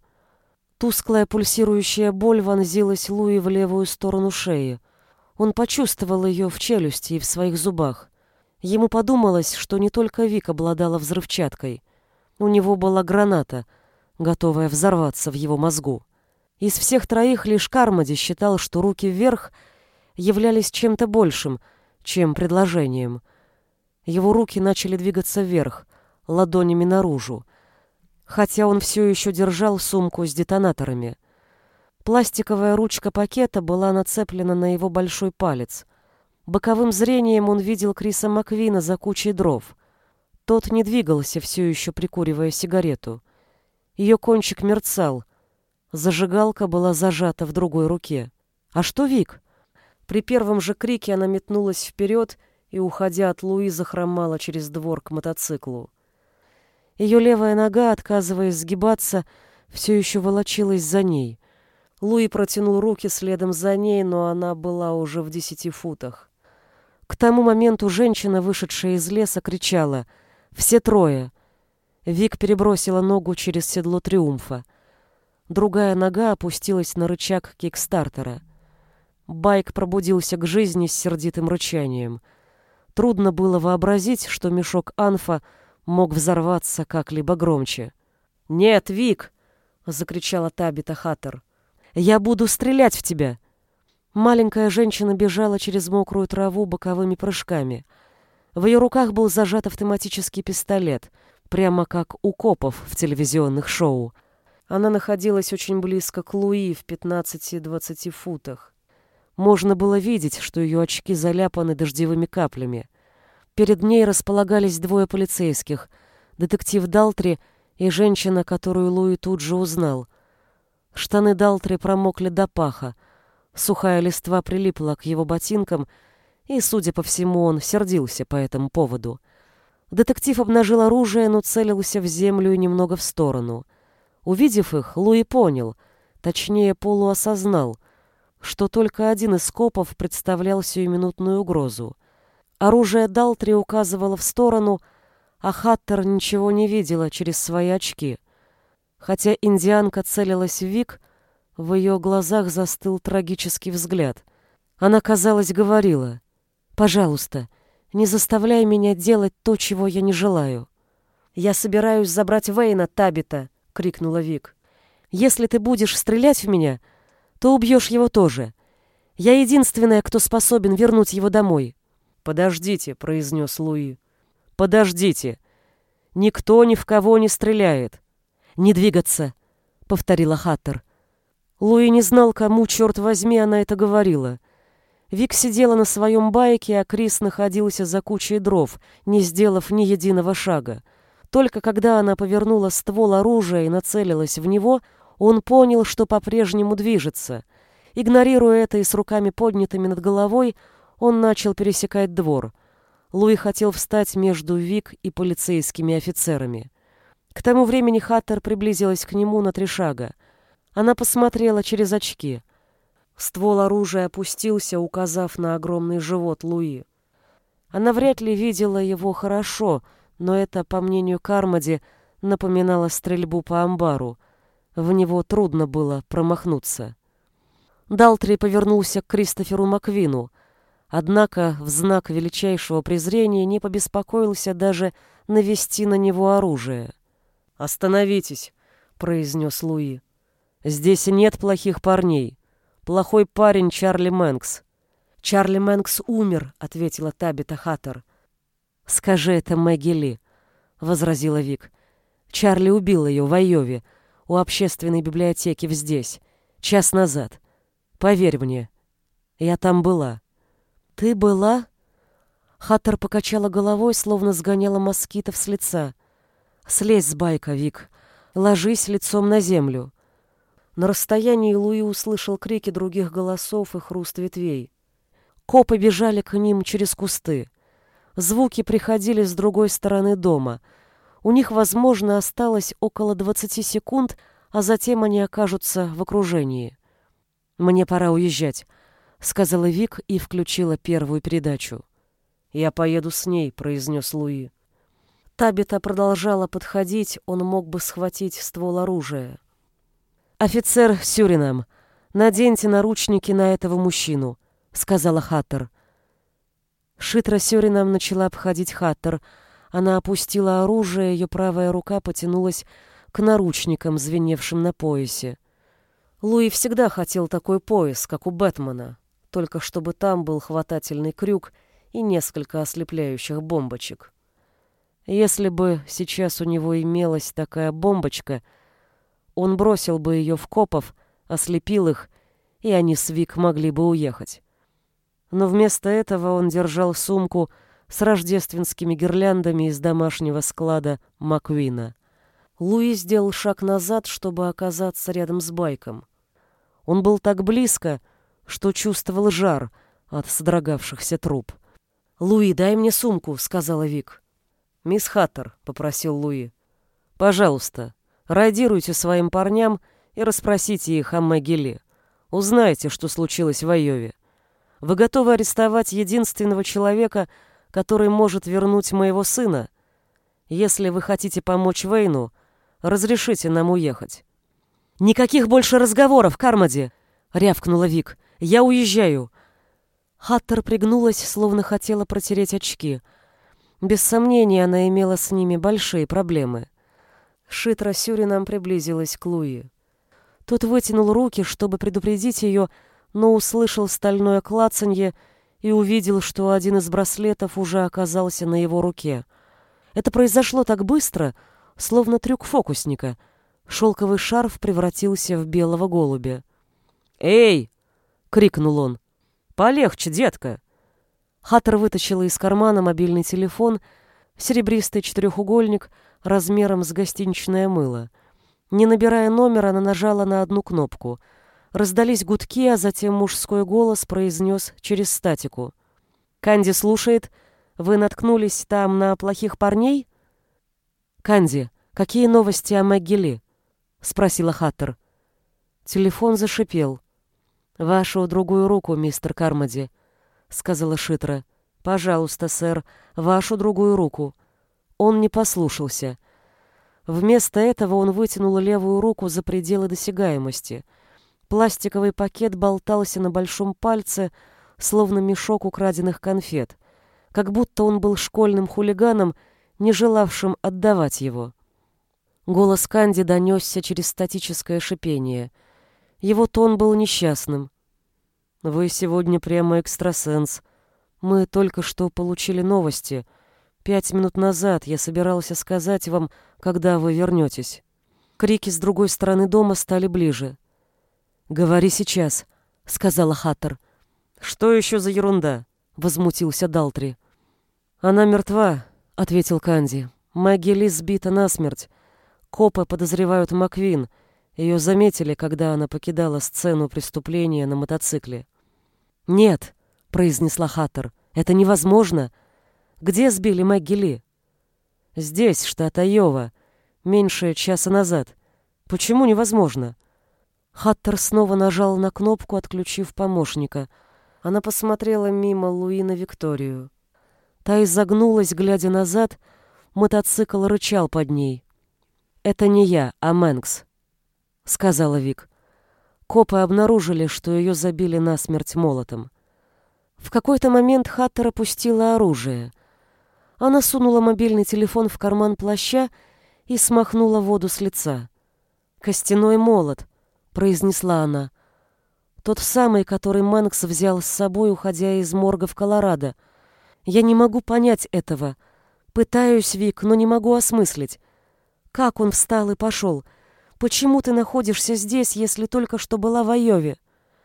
Тусклая пульсирующая боль вонзилась Луи в левую сторону шеи. Он почувствовал ее в челюсти и в своих зубах. Ему подумалось, что не только Вик обладала взрывчаткой. У него была граната, готовая взорваться в его мозгу. Из всех троих лишь Кармоди считал, что руки вверх являлись чем-то большим, чем предложением. Его руки начали двигаться вверх, ладонями наружу, хотя он все еще держал сумку с детонаторами. Пластиковая ручка пакета была нацеплена на его большой палец. Боковым зрением он видел Криса Маквина за кучей дров. Тот не двигался, все еще прикуривая сигарету. Ее кончик мерцал — Зажигалка была зажата в другой руке. «А что Вик?» При первом же крике она метнулась вперед и, уходя от Луи, захромала через двор к мотоциклу. Ее левая нога, отказываясь сгибаться, все еще волочилась за ней. Луи протянул руки следом за ней, но она была уже в десяти футах. К тому моменту женщина, вышедшая из леса, кричала «Все трое!». Вик перебросила ногу через седло Триумфа. Другая нога опустилась на рычаг кикстартера. Байк пробудился к жизни с сердитым рычанием. Трудно было вообразить, что мешок Анфа мог взорваться как-либо громче.
«Нет, Вик!» — закричала Табита Хаттер. «Я буду стрелять в тебя!» Маленькая женщина бежала через мокрую траву боковыми прыжками. В ее руках был зажат автоматический пистолет, прямо как у копов в телевизионных шоу. Она находилась очень близко к Луи в 15-20 футах. Можно было видеть, что ее очки заляпаны дождевыми каплями. Перед ней располагались двое полицейских, детектив Далтри и женщина, которую Луи тут же узнал. Штаны Далтри промокли до паха, сухая листва прилипла к его ботинкам, и, судя по всему, он сердился по этому поводу. Детектив обнажил оружие, но целился в землю и немного в сторону. Увидев их, Луи понял, точнее полуосознал, что только один из копов представлял сиюминутную угрозу. Оружие Далтри указывало в сторону, а Хаттер ничего не видела через свои очки. Хотя индианка целилась в Вик, в ее глазах застыл трагический взгляд. Она, казалось, говорила, «Пожалуйста, не заставляй меня делать то, чего я не желаю». «Я собираюсь забрать Вейна, Табита!» — крикнула Вик. «Если ты будешь стрелять в меня, — то убьешь его тоже. Я единственная, кто способен вернуть его домой». «Подождите», — произнес Луи. «Подождите. Никто ни в кого не стреляет». «Не двигаться», — повторила Хаттер. Луи не знал, кому, черт возьми, она это говорила. Вик сидела на своем байке, а Крис находился за кучей дров, не сделав ни единого шага. Только когда она повернула ствол оружия и нацелилась в него — он понял, что по-прежнему движется. Игнорируя это и с руками поднятыми над головой, он начал пересекать двор. Луи хотел встать между Вик и полицейскими офицерами. К тому времени Хаттер приблизилась к нему на три шага. Она посмотрела через очки. Ствол оружия опустился, указав на огромный живот Луи. Она вряд ли видела его хорошо, но это, по мнению Кармоди, напоминало стрельбу по амбару. В него трудно было промахнуться. Далтри повернулся к Кристоферу Маквину, однако в знак величайшего презрения не побеспокоился даже навести на него оружие. «Остановитесь», — произнес Луи. «Здесь нет плохих парней. Плохой парень Чарли Мэнкс». «Чарли Мэнкс умер», — ответила Табита Хаттер. «Скажи это Мэгги Ли», — возразила Вик. «Чарли убил ее в Айове, у общественной библиотеки здесь, час назад. Поверь мне, я там была». «Ты была?» Хаттер покачала головой, словно сгоняла москитов с лица. «Слезь с байка, Вик. Ложись лицом на землю». На расстоянии Луи услышал крики других голосов и хруст ветвей. Копы бежали к ним через кусты. Звуки приходили с другой стороны дома — у них, возможно, осталось около 20 секунд, а затем они окажутся в окружении. «Мне пора уезжать», — сказала Вик и включила первую передачу. «Я поеду с ней», — произнес Луи. Табита продолжала подходить, он мог бы схватить ствол оружия. «Офицер Сюринам, наденьте наручники на этого мужчину», — сказала Хаттер. Шитра Сюринам начала обходить Хаттер, — она опустила оружие, ее правая рука потянулась к наручникам, звеневшим на поясе. Луи всегда хотел такой пояс, как у Бэтмена, только чтобы там был хватательный крюк и несколько ослепляющих бомбочек. Если бы сейчас у него имелась такая бомбочка, он бросил бы ее в копов, ослепил их, и они с Вик могли бы уехать. Но вместо этого он держал сумку с рождественскими гирляндами из домашнего склада Маквина. Луи сделал шаг назад, чтобы оказаться рядом с байком. Он был так близко, что чувствовал жар от содрогавшихся труб. «Луи, дай мне сумку», — сказала Вик. «Мисс Хаттер», — попросил Луи. «Пожалуйста, радируйте своим парням и расспросите их о Могиле. Узнайте, что случилось в Айове. Вы готовы арестовать единственного человека, который может вернуть моего сына. Если вы хотите помочь Вейну, разрешите нам уехать». «Никаких больше разговоров, Кармоди!» — рявкнула Вик. «Я уезжаю!» Хаттер пригнулась, словно хотела протереть очки. Без сомнения, она имела с ними большие проблемы.
Шитра Сюрином приблизилась к Луи. Тот вытянул руки, чтобы предупредить ее, но услышал стальное клацанье и увидел, что один из браслетов уже оказался на его руке. Это произошло так быстро, словно трюк фокусника. Шелковый шарф превратился в белого голубя.
«Эй!» — крикнул он. «Полегче, детка!»
Хаттер вытащила из кармана мобильный телефон, серебристый четырехугольник размером с гостиничное мыло. Не набирая номер, она нажала на одну кнопку. Раздались гудки, а затем мужской голос произнес через статику. «Канди слушает. Вы наткнулись там на плохих парней?» «Канди, какие новости о Мэгги — спросила Хаттер. Телефон зашипел. «Вашу другую руку, мистер Кармоди», — сказала Шитра. «Пожалуйста, сэр, вашу другую руку». Он не послушался. Вместо этого он вытянул левую руку за пределы досягаемости. Пластиковый пакет болтался на большом пальце, словно мешок украденных конфет, как будто он был школьным хулиганом, не желавшим отдавать его. Голос Канди донесся через статическое шипение — его тон был несчастным. «Вы сегодня прямо экстрасенс. Мы только что получили новости. Пять минут назад я собирался сказать вам, когда вы вернетесь». Крики с другой стороны дома стали ближе. «Говори сейчас», — сказала Хаттер.
«Что еще за ерунда?»
— возмутился Далтри. «Она мертва», — ответил Канди. «Мэгги Ли сбита насмерть. Копы подозревают Маквин — ее заметили, когда она покидала сцену преступления на мотоцикле. «Нет», — произнесла Хаттер, — «это невозможно. Где сбили Мэгги Ли?» «Здесь, штат Айова, меньше часа назад. Почему невозможно?» Хаттер снова нажал на кнопку, отключив помощника. Она посмотрела мимо Луи на Викторию. Та изогнулась, глядя назад, мотоцикл рычал под ней. «Это не я, а Мэнкс», — сказала Вик. Копы обнаружили, что ее забили насмерть молотом. В какой-то момент Хаттер опустила оружие. Она сунула мобильный телефон в карман плаща и смахнула воду с лица. «Костяной молот», — произнесла она. «Тот самый, который Мэнкс взял с собой, уходя из морга в Колорадо. Я не могу понять этого. Пытаюсь, Вик, но не могу осмыслить. Как он встал и пошел?» Почему ты находишься здесь, если только что была в Айове?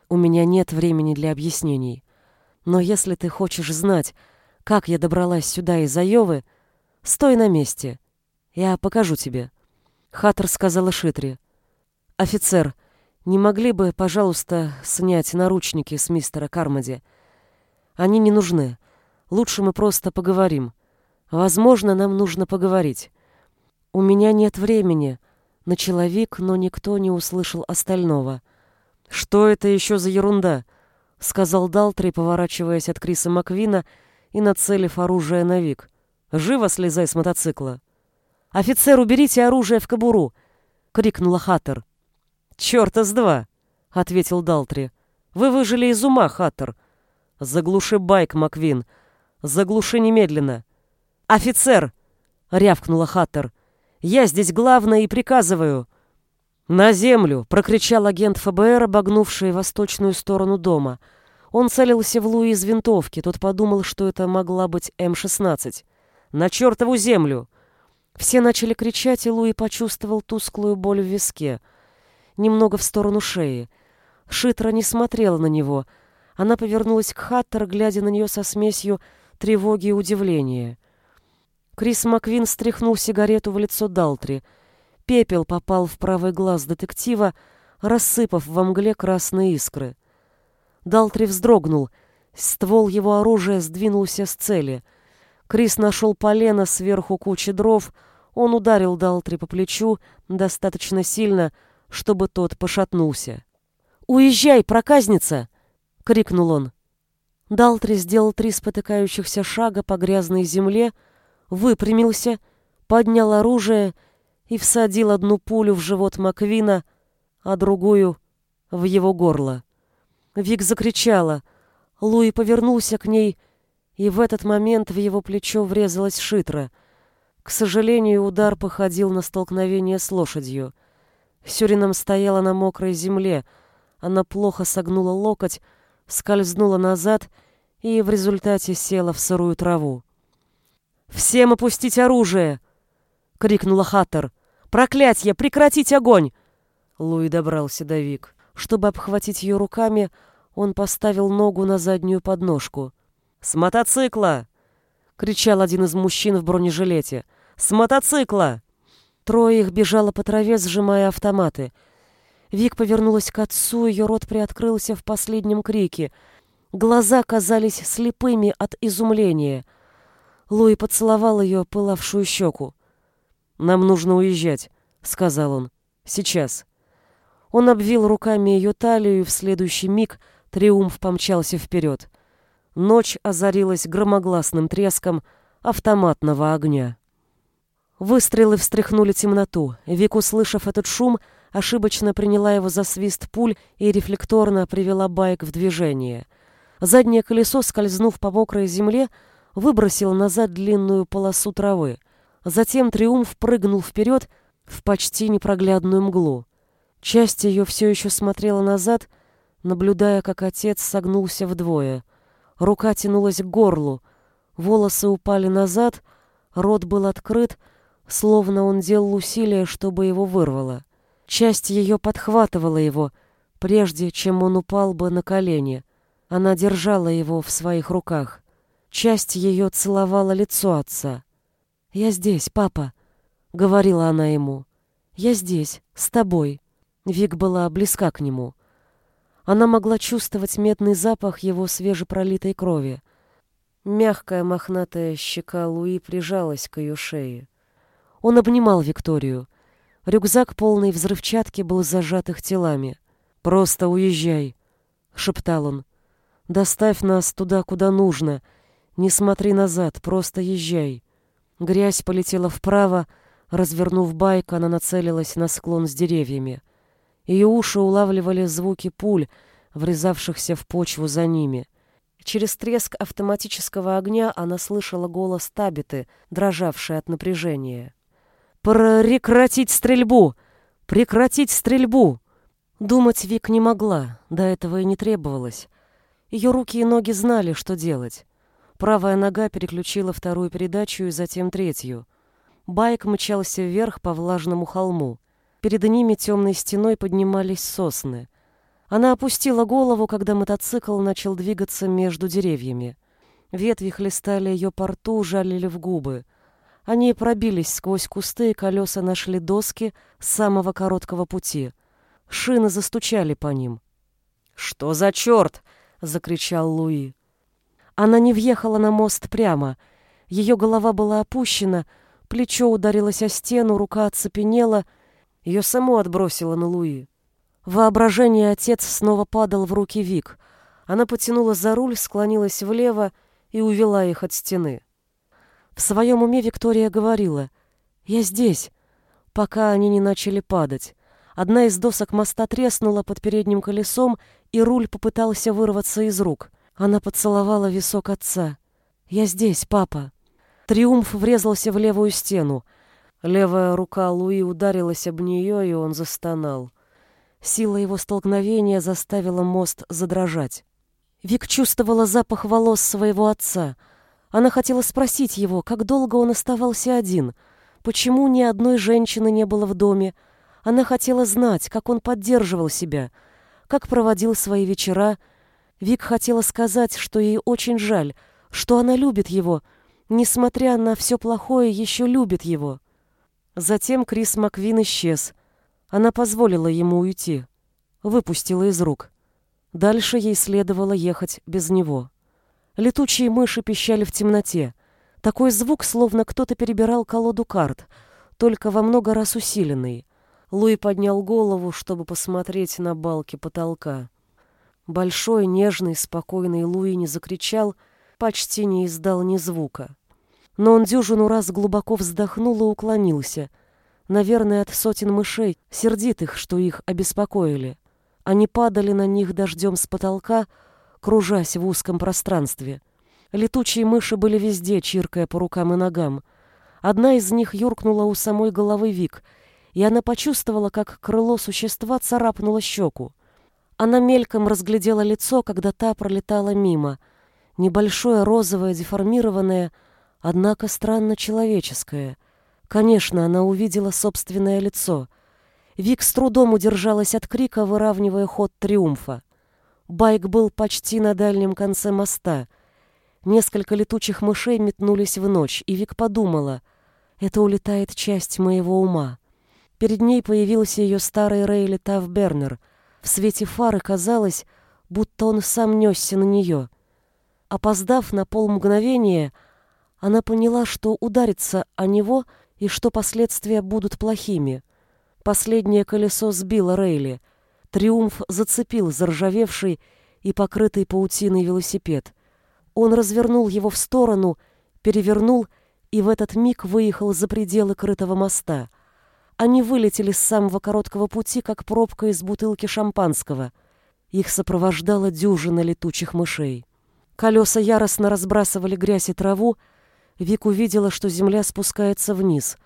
У меня нет времени для объяснений. Но если ты хочешь знать, как я добралась сюда из Айовы, стой на месте. Я покажу тебе. Хаттер сказала Шитри. Офицер, не могли бы, пожалуйста, снять наручники с мистера Кармоди? Они не нужны. Лучше мы просто поговорим. Возможно, нам нужно поговорить. У меня нет времени, — на человек, но никто не услышал остального. «Что это еще за ерунда?» — сказал Далтри, поворачиваясь от Криса Маквина и нацелив оружие на Вик. «Живо слезай с мотоцикла!» «Офицер, уберите оружие в кобуру!» — крикнула Хаттер. «Чёрта с два!» — ответил Далтри. «Вы выжили из ума, Хаттер!» «Заглуши байк, Маквин! Заглуши немедленно!» «Офицер!» — рявкнула Хаттер. Я здесь главное и приказываю». «На землю!» — прокричал агент ФБР, обогнувший восточную сторону дома. Он целился в Луи из винтовки. Тот подумал, что это могла быть М-16. «На чертову землю!» Все начали кричать, и Луи почувствовал тусклую боль в виске. Немного в сторону шеи. Шитра не смотрела на него. Она повернулась к Хаттер, глядя на нее со смесью тревоги и удивления. Крис Маквин стряхнул сигарету в лицо Далтри. Пепел попал в правый глаз детектива, рассыпав во мгле красные искры. Далтри вздрогнул. Ствол его оружия сдвинулся с цели. Крис нашел полено сверху кучи дров. Он ударил Далтри по плечу достаточно сильно, чтобы тот пошатнулся. «Уезжай, проказница!» — крикнул он. Далтри сделал три спотыкающихся шага по грязной земле, выпрямился, поднял оружие и всадил одну пулю в живот Маквина, а другую — в его горло. Вик закричала. Луи повернулся к ней, и в этот момент в его плечо врезалась шитра. К сожалению, удар походил на столкновение с лошадью. Сюрином стояла на мокрой земле. Она плохо согнула локоть, скользнула назад и в результате села в сырую траву. «Всем опустить оружие!» — крикнула Хаттер. «Проклятье! Прекратить огонь!» Луи добрался до Вик. Чтобы обхватить ее руками, он поставил ногу на заднюю подножку. «С мотоцикла!» — кричал один из мужчин в бронежилете. «С мотоцикла!» Трое их бежало по траве, сжимая автоматы. Вик повернулась к отцу, ее рот приоткрылся в последнем крике. Глаза казались слепыми от изумления. Луи поцеловал ее, пылавшую щеку. «Нам нужно уезжать», — сказал он. «Сейчас». Он обвил руками ее талию, и в следующий миг триумф помчался вперед. Ночь озарилась громогласным треском автоматного огня. Выстрелы встряхнули темноту. Вик, услышав этот шум, ошибочно приняла его за свист пуль и рефлекторно привела байк в движение. Заднее колесо, скользнув по мокрой земле, выбросило назад длинную полосу травы. Затем Триумф прыгнул вперед в почти непроглядную мглу. Часть ее все еще смотрела назад, наблюдая, как отец согнулся вдвое. Рука тянулась к горлу, волосы упали назад, рот был открыт, словно он делал усилия, чтобы его вырвало. Часть ее подхватывала его, прежде чем он упал бы на колени. Она держала его в своих руках. Часть ее целовала лицо отца. «Я здесь, папа», — говорила она ему. «Я здесь, с тобой». Вик была близка к нему. Она могла чувствовать медный запах его свежепролитой крови. Мягкая мохнатая щека Луи прижалась к ее шее. Он обнимал Викторию. Рюкзак, полный взрывчатки, был зажат их телами. «Просто уезжай», — шептал он. «Доставь нас туда, куда нужно. Не смотри назад, просто езжай». Грязь полетела вправо, развернув байк, она нацелилась на склон с деревьями. Ее уши улавливали звуки пуль, врезавшихся в почву за ними. Через треск автоматического огня она слышала голос Табиты, дрожавший от напряжения. «Прекратить стрельбу! Прекратить стрельбу!» Думать Вик не могла, до этого и не требовалось. Ее руки и ноги знали, что делать. Правая нога переключила вторую передачу и затем третью. Байк мчался вверх по влажному холму. Перед ними темной стеной поднимались сосны. Она опустила голову, когда мотоцикл начал двигаться между деревьями. Ветви хлестали ее по рту, жалили в губы. Они пробились сквозь кусты, и колеса нашли доски самого короткого пути. Шины застучали по ним. «Что за черт?» — закричал Луи. Она не въехала на мост прямо. Ее голова была опущена, плечо ударилось о стену, рука оцепенела. Ее само отбросило на Луи. Воображение отец снова падал в руки Вик. Она потянула за руль, склонилась влево и увела их от стены. В своем уме Виктория говорила «Я здесь», пока они не начали падать. Одна из досок моста треснула под передним колесом, и руль попытался вырваться из рук. Она поцеловала висок отца. «Я здесь, папа». Триумф врезался в левую стену. Левая рука Луи ударилась об нее, и он застонал. Сила его столкновения заставила мост задрожать. Вик чувствовала запах волос своего отца — она хотела спросить его, как долго он оставался один, почему ни одной женщины не было в доме. Она хотела знать, как он поддерживал себя, как проводил свои вечера. Вик хотела сказать, что ей очень жаль, что она любит его, несмотря на все плохое, еще любит его. Затем Крис Маквин исчез. Она позволила ему уйти, выпустила из рук. Дальше ей следовало ехать без него. Летучие мыши пищали в темноте. Такой звук, словно кто-то перебирал колоду карт, только во много раз усиленный. Луи поднял голову, чтобы посмотреть на балки потолка. Большой, нежный, спокойный Луи не закричал, почти не издал ни звука. Но он дюжину раз глубоко вздохнул и уклонился. Наверное, от сотен мышей, сердитых, что их обеспокоили. Они падали на них дождем с потолка, кружась в узком пространстве. Летучие мыши были везде, чиркая по рукам и ногам. Одна из них юркнула у самой головы Вик, и она почувствовала, как крыло существа царапнуло щеку. Она мельком разглядела лицо, когда та пролетала мимо. Небольшое розовое, деформированное, однако странно человеческое. Конечно, она увидела собственное лицо. Вик с трудом удержалась от крика, выравнивая ход триумфа. Байк был почти на дальнем конце моста. Несколько летучих мышей метнулись в ночь, и Вик подумала, это улетает часть моего ума. Перед ней появился ее старый Рейли Тавбернер. В свете фары казалось, будто он сам несся на нее. Опоздав на полмгновения, она поняла, что ударится о него и что последствия будут плохими. Последнее колесо сбило Рейли. Триумф зацепил заржавевший и покрытый паутиной велосипед. Он развернул его в сторону, перевернул и в этот миг выехал за пределы крытого моста. Они вылетели с самого короткого пути, как пробка из бутылки шампанского. Их сопровождала дюжина летучих мышей. Колеса яростно разбрасывали грязь и траву. Вик увидела, что земля спускается вниз.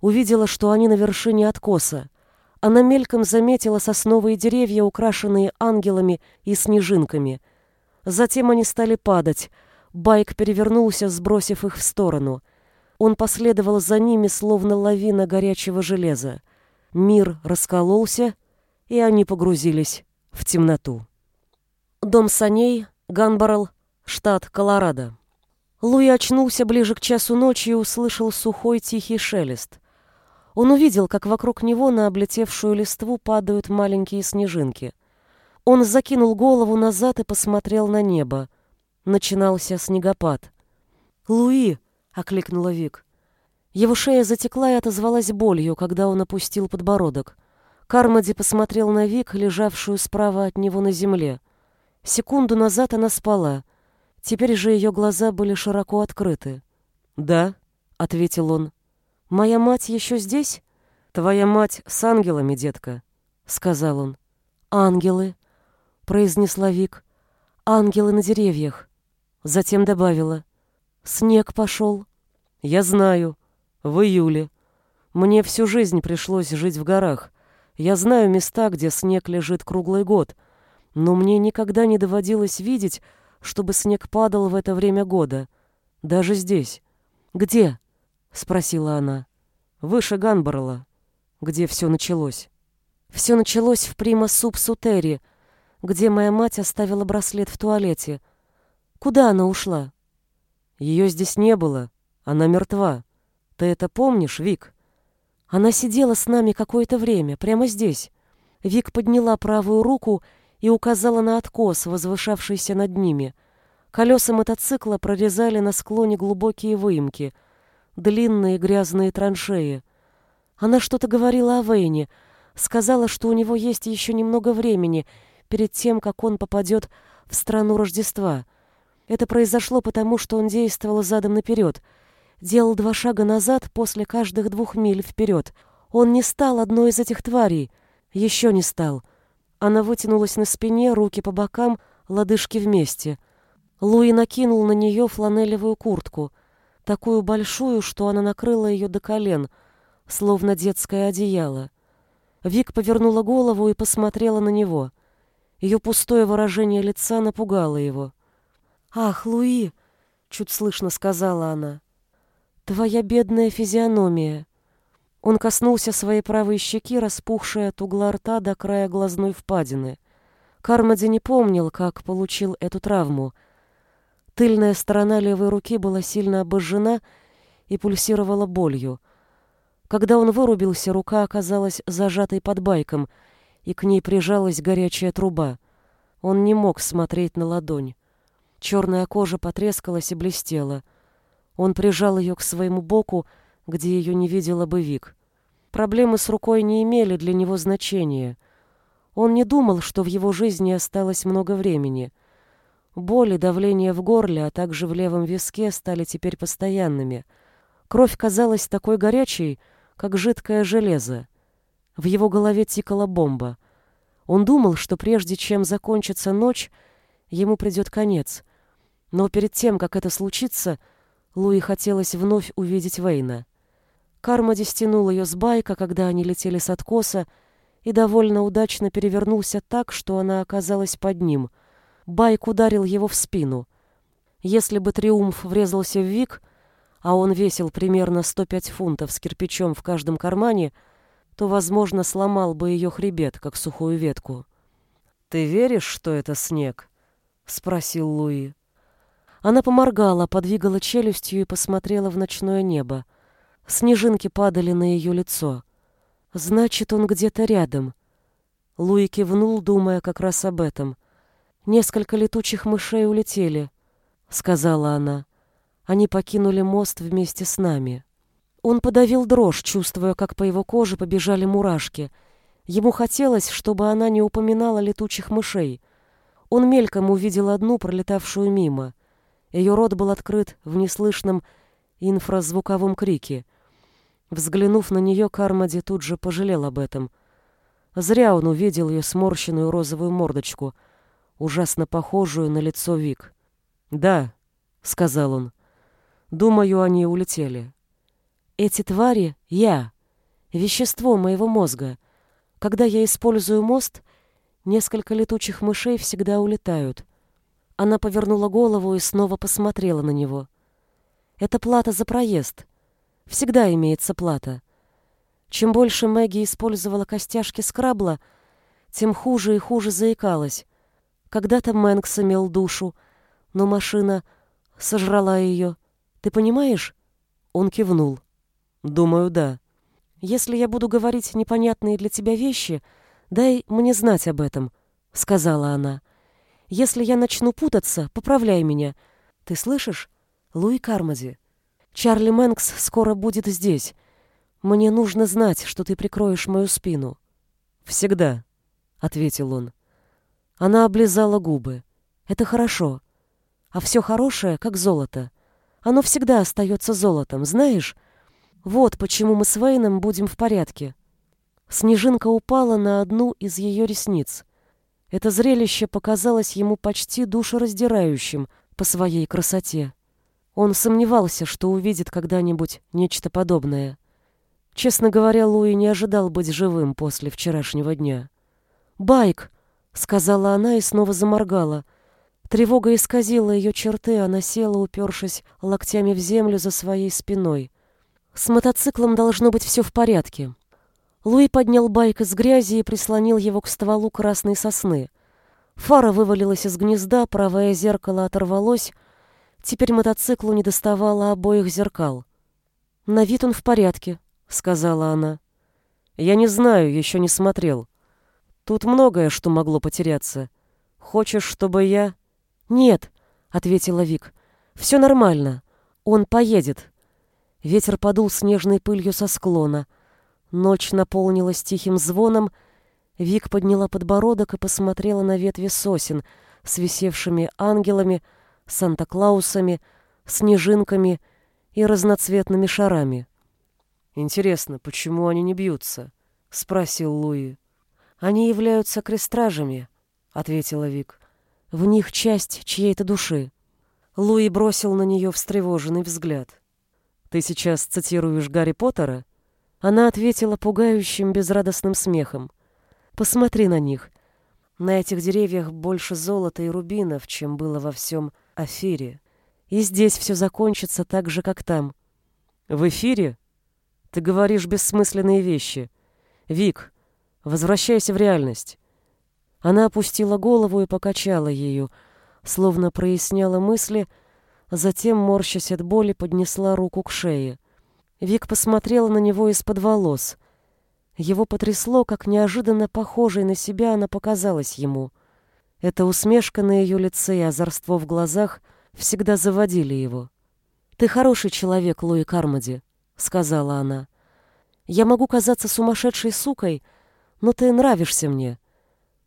Увидела, что они на вершине откоса. Она мельком заметила сосновые деревья, украшенные ангелами и снежинками. Затем они стали падать. Байк перевернулся, сбросив их в сторону. Он последовал за ними, словно лавина горячего железа. Мир раскололся, и они погрузились в темноту. Дом саней, Ганбарл, штат Колорадо. Луи очнулся ближе к часу ночи и услышал сухой тихий шелест. Он увидел, как вокруг него на облетевшую листву падают маленькие снежинки. Он закинул голову назад и посмотрел на небо. Начинался снегопад. «Луи!» — окликнула Вик. Его шея затекла и отозвалась болью, когда он опустил подбородок. Кармоди посмотрел на Вик, лежавшую справа от него на земле. Секунду назад она спала. Теперь же ее глаза были широко открыты. «Да», — ответил он. «Моя мать еще здесь?» «Твоя мать с ангелами, детка», — сказал он. «Ангелы», — произнесла Вик. «Ангелы на деревьях». Затем добавила. Снег пошел. Я знаю. В июле. Мне всю жизнь пришлось жить в горах. Я знаю места, где снег лежит круглый год, но мне никогда не доводилось видеть, чтобы снег падал в это время года. Даже здесь. Где? спросила она. Выше Ганборола, где все началось. Все началось в Прима Субсутери, где моя мать оставила браслет в туалете. Куда она ушла? Ее здесь не было. Она мертва. Ты это помнишь, Вик? Она сидела с нами какое-то время, прямо здесь. Вик подняла правую руку и указала на откос, возвышавшийся над ними. Колеса мотоцикла прорезали на склоне глубокие выемки, длинные грязные траншеи. Она что-то говорила о Вейне, сказала, что у него есть еще немного времени перед тем, как он попадет в страну Рождества — это произошло потому, что он действовал задом наперед, делал два шага назад после каждых двух миль вперед. Он не стал одной из этих тварей, еще не стал. Она вытянулась на спине, руки по бокам, лодыжки вместе. Луи накинул на нее фланелевую куртку, такую большую, что она накрыла ее до колен, словно детское одеяло. Вик повернула голову и посмотрела на него. Ее пустое выражение лица напугало его. «Ах, Луи!» — чуть слышно сказала она. «Твоя бедная физиономия!» Он коснулся своей правой щеки, распухшей от угла рта до края глазной впадины. Кармади не помнил, как получил эту травму. Тыльная сторона левой руки была сильно обожжена и пульсировала болью. Когда он вырубился, рука оказалась зажатой под байком, и к ней прижалась горячая труба. Он не мог смотреть на ладонь. Черная кожа потрескалась и блестела. Он прижал ее к своему боку, где ее не видела бы Вик. Проблемы с рукой не имели для него значения. Он не думал, что в его жизни осталось много времени. Боли, давление в горле, а также в левом виске стали теперь постоянными. Кровь казалась такой горячей, как жидкое железо. В его голове тикала бомба. Он думал, что прежде чем закончится ночь, ему придет конец — но перед тем, как это случится, Луи хотелось вновь увидеть Вейна. Кармоди стянул ее с байка, когда они летели с откоса, и довольно удачно перевернулся так, что она оказалась под ним. Байк ударил его в спину. Если бы «Триумф» врезался в Вик, а он весил примерно 105 фунтов с кирпичом в каждом кармане, то, возможно, сломал бы ее хребет, как сухую ветку.
«Ты веришь, что это снег?» — спросил Луи.
Она поморгала, подвигала челюстью и посмотрела в ночное небо. Снежинки падали на ее лицо. Значит, он где-то рядом. Луи кивнул, думая как раз об этом. Несколько летучих мышей улетели, сказала она. Они покинули мост вместе с нами. Он подавил дрожь, чувствуя, как по его коже побежали мурашки. Ему хотелось, чтобы она не упоминала летучих мышей. Он мельком увидел одну, пролетавшую мимо. Ее рот был открыт в неслышном инфразвуковом крике. Взглянув на нее, Кармади тут же пожалел об этом. Зря он увидел ее сморщенную розовую мордочку, ужасно похожую на лицо Вик. «Да», — сказал он, — «думаю, они улетели». «Эти твари — я, вещество моего мозга. Когда я использую мост, несколько летучих мышей всегда улетают». Она повернула голову и снова посмотрела на него. «Это плата за проезд. Всегда имеется плата. Чем больше Мэгги использовала костяшки скрабла, тем хуже и хуже заикалась. Когда-то Мэнкс имел душу, но машина сожрала ее. Ты понимаешь? Он кивнул. Думаю, да. Если я буду говорить непонятные для тебя вещи, дай мне знать об этом, сказала она. Если я начну путаться, поправляй меня. Ты слышишь? Луи Кармази. Чарли Мэнкс скоро будет здесь. Мне нужно знать, что ты прикроешь мою спину. Всегда, ответил он. Она облизала губы. Это хорошо. А все хорошее, как золото. Оно всегда остается золотом, знаешь? Вот почему мы с Вейном будем в порядке. Снежинка упала на одну из ее ресниц. Это зрелище показалось ему почти душераздирающим по своей красоте. Он сомневался, что увидит когда-нибудь нечто подобное. Честно говоря, Луи не ожидал быть живым после вчерашнего дня. «Байк!» — сказала она и снова заморгала. Тревога исказила ее черты, она села, упершись локтями в землю за своей спиной. «С мотоциклом должно быть все в порядке». Луи поднял байк из грязи и прислонил его к стволу красной сосны. Фара вывалилась из гнезда, правое зеркало оторвалось, Теперь мотоциклу не доставало обоих зеркал. «На вид он в порядке», — сказала она. «Я не знаю, еще не смотрел. Тут многое, что могло потеряться. Хочешь, чтобы я...» «Нет», — ответила Вик. «Все нормально. Он поедет». Ветер подул снежной пылью со склона. Ночь наполнилась тихим звоном. Вик подняла подбородок и посмотрела на ветви сосен с висевшими ангелами, Санта-Клаусами, снежинками и разноцветными шарами.
«Интересно, почему они не бьются?» — спросил Луи.
«Они являются крестражами», — ответила Вик. «В них часть чьей-то души». Луи бросил на нее встревоженный взгляд.
«Ты сейчас цитируешь Гарри Поттера?»
Она ответила пугающим безрадостным смехом. «Посмотри на них. На этих деревьях больше золота и рубинов, чем было во всем эфире. И здесь все закончится так же, как там.
В эфире? Ты говоришь бессмысленные вещи. Вик, возвращайся в реальность.
Она опустила голову и покачала ею, словно проясняла мысли, затем, морщась от боли, поднесла руку к шее. Вик посмотрела на него из-под волос. Его потрясло, как неожиданно похожей на себя она показалась ему — эта усмешка на ее лице и озорство в глазах всегда заводили его. «Ты хороший человек, Луи Кармоди», — сказала она. «Я могу казаться сумасшедшей сукой, но ты нравишься мне.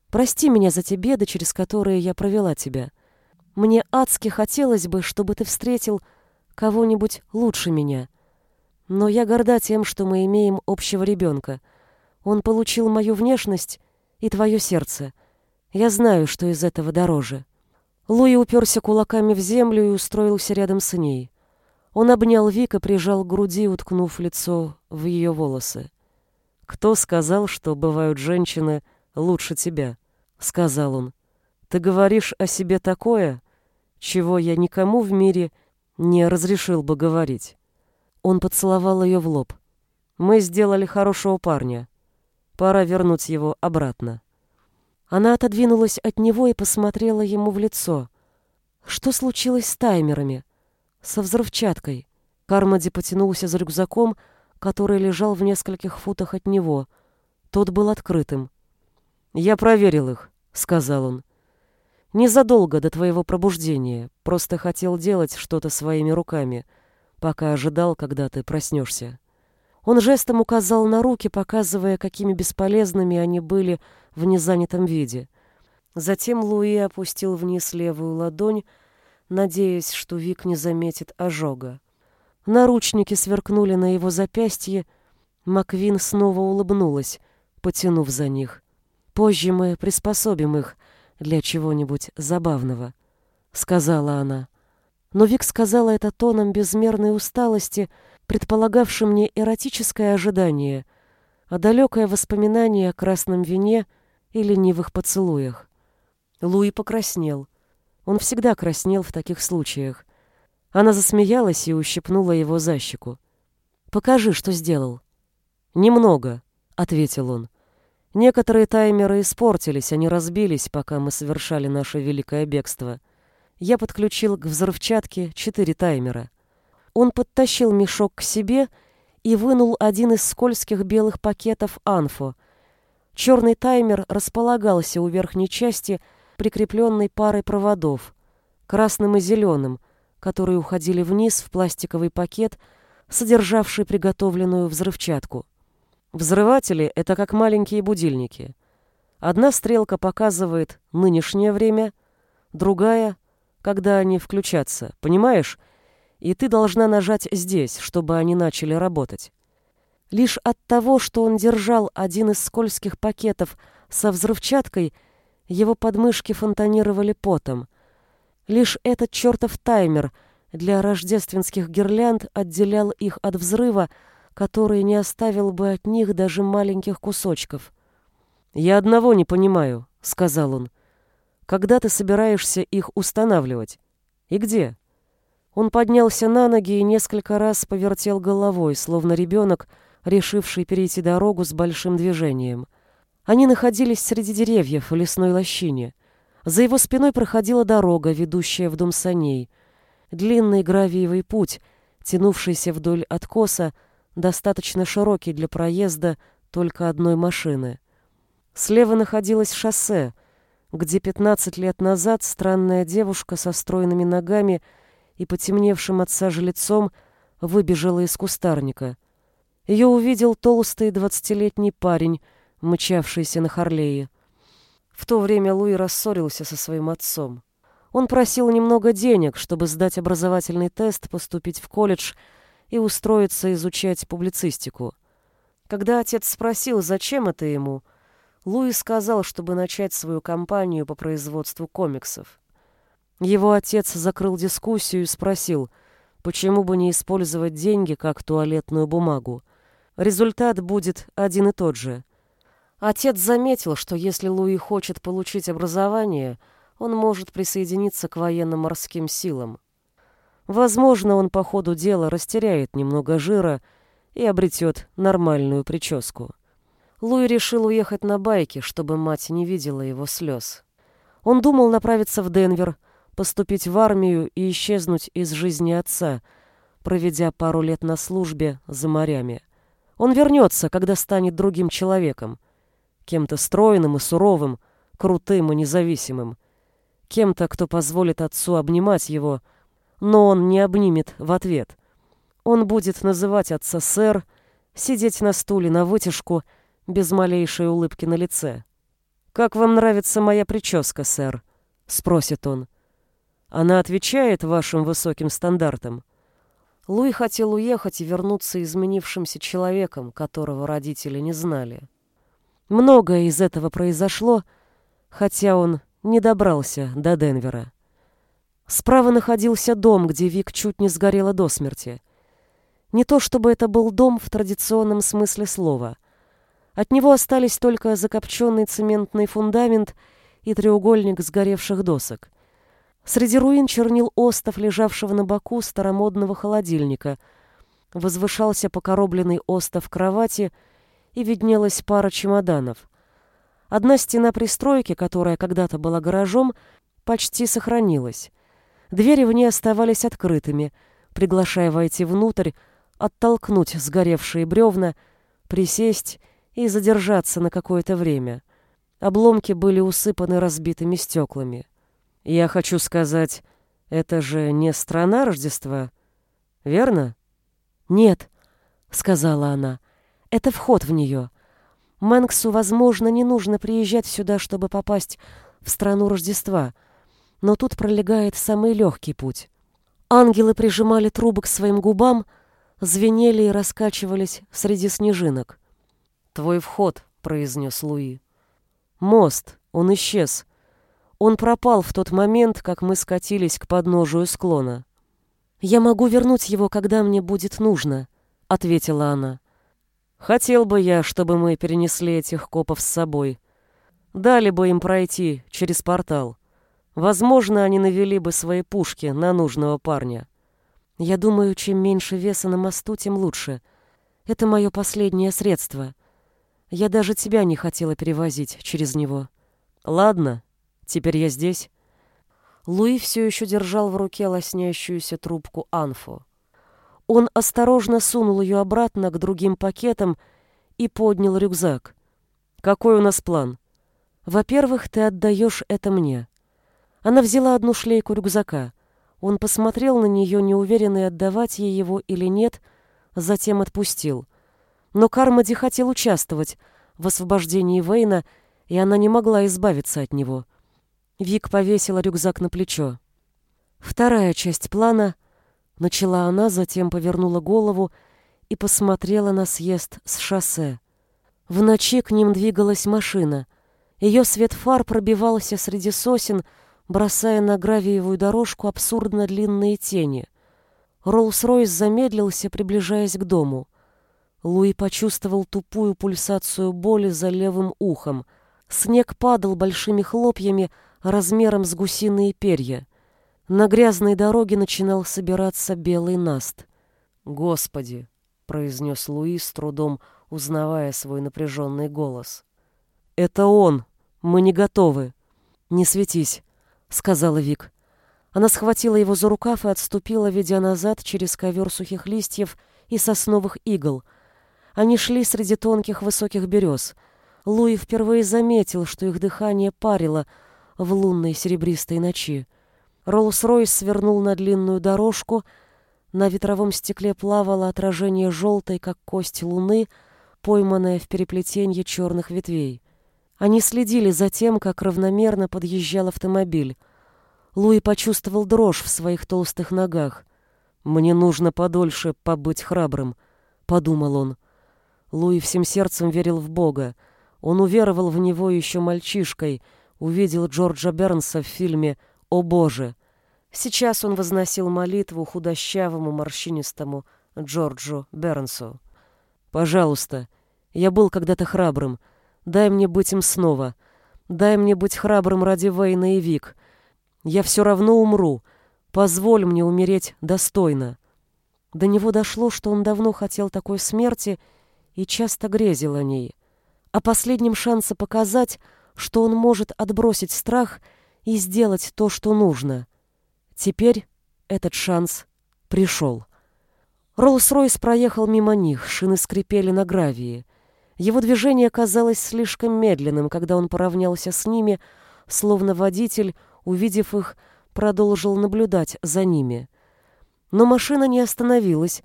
Прости меня за те беды, через которые я провела тебя. Мне адски хотелось бы, чтобы ты встретил кого-нибудь лучше меня. Но я горда тем, что мы имеем общего ребенка. Он получил мою внешность и твое сердце — я знаю, что из этого дороже. Луи уперся кулаками в землю и устроился рядом с ней. Он обнял Вик и прижал к груди, уткнув лицо в ее волосы. «Кто сказал, что бывают женщины лучше тебя?» — сказал он. «Ты говоришь о себе такое, чего я никому в мире не разрешил бы говорить». Он поцеловал ее в лоб. «Мы сделали хорошего парня. Пора вернуть его обратно». Она отодвинулась от него и посмотрела ему в лицо. Что случилось с таймерами? Со взрывчаткой? Кармади потянулся за рюкзаком, который лежал в нескольких футах от него. Тот был открытым. «Я проверил их», — сказал он. «Незадолго до твоего пробуждения. Просто хотел делать что-то своими руками, пока ожидал, когда ты проснешься». Он жестом указал на руки, показывая, какими бесполезными они были в незанятом виде. Затем Луи опустил вниз левую ладонь, надеясь, что Вик не заметит ожога. Наручники сверкнули на его запястье. Маквин снова улыбнулась, потянув за них. «Позже мы приспособим их для чего-нибудь забавного», — сказала она. Но Вик сказала это тоном безмерной усталости — предполагавшим не эротическое ожидание, а далекое воспоминание о красном вине и ленивых поцелуях. Луи покраснел. Он всегда краснел в таких случаях. Она засмеялась и ущипнула его за щеку. «Покажи, что сделал». «Немного», — ответил он. «Некоторые таймеры испортились, они разбились, пока мы совершали наше великое бегство. Я подключил к взрывчатке четыре таймера. Он подтащил мешок к себе и вынул один из скользких белых пакетов «Анфо». Черный таймер располагался у верхней части, прикрепленной парой проводов, красным и зеленым, которые уходили вниз в пластиковый пакет, содержавший приготовленную взрывчатку. Взрыватели — это как маленькие будильники. Одна стрелка показывает нынешнее время, другая — когда они включатся, понимаешь — и ты должна нажать здесь, чтобы они начали работать. Лишь от того, что он держал один из скользких пакетов со взрывчаткой, его подмышки фонтанировали потом. Лишь этот чертов таймер для рождественских гирлянд отделял их от взрыва, который не оставил бы от них даже маленьких кусочков. «Я одного не понимаю», — сказал он. «Когда ты собираешься их устанавливать? И где?» Он поднялся на ноги и несколько раз повертел головой, словно ребенок, решивший перейти дорогу с большим движением. Они находились среди деревьев в лесной лощине. За его спиной проходила дорога, ведущая в дом саней. Длинный гравиевый путь, тянувшийся вдоль откоса, достаточно широкий для проезда только одной машины. Слева находилось шоссе, где 15 лет назад странная девушка со стройными ногами – и потемневшим от сажи лицом выбежала из кустарника. Ее увидел толстый двадцатилетний парень, мчавшийся на Харлее. В то время Луи рассорился со своим отцом. Он просил немного денег, чтобы сдать образовательный тест, поступить в колледж и устроиться изучать публицистику. Когда отец спросил, зачем это ему, Луи сказал, чтобы начать свою кампанию по производству комиксов. Его отец закрыл дискуссию и спросил, почему бы не использовать деньги как туалетную бумагу. Результат будет один и тот же. Отец заметил, что если Луи хочет получить образование, он может присоединиться к военно-морским силам. Возможно, он по ходу дела растеряет немного жира и обретет нормальную прическу. Луи решил уехать на байке, чтобы мать не видела его слез. Он думал направиться в Денвер, поступить в армию и исчезнуть из жизни отца, проведя пару лет на службе за морями. Он вернется, когда станет другим человеком, кем-то стройным и суровым, крутым и независимым, кем-то, кто позволит отцу обнимать его, но он не обнимет в ответ. Он будет называть отца сэр, сидеть на стуле на вытяжку, без малейшей улыбки на лице. «Как вам нравится моя прическа, сэр?» — спросит он. Она отвечает вашим высоким стандартам. Луи хотел уехать и вернуться изменившимся человеком, которого родители не знали. Многое из этого произошло, хотя он не добрался до Денвера. Справа находился дом, где Вик чуть не сгорела до смерти. Не то чтобы это был дом в традиционном смысле слова. От него остались только закопченный цементный фундамент и треугольник сгоревших досок. Среди руин чернил остов, лежавшего на боку старомодного холодильника. Возвышался покоробленный остов кровати, и виднелась пара чемоданов. Одна стена пристройки, которая когда-то была гаражом, почти сохранилась. Двери в ней оставались открытыми, приглашая войти внутрь, оттолкнуть сгоревшие бревна, присесть и задержаться на какое-то время. Обломки были усыпаны разбитыми стеклами. Я хочу сказать, это же не страна Рождества, верно?
Нет, сказала она. Это вход в нее. Мэнксу, возможно, не нужно приезжать сюда, чтобы попасть в страну Рождества, но тут пролегает самый легкий путь. Ангелы прижимали трубы к своим губам, звенели и раскачивались среди снежинок.
«Твой вход», — произнес Луи. «Мост, он исчез. Он пропал в тот момент, как мы скатились к подножию склона.
«Я могу вернуть его, когда мне будет нужно», — ответила она.
«Хотел бы я, чтобы мы перенесли этих копов с собой. Дали бы им пройти через портал. Возможно, они навели бы свои пушки на нужного парня».
«Я думаю, чем меньше веса на мосту, тем лучше. Это мое последнее средство. Я даже тебя не хотела перевозить через него».
«Ладно, Теперь я здесь.
Луи все еще держал в руке лоснящуюся трубку Анфу. Он осторожно сунул ее обратно к другим пакетам и поднял рюкзак.
«Какой у нас план?»
«Во-первых, ты отдаешь это мне». Она взяла одну шлейку рюкзака. Он посмотрел на нее, неуверенный, отдавать ей его или нет, затем отпустил. Но Кармоди хотел участвовать в освобождении Вейна, и она не могла избавиться от него. Вик повесила рюкзак на плечо. Вторая часть плана начала она, затем повернула голову и посмотрела на съезд с шоссе. В ночи к ним двигалась машина. Ее свет фар пробивался среди сосен, бросая на гравиевую дорожку абсурдно длинные тени. Роллс-Ройс замедлился, приближаясь к дому. Луи почувствовал тупую пульсацию боли за левым ухом. Снег падал большими хлопьями, размером с гусиные перья. На грязной дороге начинал собираться белый наст.
«Господи!» — произнес Луи с трудом, узнавая свой напряженный голос. «Это он! Мы не готовы!»
«Не светись!» — сказала Вик. Она схватила его за рукав и отступила, ведя назад через ковер сухих листьев и сосновых игл. Они шли среди тонких высоких берез. Луи впервые заметил, что их дыхание парило, в лунной серебристой ночи. Роллс-Ройс свернул на длинную дорожку, на ветровом стекле плавало отражение желтой, как кость луны, пойманное в переплетенье черных ветвей. Они следили за тем, как равномерно подъезжал автомобиль. Луи почувствовал дрожь в своих толстых ногах.
«Мне нужно подольше побыть храбрым», — подумал он. Луи всем сердцем верил в Бога. Он уверовал в него еще мальчишкой — увидел Джорджа Бернса в фильме «О Боже». Сейчас он возносил молитву худощавому морщинистому Джорджу Бернсу. «Пожалуйста, я был когда-то храбрым. Дай мне быть им снова. Дай мне быть храбрым ради Вейна и Вик. Я все равно умру. Позволь мне умереть достойно».
До него дошло, что он давно хотел такой смерти и часто грезил о ней. О последнем шансе показать, что он может отбросить страх и сделать то, что нужно. Теперь этот шанс пришел. Роллс-Ройс проехал мимо них, шины скрипели на гравии. Его движение казалось слишком медленным, когда он поравнялся с ними, словно водитель, увидев их, продолжил наблюдать за ними. Но машина не остановилась,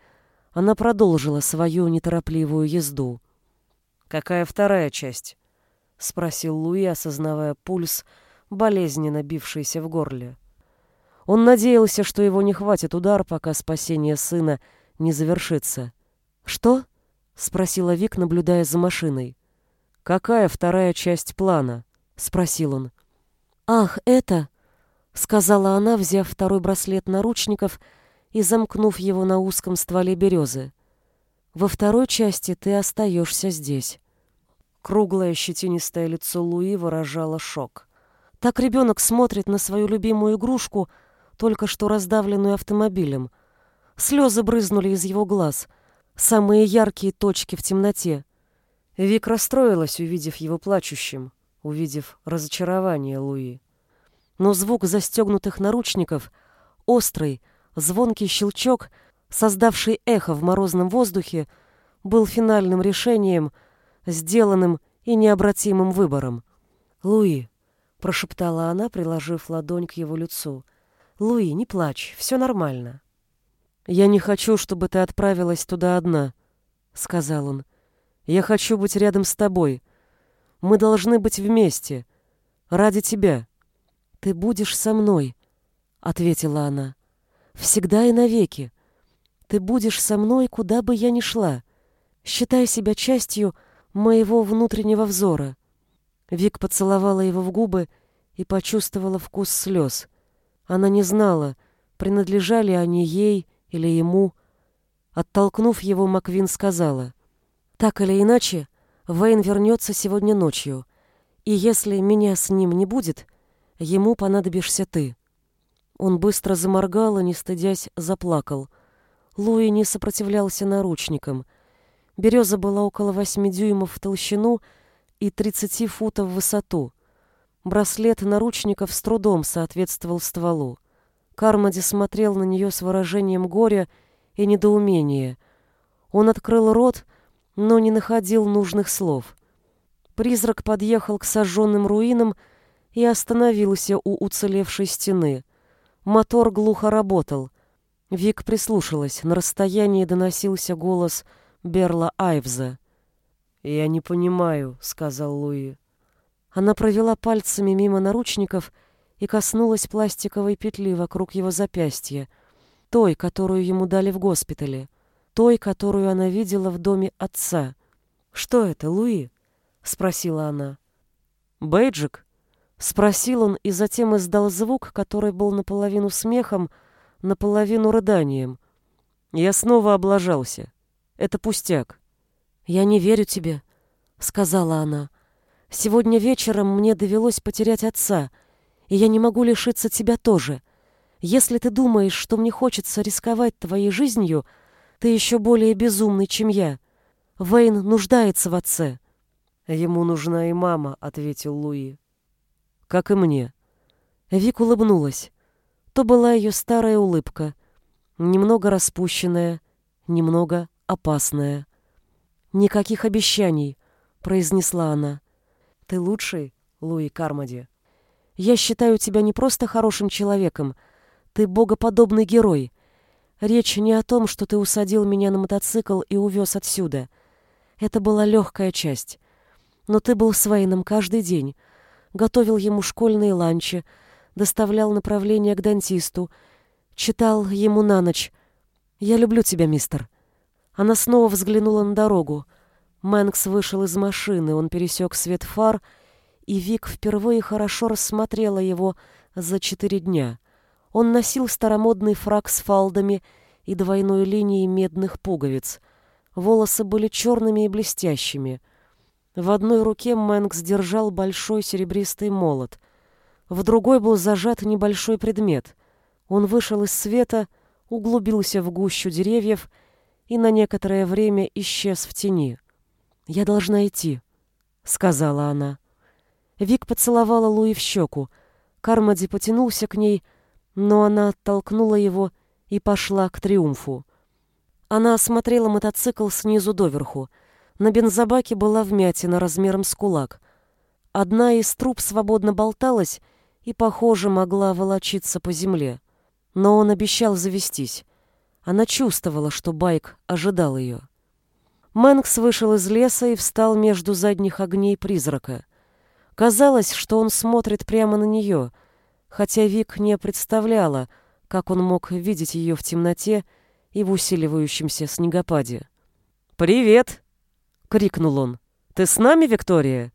она продолжила свою неторопливую езду.
«Какая вторая часть?» — спросил Луи, осознавая пульс, болезненно бившийся в горле. Он надеялся, что его не хватит удар, пока спасение сына не завершится.
«Что?» — спросила Вик, наблюдая за машиной.
«Какая вторая часть плана?»
— спросил он. «Ах, это...»
— сказала она, взяв второй браслет наручников и замкнув его на узком стволе березы. «Во второй части ты остаешься здесь».
Круглое щетинистое лицо Луи выражало шок.
Так ребенок смотрит на свою любимую игрушку, только что раздавленную автомобилем. Слезы брызнули из его глаз, самые яркие точки в темноте.
Вик расстроилась, увидев его плачущим, увидев разочарование Луи.
Но звук застегнутых наручников, острый, звонкий щелчок, создавший эхо в морозном воздухе, был финальным решением, сделанным и необратимым выбором.
«Луи», — прошептала она, приложив ладонь к его лицу, — «Луи, не плачь, все нормально».
«Я не хочу, чтобы ты отправилась туда одна», — сказал он. «Я хочу быть рядом с тобой. Мы должны быть вместе. Ради тебя».
«Ты будешь со мной», — ответила она. «Всегда и навеки. Ты будешь со мной, куда бы я ни шла. Считай себя частью моего внутреннего взора». Вик поцеловала его в губы и почувствовала вкус слез. Она не знала, принадлежали они ей или ему. Оттолкнув его, Маквин сказала, «Так или иначе, Вейн вернется сегодня ночью, и если меня с ним не будет, ему понадобишься ты». Он быстро заморгал и, не стыдясь, заплакал. Луи не сопротивлялся наручникам. Береза была около восьми дюймов в толщину и тридцати футов в высоту. Браслет наручников с трудом соответствовал стволу. Кармоди смотрел на нее с выражением горя и недоумения. Он открыл рот, но не находил нужных слов. Призрак подъехал к сожженным руинам и остановился у уцелевшей стены. Мотор глухо работал. Вик прислушалась. На расстоянии доносился голос Берла Айвза.
«Я не понимаю», — сказал Луи.
Она провела пальцами мимо наручников и коснулась пластиковой петли вокруг его запястья, той, которую ему дали в госпитале, той, которую она видела в доме отца. «Что это, Луи?» — спросила она.
«Бейджик?»
— спросил он и затем издал звук, который был наполовину смехом, наполовину рыданием.
«Я снова облажался. Это пустяк».
«Я не верю тебе», — сказала она. «Сегодня вечером мне довелось потерять отца, и я не могу лишиться тебя тоже. Если ты думаешь, что мне хочется рисковать твоей жизнью, ты еще более безумный, чем я. Вейн нуждается в отце».
«Ему нужна и мама», — ответил Луи. «Как и мне».
Вик улыбнулась. То была ее старая улыбка, немного распущенная, немного опасная. «Никаких обещаний», — произнесла она.
«Ты лучший, Луи Кармоди».
Я считаю тебя не просто хорошим человеком, ты богоподобный герой. Речь не о том, что ты усадил меня на мотоцикл и увез отсюда. Это была легкая часть. Но ты был с Вейном каждый день, готовил ему школьные ланчи, доставлял направление к дантисту, читал ему на ночь. Я люблю тебя, мистер. Она снова взглянула на дорогу. Мэнкс вышел из машины, он пересек свет фар — и Вик впервые хорошо рассмотрела его за четыре дня. Он носил старомодный фрак с фалдами и двойной линией медных пуговиц. Волосы были черными и блестящими. В одной руке Мэнкс держал большой серебристый молот. В другой был зажат небольшой предмет. Он вышел из света, углубился в гущу деревьев и на некоторое время исчез в тени. «Я должна идти», — сказала она. Вик поцеловала Луи в щеку. Кармади потянулся к ней, но она оттолкнула его и пошла к триумфу. Она осмотрела мотоцикл снизу доверху. На бензобаке была вмятина размером с кулак. Одна из труб свободно болталась и, похоже, могла волочиться по земле. Но он обещал завестись. Она чувствовала, что байк ожидал ее. Мэнкс вышел из леса и встал между задних огней призрака. Казалось, что он смотрит прямо на нее, хотя Вик не представляла, как он мог видеть ее в темноте и в усиливающемся снегопаде.
«Привет!» — крикнул он. «Ты с нами, Виктория?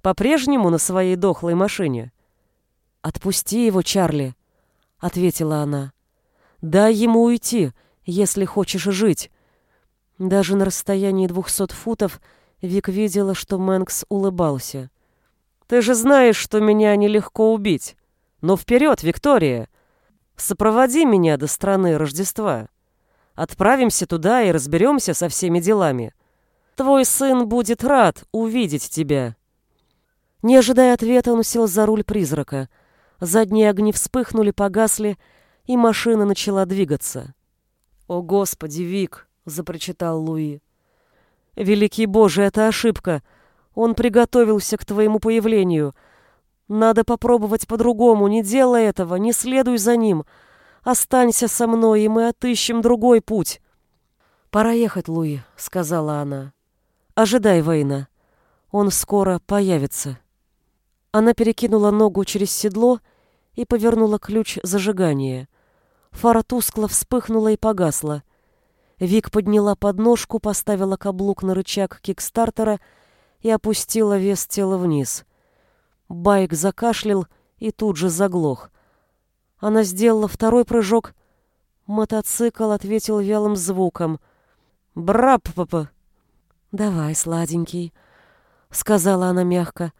По-прежнему на своей дохлой машине?»
«Отпусти его, Чарли», — ответила она. «Дай ему уйти, если хочешь жить». Даже на расстоянии двухсот футов Вик видела, что Мэнкс улыбался. «Ты же знаешь, что меня нелегко убить. Но вперед, Виктория! Сопроводи меня до страны Рождества. Отправимся туда и разберемся со всеми делами. Твой сын будет рад увидеть тебя». Не ожидая ответа, он сел за руль призрака — Задние огни вспыхнули, погасли, и машина начала двигаться. «О, Господи, Вик!» — запрочитал Луи. «Великий Боже, это ошибка! Он приготовился к твоему появлению. Надо попробовать по-другому, не делай этого, не следуй за ним. Останься со мной, и мы отыщем другой путь». «Пора ехать, Луи», — сказала она. «Ожидай, Вейна. Он скоро появится». Она перекинула ногу через седло и повернула ключ зажигания. Фара тускло вспыхнула и погасла. Вик подняла подножку, поставила каблук на рычаг кикстартера и опустила вес тела вниз. Байк закашлял и тут же заглох. Она сделала второй прыжок. Мотоцикл ответил вялым звуком. «Брап-папа!» «Давай, сладенький», — сказала она мягко.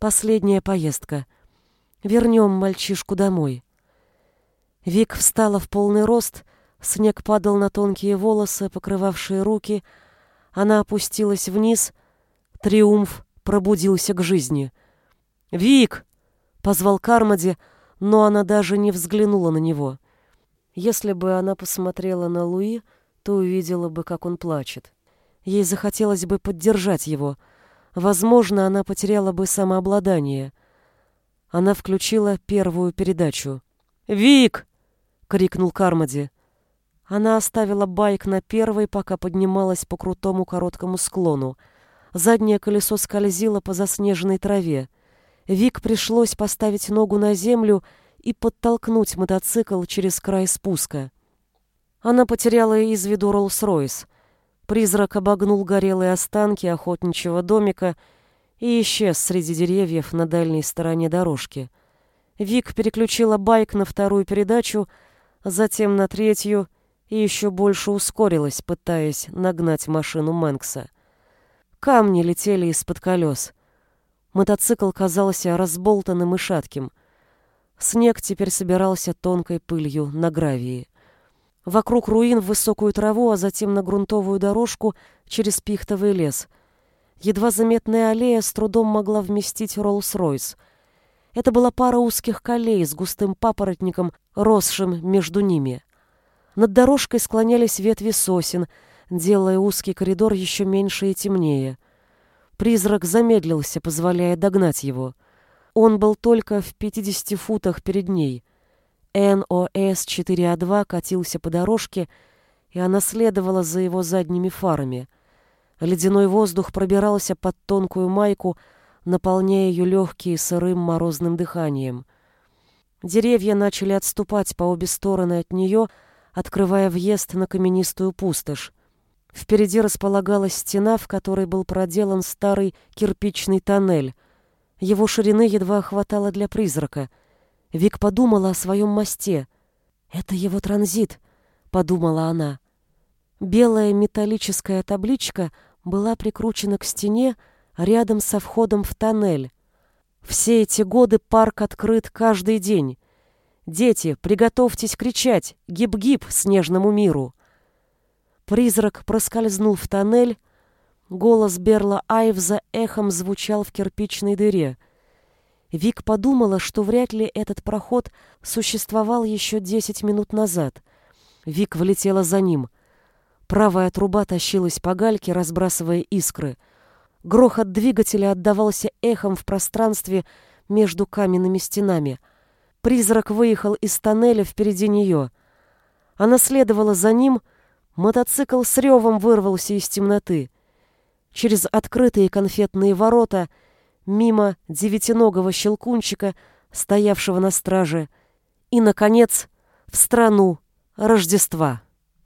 Последняя поездка. Вернем мальчишку домой. Вик встала в полный рост, снег падал на тонкие волосы, покрывавшие руки. Она опустилась вниз. Триумф пробудился к жизни. «Вик!» — позвал Кармоди, но она даже не взглянула на него. Если бы она посмотрела на Луи, то увидела бы, как он плачет. Ей захотелось бы поддержать его — Возможно, она потеряла бы самообладание. Она включила первую передачу. «Вик!» — крикнул Кармоди. Она оставила байк на первой, пока поднималась по крутому короткому склону. Заднее колесо скользило по заснеженной траве. Вик пришлось поставить ногу на землю и подтолкнуть мотоцикл через край спуска. Она потеряла из виду Роллс-Ройс. Призрак обогнул горелые останки охотничьего домика и исчез среди деревьев на дальней стороне дорожки. Вик переключила байк на вторую передачу, затем на третью и еще больше ускорилась, пытаясь нагнать машину Мэнкса. Камни летели из-под колес. Мотоцикл казался разболтанным и шатким. Снег теперь собирался тонкой пылью на гравии. Вокруг руин в высокую траву, а затем на грунтовую дорожку через пихтовый лес. Едва заметная аллея с трудом могла вместить Роллс-Ройс. Это была пара узких колей с густым папоротником, росшим между ними. Над дорожкой склонялись ветви сосен, делая узкий коридор еще меньше и темнее. Призрак замедлился, позволяя догнать его. Он был только в пятидесяти футах перед ней — НОС-4А2 катился по дорожке, и она следовала за его задними фарами. Ледяной воздух пробирался под тонкую майку, наполняя ее легкие сырым морозным дыханием. Деревья начали отступать по обе стороны от нее, открывая въезд на каменистую пустошь. Впереди располагалась стена, в которой был проделан старый кирпичный тоннель. Его ширины едва хватало для призрака — Вик подумала о своем мосте. «Это его транзит», — подумала она. Белая металлическая табличка была прикручена к стене рядом со входом в тоннель. Все эти годы парк открыт каждый день. Дети, приготовьтесь кричать «Гиб-гиб» снежному миру. Призрак проскользнул в тоннель. Голос Берла Айвза эхом звучал в кирпичной дыре — Вик подумала, что вряд ли этот проход существовал еще десять минут назад. Вик влетела за ним. Правая труба тащилась по гальке, разбрасывая искры. Грохот двигателя отдавался эхом в пространстве между каменными стенами. Призрак выехал из тоннеля впереди нее. Она следовала за ним, мотоцикл с ревом вырвался из темноты. Через открытые конфетные ворота — мимо девятиногого щелкунчика, стоявшего на страже, и, наконец, в страну Рождества.